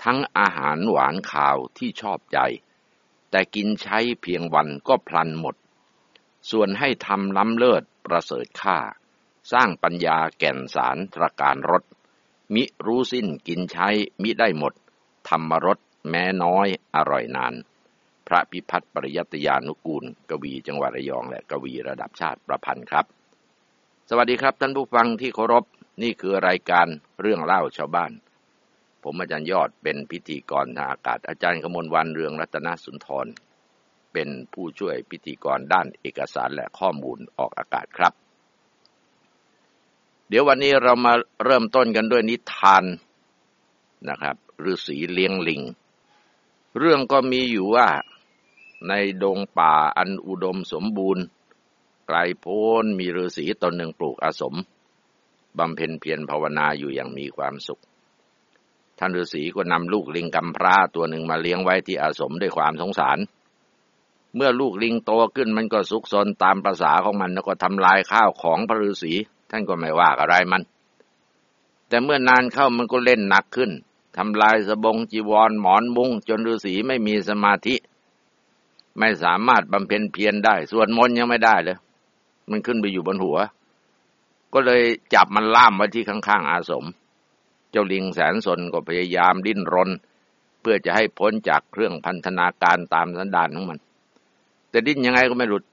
ทั้งอาหารหวานข่าวที่ชอบใจ แต่กินใช้เพียงวันก็พลันหมด ส่วนให้ทำล้ำเลิศประเสริฐค่า สร้างปัญญาแก่นสารตรการรถมิรู้สิ้นกินใช้มิได้หมด ธรรมรสแม้น้อยอร่อยนาน พระพิพัฒน์ปริยัตยานุกูล กวีจังหวัดระยองและกวีระดับชาติประพันธ์ครับ สวัสดีครับท่านผู้ฟังที่เคารพนี่คือรายการเรื่องเล่าชาวบ้าน ผมอาจารย์ยอดเป็นพิธีกรทางอากาศ อาจารย์กมลวันเรืองรัตนสุนทร เป็นผู้ช่วยพิธีกรด้านเอกสารและข้อมูลออกอากาศครับ เดี๋ยววันนี้เรามาเริ่มต้นกันด้วยนิทานนะครับฤาษีเลี้ยงลิง เรื่องก็มีอยู่ว่าในดงป่าอันอุดมสมบูรณ์ ไกลโพ้นมีฤาษีตนหนึ่งปลูกอาสมบำเพ็ญเพียรภาวนาอยู่อย่างมีความสุข ท่านฤาษีก็นำลูกลิงกำพร้าตัวหนึ่งมาเลี้ยงไว้ที่อาสมด้วยความสงสาร เมื่อลูกลิงโตขึ้นมันก็สุกซนตามประษาของมันแล้วก็ทำลายข้าวของพระฤาษี ท่านก็ไม่ว่าอะไรมัน แต่เมื่อนานเข้ามันก็เล่นหนักขึ้นทำลายสบงจีวรหมอนมุงจนฤาษีไม่มีสมาธิ ไม่สามารถบำเพ็ญเพียรได้ส่วนมนยังไม่ได้เลย มันขึ้นไปอยู่บนหัว ก็เลยจับมันล่ามไว้ที่ข้างๆอาสม เจ้าลิงแสนสนก็พยายามดิ้นรน เพื่อจะให้พ้นจากเครื่องพันธนาการตามสันดานของมัน แต่ดิ้นยังไงก็ไม่หลุด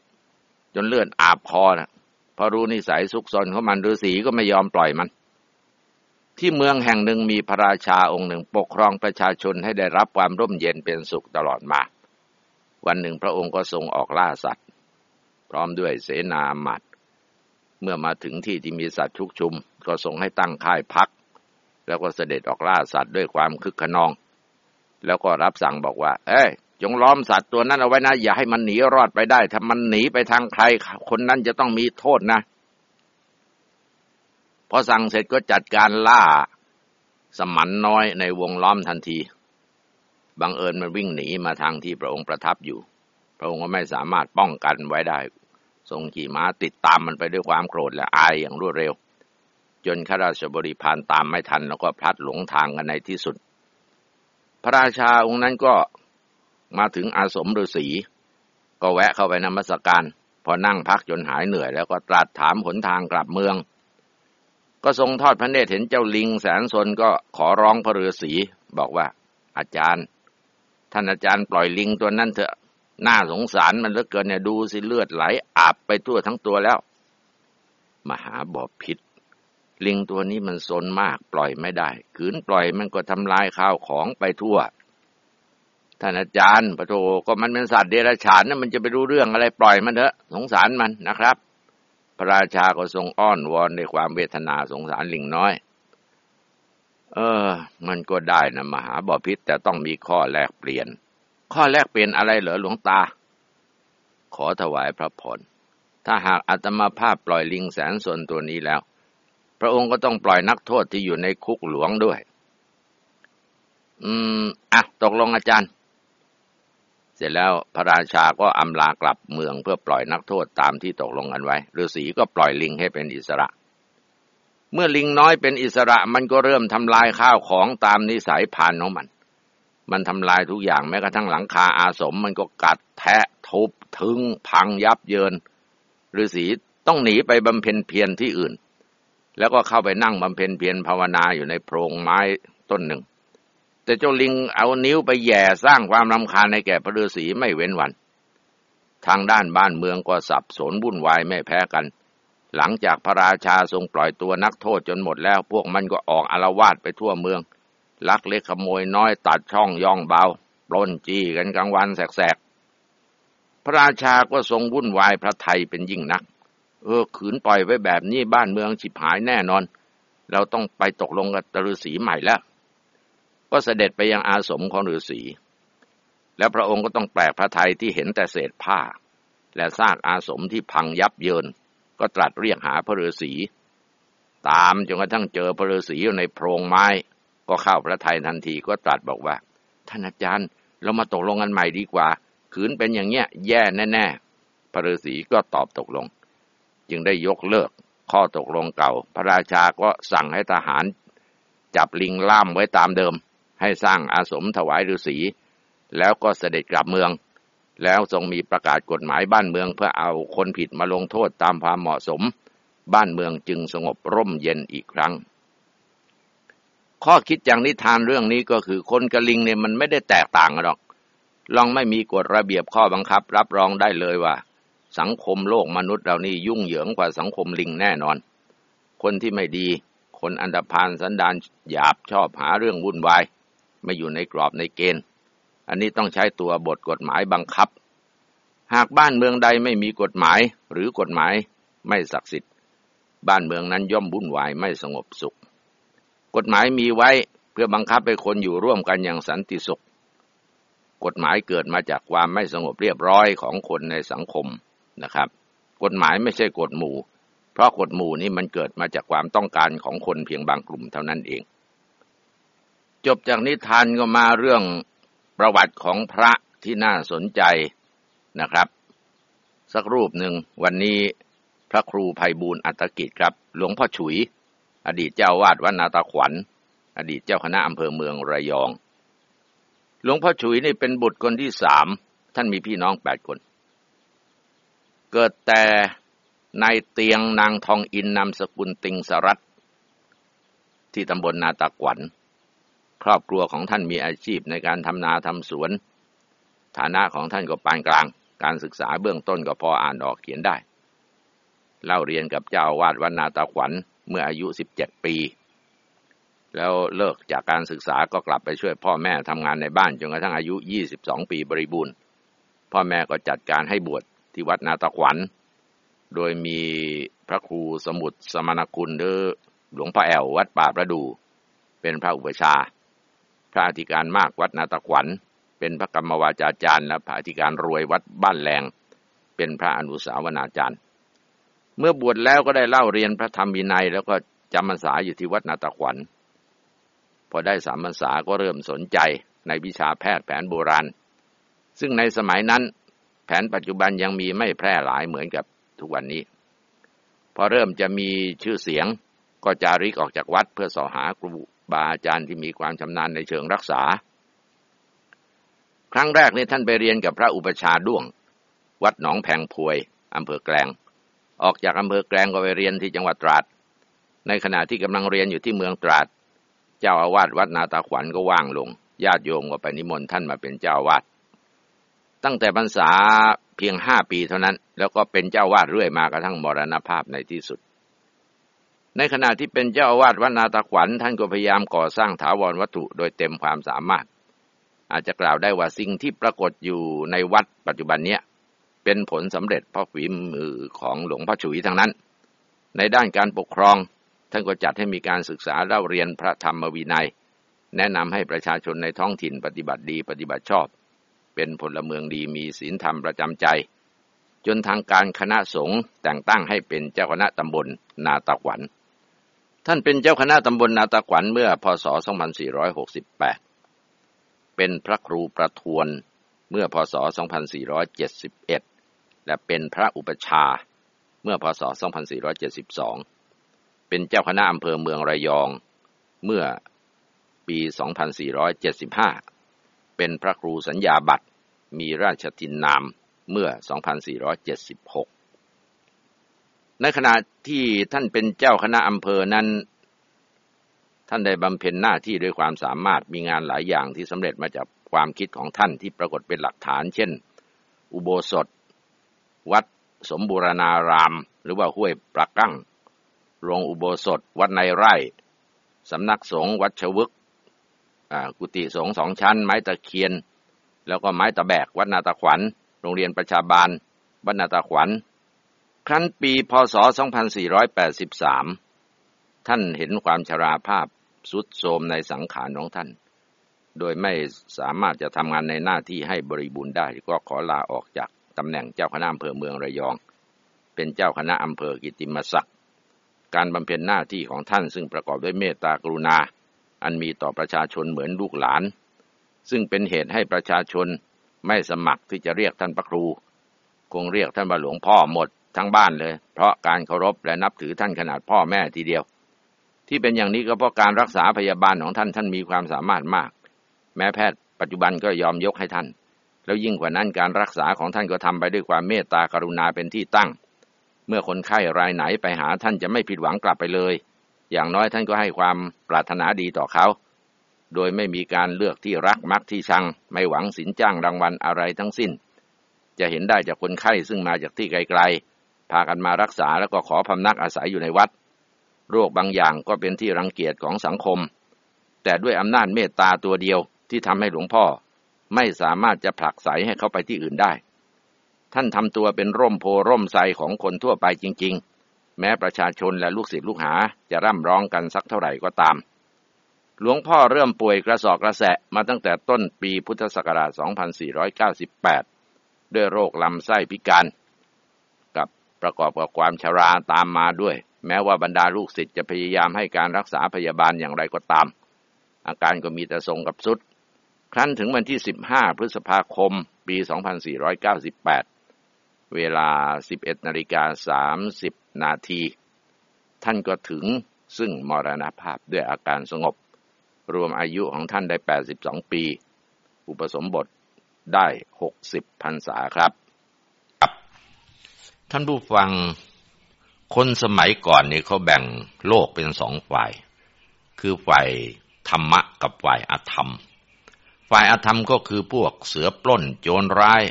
จนเลือดอาบคอนะพอรู้นิสัยซุกซนของมันฤาษีก็ไม่ยอมปล่อยมัน ที่เมืองแห่งหนึ่งมีพระราชาองค์หนึ่งปกครองประชาชนให้ได้รับความร่มเย็นเป็นสุขตลอดมา วันหนึ่งพระองค์ก็ทรงออกล่าสัตว์ พร้อมด้วยเสนาหมัด เมื่อมาถึงที่ที่มีสัตว์ชุกชุม ก็ทรงให้ตั้งค่ายพัก แล้วก็เสด็จออกล่าสัตว์ด้วยความคึกขนอง แล้วก็รับสั่งบอกว่า เอ้ยจงล้อมสัตว์ตัวนั้นเอาไว้นะ อย่าให้มันหนีรอดไปได้ ถ้ามันหนีไปทางใคร คนนั้นจะต้องมีโทษนะ พอสั่งเสร็จก็จัดการล่าสมันน้อยในวงล้อมทันที บังเอิญมันวิ่งหนีมาทางที่พระองค์ประทับอยู่ พระองค์ก็ไม่สามารถป้องกันไว้ได้ ทรงขี่ม้าติดตามมันไปด้วยความโกรธและอายอย่างรวดเร็ว จนข้าราชบริพารตามไม่ทัน แล้วก็พลัดหลงทางกันในที่สุด พระราชาองค์นั้นก็มาถึงอาสมฤาษีก็แวะเข้าไปนมัสการ พอนั่งพักจนหายเหนื่อย แล้วก็ตรัสถามหนทางกลับเมือง ก็ทรงทอดพระเนตรเห็นเจ้าลิงแสนสนก็ขอร้องพระฤาษีบอกว่า อาจารย์ ท่านอาจารย์ปล่อยลิงตัวนั้นเถอะน่าสงสารมันเหลือเกินเนี่ยดูสิเลือดไหลอาบไปทั่วทั้งตัวแล้ว มหาบอบพิษ ลิงตัวนี้มันสนมากปล่อยไม่ได้ ขืนปล่อยมันก็ทำลายข้าวของไปทั่ว ท่านอาจารย์พระโทก็มันเป็นสัตว์เดรัจฉานนะมันจะไปรู้เรื่องอะไรปล่อยมันเถอะ สงสารมันนะครับ พระราชาก็ทรงอ้อนวอนในความเวทนาสงสารลิงน้อย เออ มันก็ได้นะมหาบอพิษแต่ต้องมีข้อแลกเปลี่ยน ข้อแลกเปลี่ยนอะไรเหรอหลวงตา ขอถวายพระพรถ้าหากอาตมาภาพปล่อยลิงแสนส่วนตัวนี้แล้ว พระองค์ก็ต้องปล่อยนักโทษที่อยู่ในคุกหลวงด้วย อืม อะ ตกลงอาจารย์ เสร็จแล้วพระราชาก็อำลากลับเมืองเพื่อปล่อยนักโทษตามที่ตกลงกันไว้ฤาษีก็ปล่อยลิงให้เป็นอิสระ เมื่อลิงน้อยเป็นอิสระมันก็เริ่มทำลายข้าวของตามนิสัยผ่านของมัน มันทำลายทุกอย่างแม้กระทั่งหลังคาอาสม มันก็กัดแทะทุบถึง พังยับเยินฤาษีต้องหนีไปบำเพ็ญเพียรที่อื่น แล้วก็เข้าไปนั่งบำเพ็ญเพียรภาวนาอยู่ในโพรงไม้ต้นหนึ่ง แต่เจ้าลิงเอานิ้วไปแย่สร้างความรำคาญในแก่พระฤาษีไม่เว้นวัน ทางด้านบ้านเมืองก็สับสนวุ่นวายไม่แพ้กัน หลังจากพระราชาทรงปล่อยตัวนักโทษจนหมดแล้ว พวกมันก็ออกอารวาสไปทั่วเมือง ลักเล็กขโมยน้อยตัดช่องย่องเบาปล้นจี้กันกลางวันแสกๆพระราชาก็ทรงวุ่นวายพระไทยเป็นยิ่งนัก เออ ขืนปล่อยไว้แบบนี้บ้านเมืองฉิบหายแน่นอน เราต้องไปตกลงกับตฤาษีใหม่แล้ว ก็เสด็จไปยังอาสมของฤาษี แล้วพระองค์ก็ต้องแปลกพระทัยที่เห็นแต่เศษผ้า และซากอาสมที่พังยับเยิน ก็ตรัสเรียกหาพระฤาษี ตามจนกระทั่งเจอพระฤาษีอยู่ในโพรงไม้ ก็เข้าพระทัยทันทีก็ตรัสบอกว่า ท่านอาจารย์เรามาตกลงกันใหม่ดีกว่า ขืนเป็นอย่างเงี้ยแย่แน่ๆพระฤาษีก็ตอบตกลง จึงได้ยกเลิกข้อตกลงเก่า พระราชาก็สั่งให้ทหาร จับลิงล่ามไว้ตามเดิม ให้สร้างอาสมถวายฤาษีแล้วก็เสด็จกลับเมือง แล้วทรงมีประกาศกฎหมายบ้านเมืองเพื่อเอาคนผิดมาลงโทษตามความเหมาะสม บ้านเมืองจึงสงบร่มเย็นอีกครั้ง ข้อคิดอย่างนิทานเรื่องนี้ก็คือคนกระลิงเนี่ยมันไม่ได้แตกต่างกันหรอก ลองไม่มีกฎระเบียบข้อบังคับ รับรองได้เลยว่า สังคมโลกมนุษย์เรานี่ยุ่งเหยิงกว่าสังคมลิงแน่นอน คนที่ไม่ดี คนอันดพานสันดานหยาบชอบหาเรื่องวุ่นวาย ไม่อยู่ในกรอบในเกณฑ์ อันนี้ต้องใช้ตัวบทกฎหมายบังคับ หากบ้านเมืองใดไม่มีกฎหมายหรือกฎหมายไม่ศักดิ์สิทธิ์ บ้านเมืองนั้นย่อมวุ่นวายไม่สงบสุข กฎหมายมีไว้เพื่อบังคับให้คนอยู่ร่วมกันอย่างสันติสุข กฎหมายเกิดมาจากความไม่สงบเรียบร้อยของคนในสังคม นะครับ กฎหมายไม่ใช่กฎหมู่ เพราะกฎหมู่นี้มันเกิดมาจากความต้องการของคนเพียงบางกลุ่มเท่านั้นเอง จบจากนิทานก็มาเรื่องประวัติของพระที่น่าสนใจนะครับ สักรูปหนึ่งวันนี้พระครูภัยบูรณ์อัตกิจครับ หลวงพ่อฉุย อดีตเจ้าวาดวัดนาตาขวัญ อดีตเจ้าคณะอำเภอเมืองระยอง หลวงพ่อฉุยนี่เป็นบุตรคนที่สามท่านมีพี่น้องแปดคน เกิดแต่ในเตียงนางทองอินนามสกุลติงสรัตที่ตำบลนาตะกวัน ครอบครัวของท่านมีอาชีพในการทำนาทำสวน ฐานะของท่านก็ปานกลาง การศึกษาเบื้องต้นก็พออ่านออกเขียนได้ เล่าเรียนกับเจ้าวาดวัดนาตะขวัญเมื่ออายุ 17 ปี แล้วเลิกจากการศึกษาก็กลับไปช่วยพ่อแม่ทำงานในบ้านจนกระทั่งอายุ 22 ปีบริบูรณ์ พ่อแม่ก็จัดการให้บวช ที่วัดนาตะขวัญ โดยมีพระครูสมุทรสมณคุณหรือหลวงพ่อแอววัดป่าประดู เป็นพระอุปชา พระอธิการมากวัดนาตะขวัญ เป็นพระกรรมวาจาจารย์ และพระอธิการรวยวัดบ้านแรง เป็นพระอนุสาวนาจารย์ เมื่อบวชแล้วก็ได้เล่าเรียนพระธรรมวินัย แล้วก็จำพรรษาอยู่ที่วัดนาตะขวัญ พอได้สามพรรษาก็เริ่มสนใจในวิชาแพทย์แผนโบราณ ซึ่งในสมัยนั้น แผนปัจจุบันยังมีไม่แพร่หลายเหมือนกับทุกวันนี้ พอเริ่มจะมีชื่อเสียงก็จาริกออกจากวัดเพื่อสอหาครูบาอาจารย์ที่มีความชำนาญในเชิงรักษา ครั้งแรกนี่ท่านไปเรียนกับพระอุปชาด้วง วัดหนองแพงพวยอำเภอแกลง ออกจากอำเภอแกลงก็ไปเรียนที่จังหวัดตราด ในขณะที่กำลังเรียนอยู่ที่เมืองตราด เจ้าอาวาสวัดนาตาขวัญก็ว่างลง ญาติโยมก็ไปนิมนต์ท่านมาเป็นเจ้าวาด ตั้งแต่พรรษาเพียงห้าปีเท่านั้น แล้วก็เป็นเจ้าวาดเรื่อยมากระทั่งมรณภาพในที่สุด ในขณะที่เป็นเจ้าอาวาสวัดนาตะขวัญท่านก็พยายามก่อสร้างถาวรวัตถุโดยเต็มความสามารถ อาจจะกล่าวได้ว่าสิ่งที่ปรากฏอยู่ในวัดปัจจุบันเนี้ยเป็นผลสำเร็จเพราะฝีมือของหลวงพ่อฉุยทั้งนั้น ในด้านการปกครอง ท่านก็จัดให้มีการศึกษาเล่าเรียนพระธรรมวินัย แนะนำให้ประชาชนในท้องถิ่นปฏิบัติดีปฏิบัติชอบ เป็นพลเมืองดีมีศีลธรรมประจำใจ จนทางการคณะสงฆ์แต่งตั้งให้เป็นเจ้าคณะตำบลนาตะขวัญ ท่านเป็นเจ้าคณะตำบลนาตะขวัญเมื่อพศ 2468 เป็นพระครูประทวนเมื่อพศ 2471 และเป็นพระอุปชาเมื่อพศ 2472 เป็นเจ้าคณะอำเภอเมืองระยองเมื่อปี 2475 เป็นพระครูสัญญาบัตรมีราชทินนามเมื่อ 2476 ในขณะที่ท่านเป็นเจ้าคณะอำเภอนั้น ท่านได้บำเพ็ญหน้าที่ด้วยความสามารถมีงานหลายอย่างที่สำเร็จมาจากความคิดของท่านที่ปรากฏเป็นหลักฐาน เช่น อุโบสถ วัดสมบูรณาราม หรือว่าห้วยปลักกั้งโรงอุโบสถ วัดในไร่สำนักสงฆ์วัดชวึก กุฏิสงฆ์สองชั้น ไม้ตะเคียน แล้วก็ไม้ตะแบก วัดนาตะขวัญ โรงเรียนประชาบาล วัดนาตะขวัญ ครั้นปีพศ 2483 ท่านเห็นความชราภาพสุดโทมในสังขารของท่าน โดยไม่สามารถจะทำงานในหน้าที่ให้บริบูรณ์ได้ ก็ขอลาออกจากตำแหน่งเจ้าคณะอำเภอเมืองระยอง เป็นเจ้าคณะอำเภอกิติมศักดิ์การบำเพ็ญหน้าที่ของท่านซึ่งประกอบด้วยเมตตากรุณา อันมีต่อประชาชนเหมือนลูกหลาน ซึ่งเป็นเหตุให้ประชาชนไม่สมัครที่จะเรียกท่านพระครู คงเรียกท่านว่าหลวงพ่อหมดทั้งบ้านเลย เพราะการเคารพและนับถือท่านขนาดพ่อแม่ทีเดียว ที่เป็นอย่างนี้ก็เพราะการรักษาพยาบาลของท่านท่านมีความสามารถมาก แม้แพทย์ปัจจุบันก็ยอมยกให้ท่าน แล้วยิ่งกว่านั้นการรักษาของท่านก็ทำไปด้วยความเมตตากรุณาเป็นที่ตั้ง เมื่อคนไข้รายไหนไปหาท่านจะไม่ผิดหวังกลับไปเลย อย่างน้อยท่านก็ให้ความปรารถนาดีต่อเขา โดยไม่มีการเลือกที่รักมักที่ชัง ไม่หวังสินจ้างรางวัลอะไรทั้งสิ้น จะเห็นได้จากคนไข้ซึ่งมาจากที่ไกลๆ พากันมารักษาแล้วก็ขอพำนักอาศัยอยู่ในวัด โรคบางอย่างก็เป็นที่รังเกียจของสังคม แต่ด้วยอำนาจเมตตาตัวเดียวที่ทำให้หลวงพ่อ ไม่สามารถจะผลักไสให้เขาไปที่อื่นได้ ท่านทำตัวเป็นร่มโพร่มไทรของคนทั่วไปจริง ๆ แม้ประชาชนและลูกศิษย์ลูกหาจะร่ำร้องกันสักเท่าไหร่ก็ตาม หลวงพ่อเริ่มป่วยกระสอบกระแสะมาตั้งแต่ต้นปีพุทธศักราช 2498 ด้วยโรคลำไส้พิการ กับประกอบกับความชราตามมาด้วย แม้ว่าบรรดาลูกศิษย์จะพยายามให้การรักษาพยาบาลอย่างไรก็ตาม อาการก็มีแต่ทรงกับสุด ครั้นถึงวันที่ 15 พฤษภาคม ปี 2498 เวลา 11นาฬิกา30 นาที ท่านก็ถึงซึ่งมรณภาพด้วยอาการสงบ รวมอายุของท่านได้ 82 ปี อุปสมบทได้ 60พรรษาครับ ท่านผู้ฟังคนสมัยก่อนนี่เขาแบ่งโลกเป็นสองฝ่าย คือฝ่ายธรรมะกับฝ่ายอธรรม ฝ่ายอธรรมก็คือพวกเสือปล้นโจรร้าย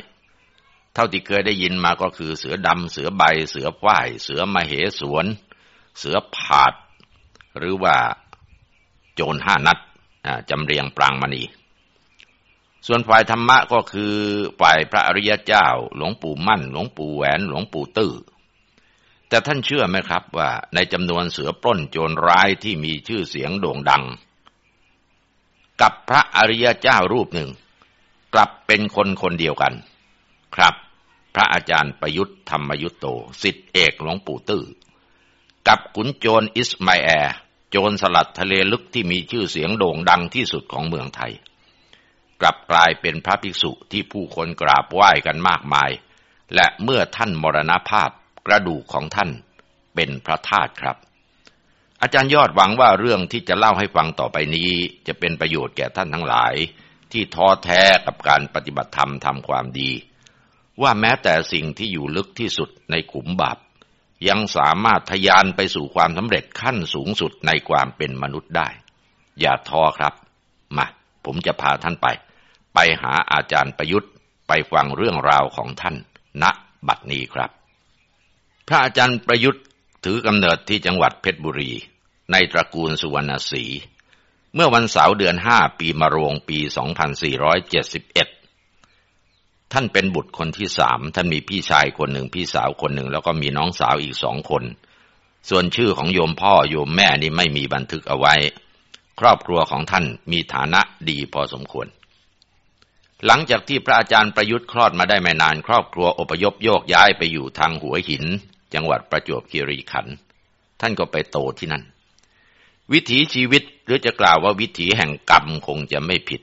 เท่าที่เคยได้ยินมาก็คือเสือดำเสือใบ เสือฝ้าย เสือมเหสวน เสือผาด หรือว่าโจรห้านัดจำเรียงปรางมณี ส่วนฝ่ายธรรมะก็คือฝ่ายพระอริยเจ้า หลวงปู่มั่น หลวงปู่แหวน หลวงปู่ตื้อแต่ท่านเชื่อไหมครับว่าในจำนวนเสือปล้นโจรร้ายที่มีชื่อเสียงโด่งดัง กับพระอริยเจ้ารูปหนึ่ง กลับเป็นคนคนเดียวกัน ครับ พระอาจารย์ประยุทธ์ธรรมยุตโตสิทธิเอกหลวงปู่ตื้อกับขุนโจรอิสมาแอร์โจรสลัดทะเลลึกที่มีชื่อเสียงโด่งดังที่สุดของเมืองไทย กลับกลายเป็นพระภิกษุที่ผู้คนกราบไหว้กันมากมาย และเมื่อท่านมรณภาพกระดูกของท่านเป็นพระธาตุครับ อาจารย์ยอดหวังว่าเรื่องที่จะเล่าให้ฟังต่อไปนี้ จะเป็นประโยชน์แก่ท่านทั้งหลาย ที่ท้อแท้กับการปฏิบัติธรรมทำความดี ว่าแม้แต่สิ่งที่อยู่ลึกที่สุดในขุมบาปยังสามารถทยานไปสู่ความสำเร็จขั้นสูงสุดในความเป็นมนุษย์ได้ อย่าท้อครับ มา ผมจะพาท่านไป ไปหาอาจารย์ประยุทธ์ไปฟังเรื่องราวของท่านณบัดนี้ครับ พระอาจารย์ประยุทธ์ถือกำเนิดที่จังหวัดเพชรบุรี ในตระกูลสุวรรณศรีเมื่อวันเสาร์เดือนห้าปีมะโรงปี 2471 ท่านเป็นบุตรคนที่สาม ท่านมีพี่ชายคนหนึ่ง พี่สาวคนหนึ่ง แล้วก็มีน้องสาวอีกสองคน ส่วนชื่อของโยมพ่อโยมแม่นี่ไม่มีบันทึกเอาไว้ ครอบครัวของท่านมีฐานะดีพอสมควร หลังจากที่พระอาจารย์ประยุทธ์คลอดมาได้ไม่นาน ครอบครัวอพยพโยกย้ายไปอยู่ทางหัวหิน จังหวัดประจวบคีรีขันธ์ ท่านก็ไปโตที่นั่น วิถีชีวิตหรือจะกล่าวว่าวิถีแห่งกรรมคงจะไม่ผิด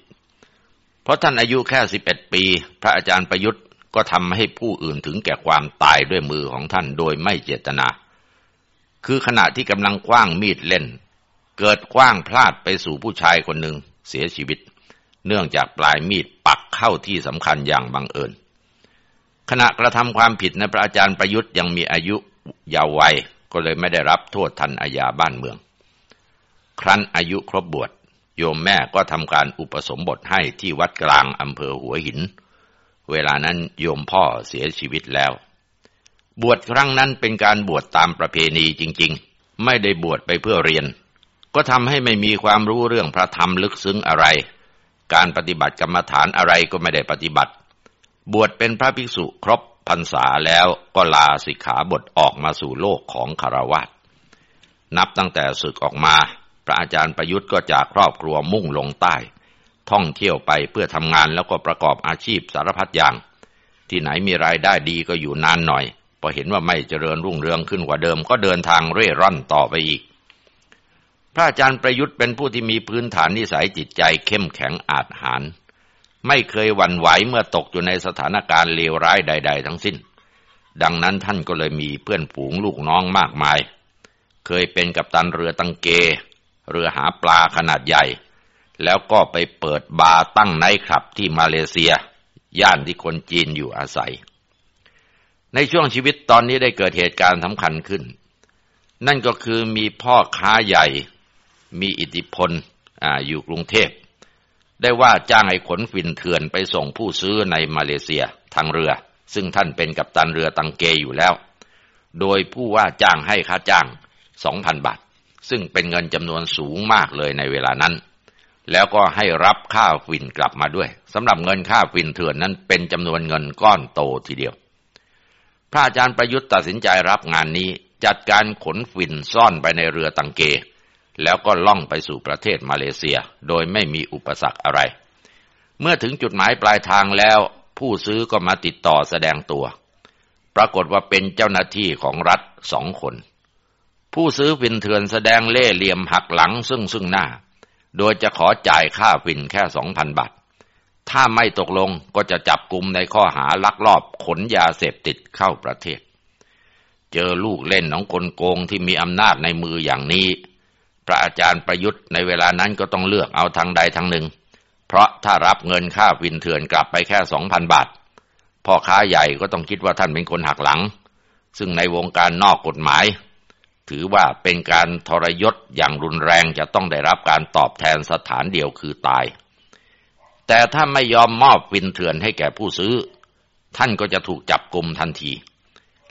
เพราะท่านอายุแค่สิบเอ็ดปี พระอาจารย์ประยุทธ์ก็ทำให้ผู้อื่นถึงแก่ความตายด้วยมือของท่านโดยไม่เจตนา คือขณะที่กำลังคว้างมีดเล่น เกิดคว้างพลาดไปสู่ผู้ชายคนหนึ่งเสียชีวิต เนื่องจากปลายมีดปักเข้าที่สำคัญอย่างบังเอิญ ขณะกระทำความผิดในพระอาจารย์ประยุทธ์ยังมีอายุยาววัยก็เลยไม่ได้รับโทษทันอาญาบ้านเมือง ครั้นอายุครบบวช โยมแม่ก็ทำการอุปสมบทให้ที่วัดกลางอำเภอหัวหิน เวลานั้นโยมพ่อเสียชีวิตแล้ว บวชครั้งนั้นเป็นการบวชตามประเพณีจริง ๆ ไม่ได้บวชไปเพื่อเรียน ก็ทำให้ไม่มีความรู้เรื่องพระธรรมลึกซึ้งอะไร การปฏิบัติกรรมฐานอะไรก็ไม่ได้ปฏิบัติ บวชเป็นพระภิกษุครบพรรษาแล้วก็ลาสิกขาบทออกมาสู่โลกของคารวะนับตั้งแต่ศึกออกมา พระอาจารย์ประยุทธ์ก็จากครอบครัวมุ่งลงใต้ ท่องเที่ยวไปเพื่อทำงานแล้วก็ประกอบอาชีพสารพัดอย่าง ที่ไหนมีรายได้ดีก็อยู่นานหน่อยพอเห็นว่าไม่เจริญรุ่งเรืองขึ้นกว่าเดิมก็เดินทางเร่ร่อนต่อไปอีก พระอาจารย์ประยุทธ์เป็นผู้ที่มีพื้นฐานนิสัยจิตใจเข้มแข็งอาจหาร ไม่เคยหวั่นไหวเมื่อตกอยู่ในสถานการณ์เลวร้ายใด ๆ ทั้งสิ้น ดังนั้นท่านก็เลยมีเพื่อนฝูงลูกน้องมากมาย เคยเป็นกัปตันเรือตังเก เรือหาปลาขนาดใหญ่ แล้วก็ไปเปิดบาร์ตั้งไนท์คลับที่มาเลเซีย ย่านที่คนจีนอยู่อาศัย ในช่วงชีวิตตอนนี้ได้เกิดเหตุการณ์สำคัญขึ้น นั่นก็คือมีพ่อค้าใหญ่ มีอิทธิพลออยู่กรุงเทพ ได้ว่าจ้างให้ขนฝิ่นเถื่อนไปส่งผู้ซื้อในมาเลเซียทางเรือ ซึ่งท่านเป็นกัปตันเรือตังเกอยู่แล้ว โดยผู้ว่าจ้างให้ค่าจ้างสองพันบาท ซึ่งเป็นเงินจำนวนสูงมากเลยในเวลานั้น แล้วก็ให้รับค่าฟินกลับมาด้วยสำหรับเงินค่าฟินเถื่อนนั้นเป็นจำนวนเงินก้อนโตทีเดียว พระอาจารย์ประยุทธ์ตัดสินใจรับงานนี้จัดการขนฟินซ่อนไปในเรือตังเก แล้วก็ล่องไปสู่ประเทศมาเลเซีย โดยไม่มีอุปสรรคอะไร เมื่อถึงจุดหมายปลายทางแล้วผู้ซื้อก็มาติดต่อแสดงตัว ปรากฏว่าเป็นเจ้าหน้าที่ของรัฐสองคน ผู้ซื้อฟินเถื่อนแสดงเล่เหลี่ยมหักหลังซึ่งซึ่งหน้า โดยจะขอจ่ายค่าฟินแค่สองพันบาท ถ้าไม่ตกลงก็จะจับกลุ่มในข้อหาลักลอบขนยาเสพติดเข้าประเทศ เจอลูกเล่นของคนโกงที่มีอำนาจในมืออย่างนี้ พระอาจารย์ประยุทธ์ในเวลานั้นก็ต้องเลือกเอาทางใดทางหนึ่ง เพราะถ้ารับเงินค่าฟินเถื่อนกลับไปแค่สองพันบาท พ่อค้าใหญ่ก็ต้องคิดว่าท่านเป็นคนหักหลัง ซึ่งในวงการนอกกฎหมาย ถือว่าเป็นการทรยศอย่างรุนแรงจะต้องได้รับการตอบแทนสถานเดียวคือตาย แต่ถ้าไม่ยอมมอบวินเถื่อนให้แก่ผู้ซื้อ ท่านก็จะถูกจับกลุมทันที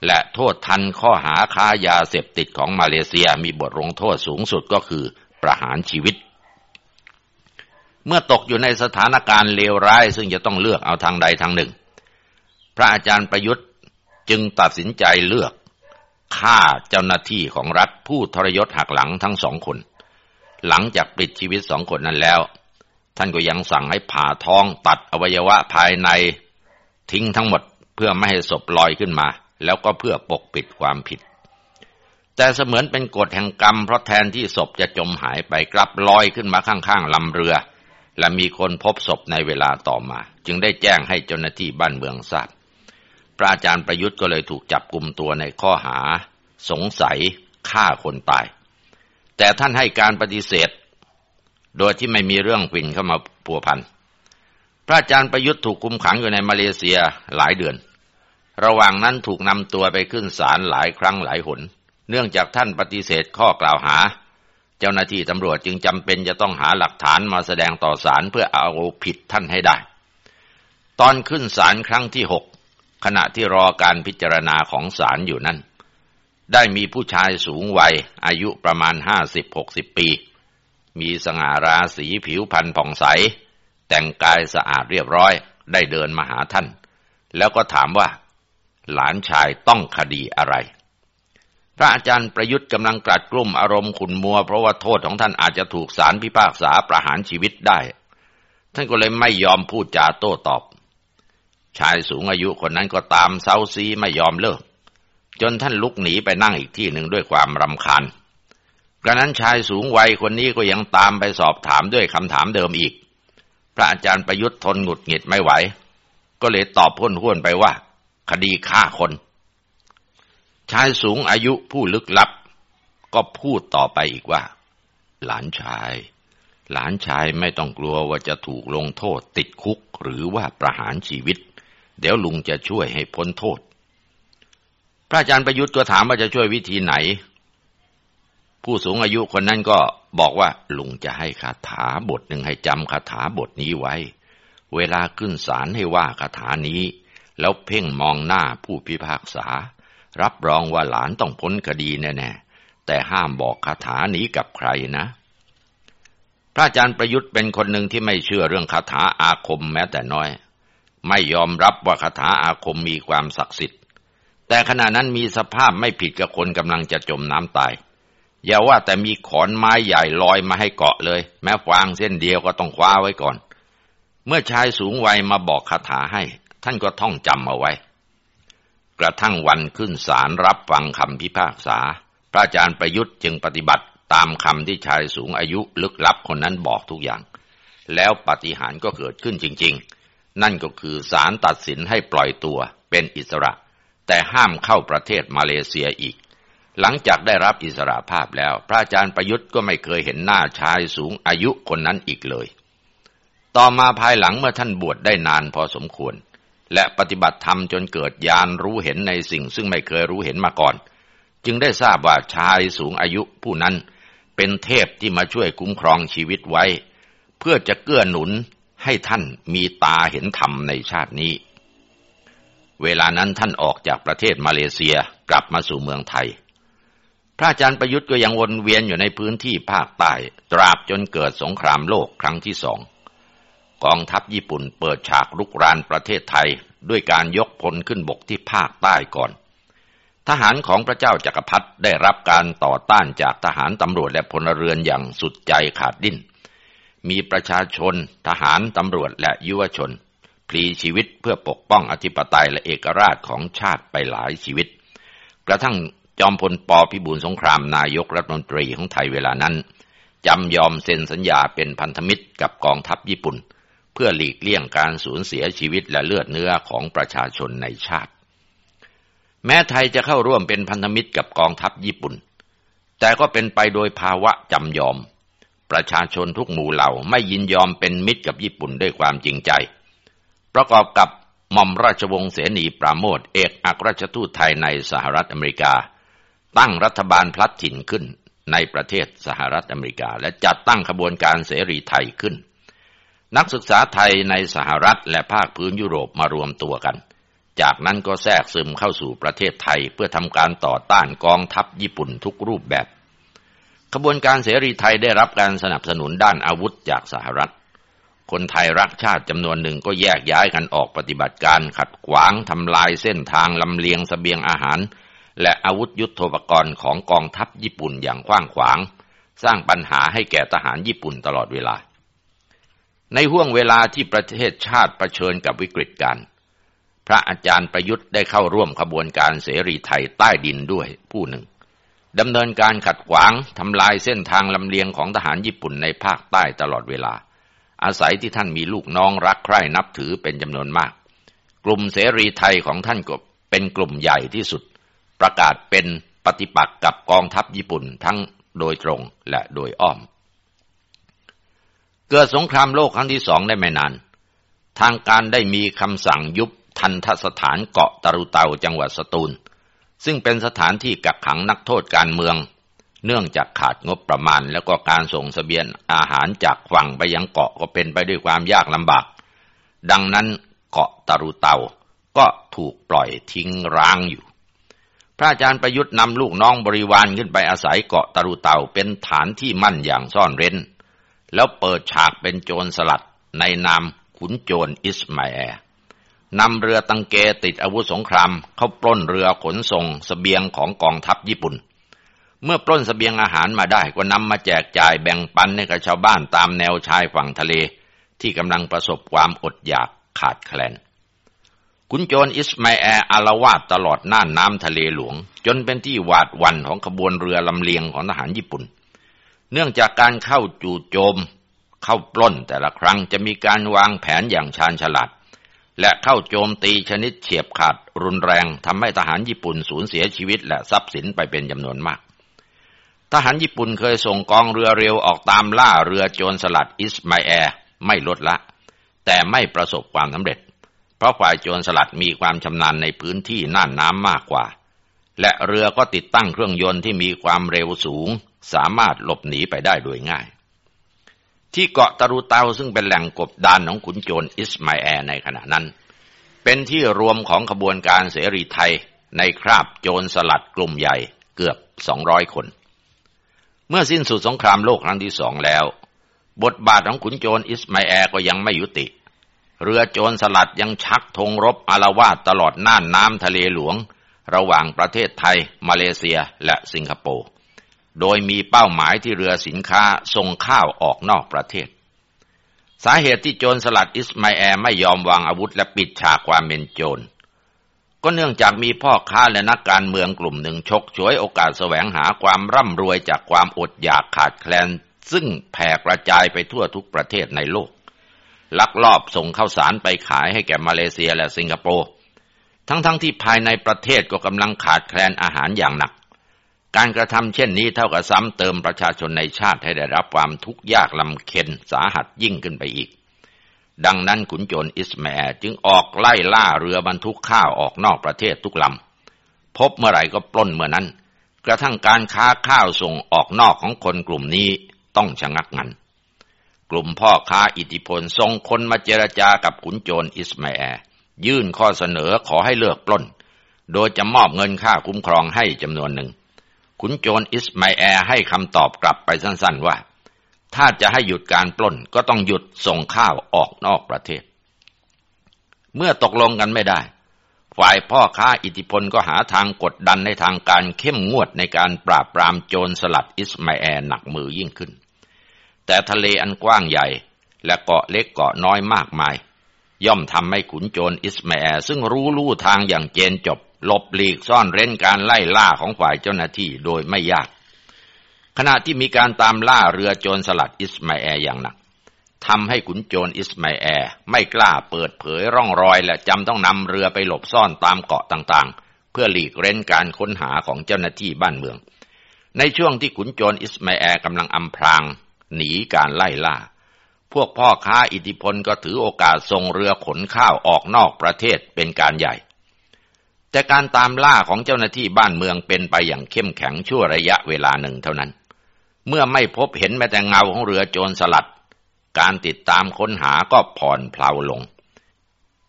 และโทษทันข้อหาค้ายาเสพติดของมาเลเซียมีบทลงโทษสูงสุดก็คือประหารชีวิต เมื่อตกอยู่ในสถานการณ์เลวร้าย ซึ่งจะต้องเลือกเอาทางใดทางหนึ่ง พระอาจารย์ประยุทธ์จึงตัดสินใจเลือก ฆ่าเจ้าหน้าที่ของรัฐผู้ทรยศหักหลังทั้งสองคน หลังจากปิดชีวิตสองคนนั้นแล้ว ท่านก็ยังสั่งให้ผ่าท้องตัดอวัยวะภายในทิ้งทั้งหมดเพื่อไม่ให้ศพลอยขึ้นมา แล้วก็เพื่อปกปิดความผิด แต่เสมือนเป็นกฎแห่งกรรมเพราะแทนที่ศพจะจมหายไปกลับลอยขึ้นมาข้างๆลำเรือ และมีคนพบศพในเวลาต่อมา จึงได้แจ้งให้เจ้าหน้าที่บ้านเมืองทราบ พระอาจารย์ประยุทธ์ก็เลยถูกจับกลุ่มตัวในข้อหา สงสัยฆ่าคนตาย แต่ท่านให้การปฏิเสธ โดยที่ไม่มีเรื่องผินเข้ามาปัวพัน พระอาจารย์ประยุทธ์ถูกคุมขังอยู่ในมาเลเซียหลายเดือน ระหว่างนั้นถูกนำตัวไปขึ้นศาลหลายครั้งหลายหน เนื่องจากท่านปฏิเสธข้อกล่าวหา เจ้าหน้าที่ตำรวจจึงจำเป็นจะต้องหาหลักฐานมาแสดงต่อศาลเพื่อเอาผิดท่านให้ได้ ตอนขึ้นศาลครั้งที่หก ขณะที่รอการพิจารณาของศาลอยู่นั้น ได้มีผู้ชายสูงวัยอายุประมาณห้าสิบหกสิบปี มีสง่าราศีผิวพรรณผ่องใส แต่งกายสะอาดเรียบร้อย ได้เดินมาหาท่าน แล้วก็ถามว่า หลานชายต้องคดีอะไร พระอาจารย์ประยุทธ์กำลังกลัดกลุ่มอารมณ์ขุนมัว เพราะว่าโทษของท่านอาจจะถูกศาลพิพากษาประหารชีวิตได้ ท่านก็เลยไม่ยอมพูดจาโต้ตอบ ชายสูงอายุคนนั้นก็ตามเซาซีไม่ยอมเลิก จนท่านลุกหนีไปนั่งอีกที่หนึ่งด้วยความรำคาญกระนั้นชายสูงวัยคนนี้ก็ยังตามไปสอบถามด้วยคำถามเดิมอีก พระอาจารย์ประยุทธ์ทนหงุดหงิดไม่ไหว ก็เลยตอบพ้นห้วนไปว่า คดีฆ่าคน ชายสูงอายุผู้ลึกลับ ก็พูดต่อไปอีกว่า หลานชาย หลานชายไม่ต้องกลัวว่าจะถูกลงโทษติดคุกหรือว่าประหารชีวิต เดี๋ยวลุงจะช่วยให้พ้นโทษ พระอาจารย์ประยุทธ์ก็ถามว่าจะช่วยวิธีไหน ผู้สูงอายุคนนั้นก็บอกว่าลุงจะให้คาถาบทหนึ่งให้จำคาถาบทนี้ไว้ เวลาขึ้นศาลให้ว่าคาถานี้ แล้วเพ่งมองหน้าผู้พิพากษา รับรองว่าหลานต้องพ้นคดีแน่ๆแต่ห้ามบอกคาถานี้กับใครนะพระอาจารย์ประยุทธ์เป็นคนหนึ่งที่ไม่เชื่อเรื่องคาถาอาคมแม้แต่น้อย ไม่ยอมรับว่าคาถาอาคมมีความศักดิ์สิทธิ์ แต่ขณะนั้นมีสภาพไม่ผิดกับคนกำลังจะจมน้ำตาย อย่าว่าแต่มีขอนไม้ใหญ่ลอยมาให้เกาะเลย แม้ฟางเส้นเดียวก็ต้องคว้าไว้ก่อน เมื่อชายสูงวัยมาบอกคาถาให้ ท่านก็ท่องจำเอาไว้ กระทั่งวันขึ้นศาลรับฟังคำพิพากษา พระอาจารย์ประยุทธ์จึงปฏิบัติตามคำที่ชายสูงอายุลึกลับคนนั้นบอกทุกอย่าง แล้วปฏิหารก็เกิดขึ้นจริง ๆ นั่นก็คือศาลตัดสินให้ปล่อยตัวเป็นอิสระ แต่ห้ามเข้าประเทศมาเลเซียอีก หลังจากได้รับอิสระภาพแล้ว พระอาจารย์ประยุทธ์ก็ไม่เคยเห็นหน้าชายสูงอายุคนนั้นอีกเลย ต่อมาภายหลังเมื่อท่านบวชได้นานพอสมควร และปฏิบัติธรรมจนเกิดญาณรู้เห็นในสิ่งซึ่งไม่เคยรู้เห็นมาก่อน จึงได้ทราบว่าชายสูงอายุผู้นั้นเป็นเทพที่มาช่วยคุ้มครองชีวิตไว้ เพื่อจะเกื้อหนุน ให้ท่านมีตาเห็นธรรมในชาตินี้ เวลานั้นท่านออกจากประเทศมาเลเซียกลับมาสู่เมืองไทย พระอาจารย์ประยุทธ์ก็ยังวนเวียนอยู่ในพื้นที่ภาคใต้ ตราบจนเกิดสงครามโลกครั้งที่สองกองทัพญี่ปุ่นเปิดฉากลุกรานประเทศไทยด้วยการยกพลขึ้นบกที่ภาคใต้ก่อน ทหารของพระเจ้าจากักรพรรดิได้รับการต่อต้านจากทหารตำรวจและพลเรือนอย่างสุดใจขาดดิ้น มีประชาชน ทหารตำรวจและยุวชน พลีชีวิตเพื่อปกป้องอธิปไตยและเอกราชของชาติไปหลายชีวิต กระทั่งจอมพลปพิบูลสงครามนายกรัฐมนตรีของไทยเวลานั้นจำยอมเซ็นสัญญาเป็นพันธมิตรกับกองทัพญี่ปุ่น เพื่อหลีกเลี่ยงการสูญเสียชีวิตและเลือดเนื้อของประชาชนในชาติ แม้ไทยจะเข้าร่วมเป็นพันธมิตรกับกองทัพญี่ปุ่น แต่ก็เป็นไปโดยภาวะจำยอม ประชาชนทุกหมู่เหล่าไม่ยินยอมเป็นมิตรกับญี่ปุ่นด้วยความจริงใจ ประกอบกับหม่อมราชวงศ์เสนีปราโมทเอกอัครราชทูตไทยในสหรัฐอเมริกา ตั้งรัฐบาลพลัดถิ่นขึ้นในประเทศสหรัฐอเมริกา และจัดตั้งขบวนการเสรีไทยขึ้น นักศึกษาไทยในสหรัฐและภาคพื้นยุโรปมารวมตัวกัน จากนั้นก็แทรกซึมเข้าสู่ประเทศไทยเพื่อทำการต่อต้านกองทัพญี่ปุ่นทุกรูปแบบ ขบวนการเสรีไทยได้รับการสนับสนุนด้านอาวุธจากสหรัฐ คนไทยรักชาติจำนวนหนึ่งก็แยกย้ายกันออกปฏิบัติการขัดขวางทำลายเส้นทางลำเลียงสเสบียงอาหาร และอาวุธยุโทโธปกรณ์ของกองทัพญี่ปุ่นอย่างกว้างขวาง สร้างปัญหาให้แก่ทหารญี่ปุ่นตลอดเวลา ในห่วงเวลาที่ประเทศชาติประชิญกับวิกฤตการพระอาจารย์ประยุทธ์ได้เข้าร่วมขบวนการเสรีไทยใต้ดินด้วยผู้หนึ่ง ดำเนินการขัดขวางทำลายเส้นทางลำเลียงของทหารญี่ปุ่นในภาคใต้ตลอดเวลา อาศัยที่ท่านมีลูกน้องรักใคร่นับถือเป็นจำนวนมาก กลุ่มเสรีไทยของท่านก็เป็นกลุ่มใหญ่ที่สุด ประกาศเป็นปฏิปักษ์กับกองทัพญี่ปุ่นทั้งโดยตรงและโดยอ้อม เกิดสงครามโลกครั้งที่สองได้ไม่นาน ทางการได้มีคำสั่งยุบทันทสถานเกาะตะรุเตาจังหวัดสตูล ซึ่งเป็นสถานที่กักขังนักโทษการเมือง เนื่องจากขาดงบประมาณ แล้วก็การส่งสเสบียงอาหารจากฝั่งไปยังเกาะก็เป็นไปด้วยความยากลำบาก ดังนั้นเกาะตะรุเตาก็ถูกปล่อยทิ้งร้างอยู่ พระอาจารย์ประยุทธ์นำลูกน้องบริวารขึ้นไปอาศัยเกาะตะรุเตาเป็นฐานที่มั่นอย่างซ่อนเร้น แล้วเปิดฉากเป็นโจรสลัดในนามขุนโจรอิสมาแอล นำเรือตังเกติดอาวุธสงคราม เข้าปล้นเรือขนส่งสเสบียงของกองทัพญี่ปุ่น เมื่อปล้นสเสบียงอาหารมาได้ก็นำมาแจกจ่ายแบ่งปันให้กับชาวบ้านตามแนวชายฝั่งทะเล ที่กำลังประสบความอดอยากขาดแคลนขุนโจรอิสมาแอลอาละวาดตลอดน่านน้ำทะเลหลวง จนเป็นที่หวาดหวั่นของขบวนเรือลำเลียงของทหารญี่ปุ่น เนื่องจากการเข้าจู่โจม เข้าปล้นแต่ละครั้งจะมีการวางแผนอย่างชาญฉลาด และเข้าโจมตีชนิดเฉียบขาดรุนแรงทำให้ทหารญี่ปุ่นสูญเสียชีวิตและทรัพย์สินไปเป็นจำนวนมาก ทหารญี่ปุ่นเคยส่งกองเรือเร็วออกตามล่าเรือโจรสลัดอิสมาแอลไม่ลดละ แต่ไม่ประสบความสำเร็จ เพราะฝ่ายโจรสลัดมีความชำนาญในพื้นที่น่านน้ำมากกว่า และเรือก็ติดตั้งเครื่องยนต์ที่มีความเร็วสูง สามารถหลบหนีไปได้โดยง่าย ที่เกาะตะรุเตาซึ่งเป็นแหล่งกบดานของขุนโจรอิสมาแอร์ในขณะนั้น เป็นที่รวมของขบวนการเสรีไทยในคราบโจรสลัดกลุ่มใหญ่เกือบสองร้อยคน เมื่อสิ้นสุดสงครามโลกครั้งที่สองแล้ว บทบาทของขุนโจรอิสมาแอร์ก็ยังไม่ยุติ เรือโจรสลัดยังชักธงรบอารวาสตลอดน่านน้ำทะเลหลวง ระหว่างประเทศไทย มาเลเซียและสิงคโปร์ โดยมีเป้าหมายที่เรือสินค้าส่งข้าวออกนอกประเทศ สาเหตุที่โจรสลัดอิสมาแอร์ไม่ยอมวางอาวุธและปิดฉากความเป็นโจร ก็เนื่องจากมีพ่อค้าและนักการเมืองกลุ่มหนึ่งชกช่วยโอกาสแสวงหาความร่ำรวยจากความอดอยากขาดแคลน ซึ่งแผ่กระจายไปทั่วทุกประเทศในโลก ลักลอบส่งข้าวสารไปขายให้แก่มาเลเซียและสิงคโปร์ทั้งๆทที่ภายในประเทศก็กำลังขาดแคลนอาหารอย่างหนัก การกระทำเช่นนี้เท่ากับซ้ำเติมประชาชนในชาติให้ได้รับความทุกข์ยากลำเค็นสาหัสยิ่งขึ้นไปอีก ดังนั้นขุนโจรอิสมาแอจึงออกไล่ล่าเรือบรรทุกข้าวออกนอกประเทศทุกลำพบเมื่อไหร่ก็ปล้นเมื่อนั้น กระทั่งการค้าข้าวส่งออกนอกของคนกลุ่มนี้ต้องชะงักงันกลุ่มพ่อค้าอิทธิพลส่งคนมาเจรจากับขุนโจรอิสมาแอยื่นข้อเสนอขอให้เลิกปล้น โดยจะมอบเงินค่าคุ้มครองให้จำนวนหนึ่ง ขุนโจรอิสมาแอลให้คำตอบกลับไปสั้นๆว่า ถ้าจะให้หยุดการปล้นก็ต้องหยุดส่งข้าวออกนอกประเทศ เมื่อตกลงกันไม่ได้ ฝ่ายพ่อค้าอิทธิพลก็หาทางกดดันในทางการเข้มงวดในการปราบปรามโจรสลัดอิสมาแอลหนักมือยิ่งขึ้น แต่ทะเลอันกว้างใหญ่ และเกาะเล็กเกาะน้อยมากมาย ย่อมทำให้ขุนโจรอิสมาแอลซึ่งรู้ลู่ทางอย่างเจนจบ หลบหลีกซ่อนเร้นการไล่ล่าของฝ่ายเจ้าหน้าที่โดยไม่ยาก ขณะที่มีการตามล่าเรือโจรสลัดอิสมาแอลอย่างหนักทำให้ขุนโจรอิสมาแอลไม่กล้าเปิดเผยร่องรอยและจำต้องนำเรือไปหลบซ่อนตามเกาะต่างๆ เพื่อหลีกเร้นการค้นหาของเจ้าหน้าที่บ้านเมือง ในช่วงที่ขุนโจรอิสมาแอลกำลังอำพราง หนีการไล่ล่า พวกพ่อค้าอิทธิพลก็ถือโอกาสส่งเรือขนข้าวออกนอกประเทศเป็นการใหญ่ แต่การตามล่าของเจ้าหน้าที่บ้านเมืองเป็นไปอย่างเข้มแข็งชั่วระยะเวลาหนึ่งเท่านั้น เมื่อไม่พบเห็นแม้แต่เงาของเรือโจรสลัด การติดตามค้นหาก็ผ่อนเพลาลง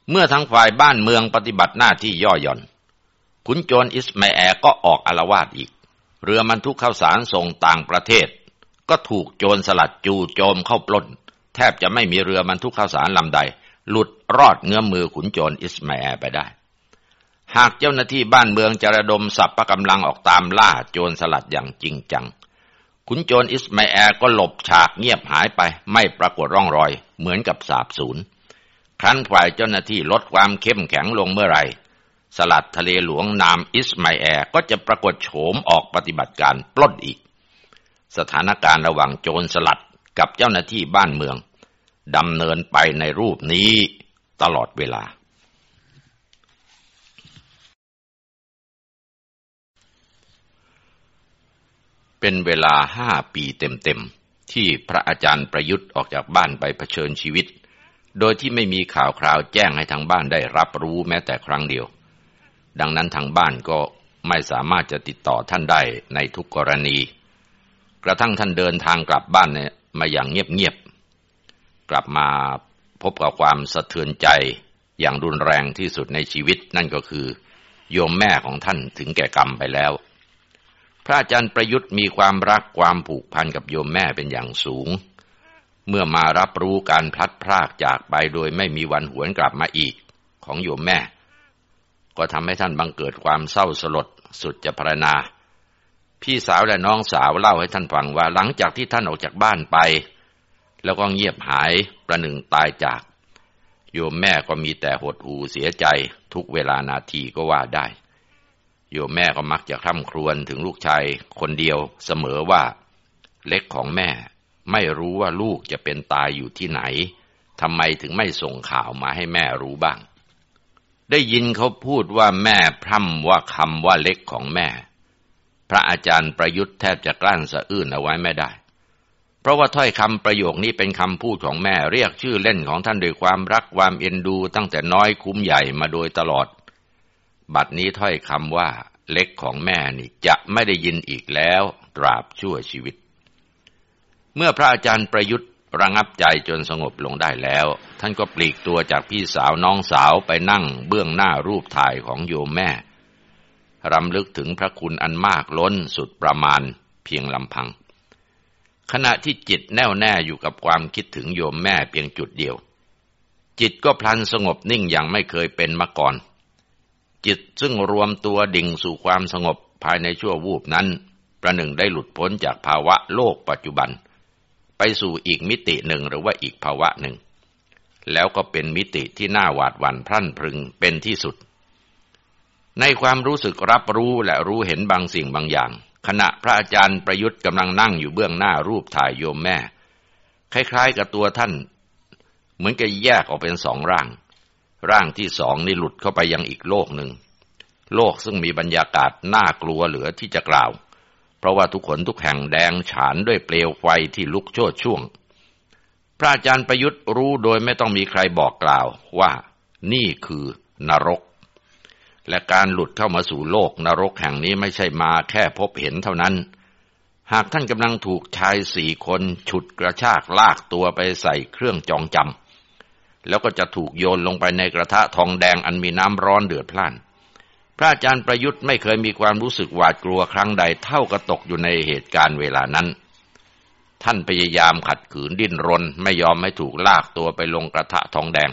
เมื่อทั้งฝ่ายบ้านเมืองปฏิบัติหน้าที่ย่อหย่อน ขุนโจรอิสมาแอลก็ออกอารวาสอีก เรือบรรทุกข้าวสารส่งต่างประเทศ ก็ถูกโจรสลัดจูโจมเข้าปล้น แทบจะไม่มีเรือบรรทุกข้าวสารลำใด หลุดรอดเงื้อมือขุนโจรอิสมาแอลไปได้ หากเจ้าหน้าที่บ้านเมืองจะระดมสัพพะกำลังออกตามล่าโจรสลัดอย่างจริงจัง ขุนโจรอิสมาแอลก็หลบฉากเงียบหายไปไม่ปรากฏร่องรอย เหมือนกับสาบสูญครั้นฝ่ายเจ้าหน้าที่ลดความเข้มแข็งลงเมื่อไหร่สลัดทะเลหลวงนามอิสมาแอลก็จะปรากฏโฉมออกปฏิบัติการปล้นอีก สถานการณ์ระหว่างโจรสลัดกับเจ้าหน้าที่บ้านเมืองดำเนินไปในรูปนี้ตลอดเวลา เป็นเวลาห้าปีเต็มๆที่พระอาจารย์ประยุทธ์ออกจากบ้านไปเผชิญชีวิต โดยที่ไม่มีข่าวคราวแจ้งให้ทางบ้านได้รับรู้แม้แต่ครั้งเดียว ดังนั้นทางบ้านก็ไม่สามารถจะติดต่อท่านได้ในทุกกรณี กระทั่งท่านเดินทางกลับบ้านเนี่ยมาอย่างเงียบๆ กลับมาพบกับความสะเทือนใจอย่างรุนแรงที่สุดในชีวิตนั่นก็คือ โยมแม่ของท่านถึงแก่กรรมไปแล้ว พระอาจารย์ประยุทธ์มีความรักความผูกพันกับโยมแม่เป็นอย่างสูง เมื่อมารับรู้การพลัดพรากจากไปโดยไม่มีวันหวนกลับมาอีกของโยมแม่ ก็ทำให้ท่านบังเกิดความเศร้าสลดสุดจะพรณนาพี่สาวและน้องสาวเล่าให้ท่านฟังว่าหลังจากที่ท่านออกจากบ้านไป แล้วก็เงียบหายประหนึ่งตายจาก โยมแม่ก็มีแต่หดหูเสียใจทุกเวลานาทีก็ว่าได้ โยมแม่ก็มักจะคร่ำครวญถึงลูกชายคนเดียวเสมอว่า เล็กของแม่ ไม่รู้ว่าลูกจะเป็นตายอยู่ที่ไหนทำไมถึงไม่ส่งข่าวมาให้แม่รู้บ้าง ได้ยินเขาพูดว่าแม่พร่ำว่าคำว่าเล็กของแม่ พระอาจารย์ประยุทธ์แทบจะกลั้นสะอื้นเอาไว้ไม่ได้ เพราะว่าถ้อยคำประโยคนี้เป็นคำพูดของแม่เรียกชื่อเล่นของท่านด้วยความรักความเอ็นดู ตั้งแต่น้อยคุ้มใหญ่มาโดยตลอด บัดนี้ถ้อยคำว่าเล็กของแม่นี่จะไม่ได้ยินอีกแล้วตราบชั่วชีวิต เมื่อพระอาจารย์ประยุทธ์ระงับใจจนสงบลงได้แล้ว ท่านก็ปลีกตัวจากพี่สาวน้องสาวไปนั่งเบื้องหน้ารูปถ่ายของโยมแม่รำลึกถึงพระคุณอันมากล้นสุดประมาณเพียงลำพัง ขณะที่จิตแน่วแน่อยู่กับความคิดถึงโยมแม่เพียงจุดเดียว จิตก็พลันสงบนิ่งอย่างไม่เคยเป็นมาก่อน จิตซึ่งรวมตัวดิ่งสู่ความสงบภายในชั่ววูบนั้น ประหนึ่งได้หลุดพ้นจากภาวะโลกปัจจุบัน ไปสู่อีกมิติหนึ่งหรือว่าอีกภาวะหนึ่ง แล้วก็เป็นมิติที่น่าหวาดหวั่นพรั่นพรึงเป็นที่สุด ในความรู้สึกรับรู้และรู้เห็นบางสิ่งบางอย่าง ขณะพระอาจารย์ประยุทธ์กำลังนั่งอยู่เบื้องหน้ารูปถ่ายโยมแม่ คล้ายๆกับตัวท่าน เหมือนกับแยกออกเป็นสองร่าง ร่างที่สองนี่หลุดเข้าไปยังอีกโลกหนึ่ง โลกซึ่งมีบรรยากาศน่ากลัวเหลือที่จะกล่าว เพราะว่าทุกคนทุกแห่งแดงฉานด้วยเปลวไฟที่ลุกโชดช่วง พระอาจารย์ประยุทธ์รู้โดยไม่ต้องมีใครบอกกล่าวว่านี่คือนรก และการหลุดเข้ามาสู่โลกนรกแห่งนี้ไม่ใช่มาแค่พบเห็นเท่านั้น หากท่านกำลังถูกชายสี่คนฉุดกระชากลากตัวไปใส่เครื่องจองจำ แล้วก็จะถูกโยนลงไปในกระทะทองแดงอันมีน้ำร้อนเดือดพล่าน พระอาจารย์ประยุทธ์ไม่เคยมีความรู้สึกหวาดกลัวครั้งใดเท่ากับตกอยู่ในเหตุการณ์เวลานั้น ท่านพยายามขัดขืนดิ้นรน ไม่ยอมให้ถูกลากตัวไปลงกระทะทองแดง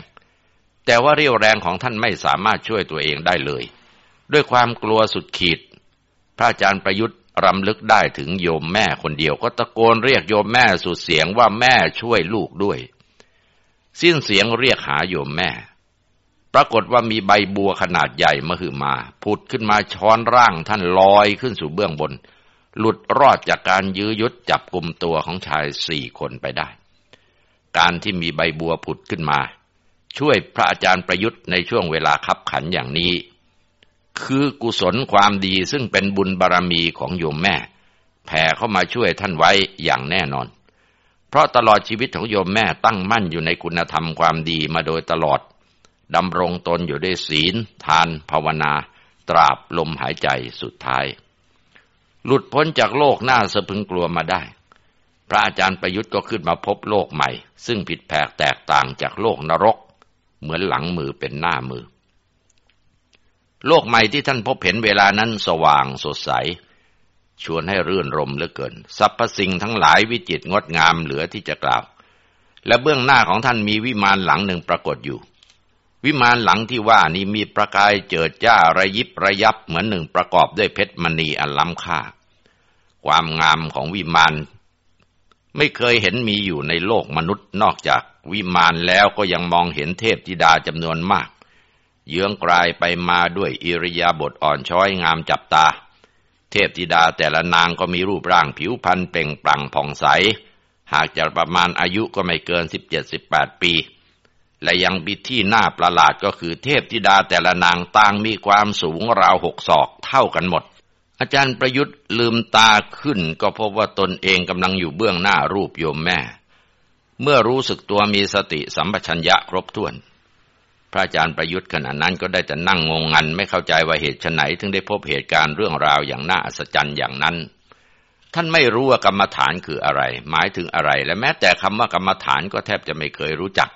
แต่ว่าเรี่ยวแรงของท่านไม่สามารถช่วยตัวเองได้เลย ด้วยความกลัวสุดขีด พระอาจารย์ประยุทธ์รำลึกได้ถึงโยมแม่คนเดียวก็ตะโกนเรียกโยมแม่สุดเสียงว่าแม่ช่วยลูกด้วย สิ้นเสียงเรียกหาโยมแม่ ปรากฏว่ามีใบบัวขนาดใหญ่มาคือมาผุดขึ้นมาช้อนร่างท่านลอยขึ้นสู่เบื้องบน หลุดรอดจากการยื้อยุดจับกลุ่มตัวของชายสี่คนไปได้ การที่มีใบบัวผุดขึ้นมา ช่วยพระอาจารย์ประยุทธ์ในช่วงเวลาขับขันอย่างนี้ คือกุศลความดีซึ่งเป็นบุญบารรมีของโยมแม่แผ่เข้ามาช่วยท่านไว้อย่างแน่นอน เพราะตลอดชีวิตของโยมแม่ตั้งมั่นอยู่ในคุณธรรมความดีมาโดยตลอดดำรงตนอยู่ด้วยศีล ทาน ภาวนาตตราบลมหายใจสุดท้าย หลุดพ้นจากโลกหน้าสะพึงกลัวมาได้ พระอาจารย์ประยุทธ์ก็ขึ้นมาพบโลกใหม่ ซึ่งผิดแผกแตกต่างจากโลกนรก เหมือนหลังมือเป็นหน้ามือ โลกใหม่ที่ท่านพบเห็นเวลานั้นสว่างสดใส ชวนให้รื่นรมเหลือเกินสรรพสิ่งทั้งหลายวิจิตงดงามเหลือที่จะกล่าว และเบื้องหน้าของท่านมีวิมานหลังหนึ่งปรากฏอยู่ วิมานหลังที่ว่านี้มีประกายเจิดจ้าระยิบระยับเหมือนหนึ่งประกอบด้วยเพชรมณีอันล้ำค่า ความงามของวิมานไม่เคยเห็นมีอยู่ในโลกมนุษย์นอกจากวิมานแล้วก็ยังมองเห็นเทพธิดาจำนวนมาก เยื้องกลายไปมาด้วยอิริยาบถอ่อนช้อยงามจับตา เทพธิดาแต่ละนางก็มีรูปร่างผิวพรรณเปล่งปลั่งผ่องใส หากจะประมาณอายุก็ไม่เกินสิบเจ็ดสิบแปดปี และยังมีที่น่าประหลาดก็คือเทพธิดาแต่ละนางต่างมีความสูงราวหกศอกเท่ากันหมด อาจารย์ประยุทธ์ลืมตาขึ้นก็พบว่าตนเองกำลังอยู่เบื้องหน้ารูปโยมแม่ เมื่อรู้สึกตัวมีสติสัมปชัญญะครบถ้วน พระอาจารย์ประยุทธ์ขณะนั้นก็ได้แต่นั่งงงงัน ไม่เข้าใจว่าเหตุไหนถึงได้พบเหตุการณ์เรื่องราวอย่างน่าอัศจรรย์อย่างนั้น ท่านไม่รู้ว่ากรรมฐานคืออะไร หมายถึงอะไร และแม้แต่คำว่ากรรมฐานก็แทบจะไม่เคยรู้จัก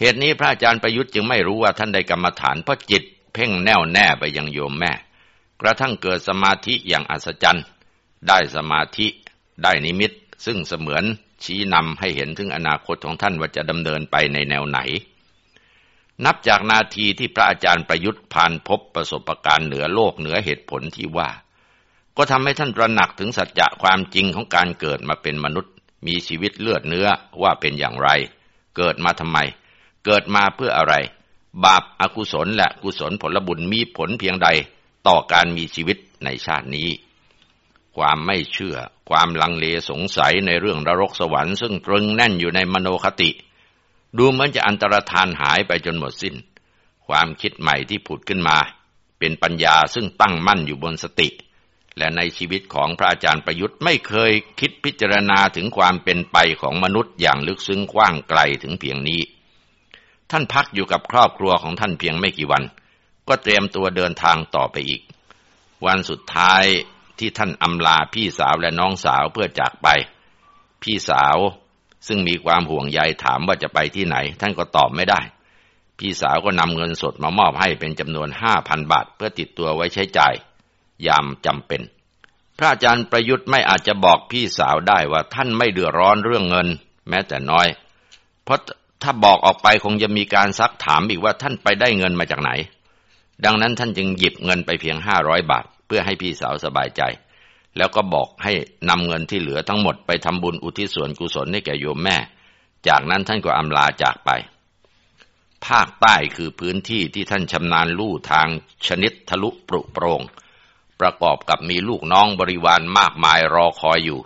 เหตุนี้พระอาจารย์ประยุทธ์จึงไม่รู้ว่าท่านได้กรรมฐานเพราะจิต เพ่งแน่วแน่ไปยังโยมแม่ กระทั่งเกิดสมาธิอย่างอัศจรรย์ ได้สมาธิได้นิมิต ซึ่งเสมือนชี้นำให้เห็นถึงอนาคตของท่านว่าจะดำเนินไปในแนวไหน นับจากนาทีที่พระอาจารย์ประยุทธ์ผ่านพบประสบการณ์เหนือโลกเหนือเหตุผลที่ว่า ก็ทำให้ท่านตระหนักถึงสัจจะความจริงของการเกิดมาเป็นมนุษย์ มีชีวิตเลือดเนื้อว่าเป็นอย่างไร เกิดมาทำไม เกิดมาเพื่ออะไร บาปอากุศลและกุศลผลบุญมีผลเพียงใดต่อการมีชีวิตในชาตินี้ ความไม่เชื่อ ความลังเลสงสัยในเรื่องนรกสวรรค์ซึ่งตรึงแน่นอยู่ในมโนคติ ดูเหมือนจะอันตรธานหายไปจนหมดสิน้น ความคิดใหม่ที่ผุดขึ้นมา เป็นปัญญาซึ่งตั้งมั่นอยู่บนสติ และในชีวิตของพระอาจารย์ประยุทธ์ไม่เคยคิดพิจารณาถึงความเป็นไปของมนุษย์อย่างลึกซึ้งกว้างไกลถึงเพียงนี้ ท่านพักอยู่กับครอบครัวของท่านเพียงไม่กี่วัน ก็เตรียมตัวเดินทางต่อไปอีก วันสุดท้ายที่ท่านอำลาพี่สาวและน้องสาวเพื่อจากไป พี่สาว ซึ่งมีความห่วงใยถามว่าจะไปที่ไหน ท่านก็ตอบไม่ได้ พี่สาวก็นำเงินสดมามอบให้เป็นจำนวนห้าพันบาท เพื่อติดตัวไว้ใช้จ่าย ยามจำเป็น พระอาจารย์ประยุทธ์ไม่อาจจะบอกพี่สาวได้ว่าท่านไม่เดือดร้อนเรื่องเงิน แม้แต่น้อย เพราะถ้าบอกออกไปคงจะมีการซักถามอีกว่าท่านไปได้เงินมาจากไหน ดังนั้นท่านจึงหยิบเงินไปเพียงห้าร้อยบาท เพื่อให้พี่สาวสบายใจ แล้วก็บอกให้นำเงินที่เหลือทั้งหมดไปทำบุญอุทิศส่วนกุศลให้แก่โยมแม่ จากนั้นท่านก็อำลาจากไป ภาคใต้คือพื้นที่ที่ท่านชำนาญลู่ทางชนิดทะลุปรุโปรง ประกอบกับมีลูกน้องบริวารมากมายรอคอยอยู่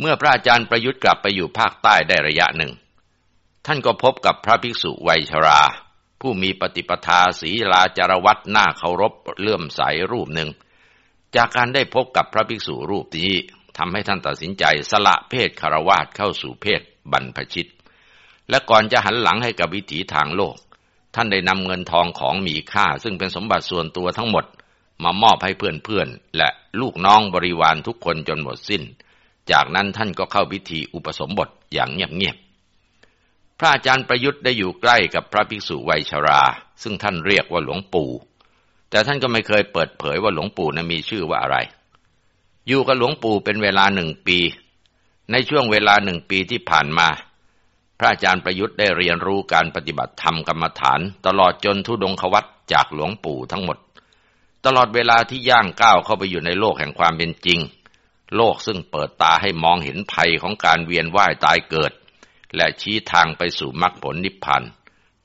เมื่อพระอาจารย์ประยุทธ์กลับไปอยู่ภาคใต้ได้ระยะหนึ่ง ท่านก็พบกับพระภิกษุวัยชรา ผู้มีปฏิปทาศีลาจารวัตหน้าเคารพเลื่อมใสรูปหนึ่ง จากการได้พบกับพระภิกษุรูปนี้ทำให้ท่านตัดสินใจสละเพศคารวาสเข้าสู่เพศบรรพชิต และก่อนจะหันหลังให้กับวิถีทางโลก ท่านได้นำเงินทองของมีค่า ซึ่งเป็นสมบัติส่วนตัวทั้งหมด มามอบให้เพื่อนๆ และลูกน้องบริวารทุกคนจนหมดสิ้น จากนั้นท่านก็เข้าพิธีอุปสมบทอย่างเงียบๆ พระอาจารย์ประยุทธ์ได้อยู่ใกล้กับพระภิกษุวัยชรา ซึ่งท่านเรียกว่าหลวงปู่ แต่ท่านก็ไม่เคยเปิดเผยว่าหลวงปู่นั้นมีชื่อว่าอะไร อยู่กับหลวงปู่เป็นเวลาหนึ่งปี ในช่วงเวลาหนึ่งปีที่ผ่านมา พระอาจารย์ประยุทธ์ได้เรียนรู้การปฏิบัติธรรมกรรมฐาน ตลอดจนทุดงควัตจากหลวงปู่ทั้งหมด ตลอดเวลาที่ย่างก้าวเข้าไปอยู่ในโลกแห่งความเป็นจริง โลกซึ่งเปิดตาให้มองเห็นภัยของการเวียนว่ายตายเกิด และชี้ทางไปสู่มรรคผลนิพพาน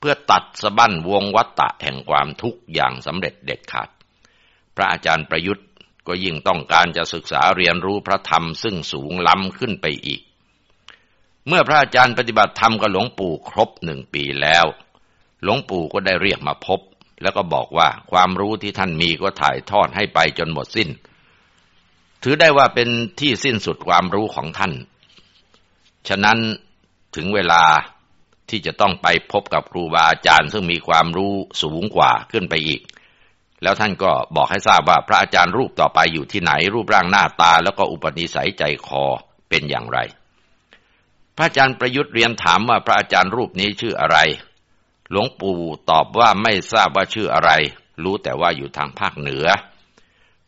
เพื่อตัดสะบั้นวงวัฏฏะแห่งความทุกข์อย่างสำเร็จเด็ดขาด พระอาจารย์ประยุทธ์ก็ยิ่งต้องการจะศึกษาเรียนรู้พระธรรมซึ่งสูงล้ำขึ้นไปอีก เมื่อพระอาจารย์ปฏิบัติธรรมกับหลวงปู่ครบหนึ่งปีแล้ว หลวงปู่ก็ได้เรียกมาพบ แล้วก็บอกว่าความรู้ที่ท่านมีก็ถ่ายทอดให้ไปจนหมดสิ้น ถือได้ว่าเป็นที่สิ้นสุดความรู้ของท่าน ฉะนั้นถึงเวลา ที่จะต้องไปพบกับครูบาอาจารย์ ซึ่งมีความรู้สูงกว่าขึ้นไปอีก แล้วท่านก็บอกให้ทราบว่าพระอาจารย์รูปต่อไปอยู่ที่ไหน รูปร่างหน้าตา แล้วก็อุปนิสัยใจคอเป็นอย่างไร พระอาจารย์ประยุทธ์เรียนถามว่าพระอาจารย์รูปนี้ชื่ออะไร หลวงปู่ตอบว่าไม่ทราบว่าชื่ออะไร รู้แต่ว่าอยู่ทางภาคเหนือ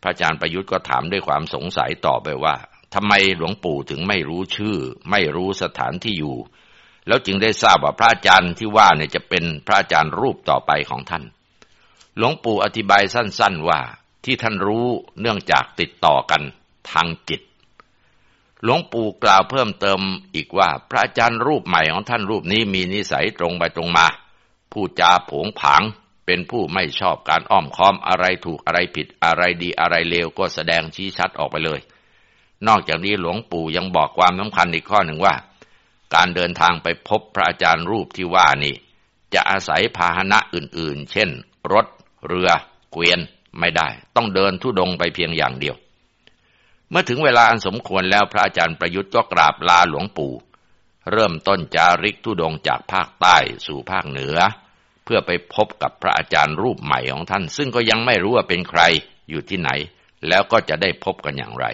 พระอาจารย์ประยุทธ์ก็ถามด้วยความสงสัยต่อไปว่าทำไมหลวงปู่ถึงไม่รู้ชื่อ ไม่รู้สถานที่อยู่ แล้วจึงได้ทราบว่าพระอาจารย์ที่ว่าเนี่ยจะเป็นพระอาจารย์รูปต่อไปของท่าน หลวงปู่อธิบายสั้น ๆว่าที่ท่านรู้เนื่องจากติดต่อกันทางจิต หลวงปู่กล่าวเพิ่มเติมอีกว่าพระอาจารย์รูปใหม่ของท่านรูปนี้มีนิสัยตรงไปตรงมาผู้จาผงผางเป็นผู้ไม่ชอบการอ้อมค้อมอะไรถูกอะไรผิดอะไรดีอะไรเลวก็แสดงชี้ชัดออกไปเลย นอกจากนี้หลวงปู่ยังบอกความสำคัญอีกข้อหนึ่งว่า การเดินทางไปพบพระอาจารย์รูปที่ว่านี่ จะอาศัยพาหนะอื่นๆ เช่น รถ เรือ เกวียนไม่ได้ ต้องเดินทุดงไปเพียงอย่างเดียว เมื่อถึงเวลาอันสมควรแล้วพระอาจารย์ประยุทธ์ก็กราบลาหลวงปู่ เริ่มต้นจาริกทุดงจากภาคใต้สู่ภาคเหนือ เพื่อไปพบกับพระอาจารย์รูปใหม่ของท่าน ซึ่งก็ยังไม่รู้ว่าเป็นใครอยู่ที่ไหน แล้วก็จะได้พบกันอย่างไร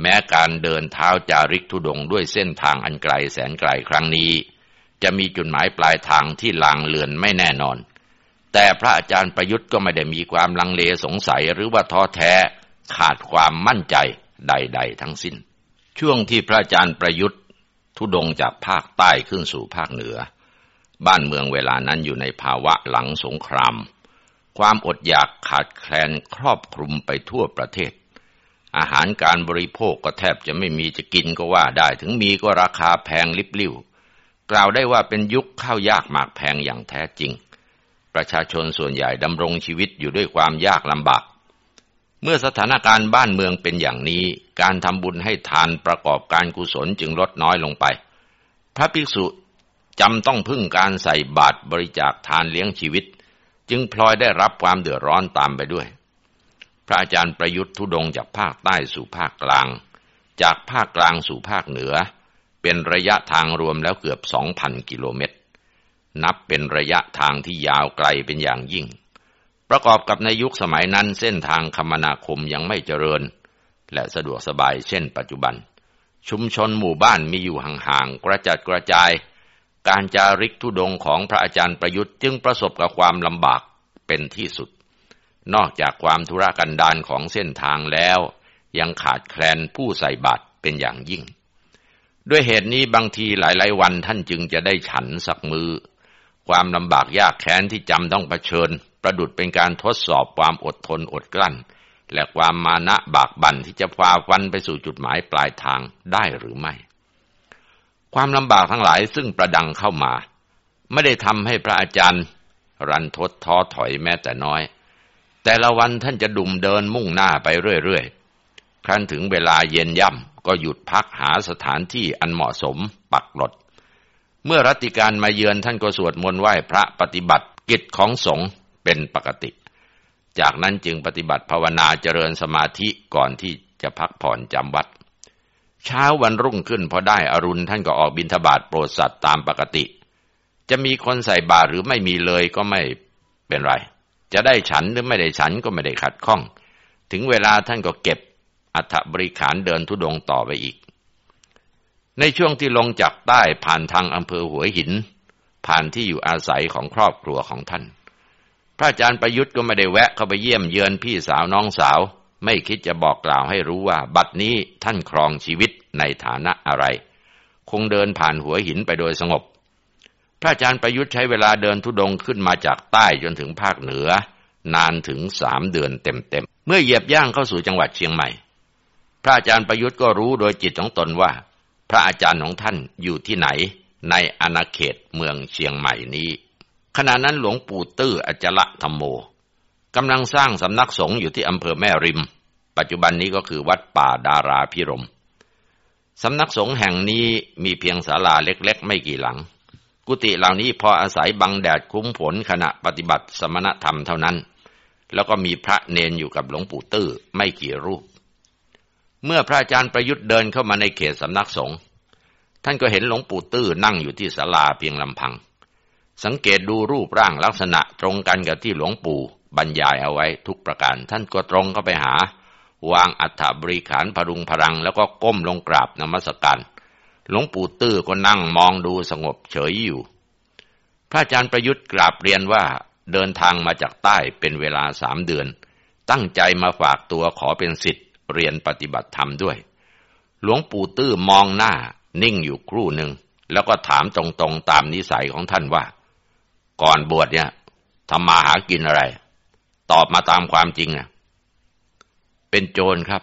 แม้การเดินเท้าจาริกทุดงด้วยเส้นทางอันไกลแสนไกลครั้งนี้ จะมีจุดหมายปลายทางที่ลางเลือนไม่แน่นอน แต่พระอาจารย์ประยุทธ์ก็ไม่ได้มีความลังเลสงสัยหรือว่าท้อแท้ขาดความมั่นใจใด ๆ ทั้งสิ้น ช่วงที่พระอาจารย์ประยุทธ์ ทุดงจากภาคใต้ขึ้นสู่ภาคเหนือ บ้านเมืองเวลานั้นอยู่ในภาวะหลังสงคราม ความอดอยากขาดแคลนครอบคลุมไปทั่วประเทศ อาหารการบริโภคก็แทบจะไม่มีจะกินก็ว่าได้ ถึงมีก็ราคาแพงลิบลิ่วกล่าวได้ว่าเป็นยุคข้าวยากหมากแพงอย่างแท้จริง ประชาชนส่วนใหญ่ดำรงชีวิตอยู่ด้วยความยากลำบาก เมื่อสถานการณ์บ้านเมืองเป็นอย่างนี้ การทำบุญให้ทานประกอบการกุศลจึงลดน้อยลงไป พระภิกษุจำต้องพึ่งการใส่บาตรบริจาคทานเลี้ยงชีวิต จึงพลอยได้รับความเดือดร้อนตามไปด้วย ระอาจารย์ประยุทธ์ทุดงจากภาคใต้สู่ภาคกลาง จากภาคกลางสู่ภาคเหนือ เป็นระยะทางรวมแล้วเกือบสองพันกิโลเมตร นับเป็นระยะทางที่ยาวไกลเป็นอย่างยิ่ง ประกอบกับในยุคสมัยนั้นเส้นทางคมนาคมยังไม่เจริญ และสะดวกสบายเช่นปัจจุบัน ชุมชนหมู่บ้านมีอยู่ห่างๆกระจัดกระจาย การจาริกทุดงของพระอาจารย์ประยุทธ์จึงประสบกับความลำบากเป็นที่สุด นอกจากความธุรกันดารของเส้นทางแล้ว ยังขาดแคลนผู้ใส่บาตรเป็นอย่างยิ่ง ด้วยเหตุนี้บางทีหลายๆวันท่านจึงจะได้ฉันสักมือ ความลำบากยากแค้นที่จำต้องเผชิญ ประดุดเป็นการทดสอบความอดทนอดกลั้น และความมานะบากบั่นที่จะพาฟันไปสู่จุดหมายปลายทางได้หรือไม่ ความลำบากทั้งหลายซึ่งประดังเข้ามา ไม่ได้ทำให้พระอาจารย์ รันทดท้อถอยแม้แต่น้อย แต่ละวันท่านจะดุมเดินมุ่งหน้าไปเรื่อยๆ ครั้นถึงเวลาเย็นย่ำก็หยุดพักหาสถานที่อันเหมาะสมปักหลด เมื่อรัติการมาเยือนท่านก็สวดมนต์ไหว้พระปฏิบัติกิจของสงฆ์เป็นปกติ จากนั้นจึงปฏิบัติภาวนาเจริญสมาธิก่อนที่จะพักผ่อนจำวัด เช้าวันรุ่งขึ้นพอได้อรุณท่านก็ออกบิณฑบาตโปรดสัตว์ตามปกติ จะมีคนใส่บาตรหรือไม่มีเลยก็ไม่เป็นไร จะได้ฉันหรือไม่ได้ฉันก็ไม่ได้ขัดข้อง ถึงเวลาท่านก็เก็บอัฐบริขารเดินทุดงต่อไปอีก ในช่วงที่ลงจากใต้ผ่านทางอำเภอหัวหิน ผ่านที่อยู่อาศัยของครอบครัวของท่าน พระอาจารย์ประยุทธ์ก็ไม่ได้แวะเข้าไปเยี่ยมเยือนพี่สาวน้องสาว ไม่คิดจะบอกกล่าวให้รู้ว่า บัดนี้ท่านครองชีวิตในฐานะอะไร คงเดินผ่านหัวหินไปโดยสงบ พระอาจารย์ประยุทธ์ใช้เวลาเดินทุดงขึ้นมาจากใต้จนถึงภาคเหนือ นานถึงสามเดือนเต็มๆ เมื่อเหยียบย่างเข้าสู่จังหวัดเชียงใหม่ พระอาจารย์ประยุทธ์ก็รู้โดยจิตของตนว่า พระอาจารย์ของท่านอยู่ที่ไหน ในอาณาเขตเมืองเชียงใหม่นี้ ขณะนั้นหลวงปู่ตื้ออจละธรรมโมกำลังสร้างสำนักสงฆ์อยู่ที่อำเภอแม่ริม ปัจจุบันนี้ก็คือวัดป่าดาราพิรมสำนักสงฆ์แห่งนี้มีเพียงศาลาเล็ก ๆ ไม่กี่หลัง กุฏิเหล่านี้พออาศัยบังแดดคุ้มผลขณะปฏิบัติสมณธรรมเท่านั้น แล้วก็มีพระเนนอยู่กับหลวงปู่ตื้อไม่กี่รูป เมื่อพระอาจารย์ประยุทธ์เดินเข้ามาในเขตสำนักสงฆ์ท่านก็เห็นหลวงปู่ตื้อนั่งอยู่ที่ศาลาเพียงลำพัง สังเกตดูรูปร่างลักษณะตรงกันกับที่หลวงปู่บรรยายเอาไว้ทุกประการ ท่านก็ตรงเข้าไปหา วางอัฐบริขารพรุงพรัง แล้วก็ก้มลงกราบนมัสการ หลวงปู่ตื้อก็นั่งมองดูสงบเฉยอยู่ พระอาจารย์ประยุทธ์กราบเรียนว่าเดินทางมาจากใต้เป็นเวลาสามเดือน ตั้งใจมาฝากตัวขอเป็นสิทธิ์เรียนปฏิบัติธรรมด้วย หลวงปู่ตื้อมองหน้านิ่งอยู่ครู่หนึ่ง แล้วก็ถามตรงๆตามนิสัยของท่านว่า ก่อนบวชเนี่ยทำมาหากินอะไร ตอบมาตามความจริงอะเป็นโจรครับ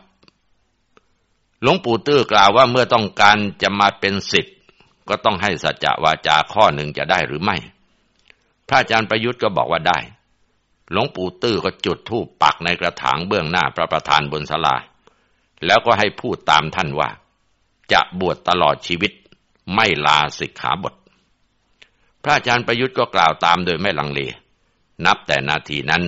หลวงปู่ตื้อกล่าวว่าเมื่อต้องการจะมาเป็นสิทธิ์ก็ต้องให้สัจจะวาจาข้อหนึ่งจะได้หรือไม่ พระอาจารย์ประยุทธ์ก็บอกว่าได้ หลวงปู่ตื้อก็จุดธูปปักในกระถางเบื้องหน้าพระประธานบนศาลา แล้วก็ให้พูดตามท่านว่า จะบวชตลอดชีวิตไม่ลาสิกขาบท พระอาจารย์ประยุทธ์ก็กล่าวตามโดยไม่ลังเล นับแต่นาทีนั้น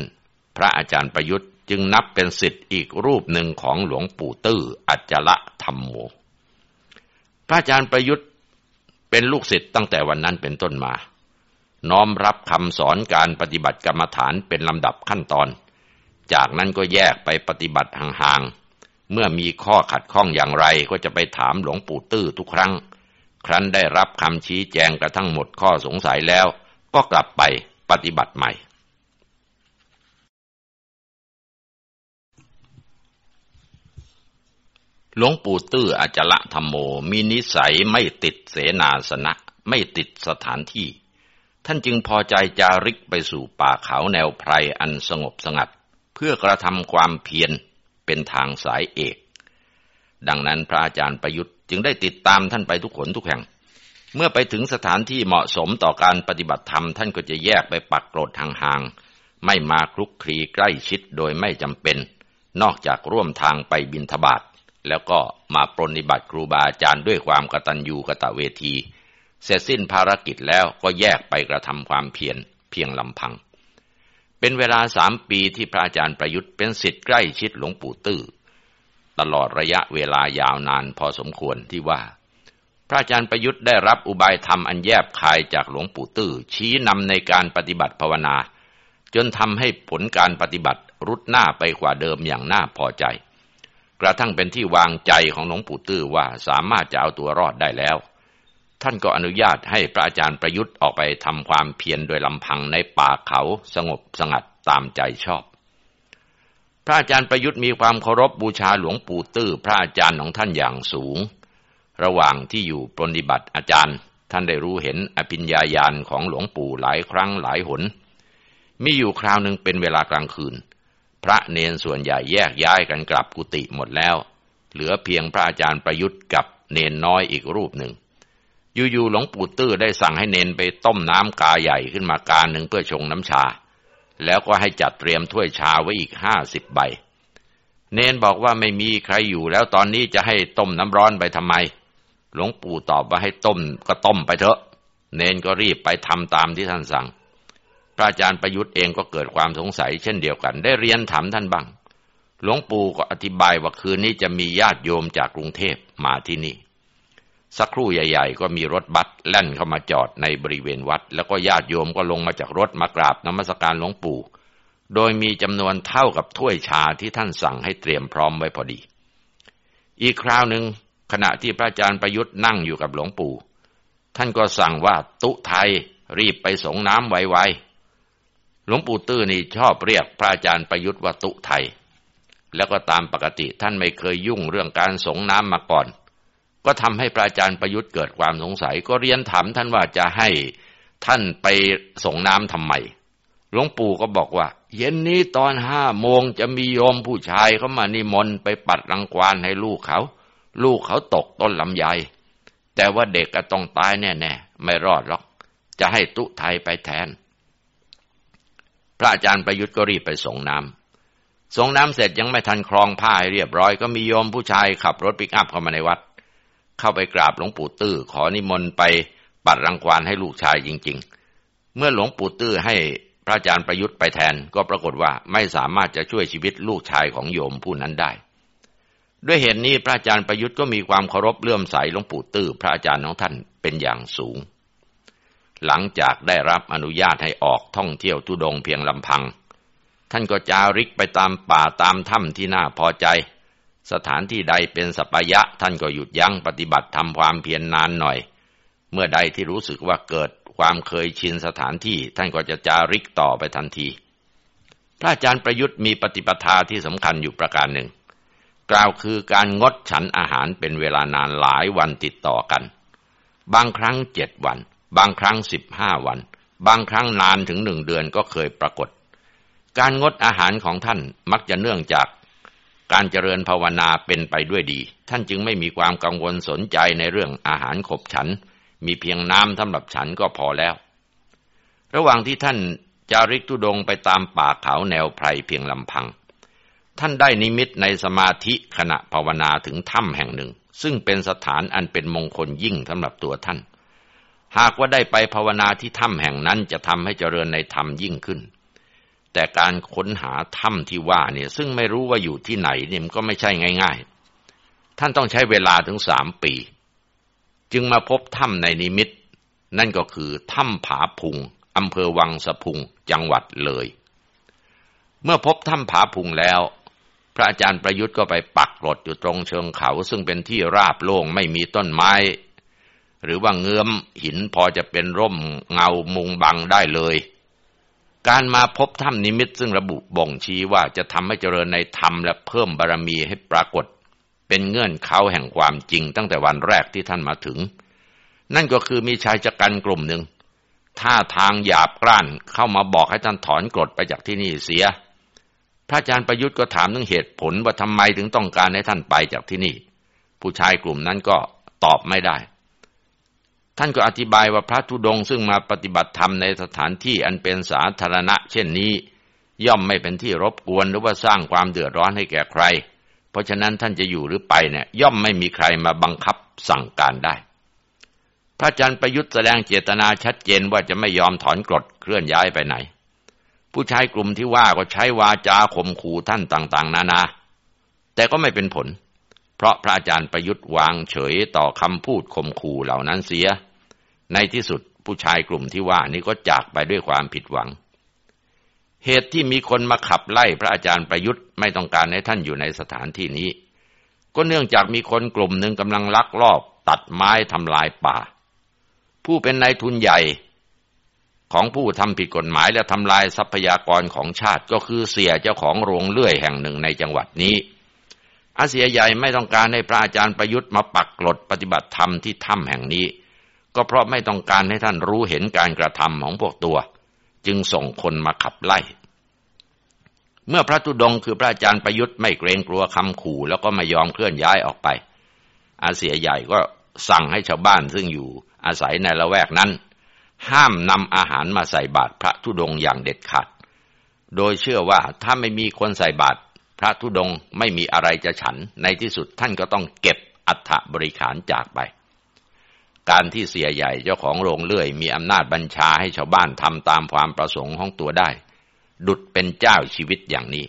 พระอาจารย์ประยุทธ์ จึงนับเป็นสิทธิ์อีกรูปหนึ่งของหลวงปู่ตื้ออัจฉระธรรมโม พระอาจารย์ประยุทธ์เป็นลูกศิษย์ตั้งแต่วันนั้นเป็นต้นมา น้อมรับคำสอนการปฏิบัติกรรมฐานเป็นลำดับขั้นตอน จากนั้นก็แยกไปปฏิบัติห่างๆ เมื่อมีข้อขัดข้องอย่างไรก็จะไปถามหลวงปู่ตื้อทุกครั้ง ครั้นได้รับคำชี้แจงกระทั่งหมดข้อสงสัยแล้ว ก็กลับไปปฏิบัติใหม่ หลวงปู่ตื้ออาจละธรรมโมมีนิสัยไม่ติดเสนาสนะ ไม่ติดสถานที่ ท่านจึงพอใจจาริกไปสู่ป่าเขาแนวไพรอันสงบสงัด เพื่อกระทำความเพียรเป็นทางสายเอก ดังนั้นพระอาจารย์ประยุทธ์จึงได้ติดตามท่านไปทุกขนทุกแห่ง เมื่อไปถึงสถานที่เหมาะสมต่อการปฏิบัติธรรม ท่านก็จะแยกไปปักกรดห่างๆไม่มาคลุกคลีใกล้ชิดโดยไม่จำเป็น นอกจากร่วมทางไปบินทบาท แล้วก็มาปรนิบัติครูบาอาจารย์ด้วยความกตัญญูกะตเวที เสร็จสิ้นภารกิจแล้วก็แยกไปกระทำความเพียรเพียงลำพัง เป็นเวลาสามปีที่พระอาจารย์ประยุทธ์เป็นสิทธิ์ใกล้ชิดหลวงปู่ตื้อตลอดระยะเวลายาวนานพอสมควรที่ว่า พระอาจารย์ประยุทธ์ได้รับอุบายธรรมอันแยบคายจากหลวงปู่ตื้อชี้นำในการปฏิบัติภาวนา จนทำให้ผลการปฏิบัติรุดหน้าไปกว่าเดิมอย่างน่าพอใจ กระทั่งเป็นที่วางใจของหลวงปู่ตื้อว่าสามารถจะเอาตัวรอดได้แล้ว ท่านก็อนุญาตให้พระอาจารย์ประยุทธ์ออกไปทำความเพียรโดยลำพังในป่าเขาสงบสงัดตามใจชอบ พระอาจารย์ประยุทธ์มีความเคารพบบูชาหลวงปู่ตื้อพระอาจารย์ของท่านอย่างสูง ระหว่างที่อยู่ปฏิบัติอาจารย์ ท่านได้รู้เห็นอภิญญาญาณของหลวงปู่หลายครั้งหลายหน มีอยู่คราวหนึ่งเป็นเวลากลางคืน พระเนนส่วนใหญ่แยกย้ายกันกลับกุฏิหมดแล้ว เหลือเพียงพระอาจารย์ประยุทธ์กับเนนน้อยอีกรูปหนึ่งอยู่ๆหลวงปู่ตื้อได้สั่งให้เนนไปต้มน้ำกาใหญ่ขึ้นมากาหนึ่งเพื่อชงน้ำชา แล้วก็ให้จัดเตรียมถ้วยชาไว้อีกห้าสิบใบ เนนบอกว่าไม่มีใครอยู่แล้วตอนนี้จะให้ต้มน้ำร้อนไปทำไม หลวงปู่ตอบว่าให้ต้มก็ต้มไปเถอะ เนนก็รีบไปทำตามที่ท่านสั่ง ระอาจารย์ประยุทธ์เองก็เกิดความสงสัยเช่นเดียวกัน ได้เรียนถามท่านบ้าง หลวงปู่ก็อธิบายว่าคืนนี้จะมีญาติโยมจากกรุงเทพมาที่นี่ สักครู่ใหญ่ ๆ ก็มีรถบัสแล่นเข้ามาจอดในบริเวณวัด แล้วก็ญาติโยมก็ลงมาจากรถมากราบนมัสการหลวงปู่ โดยมีจำนวนเท่ากับถ้วยชาที่ท่านสั่งให้เตรียมพร้อมไว้พอดี อีกคราวหนึ่งขณะที่พระอาจารย์ประยุทธ์นั่งอยู่กับหลวงปู่ ท่านก็สั่งว่าตุไทยรีบไปสงน้ำไวๆ หลวงปู่ตื้อนี่ชอบเรียกพระอาจารย์ประยุทธ์ว่าตุไทย แล้วก็ตามปกติท่านไม่เคยยุ่งเรื่องการสงน้ำมาก่อน ก็ทำให้พระอาจารย์ประยุทธ์เกิดความสงสัย ก็เรียนถามท่านว่าจะให้ท่านไปสงน้ำทำไม หลวงปู่ก็บอกว่า เย็นนี้ตอนห้าโมงจะมีโยมผู้ชายเขามานิมนต์ไปปัดรังควานให้ลูกเขา ลูกเขาตกต้นลำไย แต่ว่าเด็กก็ต้องตายแน่ๆ ไม่รอดหรอก จะให้ตุไทยไปแทน พระอาจารย์ประยุทธ์ก็รีบไปส่งน้ำส่งน้ำเสร็จยังไม่ทันคลองผ้าให้เรียบร้อยก็มีโยมผู้ชายขับรถปิกอัพเข้ามาในวัด เข้าไปกราบหลวงปู่ตื้อขอนิมนต์ไปปัดรังควานให้ลูกชายจริง ๆ เมื่อหลวงปู่ตื้อให้พระอาจารย์ประยุทธ์ไปแทนก็ปรากฏว่าไม่สามารถจะช่วยชีวิตลูกชายของโยมผู้นั้นได้ ด้วยเหตุนนี้พระอาจารย์ประยุทธ์ก็มีความเคารพเลื่อมใสหลวงปู่ตื้อพระอาจารย์ของท่านเป็นอย่างสูง หลังจากได้รับอนุญาตให้ออกท่องเที่ยวทุดงเพียงลำพัง ท่านก็จาริกไปตามป่าตามถ้ำที่น่าพอใจ สถานที่ใดเป็นสปายะท่านก็หยุดยั้งปฏิบัติทำความเพียรนนานหน่อย เมื่อใดที่รู้สึกว่าเกิดความเคยชินสถานที่ ท่านก็จะจาริกต่อไปทันที พระอาจารย์ประยุทธ์มีปฏิปทาที่สำคัญอยู่ประการหนึ่ง กล่าวคือการงดฉันอาหารเป็นเวลานานหลายวันติดต่อกัน บางครั้งเจ็ดวัน บางครั้งสิบห้าวัน บางครั้งนานถึงหนึ่งเดือนก็เคยปรากฏ การงดอาหารของท่านมักจะเนื่องจากการเจริญภาวนาเป็นไปด้วยดี ท่านจึงไม่มีความกังวลสนใจในเรื่องอาหารขบฉัน มีเพียงน้ำสำหรับฉันก็พอแล้ว ระหว่างที่ท่านจาริกตุดงไปตามป่าเขาแนวไพรเพียงลำพัง ท่านได้นิมิตในสมาธิขณะภาวนาถึงถ้ำแห่งหนึ่ง ซึ่งเป็นสถานอันเป็นมงคลยิ่งสำหรับตัวท่าน หากว่าได้ไปภาวนาที่ถ้ำแห่งนั้นจะทำให้เจริญในธรรมยิ่งขึ้น แต่การค้นหาถ้ำที่ว่าเนี่ยซึ่งไม่รู้ว่าอยู่ที่ไหนเนี่ยมันก็ไม่ใช่ง่าย ๆ ท่านต้องใช้เวลาถึงสามปี จึงมาพบถ้ำในนิมิต นั่นก็คือถ้ำผาพุงอำเภอวังสะพุงจังหวัดเลย เมื่อพบถ้ำผาพุงแล้ว พระอาจารย์ประยุทธ์ก็ไปปักกรดอยู่ตรงเชิงเขา ซึ่งเป็นที่ราบโล่งไม่มีต้นไม้ หรือว่าเงื้อมหินพอจะเป็นร่มเงามุงบังได้เลย การมาพบถ้ำนิมิตซึ่งระบุบ่งชี้ว่าจะทำให้เจริญในธรรมและเพิ่มบารมีให้ปรากฏ เป็นเงื่อนเขาแห่งความจริงตั้งแต่วันแรกที่ท่านมาถึง นั่นก็คือมีชายจักรันกลุ่มหนึ่งท่าทางหยาบกร้านเข้ามาบอกให้ท่านถอนกรดไปจากที่นี่เสีย พระอาจารย์ประยุทธ์ก็ถามถึงเหตุผลว่าทำไมถึงต้องการให้ท่านไปจากที่นี่ ผู้ชายกลุ่มนั้นก็ตอบไม่ได้ ท่านก็อธิบายว่าพระธุดงซึ่งมาปฏิบัติธรรมในสถานที่อันเป็นสาธารณะ เช่นนี้ ย่อมไม่เป็นที่รบกวนหรือว่าสร้างความเดือดร้อนให้แก่ใคร เพราะฉะนั้นท่านจะอยู่หรือไปเนี่ยย่อมไม่มีใครมาบังคับสั่งการได้ พระอาจารย์ประยุทธ์แสดงเจตนาชัดเจนว่าจะไม่ยอมถอนกรดเคลื่อนย้ายไปไหน ผู้ชายกลุ่มที่ว่าก็ใช้วาจาข่มขู่ท่านต่าง ๆ นานา แต่ก็ไม่เป็นผล เพราะพระอาจารย์ประยุทธ์วางเฉยต่อคำพูดข่มขู่เหล่านั้นเสีย ในที่สุดผู้ชายกลุ่มที่ว่านี้ก็จากไปด้วยความผิดหวัง เหตุที่มีคนมาขับไล่พระอาจารย์ประยุทธ์ไม่ต้องการให้ท่านอยู่ในสถานที่นี้ ก็เนื่องจากมีคนกลุ่มหนึ่งกำลังลักลอบ ตัดไม้ทำลายป่า ผู้เป็นนายทุนใหญ่ของผู้ทำผิดกฎหมายและทำลายทรัพยากรของชาติก็คือเสียเจ้าของโรงเลื่อยแห่งหนึ่งในจังหวัดนี้ อาเสียใหญ่ไม่ต้องการให้พระอาจารย์ประยุทธ์มาปักกลดปฏิบัติธรรมที่ถ้ำแห่งนี้ ก็เพราะไม่ต้องการให้ท่านรู้เห็นการกระทำของพวกตัว จึงส่งคนมาขับไล่ เมื่อพระตุดงคือพระอาจารย์ประยุทธ์ไม่เกรงกลัวคำขู่ แล้วก็ไม่ยอมเคลื่อนย้ายออกไป อาเสียใหญ่ก็สั่งให้ชาวบ้านซึ่งอยู่อาศัยในละแวกนั้น ห้ามนำอาหารมาใส่บาตรพระธุดงอย่างเด็ดขาด โดยเชื่อว่าถ้าไม่มีคนใส่บาตรพระธุดงไม่มีอะไรจะฉันในที่สุดท่านก็ต้องเก็บอัฐบริขารจากไป การที่เสียใหญ่เจ้าของโรงเลื่อย มีอำนาจบัญชาให้ชาวบ้านทำตามความประสงค์ของตัวได้ ดุดเป็นเจ้าชีวิตอย่างนี้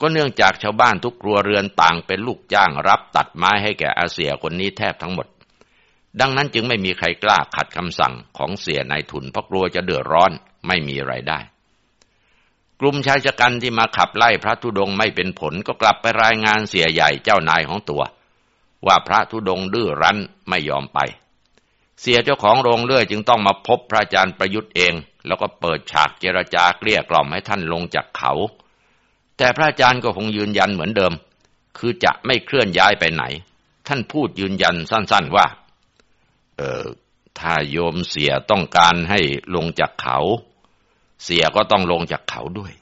ก็เนื่องจากชาวบ้านทุกครัวเรือนต่างเป็นลูกจ้างรับตัดไม้ให้แก่อาเสียคนนี้แทบทั้งหมด ดังนั้นจึงไม่มีใครกล้าขัดคำสั่งของเสียนายทุนเพราะกลัวจะเดือดร้อนไม่มีไรายได้ กลุ่มชายชะกันที่มาขับไล่พระธุดงไม่เป็นผลก็กลับไปรายงานเสียใหญ่เจ้านายของตัว ว่าพระธุดงดื้อรั้นไม่ยอมไป เสียเจ้าของโรงเลื่อยจึงต้องมาพบพระอาจารย์ประยุทธ์เอง แล้วก็เปิดฉากเจรจาเกลี้ยกล่อมให้ท่านลงจากเขา แต่พระอาจารย์ก็คงยืนยันเหมือนเดิม คือจะไม่เคลื่อนย้ายไปไหน ท่านพูดยืนยันสั้น ๆว่า เออถ้าโยมเสียต้องการให้ลงจากเขา เสียก็ต้องลงจากเขาด้วย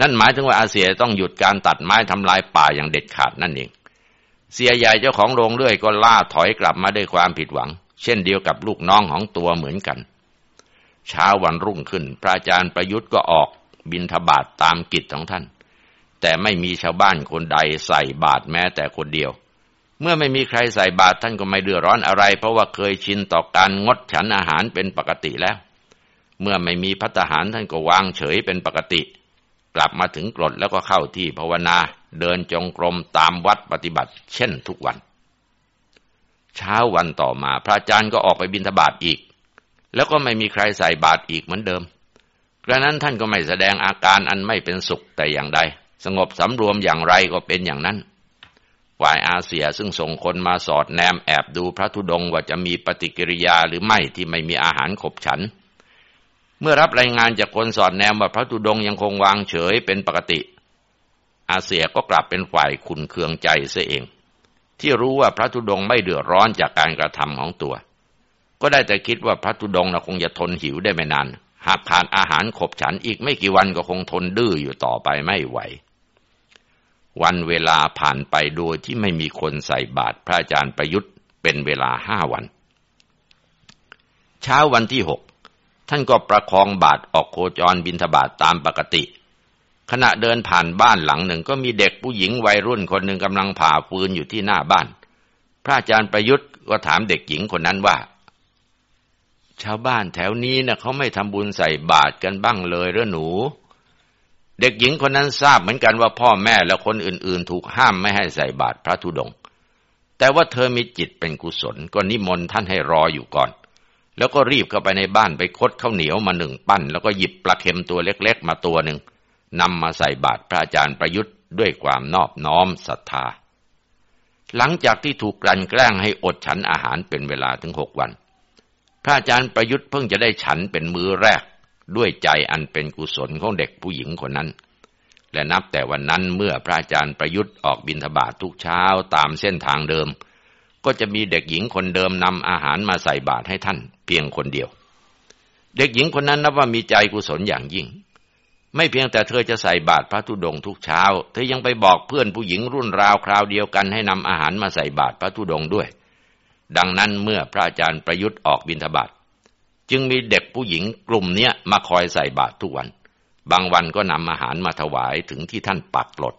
นั่นหมายถึงว่าอาเสียต้องหยุดการตัดไม้ทำลายป่าอย่างเด็ดขาดนั่นเอง เสียใหญ่เจ้าของโรงเลื่อยก็ล่าถอยกลับมาด้วยความผิดหวัง เช่นเดียวกับลูกน้องของตัวเหมือนกัน เช้าวันรุ่งขึ้น พระอาจารย์ประยุทธ์ก็ออกบินทบาทตามกิจของท่าน แต่ไม่มีชาวบ้านคนใดใส่บาตรแม้แต่คนเดียว เมื่อไม่มีใครใส่บาตรท่านก็ไม่เดือดร้อนอะไร เพราะว่าเคยชินต่อการงดฉันอาหารเป็นปกติแล้ว เมื่อไม่มีพัตหารท่านก็วางเฉยเป็นปกติ กลับมาถึงกรดแล้วก็เข้าที่ภาวนา เดินจงกรมตามวัดปฏิบัติ เช่นทุกวัน เช้าวันต่อมา พระอาจารย์ก็ออกไปบิณฑบาตอีก แล้วก็ไม่มีใครใส่บาตรอีกเหมือนเดิมกระนั้นท่านก็ไม่แสดงอาการอันไม่เป็นสุขแต่อย่างใด สงบสำรวมอย่างไรก็เป็นอย่างนั้นฝ่ายอาเซียซึ่งส่งคนมาสอดแนมแอบดูพระธุดงว่าจะมีปฏิกิริยาหรือไม่ที่ไม่มีอาหารขบฉัน เมื่อรับรายงานจากคนสอดแนมว่าพระธุดงยังคงวางเฉยเป็นปกติ อาเซียก็กลับเป็นฝ่ายขุนเคืองใจเสียเอง ที่รู้ว่าพระธุดงไม่เดือดร้อนจากการกระทำของตัว ก็ได้แต่คิดว่าพระธุดงนะคงจะทนหิวได้ไม่นาน หากขาดอาหารขบฉันอีกไม่กี่วันก็คงทนดื้ออยู่ต่อไปไม่ไหว วันเวลาผ่านไปโดยที่ไม่มีคนใส่บาตรพระอาจารย์ประยุทธ์เป็นเวลาห้าวัน เช้าวันที่หกท่านก็ประคองบาตรออกโคจรบินทบาทตามปกติ ขณะเดินผ่านบ้านหลังหนึ่งก็มีเด็กผู้หญิงวัยรุ่นคนหนึ่งกำลังผ่าฟืนอยู่ที่หน้าบ้าน พระอาจารย์ประยุทธ์ก็ถามเด็กหญิงคนนั้นว่า ชาวบ้านแถวนี้นะ่ะเขาไม่ทำบุญใส่บาตรกันบ้างเลยหรือหนู เด็กหญิงคนนั้นทราบเหมือนกันว่าพ่อแม่และคนอื่น ๆ ถูกห้ามไม่ให้ใส่บาตรพระธุดงค์แต่ว่าเธอมีจิตเป็นกุศลก็นิมนต์ท่านให้รออยู่ก่อน แล้วก็รีบเข้าไปในบ้านไปคดข้าวเหนียวมาหนึ่งปั้น แล้วก็หยิบปลาเค็มตัวเล็ก ๆ มาตัวหนึ่ง นำมาใส่บาตรพระอาจารย์ประยุทธ์ด้วยความนอบน้อมศรัทธา หลังจากที่ถูกกลั่นแกล้งให้อดฉันอาหารเป็นเวลาถึงหกวัน พระอาจารย์ประยุทธ์เพิ่งจะได้ฉันเป็นมือแรกด้วยใจอันเป็นกุศลของเด็กผู้หญิงคนนั้น และนับแต่วันนั้นเมื่อพระอาจารย์ประยุทธ์ออกบินทบาททุกเช้าตามเส้นทางเดิม ก็จะมีเด็กหญิงคนเดิมนำอาหารมาใส่บาตรให้ท่าน เพียงคนเดียว เด็กหญิงคนนั้นนับว่ามีใจกุศลอย่างยิ่ง ไม่เพียงแต่เธอจะใส่บาตรพระธุดงทุกเช้า เธอยังไปบอกเพื่อนผู้หญิงรุ่นราวคราวเดียวกันให้นำอาหารมาใส่บาตรพระธุดงด้วย ดังนั้นเมื่อพระอาจารย์ประยุทธ์ออกบินทบาทจึงมีเด็กผู้หญิงกลุ่มเนี้ยมาคอยใส่บาตรทุกวัน บางวันก็นำอาหารมาถวายถึงที่ท่านปักหลด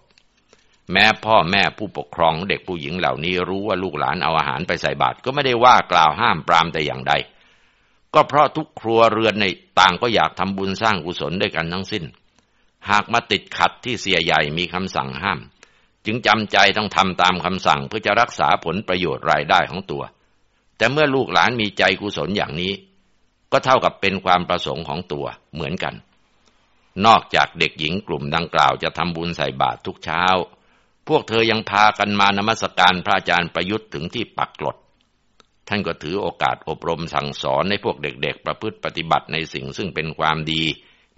แม้พ่อแม่ผู้ปกครองเด็กผู้หญิงเหล่านี้รู้ว่าลูกหลานเอาอาหารไปใส่บาตรก็ไม่ได้ว่ากล่าวห้ามปรามแต่อย่างใด ก็เพราะทุกครัวเรือนในต่างก็อยากทำบุญสร้างกุศลด้วยกันทั้งสิ้น หากมาติดขัดที่เสียใหญ่มีคำสั่งห้าม จึงจำใจต้องทำตามคำสั่งเพื่อจะรักษาผลประโยชน์รายได้ของตัว แต่เมื่อลูกหลานมีใจกุศลอย่างนี้ ก็เท่ากับเป็นความประสงค์ของตัวเหมือนกัน นอกจากเด็กหญิงกลุ่มดังกล่าวจะทำบุญใส่บาตรทุกเช้า พวกเธอยังพากันมานมัสการพระอาจารย์ประยุทธ์ถึงที่ปักกลดท่านก็ถือโอกาสอบรมสั่งสอนให้พวกเด็กๆ ประพฤติปฏิบัติในสิ่งซึ่งเป็นความดี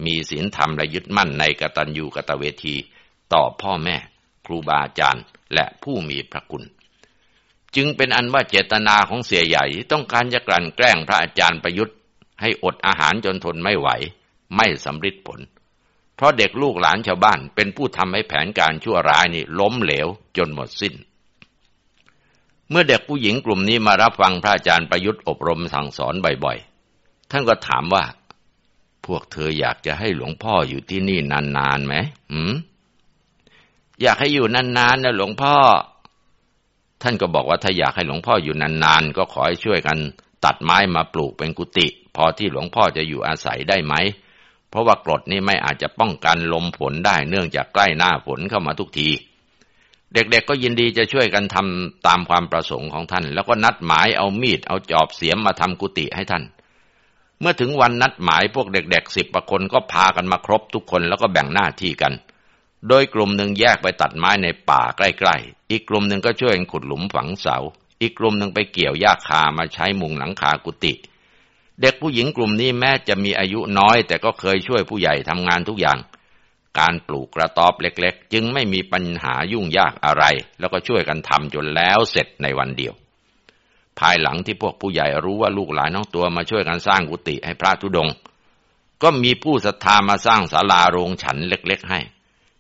มีศีลธรรมและยึดมั่นในกตัญญูกตเวที ต่อพ่อแม่ ครูบาอาจารย์ และผู้มีพระคุณ จึงเป็นอันว่าเจตนาของเสียใหญ่ต้องการจะกลั่นแกล้งพระอาจารย์ประยุทธ์ ให้อดอาหารจนทนไม่ไหว ไม่สำฤทธิ์ผล เพราะเด็กลูกหลานชาวบ้าน เป็นผู้ทำให้แผนการชั่วร้ายนี่ล้มเหลวจนหมดสิ้นเมื่อเด็กผู้หญิงกลุ่มนี้มารับฟังพระอาจารย์ประยุทธ์อบรมสั่งสอนบ่อยๆ ท่านก็ถามว่า พวกเธออยากจะให้หลวงพ่ออยู่ที่นี่นานๆไหมหืมอยากให้อยู่นานๆนะหลวงพ่อ ท่านก็บอกว่าถ้าอยากให้หลวงพ่ออยู่นานๆก็ขอให้ช่วยกัน ตัดไม้มาปลูกเป็นกุฏิพอที่หลวงพ่อจะอยู่อาศัยได้ไหม เพราะว่ากรดนี่ไม่อาจจะป้องกันลมฝนได้เนื่องจากใกล้หน้าฝนเข้ามาทุกที เด็กๆกก็ยินดีจะช่วยกันทำตามความประสงค์ของท่าน แล้วก็นัดหมายเอามีดเอาจอบเสียมมาทำกุฏิให้ท่าน เมื่อถึงวันนัดหมายพวกเด็กๆสิบประคนก็พากันมาครบทุกคนแล้วก็แบ่งหน้าที่กัน โดยกลุ่มหนึ่งแยกไปตัดไม้ในป่าใกล้ๆ อีกกลุ่มหนึ่งก็ช่วยขุดหลุมฝังเสา อีกกลุ่มหนึ่งไปเกี่ยวหญ้าคามาใช้มุงหลังคากุฏิเด็กผู้หญิงกลุ่มนี้แม้จะมีอายุน้อย แต่ก็เคยช่วยผู้ใหญ่ทำงานทุกอย่าง การปลูกกระต๊อบเล็ก ๆ จึงไม่มีปัญหายุ่งยากอะไร แล้วก็ช่วยกันทำจนแล้วเสร็จในวันเดียว ภายหลังที่พวกผู้ใหญ่รู้ว่าลูกหลานน้องตัวมาช่วยกันสร้างกุฏิให้พระธุดง ก็มีผู้ศรัทธามาสร้างศาลาโรงฉันเล็กๆให้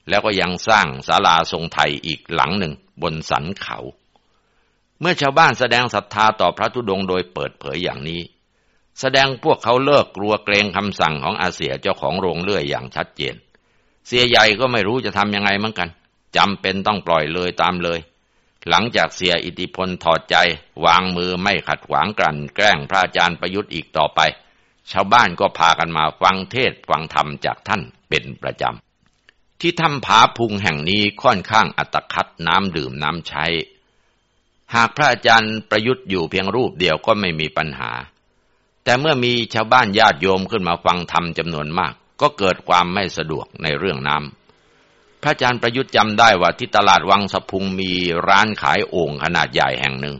แล้วก็ยังสร้างศาลาทรงไทยอีกหลังหนึ่งบนสันเขา เมื่อชาวบ้านแสดงศรัทธาต่อพระธุดงโดยเปิดเผยอย่างนี้ แสดงพวกเขาเลิกกลัวเกรงคำสั่งของอาเสียเจ้าของโรงเลื่อยอย่างชัดเจน เสียใหญ่ก็ไม่รู้จะทำยังไงเหมือนกันจำเป็นต้องปล่อยเลยตามเลย หลังจากเสียอิทธิพลถอดใจ วางมือไม่ขัดขวางกันแกล้งพระอาจารย์ประยุทธ์อีกต่อไป ชาวบ้านก็พากันมาฟังเทศฟังธรรมจากท่านเป็นประจำ ที่ถ้ำผาพุงแห่งนี้ค่อนข้างอัตคัดน้ำดื่มน้ำใช้ หากพระอาจารย์ประยุทธ์อยู่เพียงรูปเดียวก็ไม่มีปัญหา แต่เมื่อมีชาวบ้านญาติโยมขึ้นมาฟังธรรมจำนวนมาก ก็เกิดความไม่สะดวกในเรื่องน้ำ พระอาจารย์ประยุทธ์จำได้ว่าที่ตลาดวังสะพุงมีร้านขายโอ่งขนาดใหญ่แห่งหนึ่ง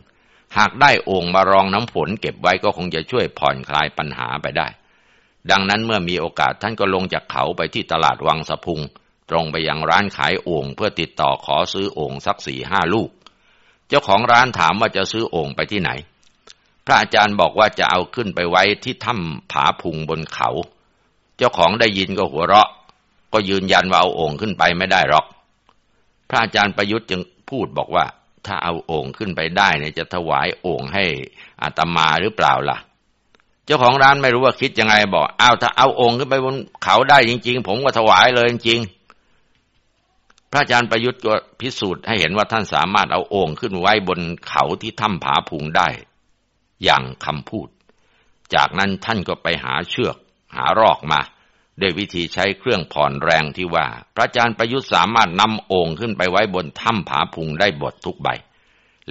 หากได้โอ่งมารองน้ำฝนเก็บไว้ก็คงจะช่วยผ่อนคลายปัญหาไปได้ ดังนั้นเมื่อมีโอกาสท่านก็ลงจากเขาไปที่ตลาดวังสะพุง ตรงไปยังร้านขายโอ่งเพื่อติดต่อขอซื้อโอ่งสักสี่ห้าลูก เจ้าของร้านถามว่าจะซื้อโอ่งไปที่ไหน พระอาจารย์บอกว่าจะเอาขึ้นไปไว้ที่ถ้ำผาพุงบนเขา เจ้าของได้ยินก็หัวเราะ ก็ยืนยันว่าเอาโอ่งขึ้นไปไม่ได้หรอก พระอาจารย์ประยุทธ์จึงพูดบอกว่า ถ้าเอาโอ่งขึ้นไปได้เนี่ยจะถวายโอ่งให้อาตมาหรือเปล่าล่ะ เจ้าของร้านไม่รู้ว่าคิดยังไงบอกอ้าวถ้าเอาโอ่งขึ้นไปบนเขาได้จริง ๆ ผมก็ถวายเลยจริงพระอาจารย์ประยุทธ์ก็พิสูจน์ให้เห็นว่าท่านสามารถเอาโอ่งขึ้นไว้บนเขาที่ถ้ำผาพุงได้ อย่างคำพูด จากนั้นท่านก็ไปหาเชือก หารอกมา ด้วยวิธีใช้เครื่องผ่อนแรงที่ว่า พระอาจารย์ประยุทธ์สามารถนำโอ่งขึ้นไปไว้บนถ้ำผาพุงได้บททุกใบ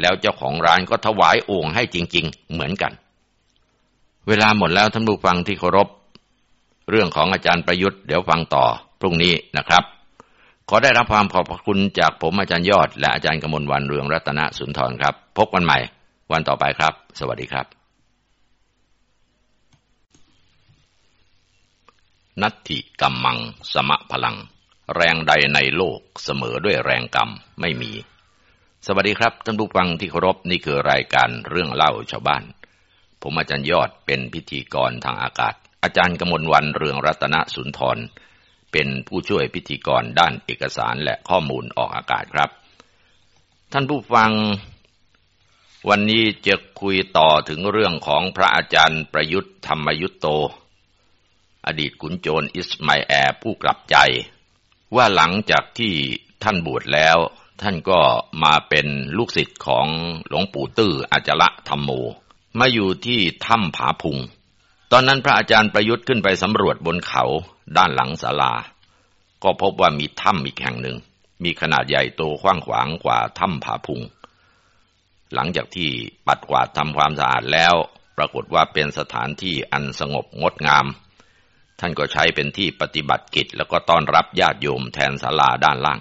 แล้วเจ้าของร้านก็ถวายโอ่งให้จริง ๆ เหมือนกัน เวลาหมดแล้วท่านผู้ฟังที่เคารพ เรื่องของอาจารย์ประยุทธ์เดี๋ยวฟังต่อพรุ่งนี้นะครับ ขอได้รับความขอบคุณจากผมอาจารย์ยอด และอาจารย์กมลวันเรืองรัตนสุนทรครับ พบกันใหม่ วันต่อไปครับ สวัสดีครับ นัตถิกรรมัง สมะพลัง แรงใดในโลกเสมอด้วยแรงกรรมไม่มี สวัสดีครับท่านผู้ฟังที่เคารพนี่คือรายการเรื่องเล่าชาวบ้าน ผมอาจารย์ยอดเป็นพิธีกรทางอากาศ อาจารย์กมลวันเรืองรัตนสุนทร เป็นผู้ช่วยพิธีกรด้านเอกสารและข้อมูลออกอากาศครับ ท่านผู้ฟัง วันนี้จะคุยต่อถึงเรื่องของพระอาจารย์ประยุทธ์ธรรมยุตโต อดีตขุนโจรอิสมาแอร์ผู้กลับใจ ว่าหลังจากที่ท่านบวชแล้ว ท่านก็มาเป็นลูกศิษย์ของหลวงปู่ตื้ออาจละธรรมโม มาอยู่ที่ถ้ำผาพุง ตอนนั้นพระอาจารย์ประยุทธ์ขึ้นไปสำรวจบนเขาด้านหลังศาลา ก็พบว่ามีถ้ำอีกแห่งหนึ่ง มีขนาดใหญ่โตกว้างขวางกว่าถ้ำผาพุง หลังจากที่ปัดกวาดทำความสะอาดแล้ว ปรากฏว่าเป็นสถานที่อันสงบงดงาม ท่านก็ใช้เป็นที่ปฏิบัติกิจ แล้วก็ต้อนรับญาติโยมแทนศาลาด้านล่าง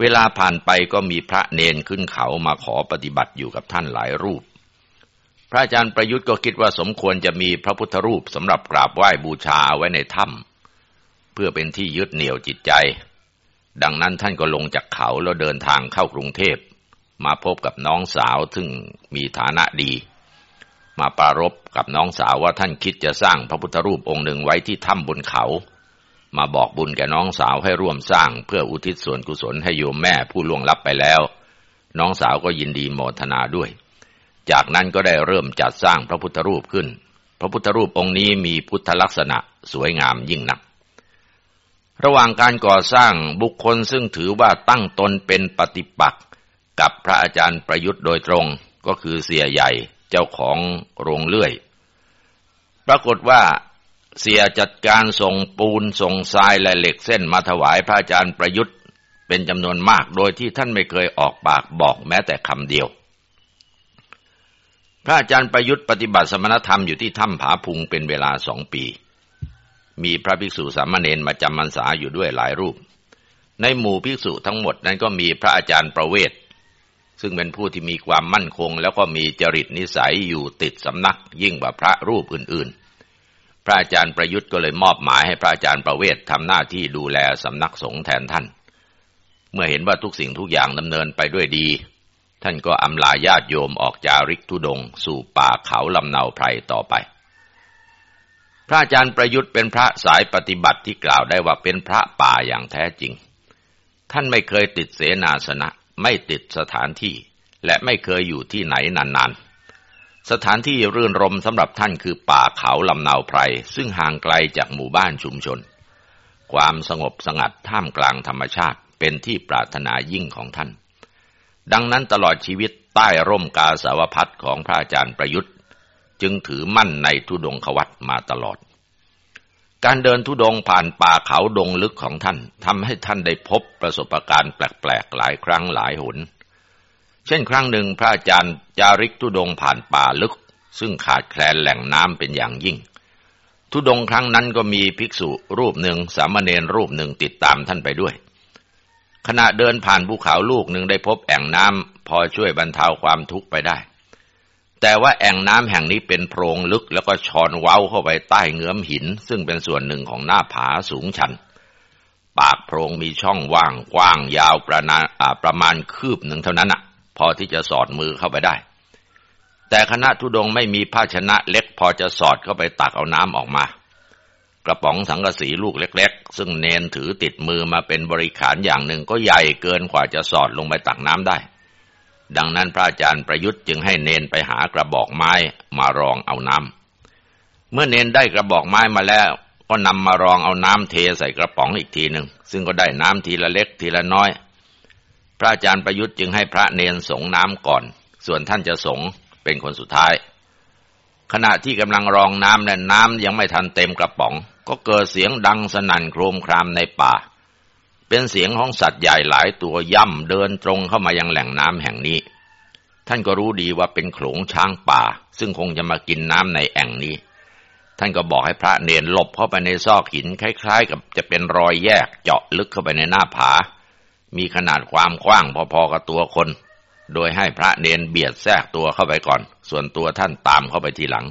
เวลาผ่านไปก็มีพระเนนขึ้นเขามาขอปฏิบัติอยู่กับท่านหลายรูป พระอาจารย์ประยุทธ์ก็คิดว่าสมควรจะมีพระพุทธรูปสำหรับกราบไหว้บูชาไว้ในถ้ำเพื่อเป็นที่ยึดเหนี่ยวจิตใจ ดังนั้นท่านก็ลงจากเขาแล้วเดินทางเข้ากรุงเทพมาพบกับน้องสาวซึ่งมีฐานะดี มาปรารบกับน้องสาวว่าท่านคิดจะสร้างพระพุทธรูปองค์หนึ่งไว้ที่ถ้ำบนเขา มาบอกบุญแก่น้องสาวให้ร่วมสร้างเพื่ออุทิศส่วนกุศลให้โยมแม่ผู้ล่วงลับไปแล้ว น้องสาวก็ยินดีโมทนาด้วย จากนั้นก็ได้เริ่มจัดสร้างพระพุทธรูปขึ้น พระพุทธรูปองค์นี้มีพุทธลักษณะสวยงามยิ่งนักระหว่างการก่อสร้างบุคคลซึ่งถือว่าตั้งตนเป็นปฏิปักษ์กับพระอาจารย์ประยุทธ์โดยตรงก็คือเสียใหญ่ เจ้าของโรงเลื่อย ปรากฏว่าเสียจัดการส่งปูนส่งทรายและเหล็กเส้นมาถวายพระอาจารย์ประยุทธ์เป็นจำนวนมากโดยที่ท่านไม่เคยออกปากบอกแม้แต่คำเดียว พระอาจารย์ประยุทธ์ปฏิบัติสมณธรรมอยู่ที่ถ้ำผาพุงเป็นเวลาสองปี มีพระภิกษุสามเณรมาจำพรรษาอยู่ด้วยหลายรูป ในหมู่ภิกษุทั้งหมดนั้นก็มีพระอาจารย์ประเวศ ซึ่งเป็นผู้ที่มีความมั่นคง แล้วก็มีจริตนิสัยอยู่ติดสำนัก ยิ่งกว่าพระรูปอื่น ๆ พระอาจารย์ประยุทธ์ก็เลยมอบหมายให้พระอาจารย์ประเวศทำหน้าที่ดูแลสำนักสงฆ์แทนท่าน เมื่อเห็นว่าทุกสิ่งทุกอย่างดำเนินไปด้วยดี ท่านก็อำลาญาติโยมออกจาริกทุดง สู่ป่าเขาลำเนาไพรต่อไปพระอาจารย์ประยุทธ์เป็นพระสายปฏิบัติที่กล่าวได้ว่าเป็นพระป่าอย่างแท้จริง ท่านไม่เคยติดเสนาสนะ ไม่ติดสถานที่ และไม่เคยอยู่ที่ไหนนานๆ สถานที่รื่นรมสำหรับท่านคือป่าเขาลำนาวไพร ซึ่งห่างไกลจากหมู่บ้านชุมชน ความสงบสงัดท่ามกลางธรรมชาติเป็นที่ปรารถนายิ่งของท่าน ดังนั้นตลอดชีวิตใต้ร่มกาสาวพัดของพระอาจารย์ประยุทธ์ จึงถือมั่นในทุดงควัตมาตลอด การเดินทุดงผ่านป่าเขาดงลึกของท่านทำให้ท่านได้พบประสบการณ์แปลกๆหลายครั้งหลายหน เช่นครั้งหนึ่งพระอาจารย์จาริกทุดงผ่านป่าลึก ซึ่งขาดแคลนแหล่งน้ำเป็นอย่างยิ่ง ทุดงครั้งนั้นก็มีภิกษุรูปหนึ่งสามเณรรูปหนึ่งติดตามท่านไปด้วย ขณะเดินผ่านภูเขาลูกหนึ่งได้พบแอ่งน้ำพอช่วยบรรเทาความทุกข์ไปได้ แต่ว่าแอ่งน้ำแห่งนี้เป็นโพรงลึกแล้วก็ชอนเว้าเข้าไปใต้เงื้อมหิน ซึ่งเป็นส่วนหนึ่งของหน้าผาสูงชัน ปากโพรงมีช่องว่างกว้างยาวประมาณประมาณคืบหนึ่งเท่านั้นอะพอที่จะสอดมือเข้าไปได้ แต่คณะทุดงไม่มีภาชนะเล็ก พอจะสอดเข้าไปตักเอาน้ำออกมา กระป๋องสังกะสีลูกเล็ก ๆ ซึ่งเนนถือติดมือมาเป็นบริขารอย่างหนึ่งก็ใหญ่เกินกว่าจะสอดลงไปตักน้ำได้ ดังนั้นพระอาจารย์ประยุทธ์จึงให้เนนไปหากระบอกไม้มารองเอาน้ำเมื่อเนนได้กระบอกไม้มาแล้ว ก็นำมารองเอาน้ำเทใส่กระป๋องอีกทีหนึ่งซึ่งก็ได้น้ำทีละเล็กทีละน้อย พระอาจารย์ประยุทธ์จึงให้พระเนนสงน้ำก่อน ส่วนท่านจะสงเป็นคนสุดท้าย ขณะที่กำลังรองน้ำเนี่ยน้ำยังไม่ทันเต็มกระป๋อง ก็เกิดเสียงดังสนั่นโครมครามในป่า เป็นเสียงของสัตว์ใหญ่หลายตัวย่ำเดินตรงเข้ามายังแหล่งน้ำแห่งนี้ ท่านก็รู้ดีว่าเป็นโขลงช้างป่า ซึ่งคงจะมากินน้ำในแอ่งนี้ ท่านก็บอกให้พระเนรหลบเข้าไปในซอกหินคล้าย ๆ กับจะเป็นรอยแยกเจาะลึกเข้าไปในหน้าผา มีขนาดความกว้างพอๆกับตัวคน โดยให้พระเนนเบียดแทรกตัวเข้าไปก่อน ส่วนตัวท่านตามเข้าไปทีหลัง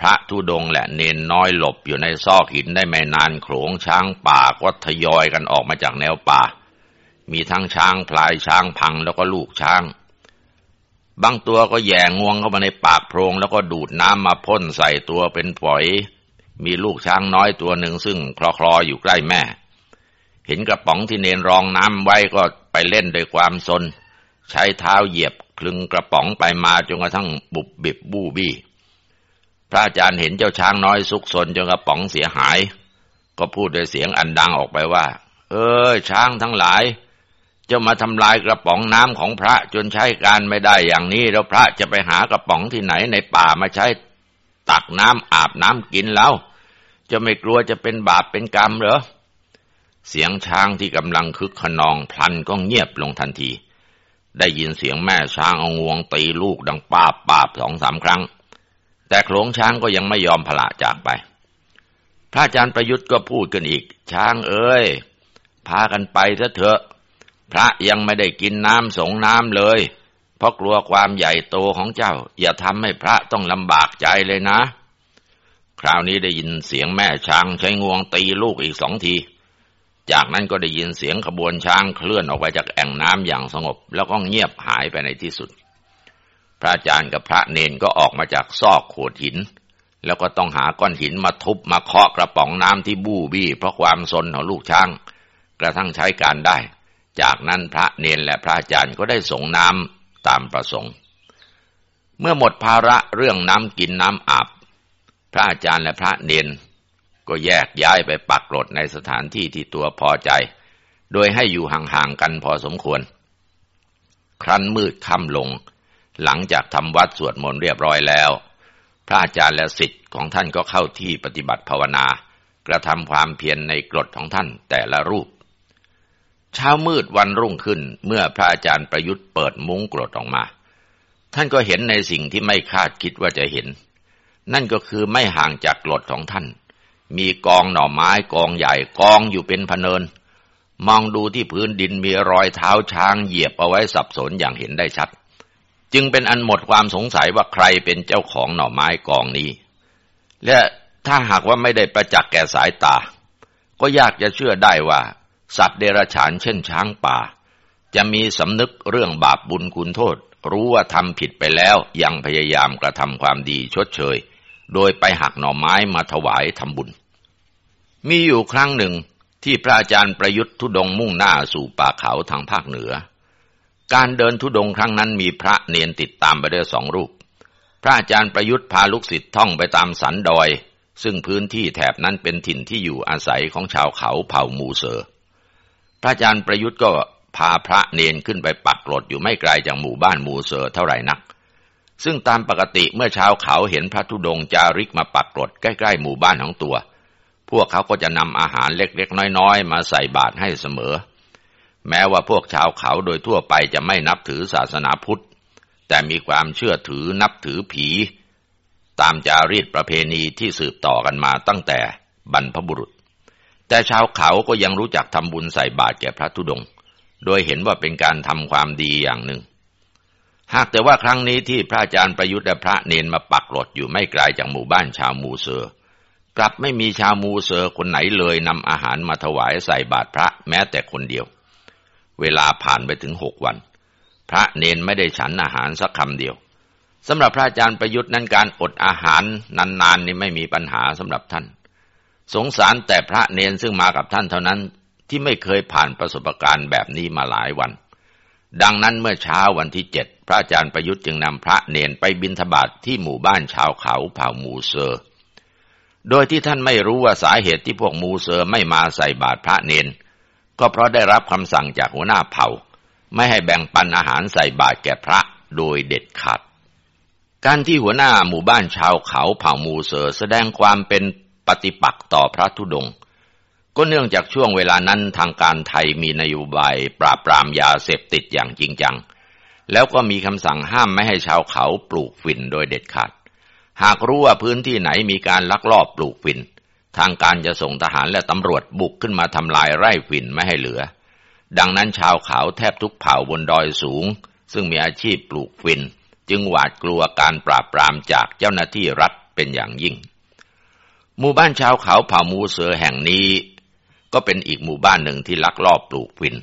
พระธุดงและเนนน้อยหลบอยู่ในซอกหินได้ไม่นานโขงช้างป่าก็ทยอยกันออกมาจากแนวป่า มีทั้งช้างพลายช้างพังแล้วก็ลูกช้าง บางตัวก็แย่งวงเข้ามาในปากโพรงแล้วก็ดูดน้ำมาพ่นใส่ตัวเป็นฝอย มีลูกช้างน้อยตัวหนึ่งซึ่งคลอคลออยู่ใกล้แม่ เห็นกระป๋องที่เนนรองน้ำไว้ก็ไปเล่นด้วยความสน ใช้เท้าเหยียบคลึงกระป๋องไปมาจนกระทั่งบุบบิบบู้บี้ พระอาจารย์เห็นเจ้าช้างน้อยซุกซนจนกระป๋องเสียหาย ก็พูดด้วยเสียงอันดังออกไปว่า เออช้างทั้งหลายจะมาทำลายกระป๋องน้ำของพระจนใช้การไม่ได้อย่างนี้ แล้วพระจะไปหากระป๋องที่ไหนในป่ามาใช้ตักน้ำอาบน้ำกินแล้ว จะไม่กลัวจะเป็นบาปเป็นกรรมเหรอเสียงช้างที่กำลังคึกขนองพลันก็เงียบลงทันที ได้ยินเสียงแม่ช้างเอางวงตีลูกดังป้าปาบสองสามครั้ง แต่โขลงช้างก็ยังไม่ยอมพละจากไป พระอาจารย์ประยุทธ์ก็พูดกันอีก ช้างเอ้ย พากันไปเถอะ พระยังไม่ได้กินน้ำสงน้ำเลย เพราะกลัวความใหญ่โตของเจ้า อย่าทำให้พระต้องลำบากใจเลยนะ คราวนี้ได้ยินเสียงแม่ช้างใช้งวงตีลูกอีกสองที จากนั้นก็ได้ยินเสียงขบวนช้างเคลื่อนออกไปจากแอ่งน้ำอย่างสงบ แล้วก็เงียบหายไปในที่สุด พระอาจารย์กับพระเนนก็ออกมาจากซอกโขดหิน แล้วก็ต้องหาก้อนหินมาทุบมาเคาะกระป๋องน้ำที่บู้บี้เพราะความสนของลูกช้าง กระทั่งใช้การได้ จากนั้นพระเนนและพระอาจารย์ก็ได้ส่งน้ำตามประสงค์ เมื่อหมดภาระเรื่องน้ำกินน้ำอาบ พระอาจารย์และพระเนนก็แยกย้ายไปปักกรดในสถานที่ที่ตัวพอใจ โดยให้อยู่ห่างๆกันพอสมควร ครั้นมืดค่ำลง หลังจากทำวัดสวดมนต์เรียบร้อยแล้ว พระอาจารย์และสิทธิ์ของท่านก็เข้าที่ปฏิบัติภาวนา กระทำความเพียรในกรดของท่านแต่ละรูป เช้ามืดวันรุ่งขึ้นเมื่อพระอาจารย์ประยุทธ์เปิดมุ้งกรดออกมา ท่านก็เห็นในสิ่งที่ไม่คาดคิดว่าจะเห็น นั่นก็คือไม่ห่างจากกรดของท่าน มีกองหน่อไม้กองใหญ่กองอยู่เป็นพเนิน มองดูที่พื้นดินมีรอยเท้าช้างเหยียบเอาไว้สับสนอย่างเห็นได้ชัด จึงเป็นอันหมดความสงสัยว่าใครเป็นเจ้าของหน่อไม้กองนี้ และถ้าหากว่าไม่ได้ประจักษ์แก่สายตา ก็ยากจะเชื่อได้ว่า สัตว์เดรัจฉานเช่นช้างป่า จะมีสำนึกเรื่องบาปบุญคุณโทษ รู้ว่าทำผิดไปแล้วยังพยายามกระทำความดีชดเชย โดยไปหักหน่อไม้มาถวายทำบุญ มีอยู่ครั้งหนึ่งที่พระอาจารย์ประยุทธ์ทุดงมุ่งหน้าสู่ป่าเขาทางภาคเหนือ การเดินทุดงครั้งนั้นมีพระเนนติดตามไปด้วยสองรูป พระอาจารย์ประยุทธ์พาลูกศิษย์ท่องไปตามสันดอย ซึ่งพื้นที่แถบนั้นเป็นถิ่นที่อยู่อาศัยของชาวเขาเผ่ามูเซอร์พระอาจารย์ประยุทธ์ก็พาพระเณรขึ้นไปปักกลดอยู่ไม่ไกลจากหมู่บ้านมูเซอร์เท่าไหร่นัก ซึ่งตามปกติเมื่อชาวเขาเห็นพระธุดงค์จาริกมาปักกลดใกล้ๆหมู่บ้านของตัว พวกเขาก็จะนำอาหารเล็กๆน้อยๆ มาใส่บาตรให้เสมอ แม้ว่าพวกชาวเขาโดยทั่วไปจะไม่นับถือศาสนาพุทธ แต่มีความเชื่อถือนับถือผี ตามจารีตประเพณีที่สืบต่อกันมาตั้งแต่บรรพบุรุษ แต่ชาวเขาก็ยังรู้จักทำบุญใส่บาตรแก่พระธุดงค์โดยเห็นว่าเป็นการทำความดีอย่างหนึ่ง หากแต่ว่าครั้งนี้ที่พระอาจารย์ประยุทธ์และพระเณรมาปักกลดอยู่ไม่ไกลจากหมู่บ้านชาวมูเซอร์กลับไม่มีชาวมูเซอร์คนไหนเลยนำอาหารมาถวายใส่บาตรพระแม้แต่คนเดียว เวลาผ่านไปถึงหกวัน พระเนนไม่ได้ฉันอาหารสักคำเดียวสำหรับพระอาจารย์ประยุทธ์นั้นการอดอาหารนานๆนี่ไม่มีปัญหาสำหรับท่าน สงสารแต่พระเนนซึ่งมากับท่านเท่านั้นที่ไม่เคยผ่านประสบการณ์แบบนี้มาหลายวัน ดังนั้นเมื่อเช้าวันที่เจ็ดพระอาจารย์ประยุทธ์จึงนำพระเนนไปบิณฑบาตทที่หมู่บ้านชาวเขาเผ่ามูเซอร์โดยที่ท่านไม่รู้ว่าสาเหตุที่พวกมูเซอร์ไม่มาใส่บาตรพระเนน ก็เพราะได้รับคำสั่งจากหัวหน้าเผ่า ไม่ให้แบ่งปันอาหารใส่บาตรแก่พระโดยเด็ดขาด การที่หัวหน้าหมู่บ้านชาวเขาเผ่ามูเซอร์แสดงความเป็นปฏิปักษ์ต่อพระธุดงค์ก็เนื่องจากช่วงเวลานั้นทางการไทยมีนโยบายปราบปรามยาเสพติดอย่างจริงจัง แล้วก็มีคำสั่งห้ามไม่ให้ชาวเขาปลูกฝิ่นโดยเด็ดขาด หากรู้ว่าพื้นที่ไหนมีการลักลอบปลูกฝิ่น ทางการจะส่งทหารและตำรวจบุกขึ้นมาทำลายไร่ฝิ่นไม่ให้เหลือ ดังนั้นชาวเขาแทบทุกเผ่าบนดอยสูง ซึ่งมีอาชีพปลูกฝิ่นจึงหวาดกลัวการปราบปรามจากเจ้าหน้าที่รัฐเป็นอย่างยิ่ง หมู่บ้านชาวเขาเผ่ามูเสือแห่งนี้ ก็เป็นอีกหมู่บ้านหนึ่งที่ลักลอบปลูกฟิน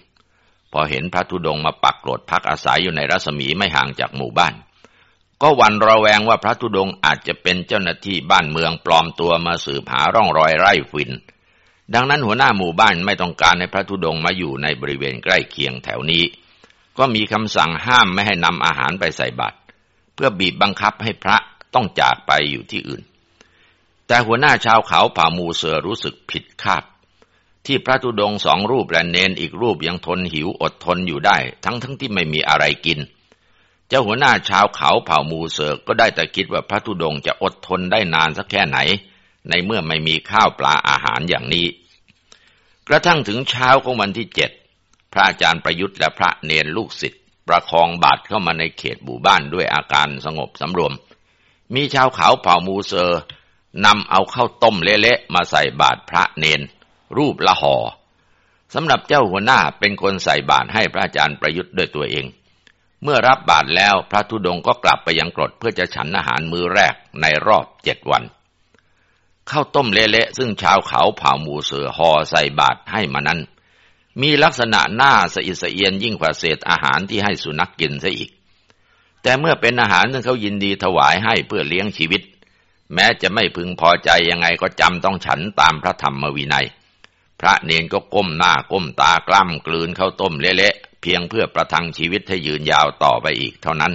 พอเห็นพระธุดงมาปักกรดพักอาศัยอยู่ในรัศมีไม่ห่างจากหมู่บ้าน ก็วันระแวงว่าพระธุดงอาจจะเป็นเจ้าหน้าที่บ้านเมืองปลอมตัวมาสืบหาร่องรอยไร่ฟิน ดังนั้นหัวหน้าหมู่บ้านไม่ต้องการให้พระธุดงมาอยู่ในบริเวณใกล้เคียงแถวนี้ ก็มีคำสั่งห้ามไม่ให้นำอาหารไปใส่บาตรเพื่อบีบบังคับให้พระต้องจากไปอยู่ที่อื่น แต่หัวหน้าชาวเขาผ่ามูเสือรู้สึกผิดคาด ที่พระธุดงสองรูปและเนนอีกรูปยังทนหิวอดทนอยู่ได้ ทั้งทั้งที่ไม่มีอะไรกินเจ้าหัวหน้าชาวเขาเผ่ามูเสกก็ได้แต่คิดว่าพระธุดงจะอดทนได้นานสักแค่ไหน ในเมื่อไม่มีข้าวปลาอาหารอย่างนี้ กระทั่งถึงเช้าของวันที่เจ็ดพระอาจารย์ประยุทธ์และพระเนนลูกศิษย์ประคองบาตรเข้ามาในเขตหมู่บ้านด้วยอาการสงบสำรวม มีชาวเขาเผ่ามูเซอร์นำเอาข้าวต้มเละๆมาใส่บาตรพระเนน รูปละหอ่อสำหรับเจ้าหัวหน้าเป็นคนใส่บาตรให้พระอาจารย์ประยุทธ์ด้วยตัวเอง เมื่อรับบาตรแล้วพระธุดงก็กลับไปยังกรดเพื่อจะฉันอาหารมื้อแรกในรอบเจ็ดวันข้าวต้มเละๆซึ่งชาวเขาเผ่าหมูเสือห่อใส่บาตรให้มานั้น มีลักษณะหน้าสะอิดสะเอียนยิ่งกว่าเศษอาหารที่ให้สุนัขกกินซะอีก แต่เมื่อเป็นอาหารซึ่งเขายินดีถวายให้เพื่อเลี้ยงชีวิต แม้จะไม่พึงพอใจยังไงก็จำต้องฉันตามพระธรรมวินัย พระเนนก็ก้มหน้าก้มตากล้ำกลืนข้าวต้มเละๆเพียงเพื่อประทังชีวิตให้ยืนยาวต่อไปอีกเท่านั้น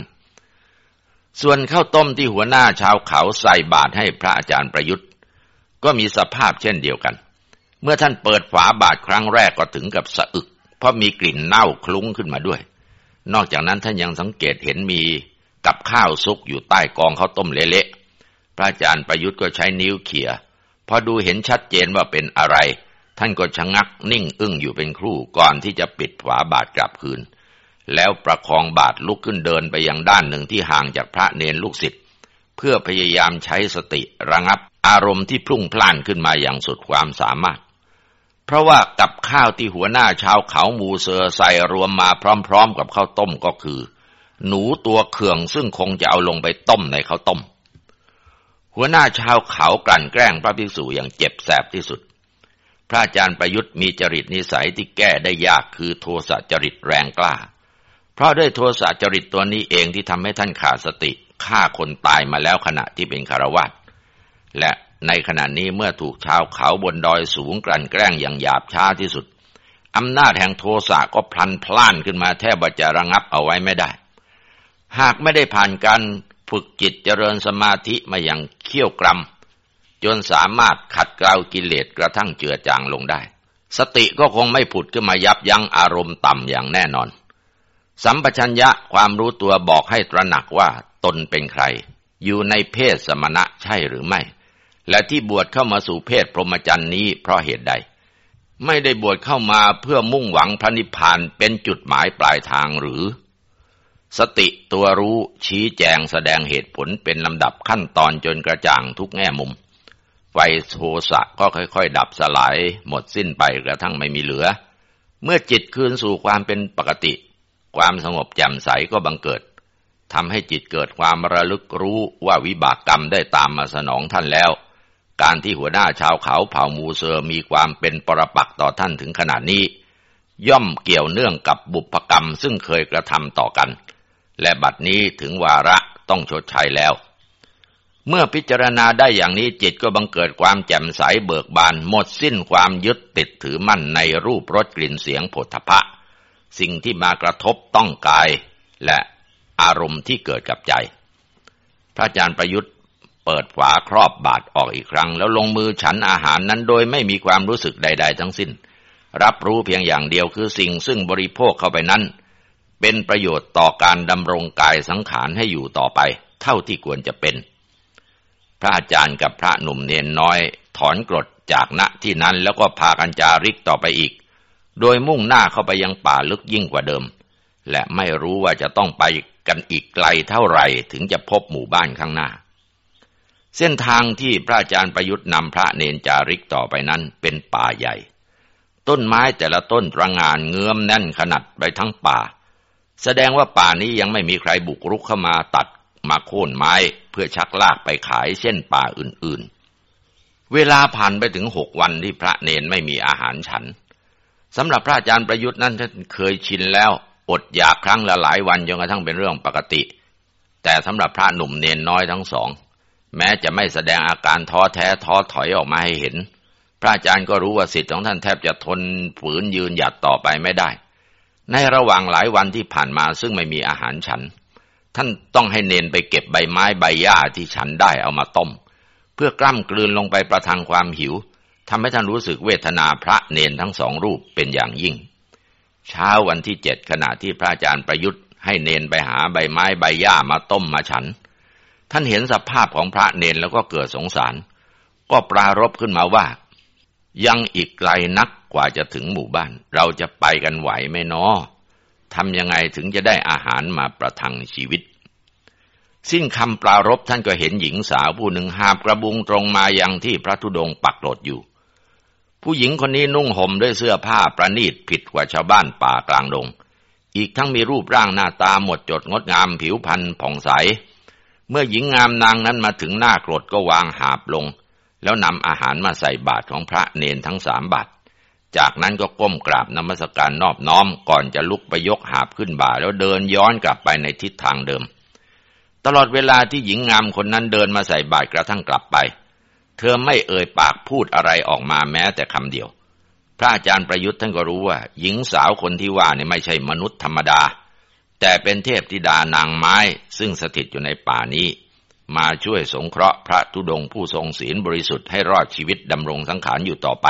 ส่วนข้าวต้มที่หัวหน้าชาวเขาใส่บาตรให้พระอาจารย์ประยุทธ์ ก็มีสภาพเช่นเดียวกัน เมื่อท่านเปิดฝาบาตรครั้งแรกก็ถึงกับสะอึก เพราะมีกลิ่นเน่าคลุ้งขึ้นมาด้วย นอกจากนั้นท่านยังสังเกตเห็นมีกับข้าวซุกอยู่ใต้กองข้าวต้มเละๆพระอาจารย์ประยุทธ์ก็ใช้นิ้วเขี่ยพอดูเห็นชัดเจนว่าเป็นอะไร ท่านก็ชะงักนิ่งอึ้งอยู่เป็นครู่ก่อนที่จะปิดฝาบาทกลับคืน แล้วประคองบาทลุกขึ้นเดินไปยังด้านหนึ่งที่ห่างจากพระเนรลูกศิษย์เพื่อพยายามใช้สติระงับอารมณ์ที่พุ่งพล่านขึ้นมาอย่างสุดความสามารถ เพราะว่ากับข้าวที่หัวหน้าชาวเขามูเซอร์ใส่รวมมาพร้อมๆ กับข้าวต้มก็คือ หนูตัวเขื่องซึ่งคงจะเอาลงไปต้มในข้าวต้ม หัวหน้าชาวเขากลั่นแกล้งพระภิกษุอย่างเจ็บแสบที่สุด ระอาจารย์ประยุทธ์มีจริตนิสัยที่แก้ได้ยากคือโทสะจริตแรงกล้า เพราะด้วยโทสะจริตตัวนี้เองที่ทำให้ท่านขาดสติฆ่าคนตายมาแล้วขณะที่เป็นคารวะและในขณะนี้เมื่อถูกชาวเขาบนดอยสูงกลั่นแกล้งอย่างหยาบช้าที่สุดอำนาจแห่งโทสะก็พลันพล่านขึ้นมาแทบจะระงับเอาไว้ไม่ได้ หากไม่ได้ผ่านการฝึกจิตเจริญสมาธิมาอย่างเขี้ยวกรำ จนสามารถขัดเกลากิเลสกระทั่งเจือจางลงได้ สติก็คงไม่ผุดขึ้นมายับยั้งอารมณ์ต่ำอย่างแน่นอน สัมปชัญญะความรู้ตัวบอกให้ตระหนักว่าตนเป็นใคร อยู่ในเพศสมณะใช่หรือไม่ และที่บวชเข้ามาสู่เพศพรหมจรรย์นี้เพราะเหตุใด ไม่ได้บวชเข้ามาเพื่อมุ่งหวังพระนิพพานเป็นจุดหมายปลายทางหรือ สติตัวรู้ชี้แจงแสดงเหตุผลเป็นลำดับขั้นตอนจนกระจ่างทุกแง่มุม ไฟโทสะก็ค่อยๆ ดับสลาย หมดสิ้นไปกระทั่งไม่มีเหลือ เมื่อจิตคืนสู่ความเป็นปกติ ความสงบแจ่มใสก็บังเกิดทำให้จิตเกิดความระลึกรู้ว่าวิบากกรรมได้ตามมาสนองท่านแล้ว การที่หัวหน้าชาวเขาเผ่ามูเซอร์มีความเป็นปรปักต่อท่านถึงขนาดนี้ ย่อมเกี่ยวเนื่องกับบุพกรรมซึ่งเคยกระทำต่อกัน และบัดนี้ถึงวาระต้องชดใช้แล้ว เมื่อพิจารณาได้อย่างนี้จิตก็บังเกิดความแจ่มใสเบิกบานหมดสิ้นความยึดติดถือมั่นในรูปรสกลิ่นเสียงผลทพะ สิ่งที่มากระทบต้องกาย และอารมณ์ที่เกิดกับใจ พระอาจารย์ประยุทธ์เปิดฝาครอบบาทออกอีกครั้ง แล้วลงมือฉันอาหารนั้นโดยไม่มีความรู้สึกใด ๆ ทั้งสิ้น รับรู้เพียงอย่างเดียวคือสิ่งซึ่งบริโภคเข้าไปนั้น เป็นประโยชน์ต่อการดำรงกายสังขารให้อยู่ต่อไป เท่าที่ควรจะเป็น พระอาจารย์กับพระหนุ่มเนนน้อย ถอนกรดจากณที่นั้นแล้วก็พากันจาริกต่อไปอีก โดยมุ่งหน้าเข้าไปยังป่าลึกยิ่งกว่าเดิม และไม่รู้ว่าจะต้องไปกันอีกไกลเท่าไหร่ถึงจะพบหมู่บ้านข้างหน้า เส้นทางที่พระอาจารย์ประยุทธ์นำพระเนนจาริกต่อไปนั้นเป็นป่าใหญ่ ต้นไม้แต่ละต้นระงานเงื้อมแน่นขนาดไปทั้งป่า แสดงว่าป่านี้ยังไม่มีใครบุกรุกเข้ามาตัดมาโค่นไม้ เพื่อชักลากไปขายเช่นป่าอื่นๆ เวลาผ่านไปถึงหกวันที่พระเนนไม่มีอาหารฉันสำหรับพระอาจารย์ประยุทธ์นั้นท่านเคยชินแล้วอดอยากครั้งละหลายวันจนกระทั่งเป็นเรื่องปกติ แต่สำหรับพระหนุ่มเนนน้อยทั้งสอง แม้จะไม่แสดงอาการท้อแท้ท้อถอยออกมาให้เห็น พระอาจารย์ก็รู้ว่าสิทธิ์ของท่านแทบจะทนฝืนยืนหยัดต่อไปไม่ได้ ในระหว่างหลายวันที่ผ่านมาซึ่งไม่มีอาหารฉัน ท่านต้องให้เนนไปเก็บใบไม้ใบหญ้าที่ฉันได้เอามาต้ม เพื่อกล้ำกลืนลงไปประทังความหิวทำให้ท่านรู้สึกเวทนาพระเนนทั้งสองรูปเป็นอย่างยิ่ง เช้าวันที่เจ็ดขณะที่พระอาจารย์ประยุทธ์ให้เนนไปหาใบไม้ใบหญ้ามาต้มมาฉัน ท่านเห็นสภาพของพระเนนแล้วก็เกิดสงสาร ก็ปรารบขึ้นมาว่า ยังอีกไกลนักกว่าจะถึงหมู่บ้าน เราจะไปกันไหวไหมนอ ทำยังไงถึงจะได้อาหารมาประทังชีวิต สิ้นคำปรารบท่านก็เห็นหญิงสาวผู้หนึ่งหาบกระบุงตรงมายังที่พระธุดงปักหลดอยู่ ผู้หญิงคนนี้นุ่งห่มด้วยเสื้อผ้าประณีตผิดกว่าชาวบ้านป่ากลางดง อีกทั้งมีรูปร่างหน้าตาหมดจดงดงามผิวพรรณผ่องใส เมื่อหญิงงามนางนั้นมาถึงหน้ากรดก็วางหาบลง แล้วนำอาหารมาใส่บาตรของพระเนนทั้งสามบาตร จากนั้นก็ก้มกราบนมัสการนอบน้อมก่อนจะลุกไปยกหาบขึ้นบ่า แล้วเดินย้อนกลับไปในทิศทางเดิม ตลอดเวลาที่หญิงงามคนนั้นเดินมาใส่บาตรกระทั่งกลับไป เธอไม่เอ่ยปากพูดอะไรออกมาแม้แต่คำเดียว พระอาจารย์ประยุทธ์ท่านก็รู้ว่า หญิงสาวคนที่ว่าเนี่ยไม่ใช่มนุษย์ธรรมดา แต่เป็นเทพธิดานางไม้ซึ่งสถิตอยู่ในป่านี้ มาช่วยสงเคราะห์พระธุดงผู้ทรงศีลบริสุทธิ์ให้รอดชีวิตดำรงสังขารอยู่ต่อไป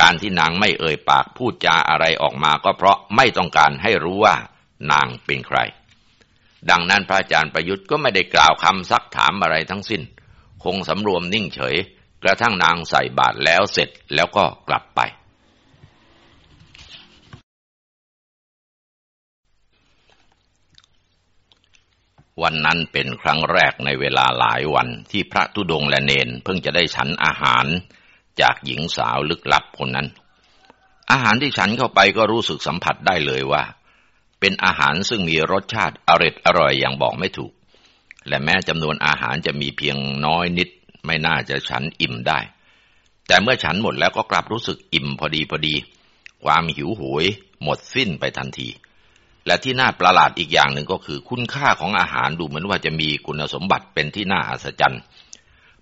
การที่นางไม่เอ่ยปากพูดจาอะไรออกมาก็เพราะไม่ต้องการให้รู้ว่านางเป็นใคร ดังนั้นพระอาจารย์ประยุทธ์ก็ไม่ได้กล่าวคำซักถามอะไรทั้งสิ้น คงสำรวมนิ่งเฉย กระทั่งนางใส่บาตรแล้วเสร็จแล้วก็กลับไป วันนั้นเป็นครั้งแรกในเวลาหลายวันที่พระธุดงและเนนเพิ่งจะได้ฉันอาหาร จากหญิงสาวลึกลับคนนั้น อาหารที่ฉันเข้าไปก็รู้สึกสัมผัสได้เลยว่า เป็นอาหารซึ่งมีรสชาติอร่อยอร่อยอย่างบอกไม่ถูก และแม้จำนวนอาหารจะมีเพียงน้อยนิด ไม่น่าจะฉันอิ่มได้ แต่เมื่อฉันหมดแล้วก็กลับรู้สึกอิ่มพอดีพอดี ความหิวโหยหมดสิ้นไปทันทีและที่น่าประหลาดอีกอย่างหนึ่งก็คือคุณค่าของอาหารดูเหมือนว่าจะมีคุณสมบัติเป็นที่น่าอัศจรรย์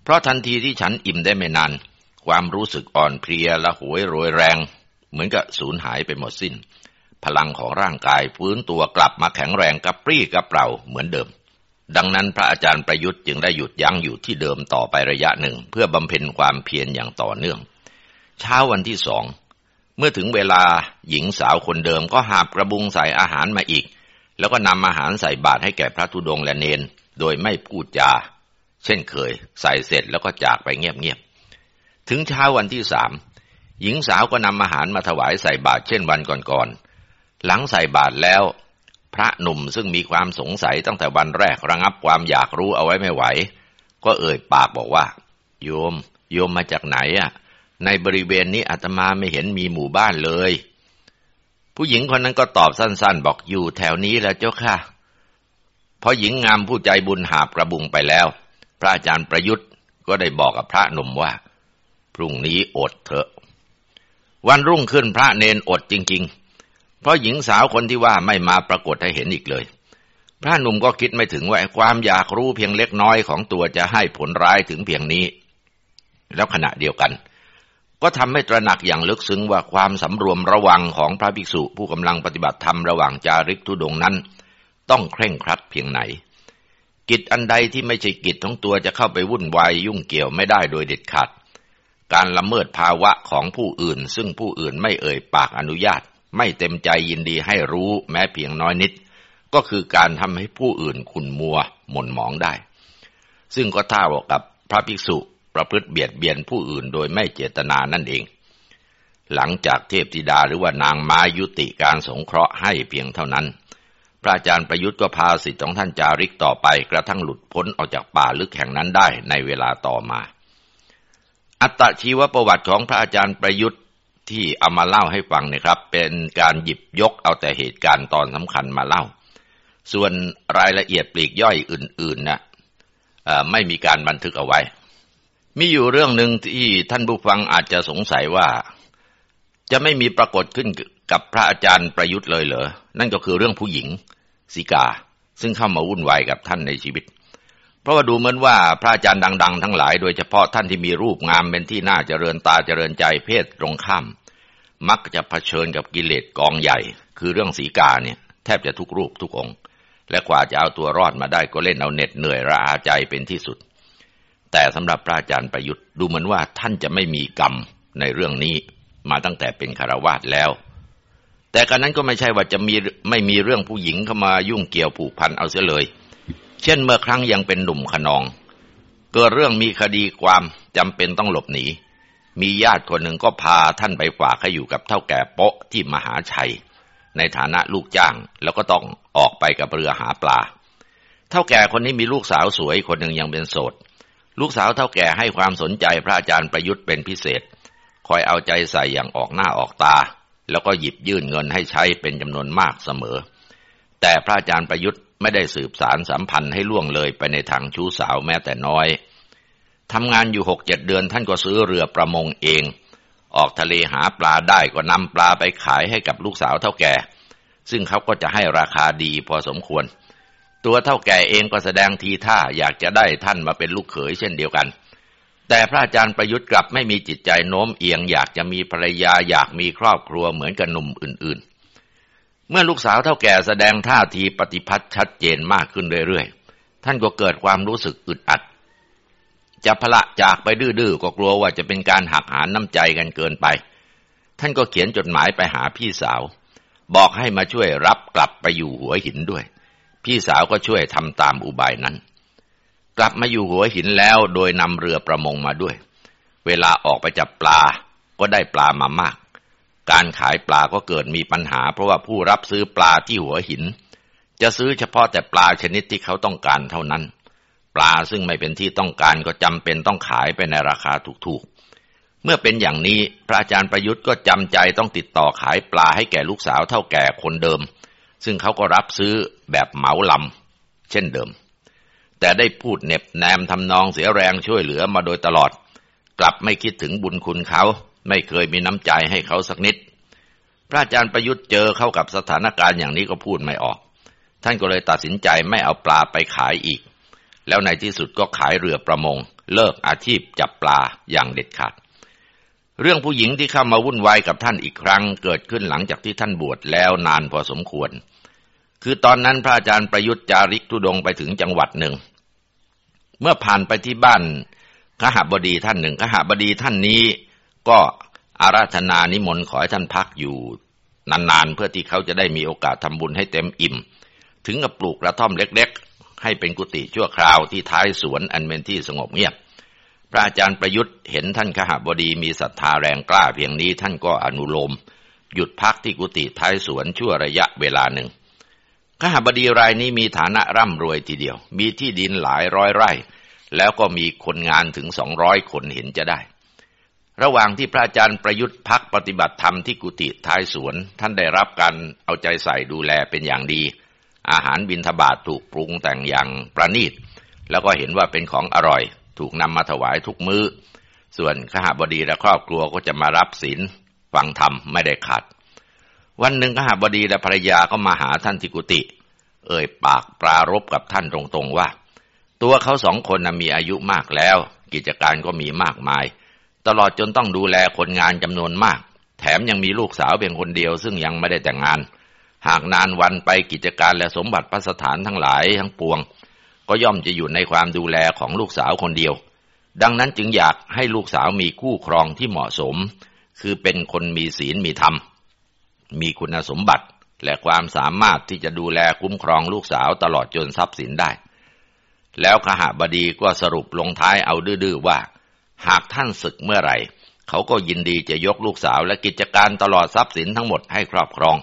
เพราะทันทีที่ฉันอิ่มได้ไม่นาน ความรู้สึกอ่อนเพลียและหวยโรยแรง เหมือนกับสูญหายไปหมดสิ้น พลังของร่างกายฟื้นตัวกลับมาแข็งแรงกระปรี้กระเปร่าเหมือนเดิม ดังนั้นพระอาจารย์ประยุทธ์จึงได้หยุดยั้งอยู่ที่เดิมต่อไประยะหนึ่ง เพื่อบำเพ็ญความเพียรอย่างต่อเนื่อง เช้าวันที่สองเมื่อถึงเวลาหญิงสาวคนเดิมก็หาบกระบุงใส่อาหารมาอีก แล้วก็นำอาหารใส่บาตรให้แก่พระธุดงและเนน โดยไม่พูดจา เช่นเคย ใส่เสร็จแล้วก็จากไปเงียบ ถึงเช้าวันที่สามหญิงสาวก็นำอาหารมาถวายใส่บาตรเช่นวันก่อนๆ หลังใส่บาตรแล้ว พระหนุ่มซึ่งมีความสงสัยตั้งแต่วันแรกระงับความอยากรู้เอาไว้ไม่ไหว ก็เอ่ยปากบอกว่า โยม โยมมาจากไหนอะ ในบริเวณนี้อาตมาไม่เห็นมีหมู่บ้านเลย ผู้หญิงคนนั้นก็ตอบสั้นๆ บอกอยู่แถวนี้แล้วเจ้าค่ะ พอหญิงงามผู้ใจบุญหาบกระบุงไปแล้ว พระอาจารย์ประยุทธ์ก็ได้บอกกับพระหนุ่มว่า พรุ่งนี้อดเถอะ วันรุ่งขึ้นพระเนนอดจริง ๆ เพราะหญิงสาวคนที่ว่าไม่มาปรากฏให้เห็นอีกเลย พระหนุ่มก็คิดไม่ถึงว่าความอยากรู้เพียงเล็กน้อยของตัวจะให้ผลร้ายถึงเพียงนี้ แล้วขณะเดียวกัน ก็ทำให้ตระหนักอย่างลึกซึ้งว่าความสำรวมระวังของพระภิกษุผู้กำลังปฏิบัติธรรมระหว่างจาริกทุดงนั้น ต้องเคร่งครัดเพียงไหนกิจอันใดที่ไม่ใช่กิจของตัวจะเข้าไปวุ่นวายยุ่งเกี่ยวไม่ได้โดยเด็ดขาด การละเมิดภาวะของผู้อื่น ซึ่งผู้อื่นไม่เอ่ยปากอนุญาต ไม่เต็มใจยินดีให้รู้แม้เพียงน้อยนิด ก็คือการทำให้ผู้อื่นขุนมัวหม่นหมองได้ ซึ่งก็ท่ากับพระภิกษุประพฤติเบียดเบียนผู้อื่นโดยไม่เจตนานั่นเอง หลังจากเทพธิดาหรือว่านางมายุติการสงเคราะห์ให้เพียงเท่านั้น พระอาจารย์ประยุทธ์ก็พาสิทธิของท่านจาริกต่อไปกระทั่งหลุดพ้นออกจากป่าลึกแห่งนั้นได้ในเวลาต่อมา อัตชีวประวัติของพระอาจารย์ประยุทธ์ที่เอามาเล่าให้ฟังนะครับ เป็นการหยิบยกเอาแต่เหตุการณ์ตอนสำคัญมาเล่า ส่วนรายละเอียดปลีกย่อยอื่นๆนะไม่มีการบันทึกเอาไว้ มีอยู่เรื่องหนึ่งที่ท่านผู้ฟังอาจจะสงสัยว่า จะไม่มีปรากฏขึ้นกับพระอาจารย์ประยุทธ์เลยเหรอ นั่นก็คือเรื่องผู้หญิงสิกา ซึ่งเข้ามาวุ่นวายกับท่านในชีวิต ราะว่าดูเหมือนว่าพระอาจารย์ดัง ๆ ทั้งหลายโดยเฉพาะท่านที่มีรูปงามเป็นที่น่าเจริญตาเจริญใจเพศตรงข้าม มักจะเผชิญกับกิเลสกองใหญ่ คือเรื่องสีกาเนี่ยแทบจะทุกรูปทุกองค์ และกว่าจะเอาตัวรอดมาได้ก็เล่นเอาเน็ดเหนื่อยระอาใจเป็นที่สุด แต่สำหรับพระอาจารย์ประยุทธ์ดูเหมือนว่าท่านจะไม่มีกรรมในเรื่องนี้มาตั้งแต่เป็นคารวาสแล้ว แต่การนั้นก็ไม่ใช่ว่าจะมีไม่มีเรื่องผู้หญิงเข้ามายุ่งเกี่ยวผูกพันเอาเสียเลย เช่นเมื่อครั้งยังเป็นหนุ่มขนอง เกิดเรื่องมีคดีความจำเป็นต้องหลบหนี มีญาติคนหนึ่งก็พาท่านไปฝากให้อยู่กับเท่าแก่โป๊ะที่มหาชัย ในฐานะลูกจ้างแล้วก็ต้องออกไปกับเรือหาปลา เท่าแก่คนนี้มีลูกสาวสวยคนหนึ่งยังเป็นโสด ลูกสาวเท่าแก่ให้ความสนใจพระอาจารย์ประยุทธ์เป็นพิเศษ คอยเอาใจใส่อย่างออกหน้าออกตา แล้วก็หยิบยื่นเงินให้ใช้เป็นจำนวนมากเสมอแต่พระอาจารย์ประยุทธ์ ไม่ได้สืบสารสัมพันธ์ให้ล่วงเลยไปในทางชู้สาวแม้แต่น้อยทำงานอยู่หกเจ็ดเดือนท่านก็ซื้อเรือประมงเอง ออกทะเลหาปลาได้ก็นำปลาไปขายให้กับลูกสาวเท่าแก่ ซึ่งเขาก็จะให้ราคาดีพอสมควร ตัวเท่าแก่เองก็แสดงทีท่าอยากจะได้ท่านมาเป็นลูกเขยเช่นเดียวกัน แต่พระอาจารย์ประยุทธ์กลับไม่มีจิตใจโน้มเอียง อยากจะมีภรรยาอยากมีครอบครัวเหมือนกับหนุ่มอื่นๆ เมื่อลูกสาวเท่าแก่แสดงท่าทีปฏิพัติชัดเจนมากขึ้นเรื่อยๆ ท่านก็เกิดความรู้สึกอึดอัด จะพละจากไปดื้อๆก็กลัวว่าจะเป็นการหักหานน้ำใจกันเกินไป ท่านก็เขียนจดหมายไปหาพี่สาว บอกให้มาช่วยรับกลับไปอยู่หัวหินด้วย พี่สาวก็ช่วยทำตามอุบายนั้น กลับมาอยู่หัวหินแล้วโดยนำเรือประมงมาด้วย เวลาออกไปจับปลาก็ได้ปลามามาก การขายปลาก็เกิดมีปัญหา เพราะว่าผู้รับซื้อปลาที่หัวหิน จะซื้อเฉพาะแต่ปลาชนิดที่เขาต้องการเท่านั้น ปลาซึ่งไม่เป็นที่ต้องการก็จำเป็นต้องขายไปในราคาถูกๆ เมื่อเป็นอย่างนี้พระอาจารย์ประยุทธ์ก็จำใจต้องติดต่อขายปลาให้แก่ลูกสาวเท่าแก่คนเดิม ซึ่งเขาก็รับซื้อแบบเหมาลำเช่นเดิม แต่ได้พูดเน็บแนมทำนองเสียแรงช่วยเหลือมาโดยตลอด กลับไม่คิดถึงบุญคุณเขา ไม่เคยมีน้ำใจให้เขาสักนิด พระอาจารย์ประยุทธ์เจอเข้ากับสถานการณ์อย่างนี้ก็พูดไม่ออก ท่านก็เลยตัดสินใจไม่เอาปลาไปขายอีก แล้วในที่สุดก็ขายเรือประมง เลิกอาชีพจับปลาอย่างเด็ดขาด เรื่องผู้หญิงที่เข้ามาวุ่นวายกับท่านอีกครั้ง เกิดขึ้นหลังจากที่ท่านบวชแล้วนานพอสมควร คือตอนนั้นพระอาจารย์ประยุทธ์จาริกทุดงไปถึงจังหวัดหนึ่ง เมื่อผ่านไปที่บ้านขหบดีท่านหนึ่งขหบดีท่านนี้ ก็อาราธนานิมนต์ขอให้ท่านพักอยู่นานๆ เพื่อที่เขาจะได้มีโอกาสทำบุญให้เต็มอิ่ม ถึงกับปลูกกระท่อมเล็กๆ ให้เป็นกุฏิชั่วคราวที่ท้ายสวนอันเป็นที่สงบเงียบ พระอาจารย์ประยุทธ์เห็นท่านขหบดีมีศรัทธาแรงกล้าเพียงนี้ท่านก็อนุโลม หยุดพักที่กุฏิท้ายสวนชั่วระยะเวลาหนึ่งขหบดีรายนี้มีฐานะร่ำรวยทีเดียว มีที่ดินหลายร้อยไร่ แล้วก็มีคนงานถึงสองร้อยคนเห็นจะได้ ระหว่างที่พระอาจารย์ประยุทธ์พักปฏิบัติธรรมที่กุฏิท้ายสวน ท่านได้รับการเอาใจใส่ดูแลเป็นอย่างดี อาหารบิณฑบาตถูกปรุงแต่งอย่างประณีต แล้วก็เห็นว่าเป็นของอร่อย ถูกนำมาถวายทุกมือ้อ ส่วนขหบดีและครอบครัวก็จะมารับศีลฟังธรรมไม่ได้ขาด วันหนึ่งขหบดีและภรรยาก็มาหาท่านที่กุฏิเอ่ยปากปรารบกับท่านตรงๆว่า ตัวเขาสองคนมีอายุมากแล้ว กิจการก็มีมากมาย ตลอดจนต้องดูแลคนงานจำนวนมาก แถมยังมีลูกสาวเพียงคนเดียวซึ่งยังไม่ได้แต่งงาน หากนานวันไปกิจการและสมบัติพระสถานทั้งหลายทั้งปวง ก็ย่อมจะอยู่ในความดูแลของลูกสาวคนเดียว ดังนั้นจึงอยากให้ลูกสาวมีคู่ครองที่เหมาะสม คือเป็นคนมีศีลมีธรรม มีคุณสมบัติและความสามารถที่จะดูแลคุ้มครองลูกสาวตลอดจนทรัพย์สินได้ แล้วขหบดีก็สรุปลงท้ายเอาดื้อๆว่า หากท่านศึกเมื่อไหร่ เขาก็ยินดีจะยกลูกสาวและกิจการตลอดทรัพย์สินทั้งหมดให้ครอบครอง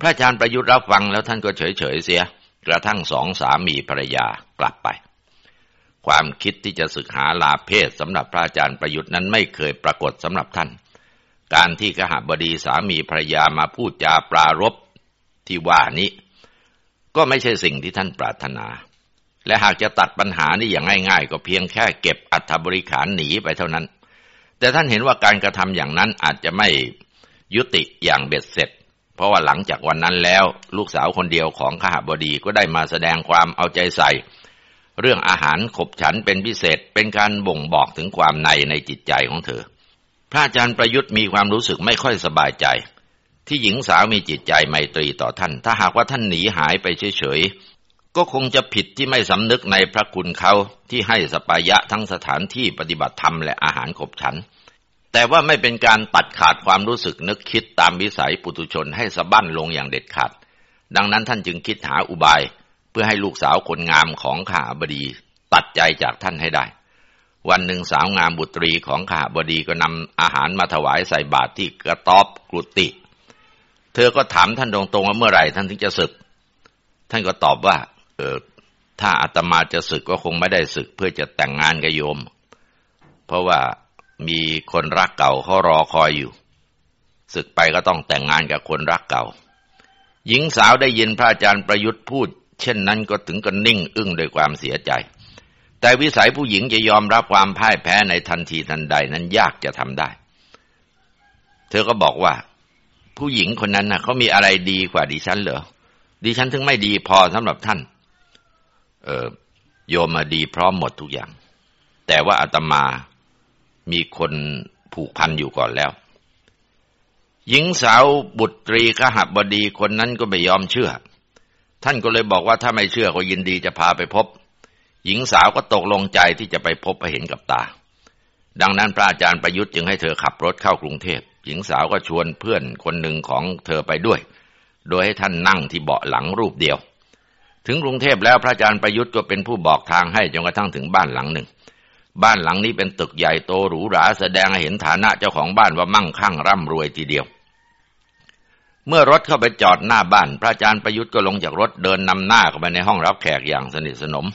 พระอาจารย์ประยุทธ์รับฟังแล้วท่านก็เฉยๆเสีย กระทั่งสองสามีภรรยากลับไป ความคิดที่จะศึกหาลาเพศสำหรับพระอาจารย์ประยุทธ์นั้นไม่เคยปรากฏสำหรับท่าน การที่ขหบดีสามีภรรยามาพูดจาปรารบที่ว่านี้ ก็ไม่ใช่สิ่งที่ท่านปรารถนา และหากจะตัดปัญหานี้อย่างง่ายๆ ก็เพียงแค่เก็บอัฐบริขารหนีไปเท่านั้น แต่ท่านเห็นว่าการกระทำอย่างนั้นอาจจะไม่ยุติอย่างเบ็ดเสร็จ เพราะว่าหลังจากวันนั้นแล้ว ลูกสาวคนเดียวของขหบดีก็ได้มาแสดงความเอาใจใส่ เรื่องอาหารขบฉันเป็นพิเศษเป็นการบ่งบอกถึงความในในจิตใจของเธอ พระอาจารย์ประยุทธ์มีความรู้สึกไม่ค่อยสบายใจ ที่หญิงสาวมีจิตใจไมตรีต่อท่าน ถ้าหากว่าท่านหนีหายไปเฉยๆ ก็คงจะผิดที่ไม่สำนึกในพระคุณเขาที่ให้สปายะทั้งสถานที่ปฏิบัติธรรมและอาหารขบฉัน แต่ว่าไม่เป็นการตัดขาดความรู้สึกนึกคิดตามวิสัยปุตุชนให้สะบั้นลงอย่างเด็ดขาด ดังนั้นท่านจึงคิดหาอุบาย เพื่อให้ลูกสาวคนงามของข้าบดีตัดใจจากท่านให้ได้ วันหนึ่งสาวงามบุตรีของข้าบดีก็นำอาหารมาถวายใส่บาตรที่กระต๊อบกุติเธอก็ถามท่านตรงๆว่าเมื่อไหร่ท่านถึงจะศึก ท่านก็ตอบว่า ถ้าอาตมาจะศึกก็คงไม่ได้ศึกเพื่อจะแต่งงานกับโยม เพราะว่ามีคนรักเก่าเขารอคอยอยู่ศึกไปก็ต้องแต่งงานกับคนรักเก่า หญิงสาวได้ยินพระอาจารย์ประยุทธ์พูด เช่นนั้นก็ถึงกับนิ่งอึ้งด้วยความเสียใจ แต่วิสัยผู้หญิงจะยอมรับความพ่ายแพ้ในทันทีทันใดนั้นยากจะทำได้ เธอก็บอกว่า ผู้หญิงคนนั้นนะเขามีอะไรดีกว่าดิฉันเหรอดิฉันถึงไม่ดีพอสำหรับท่าน โยมมาดีพร้อมหมดทุกอย่าง แต่ว่าอาตมามีคนผูกพันอยู่ก่อนแล้ว หญิงสาวบุตรีขหบดีคนนั้นก็ไม่ยอมเชื่อ ท่านก็เลยบอกว่าถ้าไม่เชื่อก็ยินดีจะพาไปพบ หญิงสาวก็ตกลงใจที่จะไปพบไปเห็นกับตา ดังนั้นพระอาจารย์ประยุทธ์จึงให้เธอขับรถเข้ากรุงเทพ หญิงสาวก็ชวนเพื่อนคนหนึ่งของเธอไปด้วย โดยให้ท่านนั่งที่เบาะหลังรูปเดียว ถึงกรุงเทพแล้วพระอาจารย์ประยุทธ์ก็เป็นผู้บอกทางให้จนกระทั่งถึงบ้านหลังหนึ่ง บ้านหลังนี้เป็นตึกใหญ่โตหรูหราแสดงให้เห็นฐานะเจ้าของบ้านว่ามั่งคั่งร่ำรวยทีเดียว เมื่อรถเข้าไปจอดหน้าบ้าน พระอาจารย์ประยุทธ์ก็ลงจากรถเดินนำหน้าเข้าไปในห้องรับแขกอย่างสนิทสนม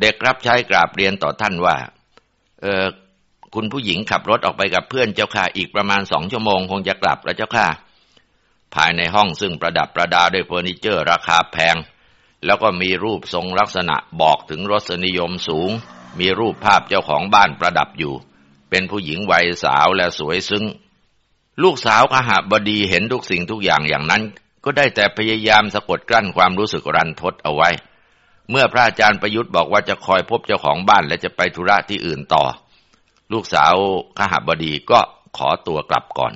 เด็กรับใช้กราบเรียนต่อท่านว่า เออคุณผู้หญิงขับรถออกไปกับเพื่อนเจ้าค่ะอีกประมาณสองชั่วโมงคงจะกลับแล้วเจ้าค่ะ ภายในห้องซึ่งประดับประดาด้วยเฟอร์นิเจอร์ราคาแพง แล้วก็มีรูปทรงลักษณะบอกถึงรสนิยมสูง มีรูปภาพเจ้าของบ้านประดับอยู่ เป็นผู้หญิงวัยสาวและสวยซึ้ง ลูกสาวขหบดีเห็นทุกสิ่งทุกอย่างอย่างนั้น ก็ได้แต่พยายามสะกดกลั้นความรู้สึกรันทดเอาไว้ เมื่อพระอาจารย์ประยุทธ์บอกว่าจะคอยพบเจ้าของบ้านและจะไปธุระที่อื่นต่อ ลูกสาวขหบดีก็ขอตัวกลับก่อน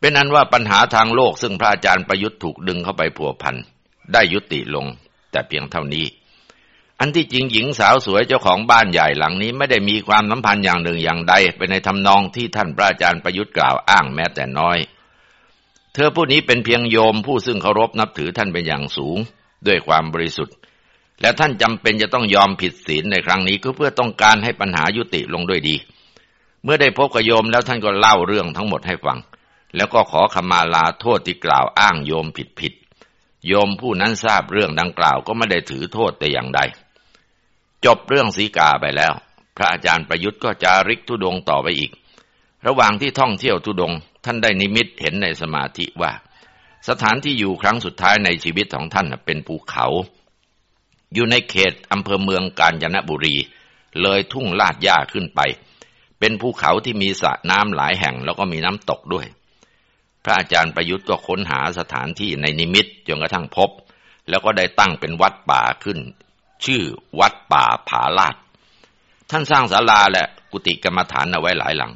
เป็นนั้นว่าปัญหาทางโลกซึ่งพระอาจารย์ประยุทธ์ถูกดึงเข้าไปผัวพันได้ยุติลง แต่เพียงเท่านี้ อันที่จริงหญิงสาวสวยเจ้าของบ้านใหญ่หลังนี้ไม่ได้มีความสัมพันธ์อย่างหนึ่งอย่างใดเป็นในทำนองที่ท่านพระอาจารย์ประยุทธ์กล่าวอ้างแม้แต่น้อย เธอผู้นี้เป็นเพียงโยมผู้ซึ่งเคารพนับถือท่านเป็นอย่างสูง ด้วยความบริสุทธิ์ และท่านจำเป็นจะต้องยอมผิดศีลในครั้งนี้ก็เพื่อต้องการให้ปัญหายุติลงด้วยดี เมื่อได้พบกับโยมแล้วท่านก็เล่าเรื่องทั้งหมดให้ฟังแล้วก็ขอขมาลาโทษที่กล่าวอ้างโยมผิดผิด โยมผู้นั้นทราบเรื่องดังกล่าวก็ไม่ได้ถือโทษแต่อย่างใด จบเรื่องสีกาไปแล้ว พระอาจารย์ประยุทธ์ก็จาริกทุดงต่อไปอีก ระหว่างที่ท่องเที่ยวทุดงท่านได้นิมิตเห็นในสมาธิว่า สถานที่อยู่ครั้งสุดท้ายในชีวิตของท่านเป็นภูเขา อยู่ในเขตอำเภอเมืองกาญจนบุรี เลยทุ่งลาดหญ้าขึ้นไป เป็นภูเขาที่มีสระน้ำหลายแห่งแล้วก็มีน้ำตกด้วย ระอาจารย์ประยุทธ์ก็ค้นหาสถานที่ในนิมิตจนกระทั่งพบ แล้วก็ได้ตั้งเป็นวัดป่าขึ้น ชื่อวัดป่าผาลาดท่านสร้างศาลาและกุฏิกรรมฐานเอาไว้หลายหลัง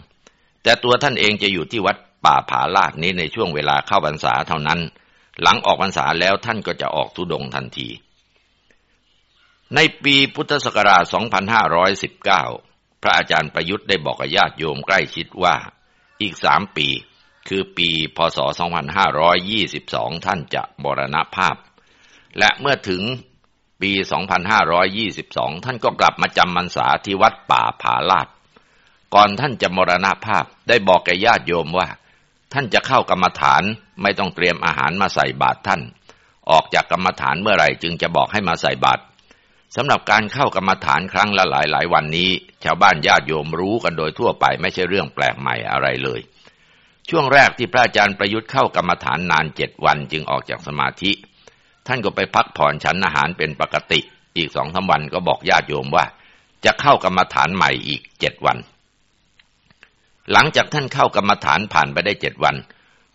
แต่ตัวท่านเองจะอยู่ที่วัดป่าผาลาดนี้ในช่วงเวลาเข้าพรรษาเท่านั้น หลังออกพรรษาแล้วท่านก็จะออกทุดงทันที ในปีพุทธศักราช 2519 พระอาจารย์ประยุทธ์ได้บอกกับญาติโยมใกล้ชิดว่า อีกสามปี คือปีพศ 2522 ท่านจะมรณภาพ และเมื่อถึงปี 2522 ท่านก็กลับมาจำพรรษาที่วัดป่าผาลาด ก่อนท่านจะมรณภาพได้บอกแก่ญาติโยมว่า ท่านจะเข้ากรรมฐานไม่ต้องเตรียมอาหารมาใส่บาตรท่าน ออกจากกรรมฐานเมื่อไหร่จึงจะบอกให้มาใส่บาตรสำหรับการเข้ากรรมฐานครั้งละหลายหลายวันนี้ ชาวบ้านญาติโยมรู้กันโดยทั่วไปไม่ใช่เรื่องแปลกใหม่อะไรเลย ช่วงแรกที่พระอาจารย์ประยุทธ์เข้ากรรมฐานนานเจ็ดวันจึงออกจากสมาธิ ท่านก็ไปพักผ่อนฉันอาหารเป็นปกติ อีกสองสาวันก็บอกญาติโยมว่า จะเข้ากรรมฐานใหม่อีกเจ็ดวัน หลังจากท่านเข้ากรรมฐานผ่านไปได้เจ็ดวัน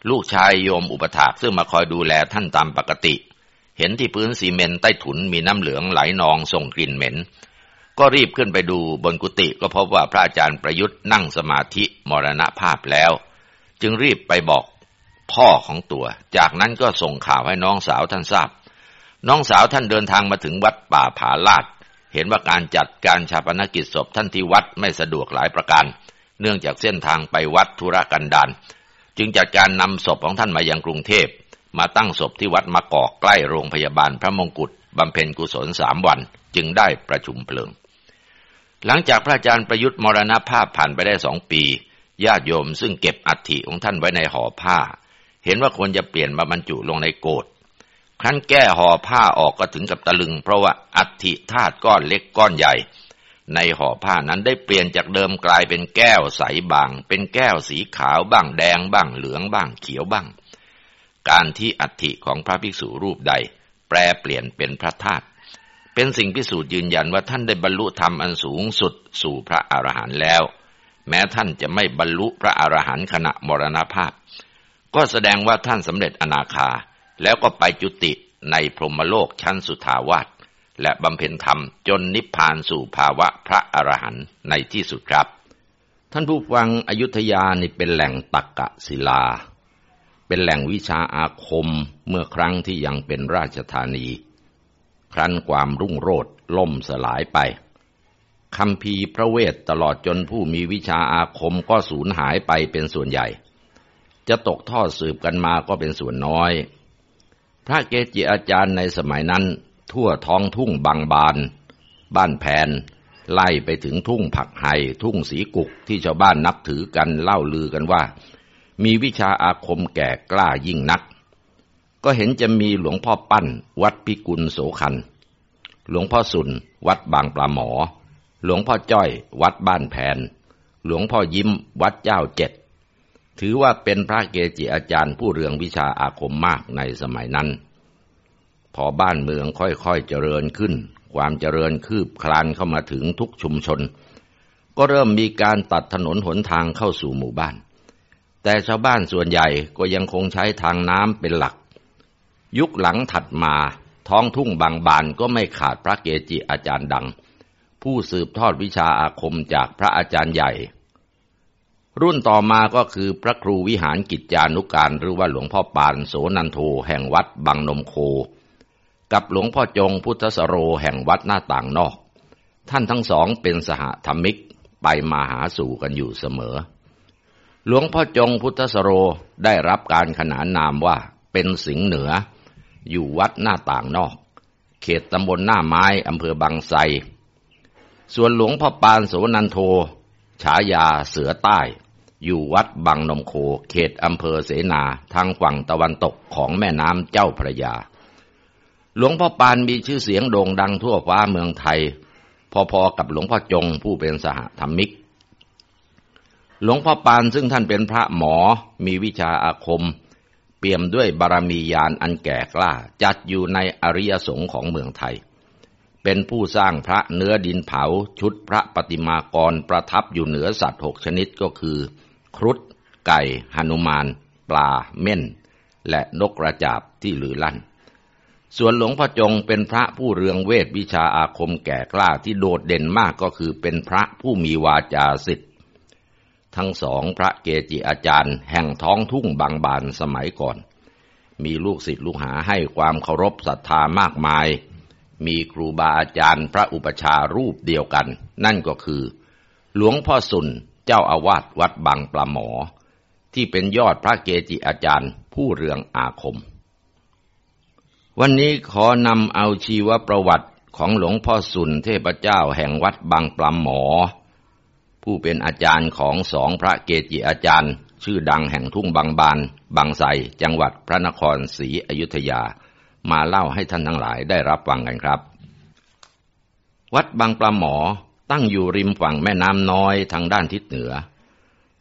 ลูกชายโยมอุปถากซึ่งมาคอยดูแลท่านตามปกติ เห็นที่พื้นซีเมนต์ใต้ถุนมีน้ำเหลืองไหลนองส่งกลิ่นเหม็นก็รีบขึ้นไปดูบนกุฏิก็พบว่าพระอาจารย์ประยุทธ์นั่งสมาธิมรณภาพแล้ว จึงรีบไปบอกพ่อของตัว จากนั้นก็ส่งข่าวให้น้องสาวท่านทราบ น้องสาวท่านเดินทางมาถึงวัดป่าผาลาด เห็นว่าการจัดการชาปนกิจศพท่านที่วัดไม่สะดวกหลายประการ เนื่องจากเส้นทางไปวัดธุระกันดารจึงจัดการนำศพของท่านมายังกรุงเทพ มาตั้งศพที่วัดมะกอกใกล้โรงพยาบาลพระมงกุฎบำเพ็ญกุศลสามวัน จึงได้ประชุมเพลิง หลังจากพระอาจารย์ประยุทธ์มรณภาพผ่านไปได้สองปี ญาติโยมซึ่งเก็บอัฐิของท่านไว้ในห่อผ้า เห็นว่าควรจะเปลี่ยนมาบรรจุลงในโกดครั้นแก้ห่อผ้าออกก็ถึงกับตะลึง เพราะว่าอัฐิธาตุก้อนเล็กก้อนใหญ่ ในห่อผ้านั้นได้เปลี่ยนจากเดิมกลายเป็นแก้วใสบาง เป็นแก้วสีขาวบ้างแดงบ้างเหลืองบ้างเขียวบ้าง การที่อัฐิของพระภิกษุรูปใด แปลเปลี่ยนเป็นพระธาตุเป็นสิ่งพิสูจน์ยืนยันว่าท่านได้บรรลุธรรมอันสูงสุดสู่พระอรหันต์แล้ว แม้ท่านจะไม่บรรลุพระอรหันต์ขณะมรณภาพ ก็แสดงว่าท่านสำเร็จอนาคา แล้วก็ไปจุติในพรหมโลกชั้นสุทาวาสและบำเพ็ญธรรมจนนิพพานสู่ภาวะพระอรหันต์ในที่สุดครับ ท่านผู้ฟังอยุธยานี่เป็นแหล่งตักกะศิลา เป็นแหล่งวิชาอาคมเมื่อครั้งที่ยังเป็นราชธานี ครั้นความรุ่งโรจน์ล่มสลายไป คำพีพระเวทตลอดจนผู้มีวิชาอาคมก็สูญหายไปเป็นส่วนใหญ่ จะตกทอดสืบกันมาก็เป็นส่วนน้อย พระเกจิอาจารย์ในสมัยนั้น ทั่วท้องทุ่งบางบาน บ้านแผนไล่ไปถึงทุ่งผักไห่ทุ่งสีกุกที่ชาวบ้านนับถือกันเล่าลือกันว่า มีวิชาอาคมแก่กล้ายิ่งนัก ก็เห็นจะมีหลวงพ่อปั้น วัดพิกุลโสคัน หลวงพ่อสุนวัดบางปลาหมอ หลวงพ่อจ้อยวัดบ้านแผน หลวงพ่อยิ้มวัดเจ้าเจ็ด ถือว่าเป็นพระเกจิอาจารย์ผู้เรืองวิชาอาคมมากในสมัยนั้น พอบ้านเมืองค่อยๆเจริญขึ้น ความเจริญคืบคลานเข้ามาถึงทุกชุมชน ก็เริ่มมีการตัดถนนหนทางเข้าสู่หมู่บ้าน แต่ชาวบ้านส่วนใหญ่ก็ยังคงใช้ทางน้ำเป็นหลัก ยุคหลังถัดมาท้องทุ่งบางบานก็ไม่ขาดพระเกจิอาจารย์ดัง ผู้สืบทอดวิชาอาคมจากพระอาจารย์ใหญ่ รุ่นต่อมาก็คือพระครูวิหารกิจจานุการหรือว่าหลวงพ่อปานโสนันโทแห่งวัดบางนมโค กับหลวงพ่อจงพุทธสโรแห่งวัดหน้าต่างนอก ท่านทั้งสองเป็นสหธรรมิกไปมาหาสู่กันอยู่เสมอ หลวงพ่อจงพุทธสโรได้รับการขนานนามว่าเป็นสิงห์เหนือ อยู่วัดหน้าต่างนอก เขตตำบลหน้าไม้อำเภอบางไทร ส่วนหลวงพ่อปานโสนันโท ฉายาเสือใต้ อยู่วัดบางนมโค เขตอำเภอเสนาทางฝั่งตะวันตกของแม่น้ำเจ้าพระยา หลวงพ่อปานมีชื่อเสียงโด่งดังทั่วฟ้าเมืองไทย พอๆกับหลวงพ่อจงผู้เป็นสหธรรมิก หลวงพ่อปานซึ่งท่านเป็นพระหมอมีวิชาอาคม เปี่ยมด้วยบารมียานอันแก่กล้าจัดอยู่ในอริยสงฆ์ของเมืองไทย เป็นผู้สร้างพระเนื้อดินเผาชุดพระปฏิมากรประทับอยู่เหนือสัตว์หกชนิดก็คือ ครุฑไก่หนุมาน ปลา เม่น และนกกระจาบที่หลือลั่น ส่วนหลวงพ่อจงเป็นพระผู้เรืองเวทวิชาอาคมแก่กล้าที่โดดเด่นมากก็คือเป็นพระผู้มีวาจาสิทธิ์ทั้งสองพระเกจิอาจารย์ แห่งท้องทุ่งบางบานสมัยก่อน มีลูกศิษย์ลูกหาให้ความเคารพศรัทธามากมาย มีครูบาอาจารย์พระอุปชารูปเดียวกัน นั่นก็คือ หลวงพ่อสุนเจ้าอาวาสวัดบางปลาหมอ ที่เป็นยอดพระเกจิอาจารย์ผู้เรืองอาคม วันนี้ขอนำเอาชีวประวัติของหลวงพ่อสุนเทพเจ้าแห่งวัดบางปลาหมอ ผู้เป็นอาจารย์ของสองพระเกจิอาจารย์ ชื่อดังแห่งทุ่งบางบาน บางไทรจังหวัดพระนครศรีอยุธยา มาเล่าให้ท่านทั้งหลายได้รับฟังกันครับ วัดบางปลาหมอตั้งอยู่ริมฝั่งแม่น้ำน้อยทางด้านทิศเหนือ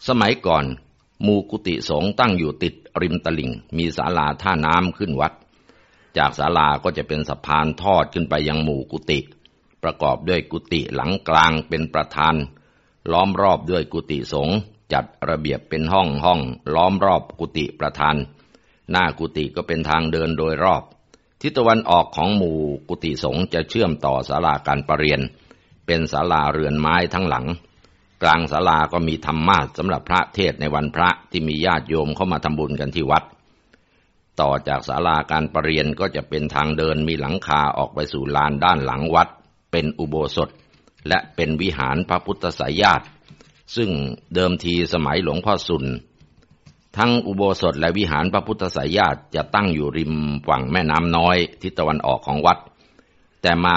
สมัยก่อนหมู่กุฏิสงตั้งอยู่ติดริมตลิ่ง มีศาลาท่าน้ำขึ้นวัด จากศาลาก็จะเป็นสะพานทอดขึ้นไปยังหมู่กุฏิประกอบด้วยกุฏิหลังกลางเป็นประธาน ล้อมรอบด้วยกุฏิสงจัดระเบียบเป็นห้องห้อง ล้อมรอบกุฏิประธาน หน้ากุฏิก็เป็นทางเดินโดยรอบ ทิศตะวันออกของหมู่กุฏิสงฆ์จะเชื่อมต่อศาลาการประเรียน เป็นศาลาเรือนไม้ทั้งหลัง กลางศาลาก็มีธรรมาสสำหรับพระเทศในวันพระที่มีญาติโยมเข้ามาทำบุญกันที่วัด ต่อจากศาลาการประเรียนก็จะเป็นทางเดินมีหลังคาออกไปสู่ลานด้านหลังวัด เป็นอุโบสถ และเป็นวิหารพระพุทธสายญาติ ซึ่งเดิมทีสมัยหลวงพ่อสุน ทั้งอุโบสถและวิหารพระพุทธสายญาติจะตั้งอยู่ริมฝั่งแม่น้ำน้อยทิศตะวันออกของวัด แต่มา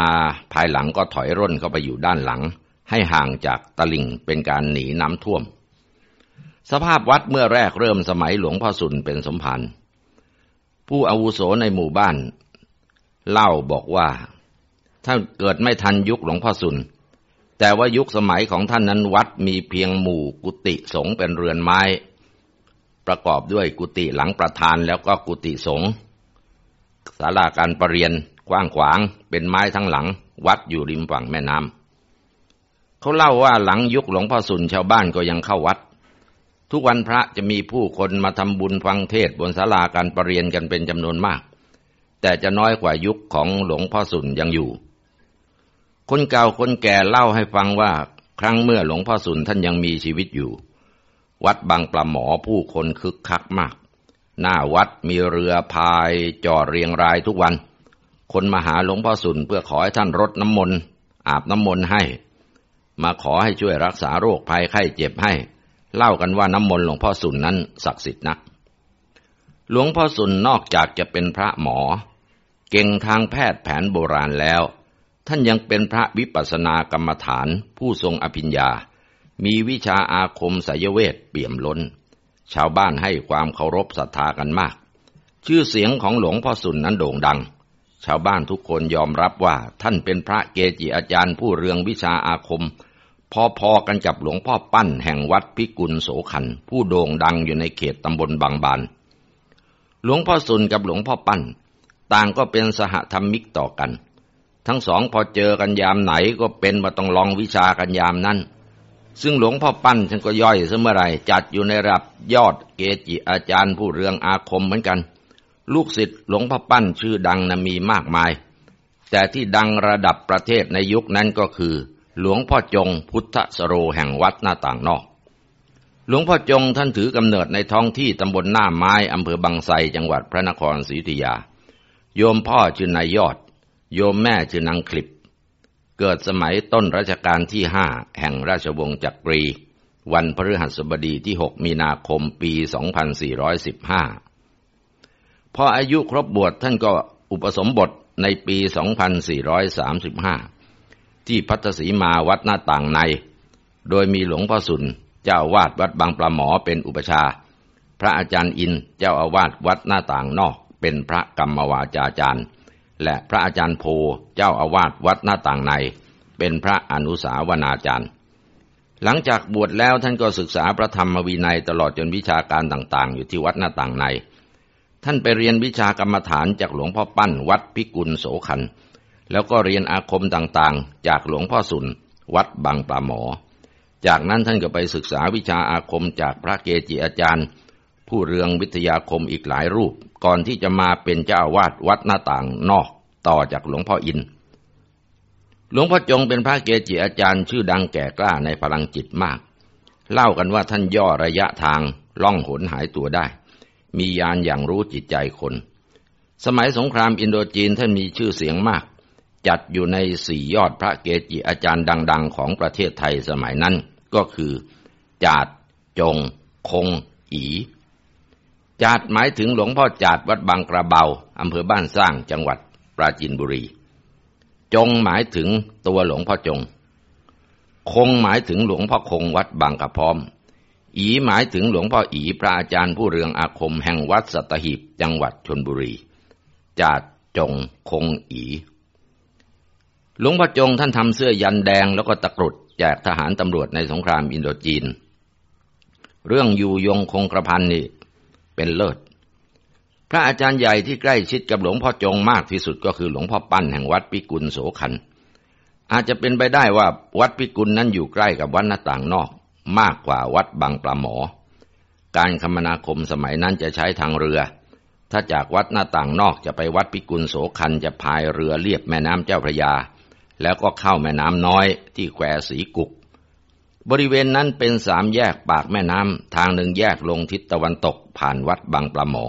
ภายหลังก็ถอยร่นเข้าไปอยู่ด้านหลัง ให้ห่างจากตลิ่งเป็นการหนีน้ำท่วม สภาพวัดเมื่อแรกเริ่มสมัยหลวงพ่อสุนเป็นสมภารผู้อาวุโสในหมู่บ้าน เล่าบอกว่า ถ้าเกิดไม่ทันยุคหลวงพ่อสุนแต่ว่ายุคสมัยของท่านนั้นวัดมีเพียงหมู่กุฏิสงเป็นเรือนไม้ ประกอบด้วยกุฏิหลังประธานแล้วก็กุฏิสงฆ์ศาลาการประเรียนกว้างขวางเป็นไม้ทั้งหลัง วัดอยู่ริมฝั่งแม่น้ำเขาเล่าว่าหลังยุคหลวงพ่อสุนชาวบ้านก็ยังเข้าวัด ทุกวันพระจะมีผู้คนมาทำบุญฟังเทศบนศาลาการประเรียนกันเป็นจำนวนมาก แต่จะน้อยกว่ายุคของหลวงพ่อสุนยังอยู่ คนเก่าคนแก่เล่าให้ฟังว่าครั้งเมื่อหลวงพ่อสุนท่านยังมีชีวิตอยู่ วัดบางปลาหมอผู้คนคึกคักมาก หน้าวัดมีเรือพายจอดเรียงรายทุกวัน คนมาหาหลวงพ่อสุนเพื่อขอให้ท่านรดน้ำมนต์อาบน้ำมนต์ให้ มาขอให้ช่วยรักษาโรคภัยไข้เจ็บให้ เล่ากันว่าน้ำมนต์หลวงพ่อสุนนั้นศักดิ์สิทธิ์นัก หลวงพ่อสุนนอกจากจะเป็นพระหมอ เก่งทางแพทย์แผนโบราณแล้ว ท่านยังเป็นพระวิปัสสนากรรมฐานผู้ทรงอภิญญา มีวิชาอาคมสายเวทเปี่ยมล้น ชาวบ้านให้ความเคารพศรัทธากันมาก ชื่อเสียงของหลวงพ่อสุนนั้นโด่งดัง ชาวบ้านทุกคนยอมรับว่าท่านเป็นพระเกจิอาจารย์ผู้เรืองวิชาอาคม พอๆกันกับหลวงพ่อปั้นแห่งวัดพิกุลโสขัน ผู้โด่งดังอยู่ในเขตตำบลบางบาน หลวงพ่อสุนกับหลวงพ่อปั้น ต่างก็เป็นสหธรรมิกต่อกัน ทั้งสองพอเจอกันยามไหนก็เป็นมาต้องลองวิชากันยามนั้น ซึ่งหลวงพ่อปั้นฉันก็ย่อยเสมอไรจัดอยู่ในระดับยอดเกจิอาจารย์ผู้เรืองอาคมเหมือนกัน ลูกศิษย์หลวงพ่อปั้นชื่อดังนะมีมากมาย แต่ที่ดังระดับประเทศในยุคนั้นก็คือ หลวงพ่อจงพุทธสโรแห่งวัดหน้าต่างนอก หลวงพ่อจงท่านถือกำเนิดในท้องที่ตำบลหน้าไม้อำเภอบางไทรจังหวัดพระนครศรีอยุธยา โยมพ่อชื่อนายยอด โยมแม่ชื่อนางคลิป เกิดสมัยต้นรัชกาลที่ห้าแห่งราชวงศ์จักรี วันพฤหัสบดีที่ 6 มีนาคมปี 2415 พออายุครบบวชท่านก็อุปสมบทในปี 2435 ที่พัทสีมาวัดหน้าต่างใน โดยมีหลวงพ่อสุนเจ้าวาดวัดบางปลาหมอเป็นอุปชา พระอาจารย์อินเจ้าอาวาสวัดหน้าต่างนอกเป็นพระกรรมวาจาจารย์ และพระอาจารย์โพเจ้าอาวาสวัดหน้าต่างใน เป็นพระอนุสาวนาจารย์ หลังจากบวชแล้วท่านก็ศึกษาพระธรรมวินัยตลอดจนวิชาการต่างๆ อยู่ที่วัดหน้าต่างใน ท่านไปเรียนวิชากรรมฐานจากหลวงพ่อปั้นวัดพิกุลโสขัน แล้วก็เรียนอาคมต่างๆ จากหลวงพ่อสุนวัดบางปลาหมอ จากนั้นท่านก็ไปศึกษาวิชาอาคมจากพระเกจิอาจารย์ ผู้เรืองวิทยาคมอีกหลายรูป ก่อนที่จะมาเป็นเจ้าวาดวัดหน้าต่างนอกต่อจากหลวงพ่ออิน หลวงพ่อจงเป็นพระเกจิอาจารย์ชื่อดังแก่กล้าในพลังจิตมาก เล่ากันว่าท่านย่อระยะทางล่องหนหายตัวได้ มียานอย่างรู้จิตใจคน สมัยสงครามอินโดจีนท่านมีชื่อเสียงมาก จัดอยู่ในสี่ยอดพระเกจิอาจารย์ดัง ๆ ของประเทศไทยสมัยนั้นก็คือ จาด จง คง อี จาดหมายถึงหลวงพ่อจาดวัดบางกระเบาอำเภอบ้านสร้างจังหวัดปราจีนบุรี จงหมายถึงตัวหลวงพ่อจง คงหมายถึงหลวงพ่อคงวัดบางกระพร้อม อีหมายถึงหลวงพ่ออีพระอาจารย์ผู้เรืองอาคมแห่งวัดสัตหีบจังหวัดชนบุรีจาดจงคงอีหลวงพ่อจงท่านทำเสื้อยันแดงแล้วก็ตะกรุดแจกทหารตำรวจในสงครามอินโดจีน เรื่องอยู่ยงคงกระพันนี่ เป็นเลิศ พระอาจารย์ใหญ่ที่ใกล้ชิดกับหลวงพ่อจงมากที่สุดก็คือหลวงพ่อปั้นแห่งวัดพิกุลโสขัน อาจจะเป็นไปได้ว่าวัดพิกุลนั้นอยู่ใกล้กับวัดหน้าต่างนอก มากกว่าวัดบางปลาหมอ การคมนาคมสมัยนั้นจะใช้ทางเรือ ถ้าจากวัดหน้าต่างนอกจะไปวัดพิกุลโสขันจะพายเรือเลียบแม่น้ำเจ้าพระยา แล้วก็เข้าแม่น้ำน้อยที่แควสีกุก บริเวณนั้นเป็นสามแยกปากแม่น้ำทางหนึ่งแยกลงทิศตะวันตกผ่านวัดบางปลาหมอ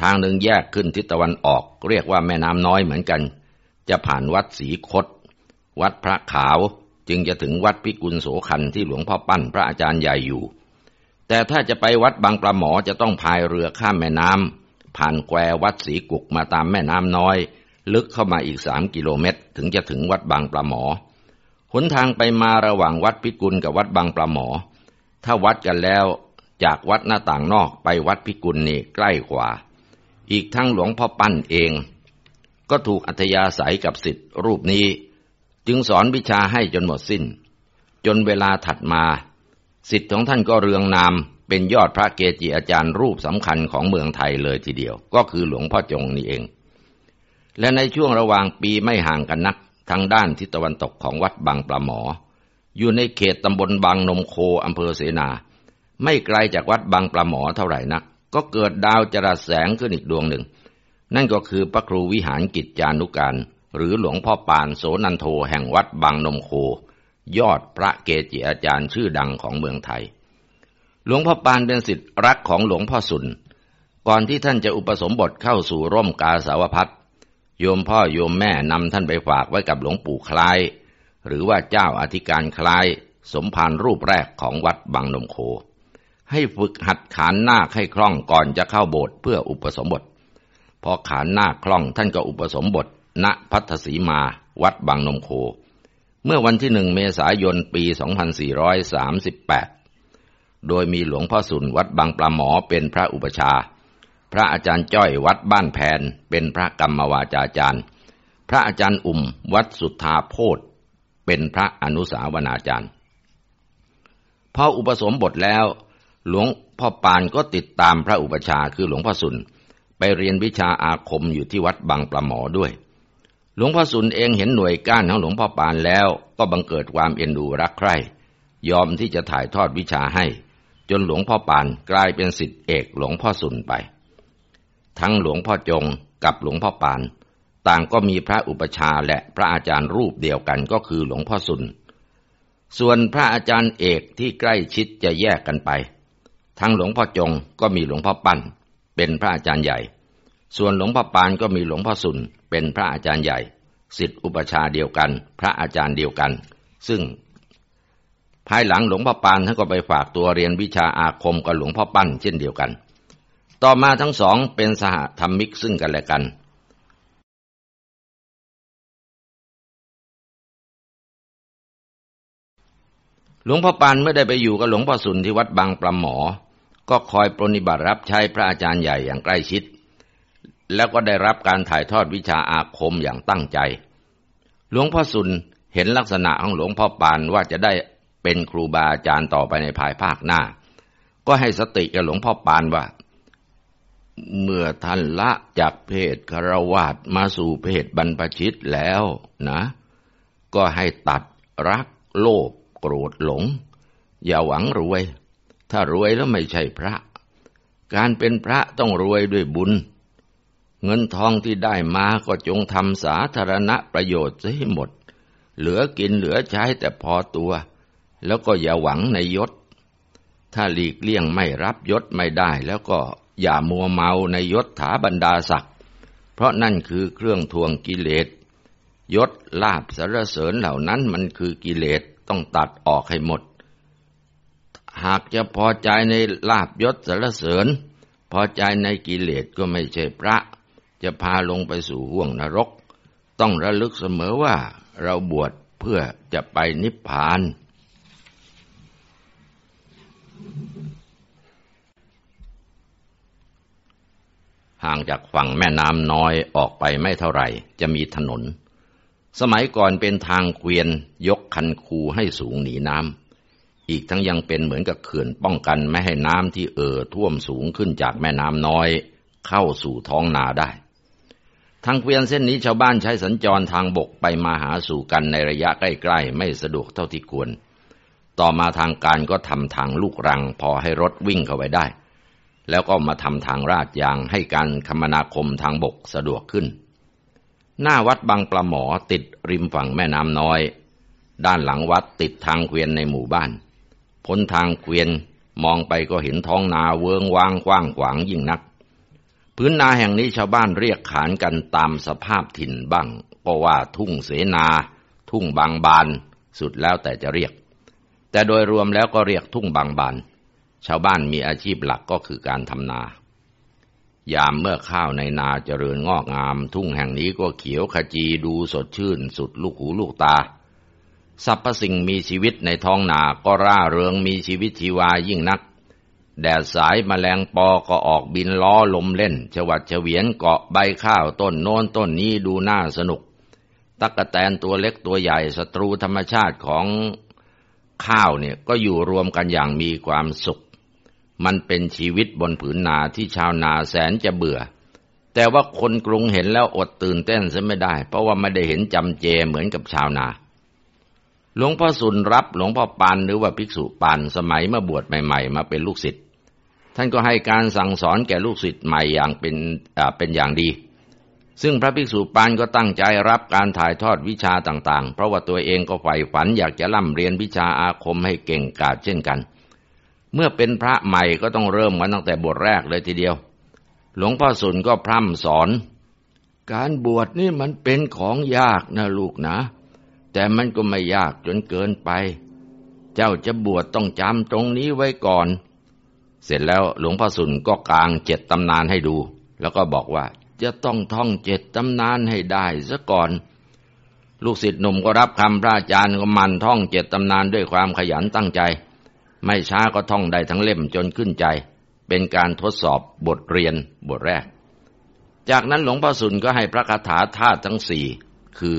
ทางหนึ่งแยกขึ้นทิศตะวันออก เรียกว่าแม่น้ำน้อยเหมือนกัน จะผ่านวัดศรีคดวัดพระขาวจึงจะถึงวัดพิกุลโสขันที่หลวงพ่อปั้นพระอาจารย์ใหญ่อยู่ แต่ถ้าจะไปวัดบางปลาหมอจะต้องพายเรือข้ามแม่น้ำผ่านแคววัดศรีกุกมาตามแม่น้ำน้อย ลึกเข้ามาอีกสามกิโลเมตร ถึงจะถึงวัดบางปลาหมอ หนทางไปมาระหว่างวัดพิกุลกับวัดบางปลาหมอ ถ้าวัดกันแล้วจากวัดหน้าต่างนอกไปวัดพิกุลนี่ใกล้กว่า อีกทั้งหลวงพ่อปั้นเอง ก็ถูกอัธยาศัยกับสิทธิรูปนี้ จึงสอนวิชาให้จนหมดสิน้น จนเวลาถัดมา สิทธิ์ของท่านก็เรืองนามเป็นยอดพระเกจิอาจารย์รูปสำคัญของเมืองไทยเลยทีเดียว ก็คือหลวงพ่อจงนี่เอง และในช่วงระหว่างปีไม่ห่างกันนัก ทางด้านทิศตะวันตกของวัดบางปลาหมอ อยู่ในเขตตำบลบางนมโคอำเภอเสนา ไม่ไกลจากวัดบางปลาหมอเท่าไหร่นัก ก็เกิดดาวจรัสแสงขึ้นอีกดวงหนึ่ง นั่นก็คือพระครูวิหารกิจจานุการ หรือหลวงพ่อปานโสนันโทแห่งวัดบางนมโค ยอดพระเกจิอาจารย์ชื่อดังของเมืองไทย หลวงพ่อปานเป็นสิทธิรักของหลวงพ่อสุนก่อนที่ท่านจะอุปสมบทเข้าสู่ร่มกาสาวพัด โยมพ่อโยมแม่นำท่านไปฝากไว้กับหลวงปู่คลาย หรือว่าเจ้าอธิการคลาย สมภารรูปแรกของวัดบางนมโค ให้ฝึกหัดขานหน้าให้คล่องก่อนจะเข้าโบสถ์เพื่ออุปสมบท พอขานหน้าคคล่องท่านก็อุปสมบท ณพัทศีมา วัดบางนมโค เมื่อวันที่หนึ่งเมษายนปี 2438 โดยมีหลวงพ่อสุนวัดบางปลาหมอเป็นพระอุปชา พระอาจารย์จ้อยวัดบ้านแพนเป็นพระกรรมวาจาจารย์ พระอาจารย์อุ่มวัดสุทธาโพธเป็นพระอนุสาวนาจารย์พออุปสมบทแล้ว หลวงพ่อปานก็ติดตามพระอุปชาคือหลวงพ่อสุนไปเรียนวิชาอาคมอยู่ที่วัดบางปลาหมอด้วย หลวงพ่อสุนเองเห็นหน่วยก้านของหลวงพ่อปานแล้ว ก็บังเกิดความเอ็นดูรักใคร่ ยอมที่จะถ่ายทอดวิชาให้ จนหลวงพ่อปานกลายเป็นสิทธิเอกหลวงพ่อสุนไป ทั้งหลวงพ่อจงกับหลวงพ่อปาน ต่างก็มีพระอุปชาและพระอาจารย์รูปเดียวกันก็คือหลวงพ่อสุน ส่วนพระอาจารย์เอกที่ใกล้ชิดจะแยกกันไป ทั้งหลวงพ่อจงก็มีหลวงพ่อปั้น เป็นพระอาจารย์ใหญ่ ส่วนหลวงพ่อปานก็มีหลวงพ่อสุนเป็นพระอาจารย์ใหญ่สิทธิอุปชาเดียวกัน พระอาจารย์เดียวกัน ซึ่ง ภายหลังหลวงพ่อปานท่านก็ไปฝากตัวเรียนวิชาอาคมกับหลวงพ่อปั้นเช่นเดียวกัน ต่อมาทั้งสองเป็นสหธรรมิกซึ่งกันและกันหลวงพ่อปานเมื่อได้ไปอยู่กับหลวงพ่อสุนที่วัดบางปลาหมอ ก็คอยปรนิบัติรับใช้พระอาจารย์ใหญ่อย่างใกล้ชิด แล้วก็ได้รับการถ่ายทอดวิชาอาคมอย่างตั้งใจ หลวงพ่อสุนเห็นลักษณะของหลวงพ่อปานว่าจะได้เป็นครูบาอาจารย์ต่อไปในภายภาคหน้า ก็ให้สติกับหลวงพ่อปานว่า เมื่อท่านละจากเพศคารวาสมาสู่เพศบรรพชิตแล้วนะ ก็ให้ตัดรักโลภโกรธหลง อย่าหวังรวย ถ้ารวยแล้วไม่ใช่พระ การเป็นพระต้องรวยด้วยบุญ เงินทองที่ได้มาก็จงทำสาธารณประโยชน์ให้หมด เหลือกินเหลือใช้แต่พอตัว แล้วก็อย่าหวังในยศ ถ้าหลีกเลี่ยงไม่รับยศไม่ได้แล้วก็ อย่ามัวเมาในยศถาบรรดาศักดิ์เพราะนั่นคือเครื่องทวงกิเลสยศลาบสรรเสริญเหล่านั้นมันคือกิเลสต้องตัดออกให้หมด หากจะพอใจในลาบยศสรรเสริญ พอใจในกิเลสก็ไม่ใช่พระ จะพาลงไปสู่ห่วงนรก ต้องระลึกเสมอว่าเราบวชเพื่อจะไปนิพพาน ห่างจากฝั่งแม่น้ำน้อยออกไปไม่เท่าไหร่ จะมีถนน สมัยก่อนเป็นทางเกวียนยกคันคูให้สูงหนีน้ำ อีกทั้งยังเป็นเหมือนกับเขื่อนป้องกันไม่ให้น้ำที่เอ่อท่วมสูงขึ้นจากแม่น้ำน้อย เข้าสู่ท้องนาได้ ทางเกวียนเส้นนี้ชาวบ้านใช้สัญจรทางบกไปมาหาสู่กันในระยะใกล้ๆ ไม่สะดวกเท่าที่ควร ต่อมาทางการก็ทำทางลูกรังพอให้รถวิ่งเข้าไปได้ แล้วก็มาทำทางราดยางให้การคมนาคมทางบกสะดวกขึ้น หน้าวัดบางปลาหมอติดริมฝั่งแม่น้ำน้อย ด้านหลังวัดติดทางเกวียนในหมู่บ้าน พ้นทางเกวียนมองไปก็เห็นท้องนาเวิงวางกว้างขวางยิ่งนัก พื้นนาแห่งนี้ชาวบ้านเรียกขานกันตามสภาพถิ่นบ้างก็ว่าทุ่งเสนา ทุ่งบางบาน สุดแล้วแต่จะเรียก แต่โดยรวมแล้วก็เรียกทุ่งบางบาน ชาวบ้านมีอาชีพหลักก็คือการทำนา ยามเมื่อข้าวในนาเจริญงอกงาม ทุ่งแห่งนี้ก็เขียวขจีดูสดชื่น สุดลูกหูลูกตาสรรพสิ่งมีชีวิตในท้องนาก็ร่าเริงมีชีวิตชีวายิ่งนัก แดดสายมแมลงปอก็ออกบินล้อลมเล่น ชวัดเฉวียนเกาะใบข้าวต้นโน้นต้นนี้ดูน่าสนุก ตักกะแตนตัวเล็กตัวใหญ่ศัตรูธรรมชาติของข้าวเนี่ยก็อยู่รวมกันอย่างมีความสุข มันเป็นชีวิตบนผืนนาที่ชาวนาแสนจะเบื่อ แต่ว่าคนกรุงเห็นแล้วอดตื่นเต้นซะไม่ได้ เพราะว่าไม่ได้เห็นจำเจเหมือนกับชาวนา หลวงพ่อสุนรับหลวงพ่อปานหรือว่าภิกษุปานสมัยเมื่อบวชใหม่ๆ มาเป็นลูกศิษย์ท่านก็ให้การสั่งสอนแก่ลูกศิษย์ใหม่อย่างเป็นเป็นอย่างดี ซึ่งพระภิกษุปานก็ตั้งใจรับการถ่ายทอดวิชาต่างๆ เพราะว่าตัวเองก็ใฝ่ฝันอยากจะร่ำเรียนวิชาอาคมให้เก่งกาจเช่นกัน เมื่อเป็นพระใหม่ก็ต้องเริ่มกันตั้งแต่บทแรกเลยทีเดียว หลวงพ่อสุนก็พร่ำสอน การบวชนี่มันเป็นของยากนะลูกนะ แต่มันก็ไม่ยากจนเกินไป เจ้าจะบวชต้องจำตรงนี้ไว้ก่อน เสร็จแล้วหลวงพ่อสุนก็กางเจ็ดตำนานให้ดู แล้วก็บอกว่าจะต้องท่องเจ็ดตำนานให้ได้ซะก่อน ลูกศิษย์หนุ่มก็รับคำพระอาจารย์ก็มันท่องเจ็ดตำนานด้วยความขยันตั้งใจ ไม่ช้าก็ท่องได้ทั้งเล่มจนขึ้นใจ เป็นการทดสอบบทเรียนบทแรก จากนั้นหลวงพ่อสุนก็ให้พระคาถาธาตุทั้งสี่คือ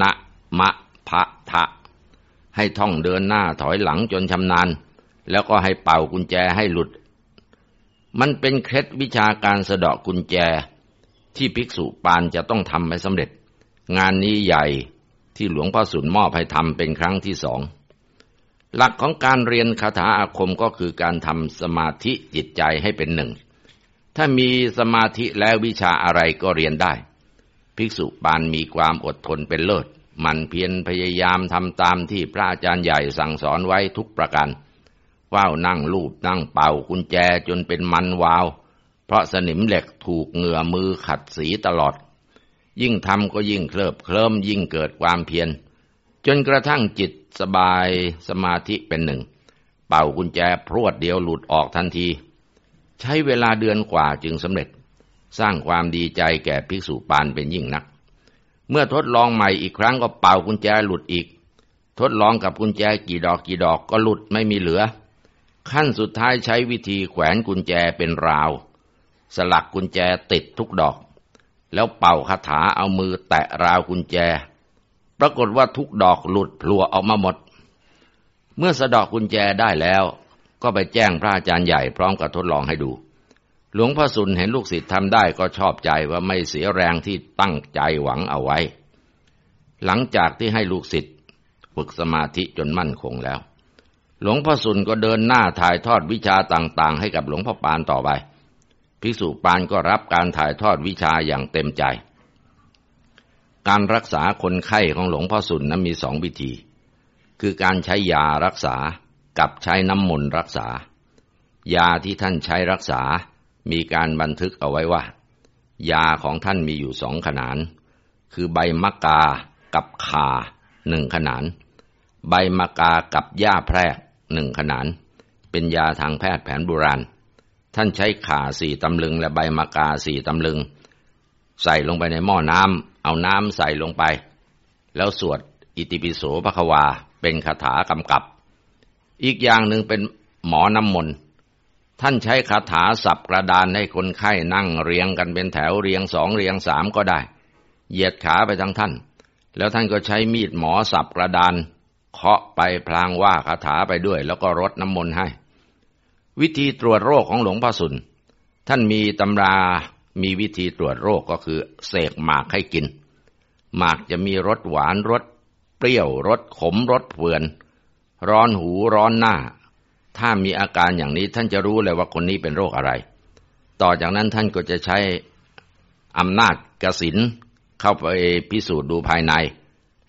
นะมะพะทะ ให้ท่องเดินหน้าถอยหลังจนชำนาญ แล้วก็ให้เป่ากุญแจให้หลุด มันเป็นเคล็ดวิชาการสะเดาะกุญแจ ที่ภิกษุปานจะต้องทำให้สำเร็จ งานนี้ใหญ่ที่หลวงพ่อสุนมอบให้ทำเป็นครั้งที่สอง หลักของการเรียนคาถาอาคมก็คือการทำสมาธิจิตใจให้เป็นหนึ่ง ถ้ามีสมาธิแล้ววิชาอะไรก็เรียนได้ ภิกษุปานมีความอดทนเป็นเลิศ มันเพียรพยายามทำตามที่พระอาจารย์ใหญ่สั่งสอนไว้ทุกประการว้าวนั่งลูบนั่งเป่ากุญแจจนเป็นมันวาว เพราะสนิมเหล็กถูกเหงื่อมือขัดสีตลอด ยิ่งทำก็ยิ่งเคลิบเคลิ้มยิ่งเกิดความเพียรจนกระทั่งจิต สบายสมาธิเป็นหนึ่ง เป่ากุญแจพรวดเดียวหลุดออกทันที ใช้เวลาเดือนกว่าจึงสำเร็จ สร้างความดีใจแก่ภิกษุปานเป็นยิ่งนัก เมื่อทดลองใหม่อีกครั้งก็เป่ากุญแจหลุดอีก ทดลองกับกุญแจกี่ดอกกี่ดอกก็หลุดไม่มีเหลือ ขั้นสุดท้ายใช้วิธีแขวนกุญแจเป็นราว สลักกุญแจติดทุกดอก แล้วเป่าคาถาเอามือแตะราวกุญแจ ปรากฏว่าทุกดอกหลุดพลัวออกมาหมด เมื่อสะดอกกุญแจได้แล้ว ก็ไปแจ้งพระอาจารย์ใหญ่พร้อมกับทดลองให้ดู หลวงพ่อสุนเห็นลูกศิษย์ทำได้ก็ชอบใจว่าไม่เสียแรงที่ตั้งใจหวังเอาไว้ หลังจากที่ให้ลูกศิษย์ฝึกสมาธิจนมั่นคงแล้ว หลวงพ่อสุนก็เดินหน้าถ่ายทอดวิชาต่างๆ ให้กับหลวงพ่อปานต่อไปภิกษุปานก็รับการถ่ายทอดวิชาอย่างเต็มใจ การรักษาคนไข้ของหลวงพ่อสุนนั้นมีสองวิธี คือการใช้ยารักษากับใช้น้ำมนต์รักษา ยาที่ท่านใช้รักษา มีการบันทึกเอาไว้ว่า ยาของท่านมีอยู่สองขนาน คือใบมะกากับขาหนึ่งขนาน ใบมะกากับหญ้าแพรกหนึ่งขนาน เป็นยาทางแพทย์แผนโบราณ ท่านใช้ข่าสี่ตำลึงและใบมะกาสี่ตำลึง ใส่ลงไปในหม้อน้ำ เอาน้ำใส่ลงไป แล้วสวดอิติปิโสพระควา เป็นคาถากำกับ อีกอย่างหนึ่งเป็นหมอน้ำมนต์ท่านใช้คาถาสับกระดานให้คนไข้นั่งเรียงกันเป็นแถวเรียงสองเรียงสามก็ได้ เหยียดขาไปทั้งท่าน แล้วท่านก็ใช้มีดหมอสับกระดาน เคาะไปพลางว่าคาถาไปด้วย แล้วก็รดน้ำมนต์ให้ วิธีตรวจโรคของหลวงพ่อสุน ท่านมีตำรา มีวิธีตรวจโรคก็คือเสกหมากให้กิน หมากจะมีรสหวานรสเปรี้ยวรสขมรสเฟือน ร้อนหูร้อนหน้า ถ้ามีอาการอย่างนี้ท่านจะรู้เลยว่าคนนี้เป็นโรคอะไร ต่อจากนั้นท่านก็จะใช้อำนาจกสินเข้าไปพิสูจน์ดูภายใน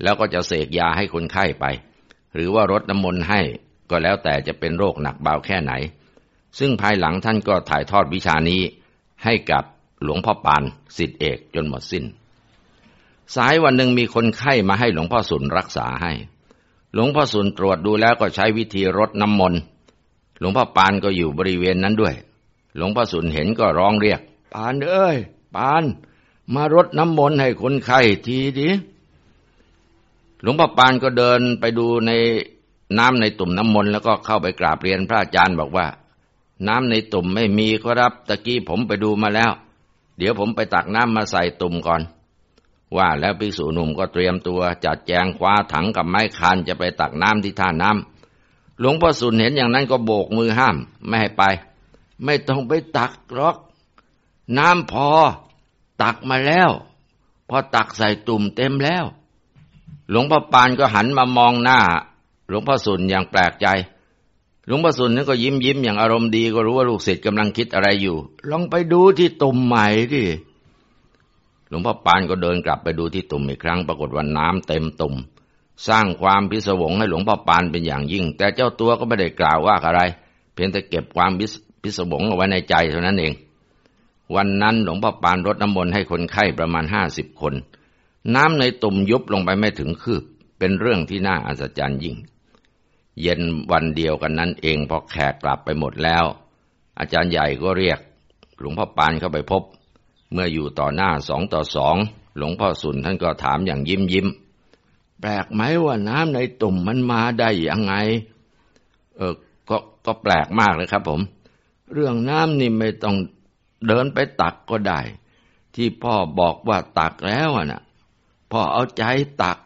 แล้วก็จะเสกยาให้คนไข้ไป หรือว่ารดน้ำมนต์ให้ก็แล้วแต่จะเป็นโรคหนักเบาแค่ไหน ซึ่งภายหลังท่านก็ถ่ายทอดวิชานี้ให้กับ หลวงพ่อปานสิทธิเอกจนหมดสิน้น สายวันหนึ่งมีคนไข้มาให้หลวงพ่อสุนรักษาให้ หลวงพ่อสุนตรวจดูแล้วก็ใช้วิธีรดน้ำมนต์หลวงพ่อปานก็อยู่บริเวณนั้นด้วย หลวงพ่อสุนเห็นก็ร้องเรียก ปานเอ้ย ปาน มารดน้ำมนต์ให้คนไข้ทีดิหลวงพ่อปานก็เดินไปดูในน้ำในตุ่มน้ำมนต์แล้วก็เข้าไปกราบเรียนพระอาจารย์บอกว่า น้ำในตุ่มไม่มีครับตะกี้ผมไปดูมาแล้ว เดี๋ยวผมไปตักน้ำมาใส่ตุ่มก่อน ว่าแล้วภิกษุหนุ่มก็เตรียมตัวจัดแจงคว้าถังกับไม้คานจะไปตักน้ำที่ท่าน้ำหลวงพ่อสุนเห็นอย่างนั้นก็โบกมือห้ามไม่ให้ไป ไม่ต้องไปตักหรอก น้ำพอ ตักมาแล้ว พอตักใส่ตุ่มเต็มแล้ว หลวงพ่อปานก็หันมามองหน้า หลวงพ่อสุนอย่างแปลกใจ หลวงพ่อสุนนั้นก็ยิ้มยิ้มอย่างอารมณ์ดีก็รู้ว่าลูกศิษย์กำลังคิดอะไรอยู่ ลองไปดูที่ตุ่มใหม่ดิหลวงพ่อปานก็เดินกลับไปดูที่ตุ่มอีกครั้งปรากฏว่าน้ำเต็มตุ่มสร้างความพิศวงให้หลวงพ่อปานเป็นอย่างยิ่ง แต่เจ้าตัวก็ไม่ได้กล่าวว่าอะไร เพียงแต่เก็บความพิศวงเอาไว้ในใจเท่านั้นเอง วันนั้นหลวงพ่อปานรดน้ำมนต์ให้คนไข้ประมาณห้าสิบคน น้ำในตุ่มยุบลงไปไม่ถึงคืบ เป็นเรื่องที่น่าอัศจรรย์ยิ่ง เย็นวันเดียวกันนั้นเองพอแขกกลับไปหมดแล้ว อาจารย์ใหญ่ก็เรียก หลวงพ่อปานเข้าไปพบ เมื่ออยู่ต่อหน้าสองต่อสองหลวงพ่อสุนท่านก็ถามอย่างยิ้มยิ้มแปลกไหมว่าน้ำในตุ่มมันมาได้ยังไง เออก็ก็แปลกมากเลยครับผม เรื่องน้ำนี่ไม่ต้องเดินไปตักก็ได้ ที่พ่อบอกว่าตักแล้วน่ะพ่อเอาใจตัก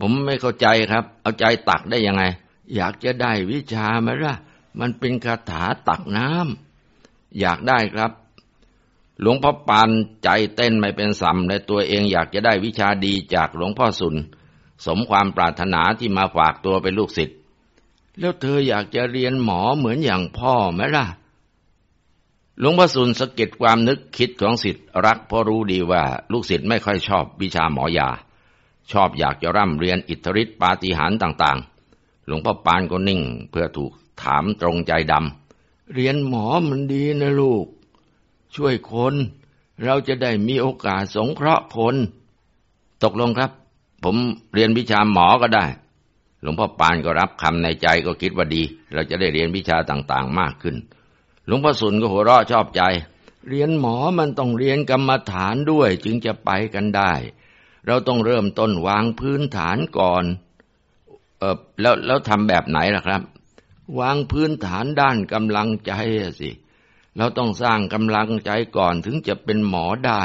ผมไม่เข้าใจครับ เอาใจตักได้ยังไง อยากจะได้วิชาไหมล่ะ มันเป็นคาถาตักน้ำอยากได้ครับ หลวงพ่อปานใจเต้นไม่เป็นสัมในตัวเองอยากจะได้วิชาดีจากหลวงพ่อสุน สมความปรารถนาที่มาฝากตัวเป็นลูกศิษย์แล้วเธออยากจะเรียนหมอเหมือนอย่างพ่อไหมล่ะ หลวงพ่อสุนสะกิดความนึกคิดของศิษย์รักเพราะรู้ดีว่า ลูกศิษย์ไม่ค่อยชอบวิชาหมอยา ชอบอยากจะร่ำเรียนอิทธิฤทธิปาฏิหาริย์ต่างๆ หลวงพ่อปานก็นิ่ง เพื่อถูกถามตรงใจดำเรียนหมอมันดีนะลูก ช่วยคน เราจะได้มีโอกาสสงเคราะห์คน ตกลงครับ ผมเรียนวิชาหมอก็ได้ หลวงพ่อปานก็รับคำในใจก็คิดว่าดี เราจะได้เรียนวิชาต่างๆมากขึ้น หลวงพ่อสุนก็หัวเราะชอบใจ เรียนหมอมันต้องเรียนกรรมฐานด้วยจึงจะไปกันได้ เราต้องเริ่มต้นวางพื้นฐานก่อน เออแล้วแล้วทำแบบไหนล่ะครับ วางพื้นฐานด้านกำลังใจสิเราต้องสร้างกำลังใจก่อนถึงจะเป็นหมอได้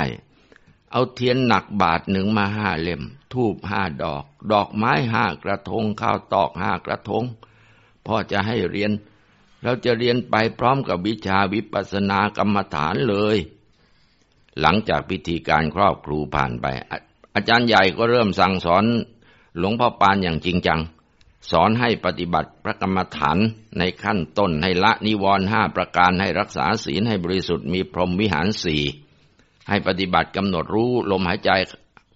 เอาเทียนหนักบาทหนึ่งมาห้าเล่ม ทูบห้าดอก ดอกไม้ห้ากระทง ข้าวตอกห้ากระทงพ่อจะให้เรียน เราจะเรียนไปพร้อมกับวิชาวิปัสสนากรรมฐานเลย หลังจากพิธีการครอบครูผ่านไป อาจารย์ใหญ่ก็เริ่มสั่งสอนหลวงพ่อปานอย่างจริงจัง สอนให้ปฏิบัติพระกรรมฐานในขั้นต้นให้ละนิวรณ์ห้าประการให้รักษาศีลให้บริสุทธิ์มีพรหมวิหารสี่ให้ปฏิบัติกำหนดรู้ลมหายใจ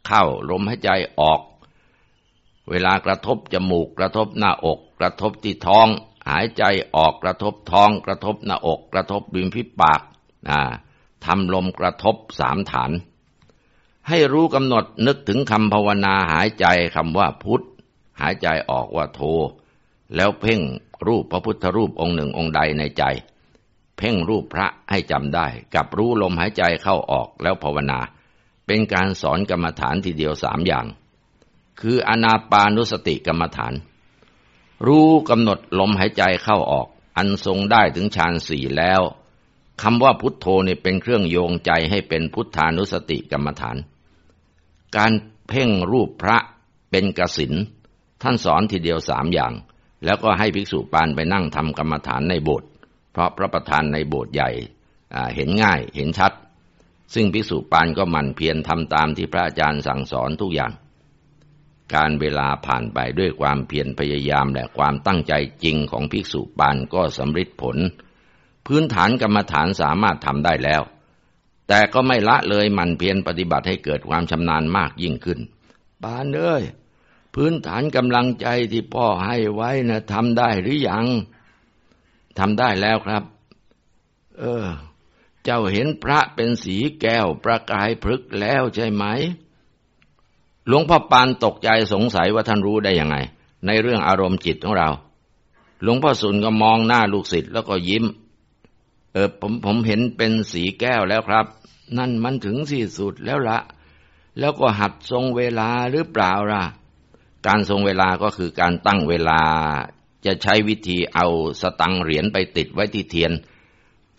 เข้าลมหายใจออก เวลากระทบจมูกกระทบหน้าอก กระทบที่ท้อง หายใจออกกระทบท้อง กระทบหน้าอก กระทบบิมพิปากทำลมกระทบสามฐาน ให้รู้กำหนดนึกถึงคำภาวนาหายใจคำว่าพุทธ หายใจออกว่าโท แล้วเพ่งรูปพระพุทธรูปองค์หนึ่งองค์ใดในใจ เพ่งรูปพระให้จำได้ กับรู้ลมหายใจเข้าออกแล้วภาวนา เป็นการสอนกรรมฐานทีเดียวสามอย่าง คืออนาปานุสติกรรมฐาน รู้กำหนดลมหายใจเข้าออก อันทรงได้ถึงฌานสี่แล้วคำว่าพุทโธนี่เป็นเครื่องโยงใจให้เป็นพุทธานุสติกรรมฐาน การเพ่งรูปพระเป็นกสิน ท่านสอนทีเดียวสามอย่าง แล้วก็ให้ภิกษุปานไปนั่งทำกรรมฐานในโบสถ์เพราะพระประธานในโบสถ์ใหญ่เห็นง่ายเห็นชัด ซึ่งภิกษุปานก็หมั่นเพียรทำตามที่พระอาจารย์สั่งสอนทุกอย่าง การเวลาผ่านไปด้วยความเพียรพยายามและความตั้งใจจริงของภิกษุปานก็สำเร็จผล พื้นฐานกรรมฐานสามารถทำได้แล้ว แต่ก็ไม่ละเลยหมั่นเพียรปฏิบัติให้เกิดความชำนาญมากยิ่งขึ้นปานเอ้ย พื้นฐานกำลังใจที่พ่อให้ไว้นะทำได้หรือยังทำได้แล้วครับ เออ เจ้าเห็นพระเป็นสีแก้วประกายพฤกแล้วใช่ไหม หลวงพ่อปานตกใจสงสัยว่าท่านรู้ได้ยังไง ในเรื่องอารมณ์จิตของเรา หลวงพ่อสุนก็มองหน้าลูกศิษย์แล้วก็ยิ้ม เออผมผมเห็นเป็นสีแก้วแล้วครับ นั่นมันถึงที่สุดแล้วละ แล้วก็หัดทรงเวลาหรือเปล่าล่ะ การทรงเวลาก็คือการตั้งเวลาจะใช้วิธีเอาสตังเหรียญไปติดไว้ที่เทียน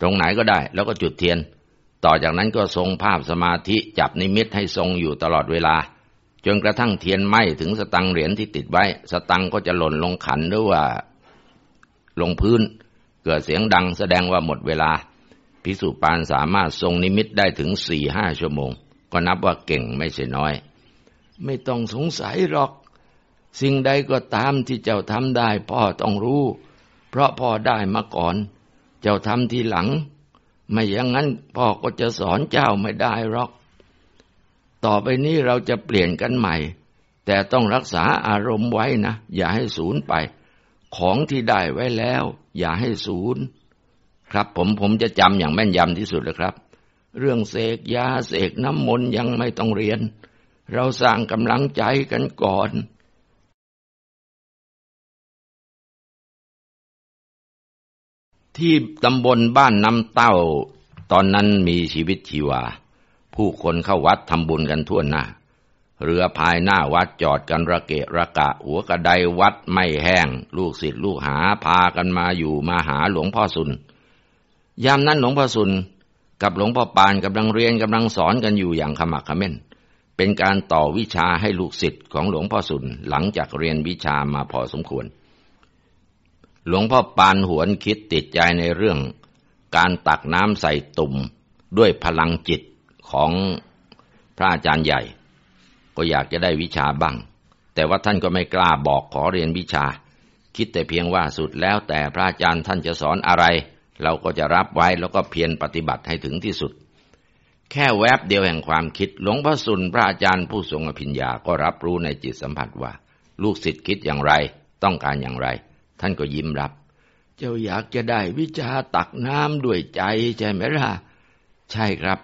ตรงไหนก็ได้แล้วก็จุดเทียน ต่อจากนั้นก็ทรงภาพสมาธิจับนิมิตให้ทรงอยู่ตลอดเวลา จนกระทั่งเทียนไหม้ถึงสตังเหรียญที่ติดไว้ สตังก็จะหล่นลงขันหรือว่า ลงพื้น เกิดเสียงดังแสดงว่าหมดเวลา พิสุปานสามารถทรงนิมิตได้ถึงสี่ห้าชั่วโมง ก็นับว่าเก่งไม่ใช่น้อย ไม่ต้องสงสัยหรอก สิ่งใดก็ตามที่เจ้าทำได้พ่อต้องรู้ เพราะพ่อได้มาก่อน เจ้าทำทีหลัง ไม่อย่างนั้นพ่อก็จะสอนเจ้าไม่ได้หรอก ต่อไปนี้เราจะเปลี่ยนกันใหม่ แต่ต้องรักษาอารมณ์ไว้นะ อย่าให้สูญไป ของที่ได้ไว้แล้ว อย่าให้สูญครับผมผมจะจำอย่างแม่นยำที่สุดเลยครับ เรื่องเสกยาเสกน้ำมนต์ยังไม่ต้องเรียน เราสร้างกำลังใจกันก่อน ที่ตำบลบ้านน้ำเต้า ตอนนั้นมีชีวิตชีวา ผู้คนเข้าวัดทำบุญกันทั่วหน้า เรือภายหน้าวัดจอดกันระเกะระกะ หัวกระไดวัดไม่แห้ง ลูกศิษย์ลูกหาพากันมาอยู่มาหาหลวงพ่อสุน ยามนั้นหลวงพ่อสุนกับหลวงพ่อปานกำลังเรียนกำลังสอนกันอยู่อย่างขมักขม้น เป็นการต่อวิชาให้ลูกศิษย์ของหลวงพ่อสุนหลังจากเรียนวิชามาพอสมควร หลวงพ่อปานหวนคิดติดใจในเรื่อง การตักน้ำใส่ตุ่มด้วยพลังจิตของพระอาจารย์ใหญ่ ก็อยากจะได้วิชาบ้าง แต่ว่าท่านก็ไม่กล้าบอกขอเรียนวิชา คิดแต่เพียงว่าสุดแล้วแต่พระอาจารย์ท่านจะสอนอะไร เราก็จะรับไว้แล้วก็เพียรปฏิบัติให้ถึงที่สุด แค่แวบเดียวแห่งความคิดหลวงพ่อสุนพระอาจารย์ผู้ทรงอภิญญาก็รับรู้ในจิตสัมผัสว่า ลูกศิษย์คิดอย่างไรต้องการอย่างไร ท่านก็ยิ้มรับ เจ้าอยากจะได้วิชาตักน้ำด้วยใจใช่ไหมล่ะ ใช่ครับ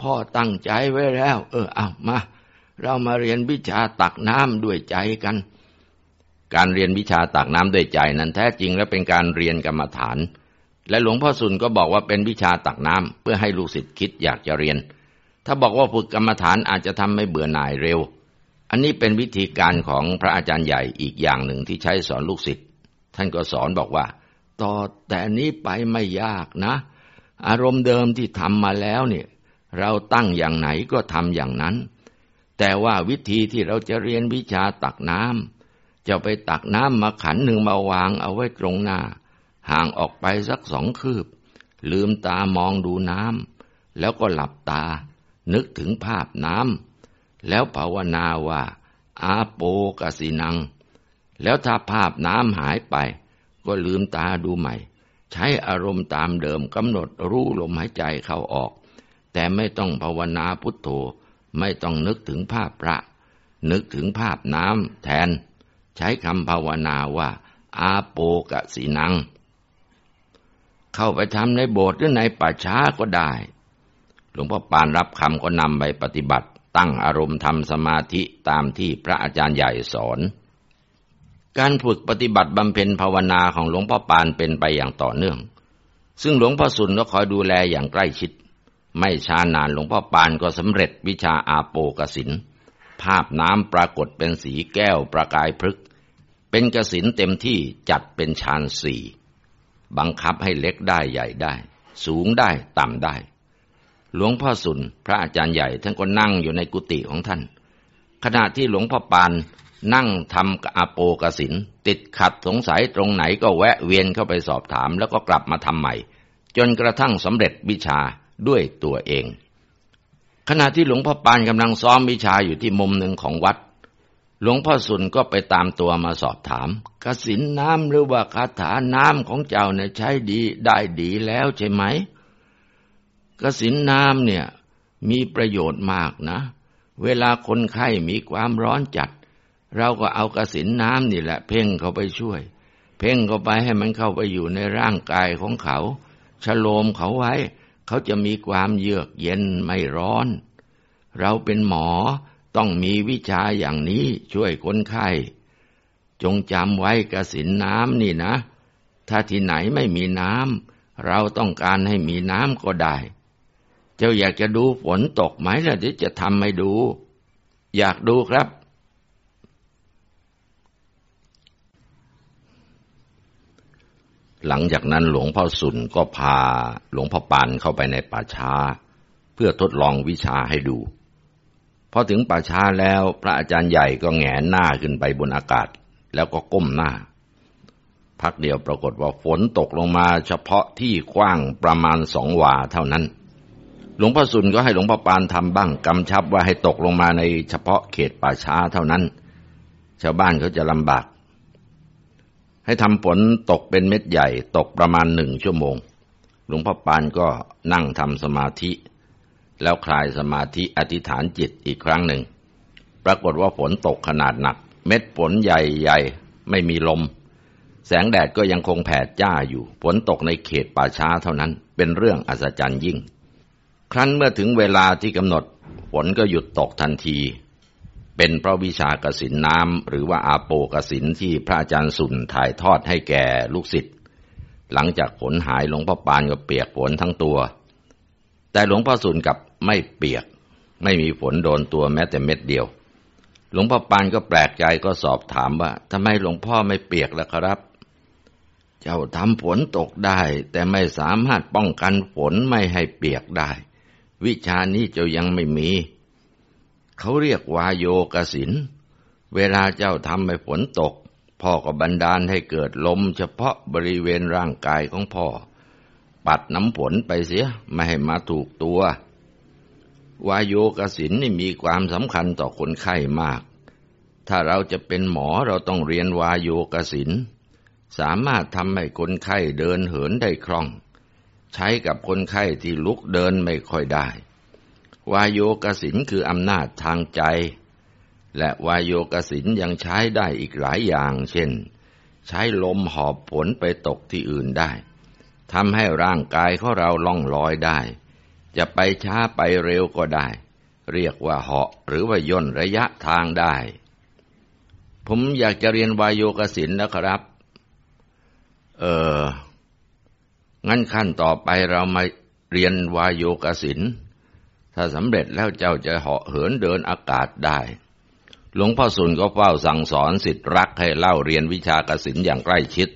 พ่อตั้งใจไว้แล้ว เออเอามา เรามาเรียนวิชาตักน้ำด้วยใจกัน การเรียนวิชาตักน้ำด้วยใจนั้นแท้จริงแล้วเป็นการเรียนกรรมฐาน และหลวงพ่อสุนก็บอกว่าเป็นวิชาตักน้ำเพื่อให้ลูกศิษย์คิดอยากจะเรียน ถ้าบอกว่าฝึกกรรมฐานอาจจะทำให้เบื่อหน่ายเร็วอันนี้เป็นวิธีการของพระอาจารย์ใหญ่อีกอย่างหนึ่งที่ใช้สอนลูกศิษย์ ท่านก็สอนบอกว่า ต่อแต่นี้ไปไม่ยากนะ อารมณ์เดิมที่ทำมาแล้วเนี่ยเราตั้งอย่างไหนก็ทำอย่างนั้น แต่ว่าวิธีที่เราจะเรียนวิชาตักน้ำจะไปตักน้ำมาขันหนึ่งมาวางเอาไว้ตรงหน้า ห่างออกไปสักสองคืบ ลืมตามองดูน้ำแล้วก็หลับตา นึกถึงภาพน้ำแล้วภาวนาว่า อาโปกสินัง แล้วถ้าภาพน้ำหายไป ก็ลืมตาดูใหม่ ใช้อารมณ์ตามเดิมกำหนดรู้ลมหายใจเข้าออก แต่ไม่ต้องภาวนาพุทโธ ไม่ต้องนึกถึงภาพพระ นึกถึงภาพน้ำแทน ใช้คำภาวนาว่า อาโปกะสีนัง เข้าไปทำในโบสถ์หรือในป่าช้าก็ได้ หลวงพ่อปานรับคำก็นำไปปฏิบัติ ตั้งอารมณ์ทำสมาธิตามที่พระอาจารย์ใหญ่สอน การฝึกปฏิบัติบำเพ็ญภาวนาของหลวงพ่อปานเป็นไปอย่างต่อเนื่อง ซึ่งหลวงพ่อสุนก็คอยดูแลอย่างใกล้ชิด ไม่ช้านานหลวงพ่อปานก็สำเร็จวิชาอาโปกสิน ภาพน้ำปรากฏเป็นสีแก้วประกายพฤกเป็นกสินเต็มที่จัดเป็นฌานสี่บังคับให้เล็กได้ใหญ่ได้ สูงได้ต่ำได้ หลวงพ่อสุนพระอาจารย์ใหญ่ท่านก็นั่งอยู่ในกุฏิของท่าน ขณะที่หลวงพ่อปาน นั่งทำอาโปกสิน ติดขัดสงสัยตรงไหนก็แวะเวียนเข้าไปสอบถามแล้วก็กลับมาทำใหม่ จนกระทั่งสำเร็จวิชาด้วยตัวเอง ขณะที่หลวงพ่อปานกำลังซ้อมวิชาอยู่ที่มุมหนึ่งของวัด หลวงพ่อสุนก็ไปตามตัวมาสอบถามกสินน้ำหรือว่าคาถาน้ำของเจ้าเนี่ยใช้ดีได้ดีแล้วใช่ไหมกสินน้ำเนี่ยมีประโยชน์มากนะ เวลาคนไข้มีความร้อนจัด เราก็เอากระสินน้ำนี่แหละ เพ่งเขาไปช่วย เพ่งเขาไปให้มันเข้าไปอยู่ในร่างกายของเขาชโลมเขาไว้ เขาจะมีความเยือกเย็นไม่ร้อน เราเป็นหมอต้องมีวิชาอย่างนี้ช่วยคนไข้ จงจำไว้กระสินน้ำนี่นะ ถ้าที่ไหนไม่มีน้ำเราต้องการให้มีน้ำก็ได้ เจ้าอยากจะดูฝนตกไหมล่ะที่จะทำให้ดู อยากดูครับ หลังจากนั้นหลวงพ่อสุนก็พาหลวงพ่อปานเข้าไปในป่าช้า เพื่อทดลองวิชาให้ดู พอถึงป่าช้าแล้วพระอาจารย์ใหญ่ก็แงนหน้าขึ้นไปบนอากาศ แล้วก็ก้มหน้า พักเดียวปรากฏว่าฝนตกลงมาเฉพาะที่กว้างประมาณสองวาเท่านั้น หลวงพ่อสุนก็ให้หลวงพ่อปานทำบ้างกำชับว่าให้ตกลงมาในเฉพาะเขตป่าช้าเท่านั้น ชาวบ้านเขาจะลำบาก ให้ทำฝนตกเป็นเม็ดใหญ่ตกประมาณหนึ่งชั่วโมง หลวงพ่อปานก็นั่งทำสมาธิ แล้วคลายสมาธิอธิษฐานจิตอีกครั้งหนึ่ง ปรากฏว่าฝนตกขนาดหนัก เม็ดฝนใหญ่ๆ ไม่มีลม แสงแดดก็ยังคงแผดจ้าอยู่ ฝนตกในเขตป่าช้าเท่านั้น เป็นเรื่องอัศจรรย์ยิ่ง ครั้นเมื่อถึงเวลาที่กำหนด ฝนก็หยุดตกทันที เป็นเพราะวิชากสินน้ำหรือว่าอาโปกสินที่พระอาจารย์สุนถ่ายทอดให้แก่ลูกศิษย์หลังจากฝนหายหลวงพ่อปานก็เปียกฝนทั้งตัว แต่หลวงพ่อสุนกับไม่เปียก ไม่มีฝนโดนตัวแม้แต่เม็ดเดียว หลวงพ่อปานก็แปลกใจก็สอบถามว่าทำไมหลวงพ่อไม่เปียกล่ะครับ เจ้าทำฝนตกได้ แต่ไม่สามารถป้องกันฝนไม่ให้เปียกได้ วิชานี้เจ้ายังไม่มี เขาเรียกวาโยกสิน เวลาเจ้าทำให้ฝนตก พ่อก็บันดาลให้เกิดลมเฉพาะบริเวณร่างกายของพ่อ ปัดน้ำฝนไปเสียไม่ให้มาถูกตัว วายโยกสินนี่มีความสำคัญต่อคนไข้มาก ถ้าเราจะเป็นหมอเราต้องเรียนวายโยกสิน สามารถทำให้คนไข้เดินเหินได้คล่อง ใช้กับคนไข้ที่ลุกเดินไม่ค่อยได้ วายโยกสินคืออำนาจทางใจ และวายโยกสินยังใช้ได้อีกหลายอย่าง เช่น ใช้ลมหอบผลไปตกที่อื่นได้ทำให้ร่างกายของเราล่องลอยได้ จะไปช้าไปเร็วก็ได้ เรียกว่าเหาะหรือว่าย่นระยะทางได้ ผมอยากจะเรียนวายโยกสินนะครับ เอองั้นขั้นต่อไปเรามาเรียนวายโยกสิน ถ้าสำเร็จแล้วเจ้าจะเหาะเหินเดินอากาศได้ หลวงพ่อสุนก็เฝ้าสั่งสอนสิทธิรักให้เล่าเรียนวิชากสินอย่างใกล้ชิด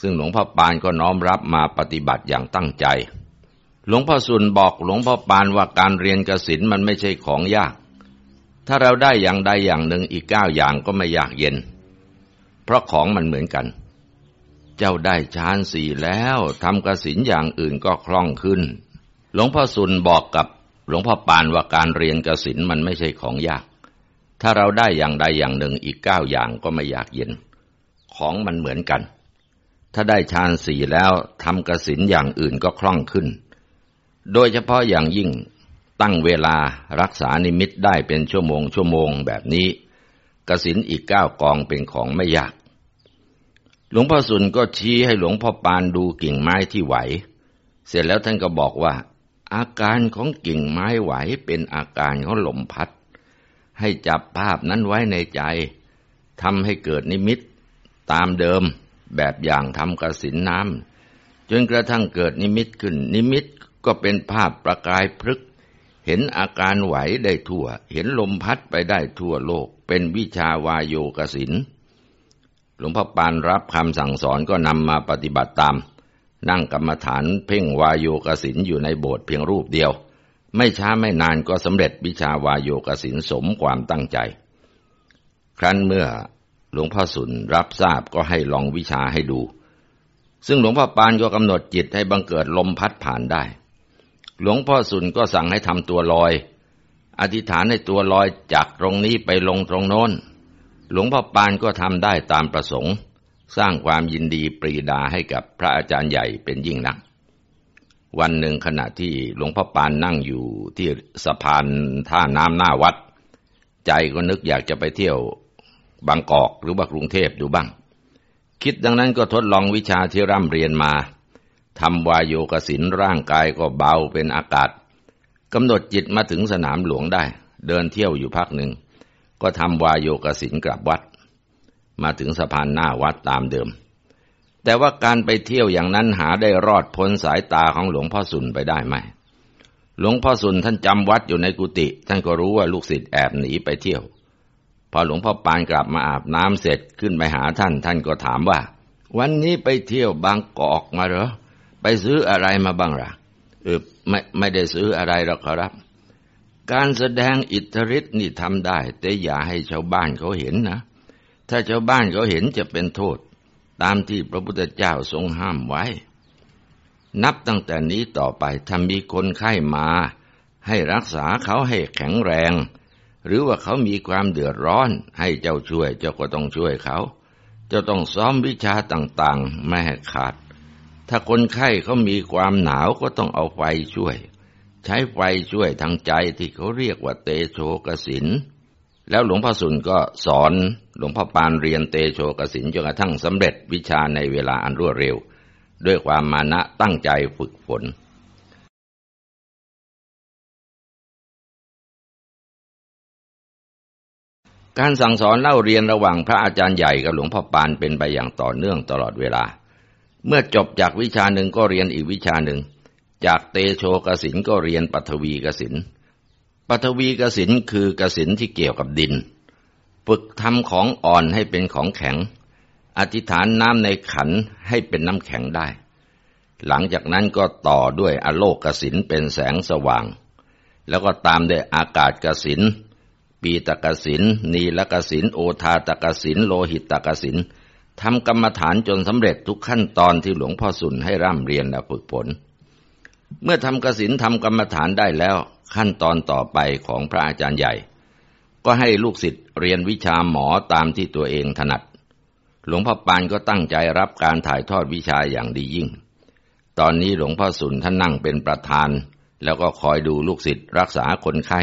ซึ่งหลวงพ่อปานก็น้อมรับมาปฏิบัติอย่างตั้งใจ หลวงพ่อสุนบอกหลวงพ่อปานว่าการเรียนกสินมันไม่ใช่ของยาก ถ้าเราได้อย่างใดอย่างหนึ่งอีกเก้าอย่างก็ไม่ยากเย็น เพราะของมันเหมือนกันเจ้าได้ฌานสี่แล้วทำกสินอย่างอื่นก็คล่องขึ้น หลวงพ่อสุนบอกกับ หลวงพ่อปานว่าการเรียนกสินมันไม่ใช่ของยาก ถ้าเราได้อย่างใดอย่างหนึ่งอีกเก้าอย่างก็ไม่ยากเย็น ของมันเหมือนกัน ถ้าได้ฌานสี่แล้วทำกสินอย่างอื่นก็คล่องขึ้น โดยเฉพาะอย่างยิ่งตั้งเวลารักษานิมิตได้เป็นชั่วโมงชั่วโมงแบบนี้กสินอีกเก้ากองเป็นของไม่ยาก หลวงพ่อสุนก็ชี้ให้หลวงพ่อปานดูกิ่งไม้ที่ไหว เสร็จแล้วท่านก็บอกว่า อาการของกิ่งไม้ไหวเป็นอาการของลมพัด ให้จับภาพนั้นไว้ในใจทำให้เกิดนิมิต ตามเดิมแบบอย่างทำกระสินน้ำจนกระทั่งเกิดนิมิตขึ้น นิมิตก็เป็นภาพประกายพฤกเห็นอาการไหวได้ทั่ว เห็นลมพัดไปได้ทั่วโลก เป็นวิชาวายโยกสินหลวงพ่อปานรับคำสั่งสอนก็นำมาปฏิบัติตาม นั่งกรรมฐานเพ่งวายโยกสินอยู่ในโบสถ์เพียงรูปเดียว ไม่ช้าไม่นานก็สำเร็จวิชาวายโยกสินสมความตั้งใจ ครั้นเมื่อหลวงพ่อสุนรับทราบก็ให้ลองวิชาให้ดู ซึ่งหลวงพ่อปานก็กำหนดจิตให้บังเกิดลมพัดผ่านได้ หลวงพ่อสุนก็สั่งให้ทำตัวลอย อธิษฐานให้ตัวลอยจากตรงนี้ไปลงตรงโน้น หลวงพ่อปานก็ทำได้ตามประสงค์ สร้างความยินดีปรีดาให้กับพระอาจารย์ใหญ่เป็นยิ่งนัก วันหนึ่งขณะที่หลวงพ่อปานนั่งอยู่ที่สะพานท่าน้ำหน้าวัด ใจก็นึกอยากจะไปเที่ยวบางกอกหรือว่ากรุงเทพดูบ้าง คิดดังนั้นก็ทดลองวิชาที่ร่ำเรียนมาทำวายโยกสินร่างกายก็เบาเป็นอากาศกำหนดจิตมาถึงสนามหลวงได้ เดินเที่ยวอยู่พักหนึ่ง ก็ทำวายโยกสินกลับวัด มาถึงสะพานหน้าวัดตามเดิม แต่ว่าการไปเที่ยวอย่างนั้นหาได้รอดพ้นสายตาของหลวงพ่อสุนไปได้ไหม หลวงพ่อสุนท่านจำวัดอยู่ในกุฏิท่านก็รู้ว่าลูกศิษย์แอบหนีไปเที่ยว พอหลวงพ่อปานกลับมาอาบน้ำเสร็จขึ้นไปหาท่านท่านก็ถามว่า วันนี้ไปเที่ยวบางกอกมาเหรอไปซื้ออะไรมาบ้างล่ะเออไม่ไม่ได้ซื้ออะไรหรอกครับ การแสดงอิทธิฤทธิ์นี่ทำได้ แต่อย่าให้ชาวบ้านเขาเห็นนะ ถ้าชาวบ้านเขาเห็นจะเป็นโทษ ตามที่พระพุทธเจ้าทรงห้ามไว้ นับตั้งแต่นี้ต่อไปถ้ามีคนไข้มา ให้รักษาเขาให้แข็งแรง หรือว่าเขามีความเดือดร้อน ให้เจ้าช่วย เจ้าก็ต้องช่วยเขา เจ้าต้องซ้อมวิชาต่างๆ ไม่ให้ขาด ถ้าคนไข้เขามีความหนาวก็ต้องเอาไฟช่วย ใช้ไฟช่วยทางใจที่เขาเรียกว่าเตโชกสิน แล้วหลวงพ่อสุนก็สอนหลวงพ่อปานเรียนเตโชกสินจนกระทั่งสำเร็จวิชาในเวลาอันรวดเร็ว ด้วยความมานะตั้งใจฝึกฝนการสั่งสอนเล่าเรียนระหว่างพระอาจารย์ใหญ่กับหลวงพ่อปานเป็นไปอย่างต่อเนื่องตลอดเวลา เมื่อจบจากวิชาหนึ่งก็เรียนอีกวิชาหนึ่ง จากเตโชกสินก็เรียนปัทวีกสิน ปัทวีกสินคือกสินที่เกี่ยวกับดิน ฝึกทำของอ่อนให้เป็นของแข็ง อธิษฐานน้ำในขันให้เป็นน้ำแข็งได้ หลังจากนั้นก็ต่อด้วยอโลกกสินเป็นแสงสว่าง แล้วก็ตามด้วยอากาศกสินปีตกสินนีลกสินโอทาตกสินโลหิตตกสินทำกรรมฐานจนสำเร็จทุกขั้นตอนที่หลวงพ่อสุนให้ร่ำเรียนและฝึกฝนเมื่อทำกสินทำกรรมฐานได้แล้ว ขั้นตอนต่อไปของพระอาจารย์ใหญ่ ก็ให้ลูกศิษย์เรียนวิชาหมอตามที่ตัวเองถนัด หลวงพ่อปานก็ตั้งใจรับการถ่ายทอดวิชาอย่างดียิ่ง ตอนนี้หลวงพ่อสุนท่านนั่งเป็นประธาน แล้วก็คอยดูลูกศิษย์รักษาคนไข้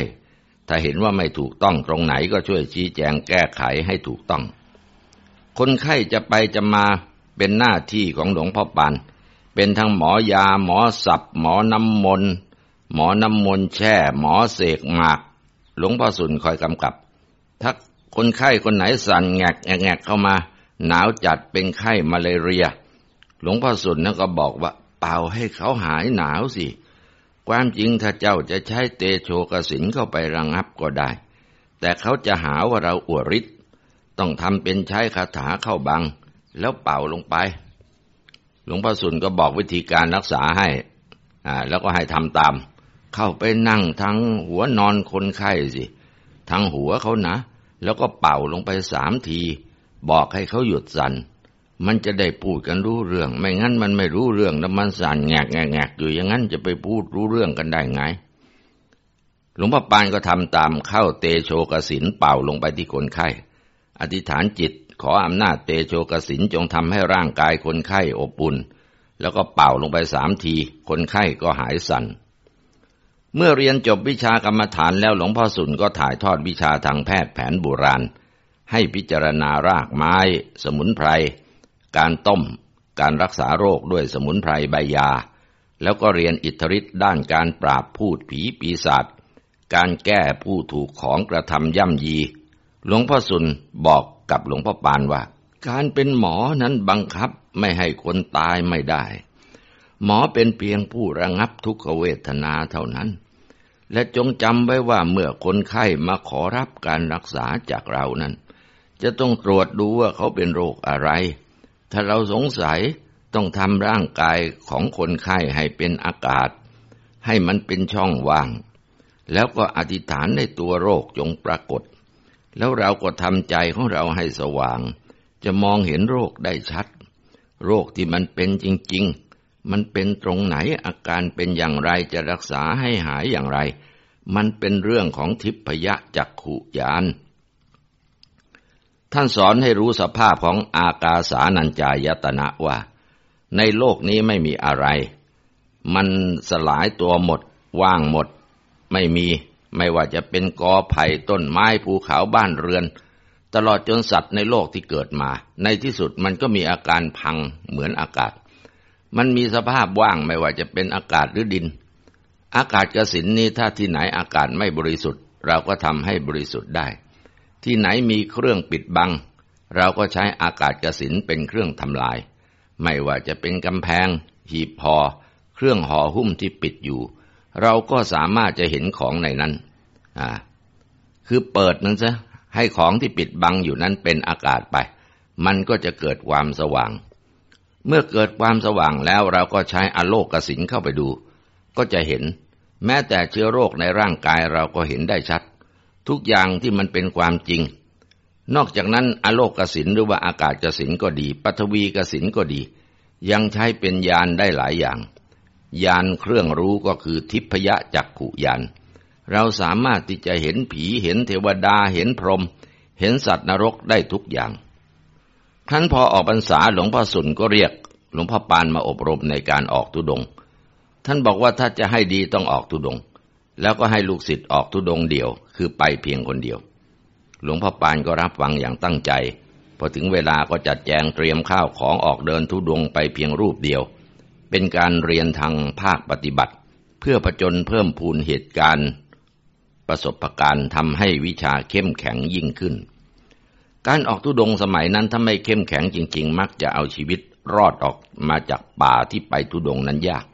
ถ้าเห็นว่าไม่ถูกต้องตรงไหนก็ช่วยชี้แจงแก้ไขให้ถูกต้อง คนไข้จะไปจะมาเป็นหน้าที่ของหลวงพ่อปานเป็นทั้งหมอยาหมอสับหมอน้ำมนต์ หมอน้ำมนต์แช่ หมอเสกหมาก หลวงพ่อสุนคอยกำกับ ถ้าคนไข้คนไหนสั่นแงกแงกเข้ามา หนาวจัดเป็นไข้มาเลเรีย หลวงพ่อสุนนั่นก็บอกว่า เป่าให้เขาหายหนาวสิ ความจริงถ้าเจ้าจะใช้เตโชกสินเข้าไประงับก็ได้ แต่เขาจะหาว่าเราอวดฤทธิต้องทำเป็นใช้คาถาเข้าบัง แล้วเป่าลงไป หลวงพ่อสุนก็บอกวิธีการรักษาให้ อ่า แล้วก็ให้ทำตาม เข้าไปนั่งทั้งหัวนอนคนไข้สิ ทั้งหัวเขานะ แล้วก็เป่าลงไปสามที บอกให้เขาหยุดสัน่น มันจะได้พูดกันรู้เรื่อง ไม่งั้นมันไม่รู้เรื่องแล้วมันสั่นแงกแงกแงกอยู่อย่างนั้นจะไปพูดรู้เรื่องกันได้ไง หลวงพ่อปานก็ทำตามเข้าเตโชกสินเป่าลงไปที่คนไข้ อธิษฐานจิตขออำนาจเตโชกสินจงทำให้ร่างกายคนไข้อบอุ่น แล้วก็เป่าลงไปสามที คนไข้ก็หายสัน่น เมื่อเรียนจบวิชากรรมฐานแล้วหลวงพ่อสุนก็ถ่ายทอดวิชาทางแพทย์แผนโบราณ ให้พิจารณารากไม้ สมุนไพร การต้ม การรักษาโรคด้วยสมุนไพรใบยา แล้วก็เรียนอิทธิฤทธิ์ด้านการปราบพูดผีปีศาจการแก้ผู้ถูกของกระทำย่ำยี หลวงพ่อสุนบอกกับหลวงพ่อปานว่า การเป็นหมอนั้นบังคับไม่ให้คนตายไม่ได้ หมอเป็นเพียงผู้ระงับทุกขเวทนาเท่านั้น และจงจำไว้ว่าเมื่อคนไข้มาขอรับการรักษาจากเรานั้น จะต้องตรวจดูว่าเขาเป็นโรคอะไร ถ้าเราสงสัยต้องทำร่างกายของคนไข้ให้เป็นอากาศ ให้มันเป็นช่องว่าง แล้วก็อธิษฐานในตัวโรคจงปรากฏ แล้วเราก็ทำใจของเราให้สว่าง จะมองเห็นโรคได้ชัด โรคที่มันเป็นจริง ๆ มันเป็นตรงไหนอาการเป็นอย่างไรจะรักษาให้หายอย่างไร มันเป็นเรื่องของทิพยจักขุยาน ท่านสอนให้รู้สภาพของอากาสานัญจายตนะว่า ในโลกนี้ไม่มีอะไร มันสลายตัวหมด ว่างหมด ไม่มีไม่ว่าจะเป็นกอไผ่ต้นไม้ภูเขาบ้านเรือน ตลอดจนสัตว์ในโลกที่เกิดมา ในที่สุดมันก็มีอาการพังเหมือนอากาศ มันมีสภาพว่างไม่ว่าจะเป็นอากาศหรือดิน อากาศกสินนี้ถ้าที่ไหนอากาศไม่บริสุทธิ์ เราก็ทำให้บริสุทธิ์ได้ ที่ไหนมีเครื่องปิดบัง เราก็ใช้อากาศกสินเป็นเครื่องทำลาย ไม่ว่าจะเป็นกำแพง หีบพอ เครื่องห่อหุ้มที่ปิดอยู่ เราก็สามารถจะเห็นของในนั้นอ่าคือเปิดนั้นซะให้ของที่ปิดบังอยู่นั้นเป็นอากาศไป มันก็จะเกิดความสว่าง เมื่อเกิดความสว่างแล้วเราก็ใช้อโลกสินเข้าไปดู ก็จะเห็น แม้แต่เชื้อโรคในร่างกายเราก็เห็นได้ชัด ทุกอย่างที่มันเป็นความจริง นอกจากนั้นอโลกสินหรือว่าอากาศกสินก็ดีปัทวีกสินก็ดี ยังใช้เป็นยานได้หลายอย่าง ยานเครื่องรู้ก็คือทิพยจักขุยานเราสามารถที่จะเห็นผีเห็นเทวดาเห็นพรหมเห็นสัตว์นรกได้ทุกอย่าง ท่านพอออกพรรษาหลวงพ่อสุนก็เรียก หลวงพ่อปานมาอบรมในการออกทุดง ท่านบอกว่าถ้าจะให้ดีต้องออกทุดง แล้วก็ให้ลูกศิษย์ออกทุดงเดียว คือไปเพียงคนเดียว หลวงพ่อปานก็รับฟังอย่างตั้งใจ พอถึงเวลาก็จัดแจงเตรียมข้าวของออกเดินทุดงไปเพียงรูปเดียว เป็นการเรียนทางภาคปฏิบัติ เพื่อผจญเพิ่มพูนเหตุการณ์ ประสบการณ์ทำให้วิชาเข้มแข็งยิ่งขึ้น การออกทุดงสมัยนั้นถ้าไม่เข้มแข็งจริง ๆ มักจะเอาชีวิตรอดออกมาจากป่าที่ไปทุดงนั้นยาก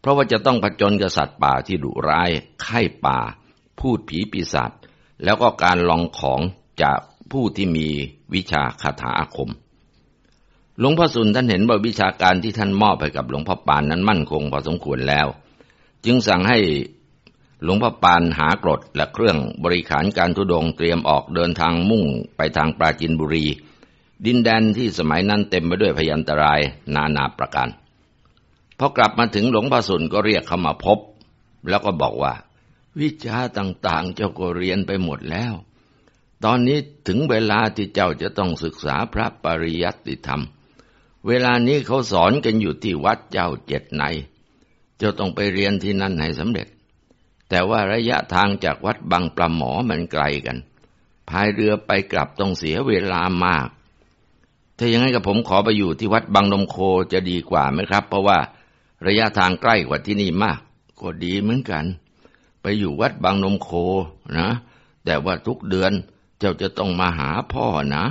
เพราะว่าจะต้องผจญกับสัตว์ป่าที่ดุร้าย ไข้ป่า พูดผีปีศาจ แล้วก็การลองของจากผู้ที่มีวิชาคาถาอาคม หลวงพ่อสุนท่านเห็นว่าวิชาการที่ท่านมอบให้กับหลวงพ่อปานนั้นมั่นคงพอสมควรแล้ว จึงสั่งให้ หลวงพ่อปานหากรดและเครื่องบริขารการทุดงเตรียมออกเดินทางมุ่งไปทางปราจินบุรี ดินแดนที่สมัยนั้นเต็มไปด้วยพยันตรายนานาประการพอกลับมาถึงหลวงพ่อสุนก็เรียกเขามาพบ แล้วก็บอกว่า วิชาต่างๆ เจ้าก็เรียนไปหมดแล้ว ตอนนี้ถึงเวลาที่เจ้าจะต้องศึกษาพระปริยัติธรรม เวลานี้เขาสอนกันอยู่ที่วัดเจ้าเจ็ดใน เจ้าต้องไปเรียนที่นั่นให้สำเร็จ แต่ว่าระยะทางจากวัดบางปลาหมอมันไกลกัน พายเรือไปกลับต้องเสียเวลามาก ถ้าอย่างนั้นกับผมขอไปอยู่ที่วัดบางนมโคจะดีกว่าไหมครับ เพราะว่าระยะทางใกล้กว่าที่นี่มาก ก็ดีเหมือนกัน ไปอยู่วัดบางนมโคนะ แต่ว่าทุกเดือนเจ้าจะต้องมาหาพ่อนะ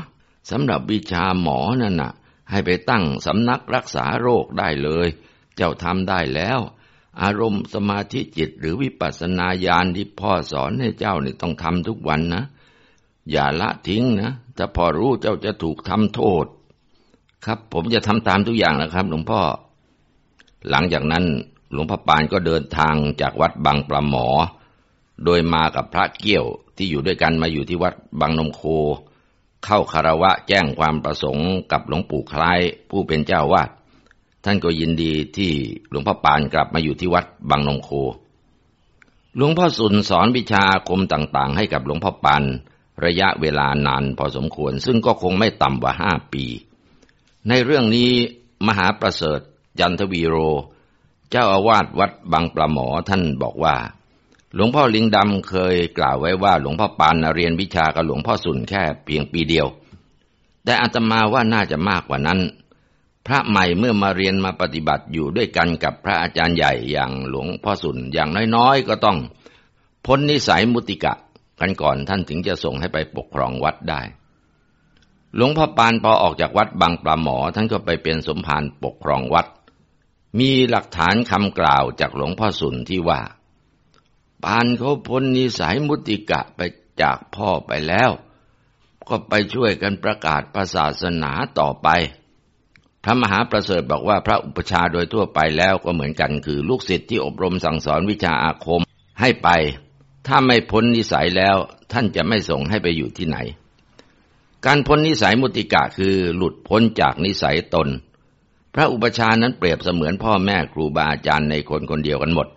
สำหรับวิชาหมอนั่นน่ะ ให้ไปตั้งสำนักรักษาโรคได้เลย เจ้าทำได้แล้ว อารมณ์สมาธิจิตหรือวิปัสสนาญาณที่พ่อสอนให้เจ้านี่ต้องทำทุกวันนะ อย่าละทิ้งนะถ้าพอรู้เจ้าจะถูกทำโทษ ครับผมจะทำตามทุกอย่างนะครับ หลวงพ่อ หลังจากนั้นหลวงพ่อปานก็เดินทางจากวัดบางปลาหมอ โดยมากับพระเกี้ยวที่อยู่ด้วยกันมาอยู่ที่วัดบางนมโค เข้าคารวะแจ้งความประสงค์กับหลวงปู่คล้ายผู้เป็นเจ้าวาด ท่านก็ยินดีที่หลวงพ่อปานกลับมาอยู่ที่วัดบางนมโค หลวงพ่อสุนสอนวิชาคมต่างๆ ให้กับหลวงพ่อปานระยะเวลานานพอสมควร ซึ่งก็คงไม่ต่ำกว่าห้าปี ในเรื่องนี้มหาประเสริฐจันทวีโร เจ้าอาวาสวัดบางปลาหมอท่านบอกว่า หลวงพ่อลิงดำเคยกล่าวไว้ว่าหลวงพ่อปานเรียนวิชากับหลวงพ่อสุนแค่เพียงปีเดียว แต่อาตมาว่าน่าจะมากกว่านั้น พระใหม่เมื่อมาเรียนมาปฏิบัติอยู่ด้วยกันกับพระอาจารย์ใหญ่อย่างหลวงพ่อสุนอย่างน้อยๆ ก็ต้องพ้นนิสัยมุติกะกันก่อนท่านถึงจะส่งให้ไปปกครองวัดได้ หลวงพ่อปานพอออกจากวัดบางปลาหมอท่านก็ไปเป็นสมภารปกครองวัด มีหลักฐานคำกล่าวจากหลวงพ่อสุนที่ว่า ปานเขาพ้นนิสัยมุติกะไปจากพ่อไปแล้ว ก็ไปช่วยกันประกาศศาสนาต่อไป พระมหาประเสริฐบอกว่าพระอุปชาโดยทั่วไปแล้วก็เหมือนกันคือลูกศิษย์ที่อบรมสั่งสอนวิชาอาคมให้ไป ถ้าไม่พ้นนิสัยแล้วท่านจะไม่ส่งให้ไปอยู่ที่ไหน การพ้นนิสัยมุติกะคือหลุดพ้นจากนิสัยตน พระอุปชานั้นเปรียบเสมือนพ่อแม่ครูบาอาจารย์ในคนคนเดียวกันหมด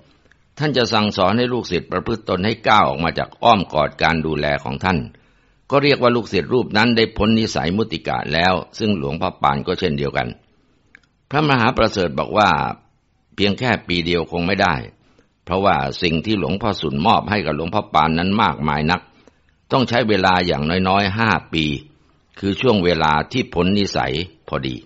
ท่านจะสั่งสอนให้ลูกศิษย์ประพฤติตนให้ก้าวออกมาจากอ้อมกอดการดูแลของท่าน ก็เรียกว่าลูกศิษย์รูปนั้นได้พ้นนิสัยมุติกะแล้ว ซึ่งหลวงพ่อปานก็เช่นเดียวกัน พระมหาประเสริฐบอกว่า เพียงแค่ปีเดียวคงไม่ได้ เพราะว่าสิ่งที่หลวงพ่อสุนมอบให้กับหลวงพ่อปานนั้นมากมายนัก ต้องใช้เวลาอย่างน้อยๆห้าปี คือช่วงเวลาที่พ้นนิสัยพอดี